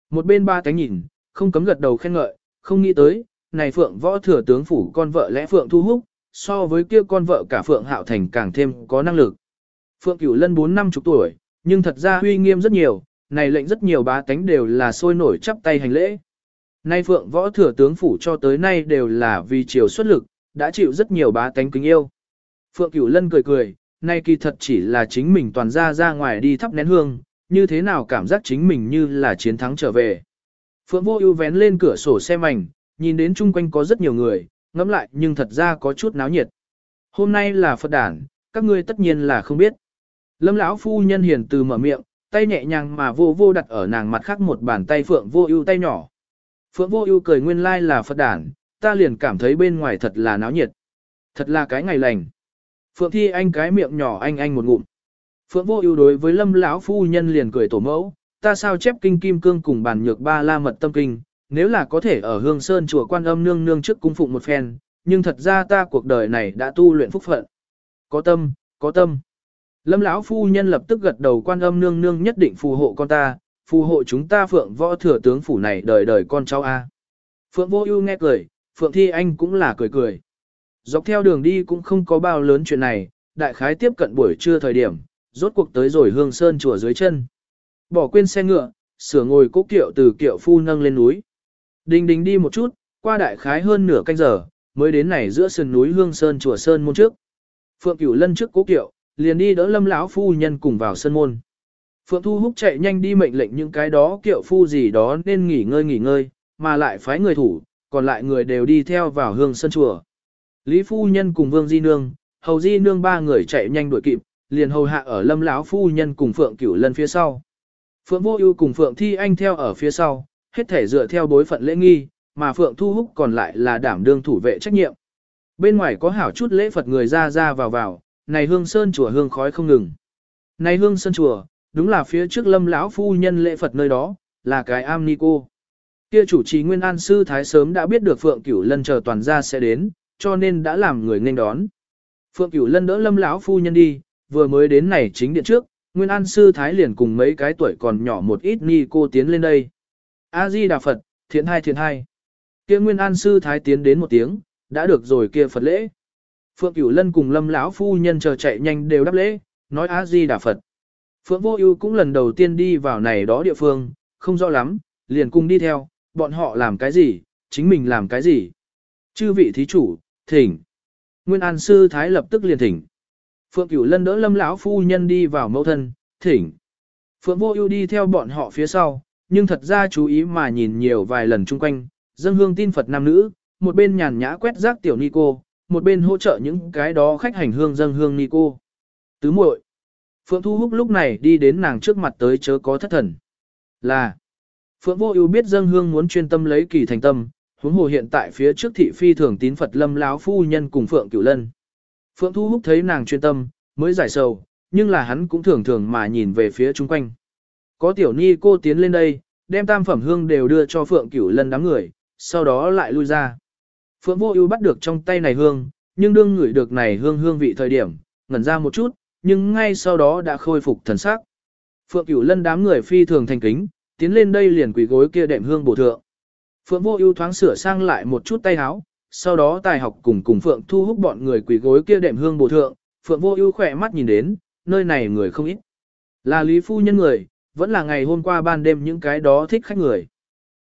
Một bên ba cánh nhìn, không cấm gật đầu khen ngợi, không nghĩ tới, này phượng võ thừa tướng phủ con vợ lẽ phượng thu húc, so với kia con vợ cả phượng hạo thành càng thêm có năng lực. Phượng cửu lân 4 năm chục tuổi, nhưng thật ra huy nghiêm rất nhiều, này lệnh rất nhiều bá tánh đều là sôi nổi chắp tay hành lễ. Nay phượng võ thừa tướng phủ cho tới nay đều là vì chiều xuất lực, đã chịu rất nhiều bá tánh kính yêu. Phượng cửu lân cười cười, nay kỳ thật chỉ là chính mình toàn ra ra ngoài đi thắp nén hương, như thế nào cảm giác chính mình như là chiến thắng trở về. Phượng Vô Ưu vén lên cửa sổ xe mảnh, nhìn đến chung quanh có rất nhiều người, ngẫm lại nhưng thật ra có chút náo nhiệt. Hôm nay là Phật đản, các ngươi tất nhiên là không biết. Lâm lão phu nhân hiền từ mở miệng, tay nhẹ nhàng mà vô vô đặt ở nàng mặt khác một bàn tay Phượng Vô Ưu tay nhỏ. Phượng Vô Ưu cười nguyên lai là Phật đản, ta liền cảm thấy bên ngoài thật là náo nhiệt. Thật là cái ngày lành. Phượng Thi Anh cái miệng nhỏ anh anh một ngụm. Phượng Vô Ưu đối với Lâm lão phu nhân liền cười tổ mẫu, ta sao chép kinh kim cương cùng bản nhược ba la mật tâm kinh, nếu là có thể ở Hương Sơn chùa Quan Âm nương nương trước cung phụng một phen, nhưng thật ra ta cuộc đời này đã tu luyện phúc phận. Có tâm, có tâm. Lâm lão phu nhân lập tức gật đầu Quan Âm nương nương nhất định phù hộ con ta, phù hộ chúng ta Phượng Võ thừa tướng phủ này đời đời con cháu a. Phượng Vô Ưu nghe cười, Phượng Thi Anh cũng là cười cười. Dọc theo đường đi cũng không có bao lớn chuyện này, đại khái tiếp cận buổi trưa thời điểm, rốt cuộc tới rồi Hương Sơn chùa dưới chân. Bỏ quên xe ngựa, sửa ngồi cố kiệu từ kiệu phu nâng lên núi. Đình đình đi một chút, qua đại khái hơn nửa canh giờ, mới đến này giữa sườn núi Hương Sơn chùa Sơn môn trước. Phượng Cửu Lân trước cố kiệu, liền đi đỡ Lâm lão phu nhân cùng vào sân môn. Phượng Thu Húc chạy nhanh đi mệnh lệnh những cái đó kiệu phu gì đó nên nghỉ ngơi nghỉ ngơi, mà lại phái người thủ, còn lại người đều đi theo vào Hương sân chùa. Lý phu nhân cùng Vương Di nương, Hầu Di nương ba người chạy nhanh đuổi kịp, liền hầu hạ ở Lâm lão phu nhân cùng Phượng Cửu Lân phía sau. Phượng Vô Ưu cùng Phượng Thi Anh theo ở phía sau, hết thể dựa theo bối phận lễ nghi, mà Phượng Thu Húc còn lại là đảm đương thủ vệ trách nhiệm. Bên ngoài có hảo chút lễ Phật người ra ra vào vào, này hương sơn chùa hương khói không ngừng. Này hương sơn chùa, đúng là phía trước Lâm lão phu nhân lễ Phật nơi đó, là cái am ni cô. Kia chủ trì Nguyên An sư thái sớm đã biết được Phượng Cửu Lân chờ toàn gia sẽ đến, cho nên đã làm người nên đón. Phượng Cửu Lân đỡ Lâm lão phu nhân đi, vừa mới đến này chính điện trước, Nguyên An sư thái liền cùng mấy cái tuổi còn nhỏ một ít ni cô tiến lên đây. A Di Đà Phật, thiện hai thiện hai. Kia Nguyên An sư thái tiến đến một tiếng, đã được rồi kia Phật lễ. Phượng Cửu Lân cùng Lâm lão phu nhân chờ chạy nhanh đều đáp lễ, nói A Di Đà Phật. Phượng Vô Ưu cũng lần đầu tiên đi vào này đó địa phương, không rõ lắm, liền cùng đi theo, bọn họ làm cái gì, chính mình làm cái gì. Chư vị thí chủ, thỉnh. Nguyên An sư thái lập tức liền thỉnh. Phượng Cửu Lân đỡ Lâm lão phu nhân đi vào mẫu thân, thỉnh. Phượng Vô Ưu đi theo bọn họ phía sau, nhưng thật ra chú ý mà nhìn nhiều vài lần chung quanh, dân hương tin Phật nam nữ, một bên nhàn nhã quét rác tiểu ni cô, một bên hỗ trợ những cái đó khách hành hương dân hương ni cô. Tứ muội. Phượng Thu Húc lúc này đi đến nàng trước mặt tới chớ có thất thần. Là. Phượng Vô Ưu biết dân hương muốn chuyên tâm lấy kỳ thành tâm, huống hồ hiện tại phía trước thị phi thường tín Phật Lâm lão phu nhân cùng Phượng Cửu Lân. Phượng Thu Húc thấy nàng chuyên tâm, mới giải sầu, nhưng là hắn cũng thường thường mà nhìn về phía chung quanh. Có tiểu ni cô tiến lên đây, đem tam phẩm hương đều đưa cho Phượng Cửu Lân đám người, sau đó lại lui ra. Phượng Vô Ưu bắt được trong tay này hương, nhưng đương ngửi được này hương hương vị thời điểm, ngẩn ra một chút, nhưng ngay sau đó đã khôi phục thần sắc. Phượng Cửu Lân đám người phi thường thành kính, tiến lên đây liền quỳ gối kia đệm hương bổ thượng. Phượng Vô Ưu thoáng sửa sang lại một chút tay áo, sau đó tài học cùng cùng Phượng Thu hút bọn người quỳ gối kia đệm hương bổ thượng, Phượng Vô Ưu khẽ mắt nhìn đến, nơi này người không ít. Là Lý phu nhân người, vẫn là ngày hôm qua ban đêm những cái đó thích khách người.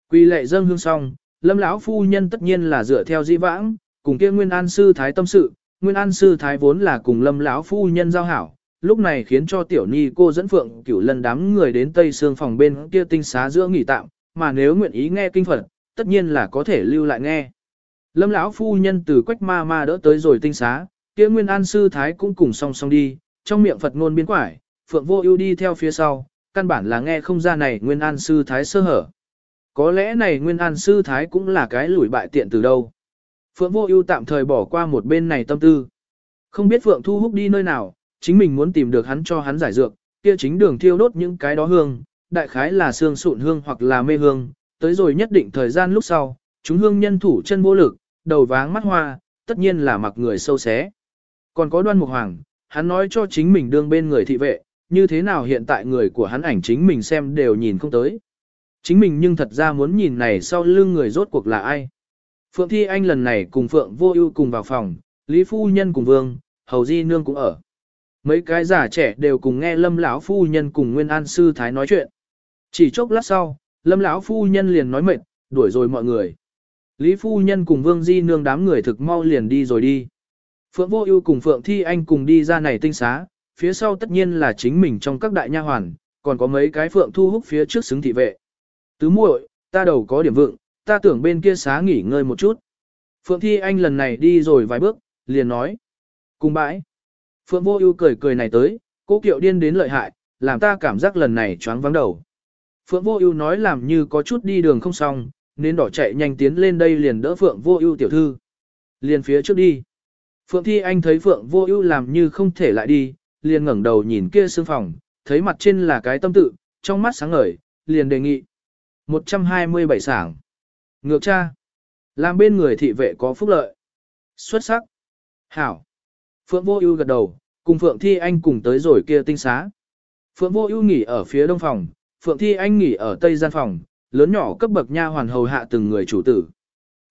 Quỳ lệ dâng hương xong, Lâm lão phu nhân tất nhiên là dựa theo di vãng, cùng kia Nguyên An sư thái tâm sự, Nguyên An sư thái vốn là cùng Lâm lão phu nhân giao hảo, lúc này khiến cho tiểu ni cô dẫn Phượng Cửu lần đám người đến Tây Sương phòng bên kia tinh xá giữa nghỉ tạm, mà nếu nguyện ý nghe kinh Phật, tất nhiên là có thể lưu lại nghe. Lâm lão phu nhân từ quách ma ma đỡ tới rồi tinh xá, kia Nguyên An sư thái cũng cùng song song đi, trong miệng Phật ngôn biến quải, Phượng Vô Ưu đi theo phía sau, căn bản là nghe không ra này Nguyên An sư thái sơ hở. Có lẽ này Nguyên An sư thái cũng là cái lủi bại tiện từ đâu. Phượng Vô Ưu tạm thời bỏ qua một bên này tâm tư. Không biết Phượng Thu Húc đi nơi nào, chính mình muốn tìm được hắn cho hắn giải dược, kia chính đường thiêu đốt những cái đó hương, đại khái là xương sụn hương hoặc là mê hương, tới rồi nhất định thời gian lúc sau, chúng hương nhân thủ chân vô lực, đầu váng mắt hoa, tất nhiên là mặc người sâu xé. Còn có đoan mục hoàng, hắn nói cho chính mình đương bên người thị vệ, như thế nào hiện tại người của hắn ảnh chính mình xem đều nhìn không tới. Chính mình nhưng thật ra muốn nhìn này sau lưng người rốt cuộc là ai. Phượng Thi Anh lần này cùng Phượng Vô Ưu cùng vào phòng, Lý Phu Nhân cùng Vương, Hầu Di Nương cũng ở. Mấy cái già trẻ đều cùng nghe Lâm lão phu nhân cùng Nguyên An sư thái nói chuyện. Chỉ chốc lát sau, Lâm lão phu nhân liền nói mệt, đuổi rồi mọi người. Lý phu nhân cùng Vương Di Nương đám người thực mau liền đi rồi đi. Phượng Vô Ưu cùng Phượng Thi Anh cùng đi ra này tinh xá, phía sau tất nhiên là chính mình trong các đại nha hoàn, còn có mấy cái phượng thu hút phía trước xứng thị vệ. Tứ muội, ta đầu có điểm vượng, ta tưởng bên kia xá nghỉ ngơi một chút. Phượng Thi Anh lần này đi rồi vài bước, liền nói. Cùng bãi. Phượng Vô Ưu cười cười này tới, cố kiệu điên đến lợi hại, làm ta cảm giác lần này choáng vắng đầu. Phượng Vô Ưu nói làm như có chút đi đường không xong, nên đỏ chạy nhanh tiến lên đây liền đỡ Phượng Vô Ưu tiểu thư. Liền phía trước đi. Phượng Thi Anh thấy Phượng Vô Ưu làm như không thể lại đi, liền ngẩng đầu nhìn kia sương phòng, thấy mặt trên là cái tâm tự, trong mắt sáng ngời, liền đề nghị. 127 sảng. Ngược cha. Làm bên người thị vệ có phúc lợi. Xuất sắc. Hảo. Phượng Vô Ưu gật đầu, cùng Phượng Thi Anh cùng tới rồi kia tinh xá. Phượng Vô Ưu nghỉ ở phía đông phòng, Phượng Thi Anh nghỉ ở tây gian phòng, lớn nhỏ cấp bậc nha hoàn hầu hạ từng người chủ tử.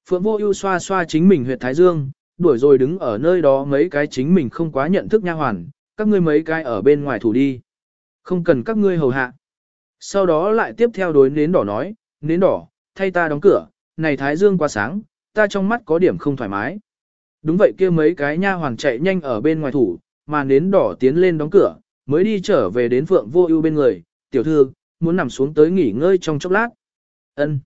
Phượng Vô Ưu xoa xoa chính mình huyệt thái dương, đuổi rồi đứng ở nơi đó mấy cái chính mình không quá nhận thức nha hoàn, các ngươi mấy cái ở bên ngoài thủ đi. Không cần các ngươi hầu hạ. Sau đó lại tiếp theo đối nến đỏ nói, nến đỏ, thay ta đóng cửa, này thái dương quá sáng, ta trong mắt có điểm không thoải mái. Đúng vậy kia mấy cái nha hoàn chạy nhanh ở bên ngoài thủ, mà nến đỏ tiến lên đóng cửa, mới đi trở về đến Phượng Vô Ưu bên người, "Tiểu thư, muốn nằm xuống tới nghỉ ngơi trong chốc lát." Ân.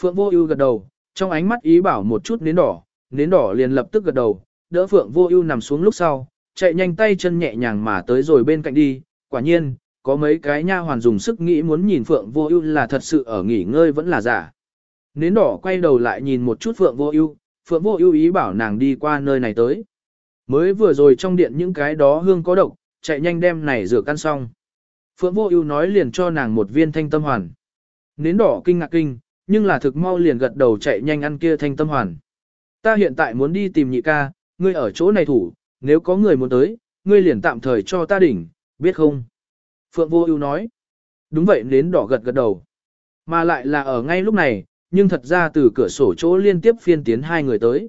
Phượng Vô Ưu gật đầu, trong ánh mắt ý bảo một chút nến đỏ, nến đỏ liền lập tức gật đầu, đỡ Phượng Vô Ưu nằm xuống lúc sau, chạy nhanh tay chân nhẹ nhàng mà tới rồi bên cạnh đi, quả nhiên, có mấy cái nha hoàn dùng sức nghĩ muốn nhìn Phượng Vô Ưu là thật sự ở nghỉ ngơi vẫn là giả. Nến đỏ quay đầu lại nhìn một chút Phượng Vô Ưu, Phượng Vô Ưu ý bảo nàng đi qua nơi này tới. Mới vừa rồi trong điện những cái đó hương có độc, chạy nhanh đem này rửa căn xong. Phượng Vô Ưu nói liền cho nàng một viên thanh tâm hoàn. Nến đỏ kinh ngạc kinh, nhưng là thực mau liền gật đầu chạy nhanh ăn kia thanh tâm hoàn. Ta hiện tại muốn đi tìm nhị ca, ngươi ở chỗ này thủ, nếu có người muốn tới, ngươi liền tạm thời cho ta đỉnh, biết không? Phượng Vô Ưu nói. Đúng vậy, nến đỏ gật gật đầu. Mà lại là ở ngay lúc này, nhưng thật ra từ cửa sổ chỗ liên tiếp phiên tiến hai người tới.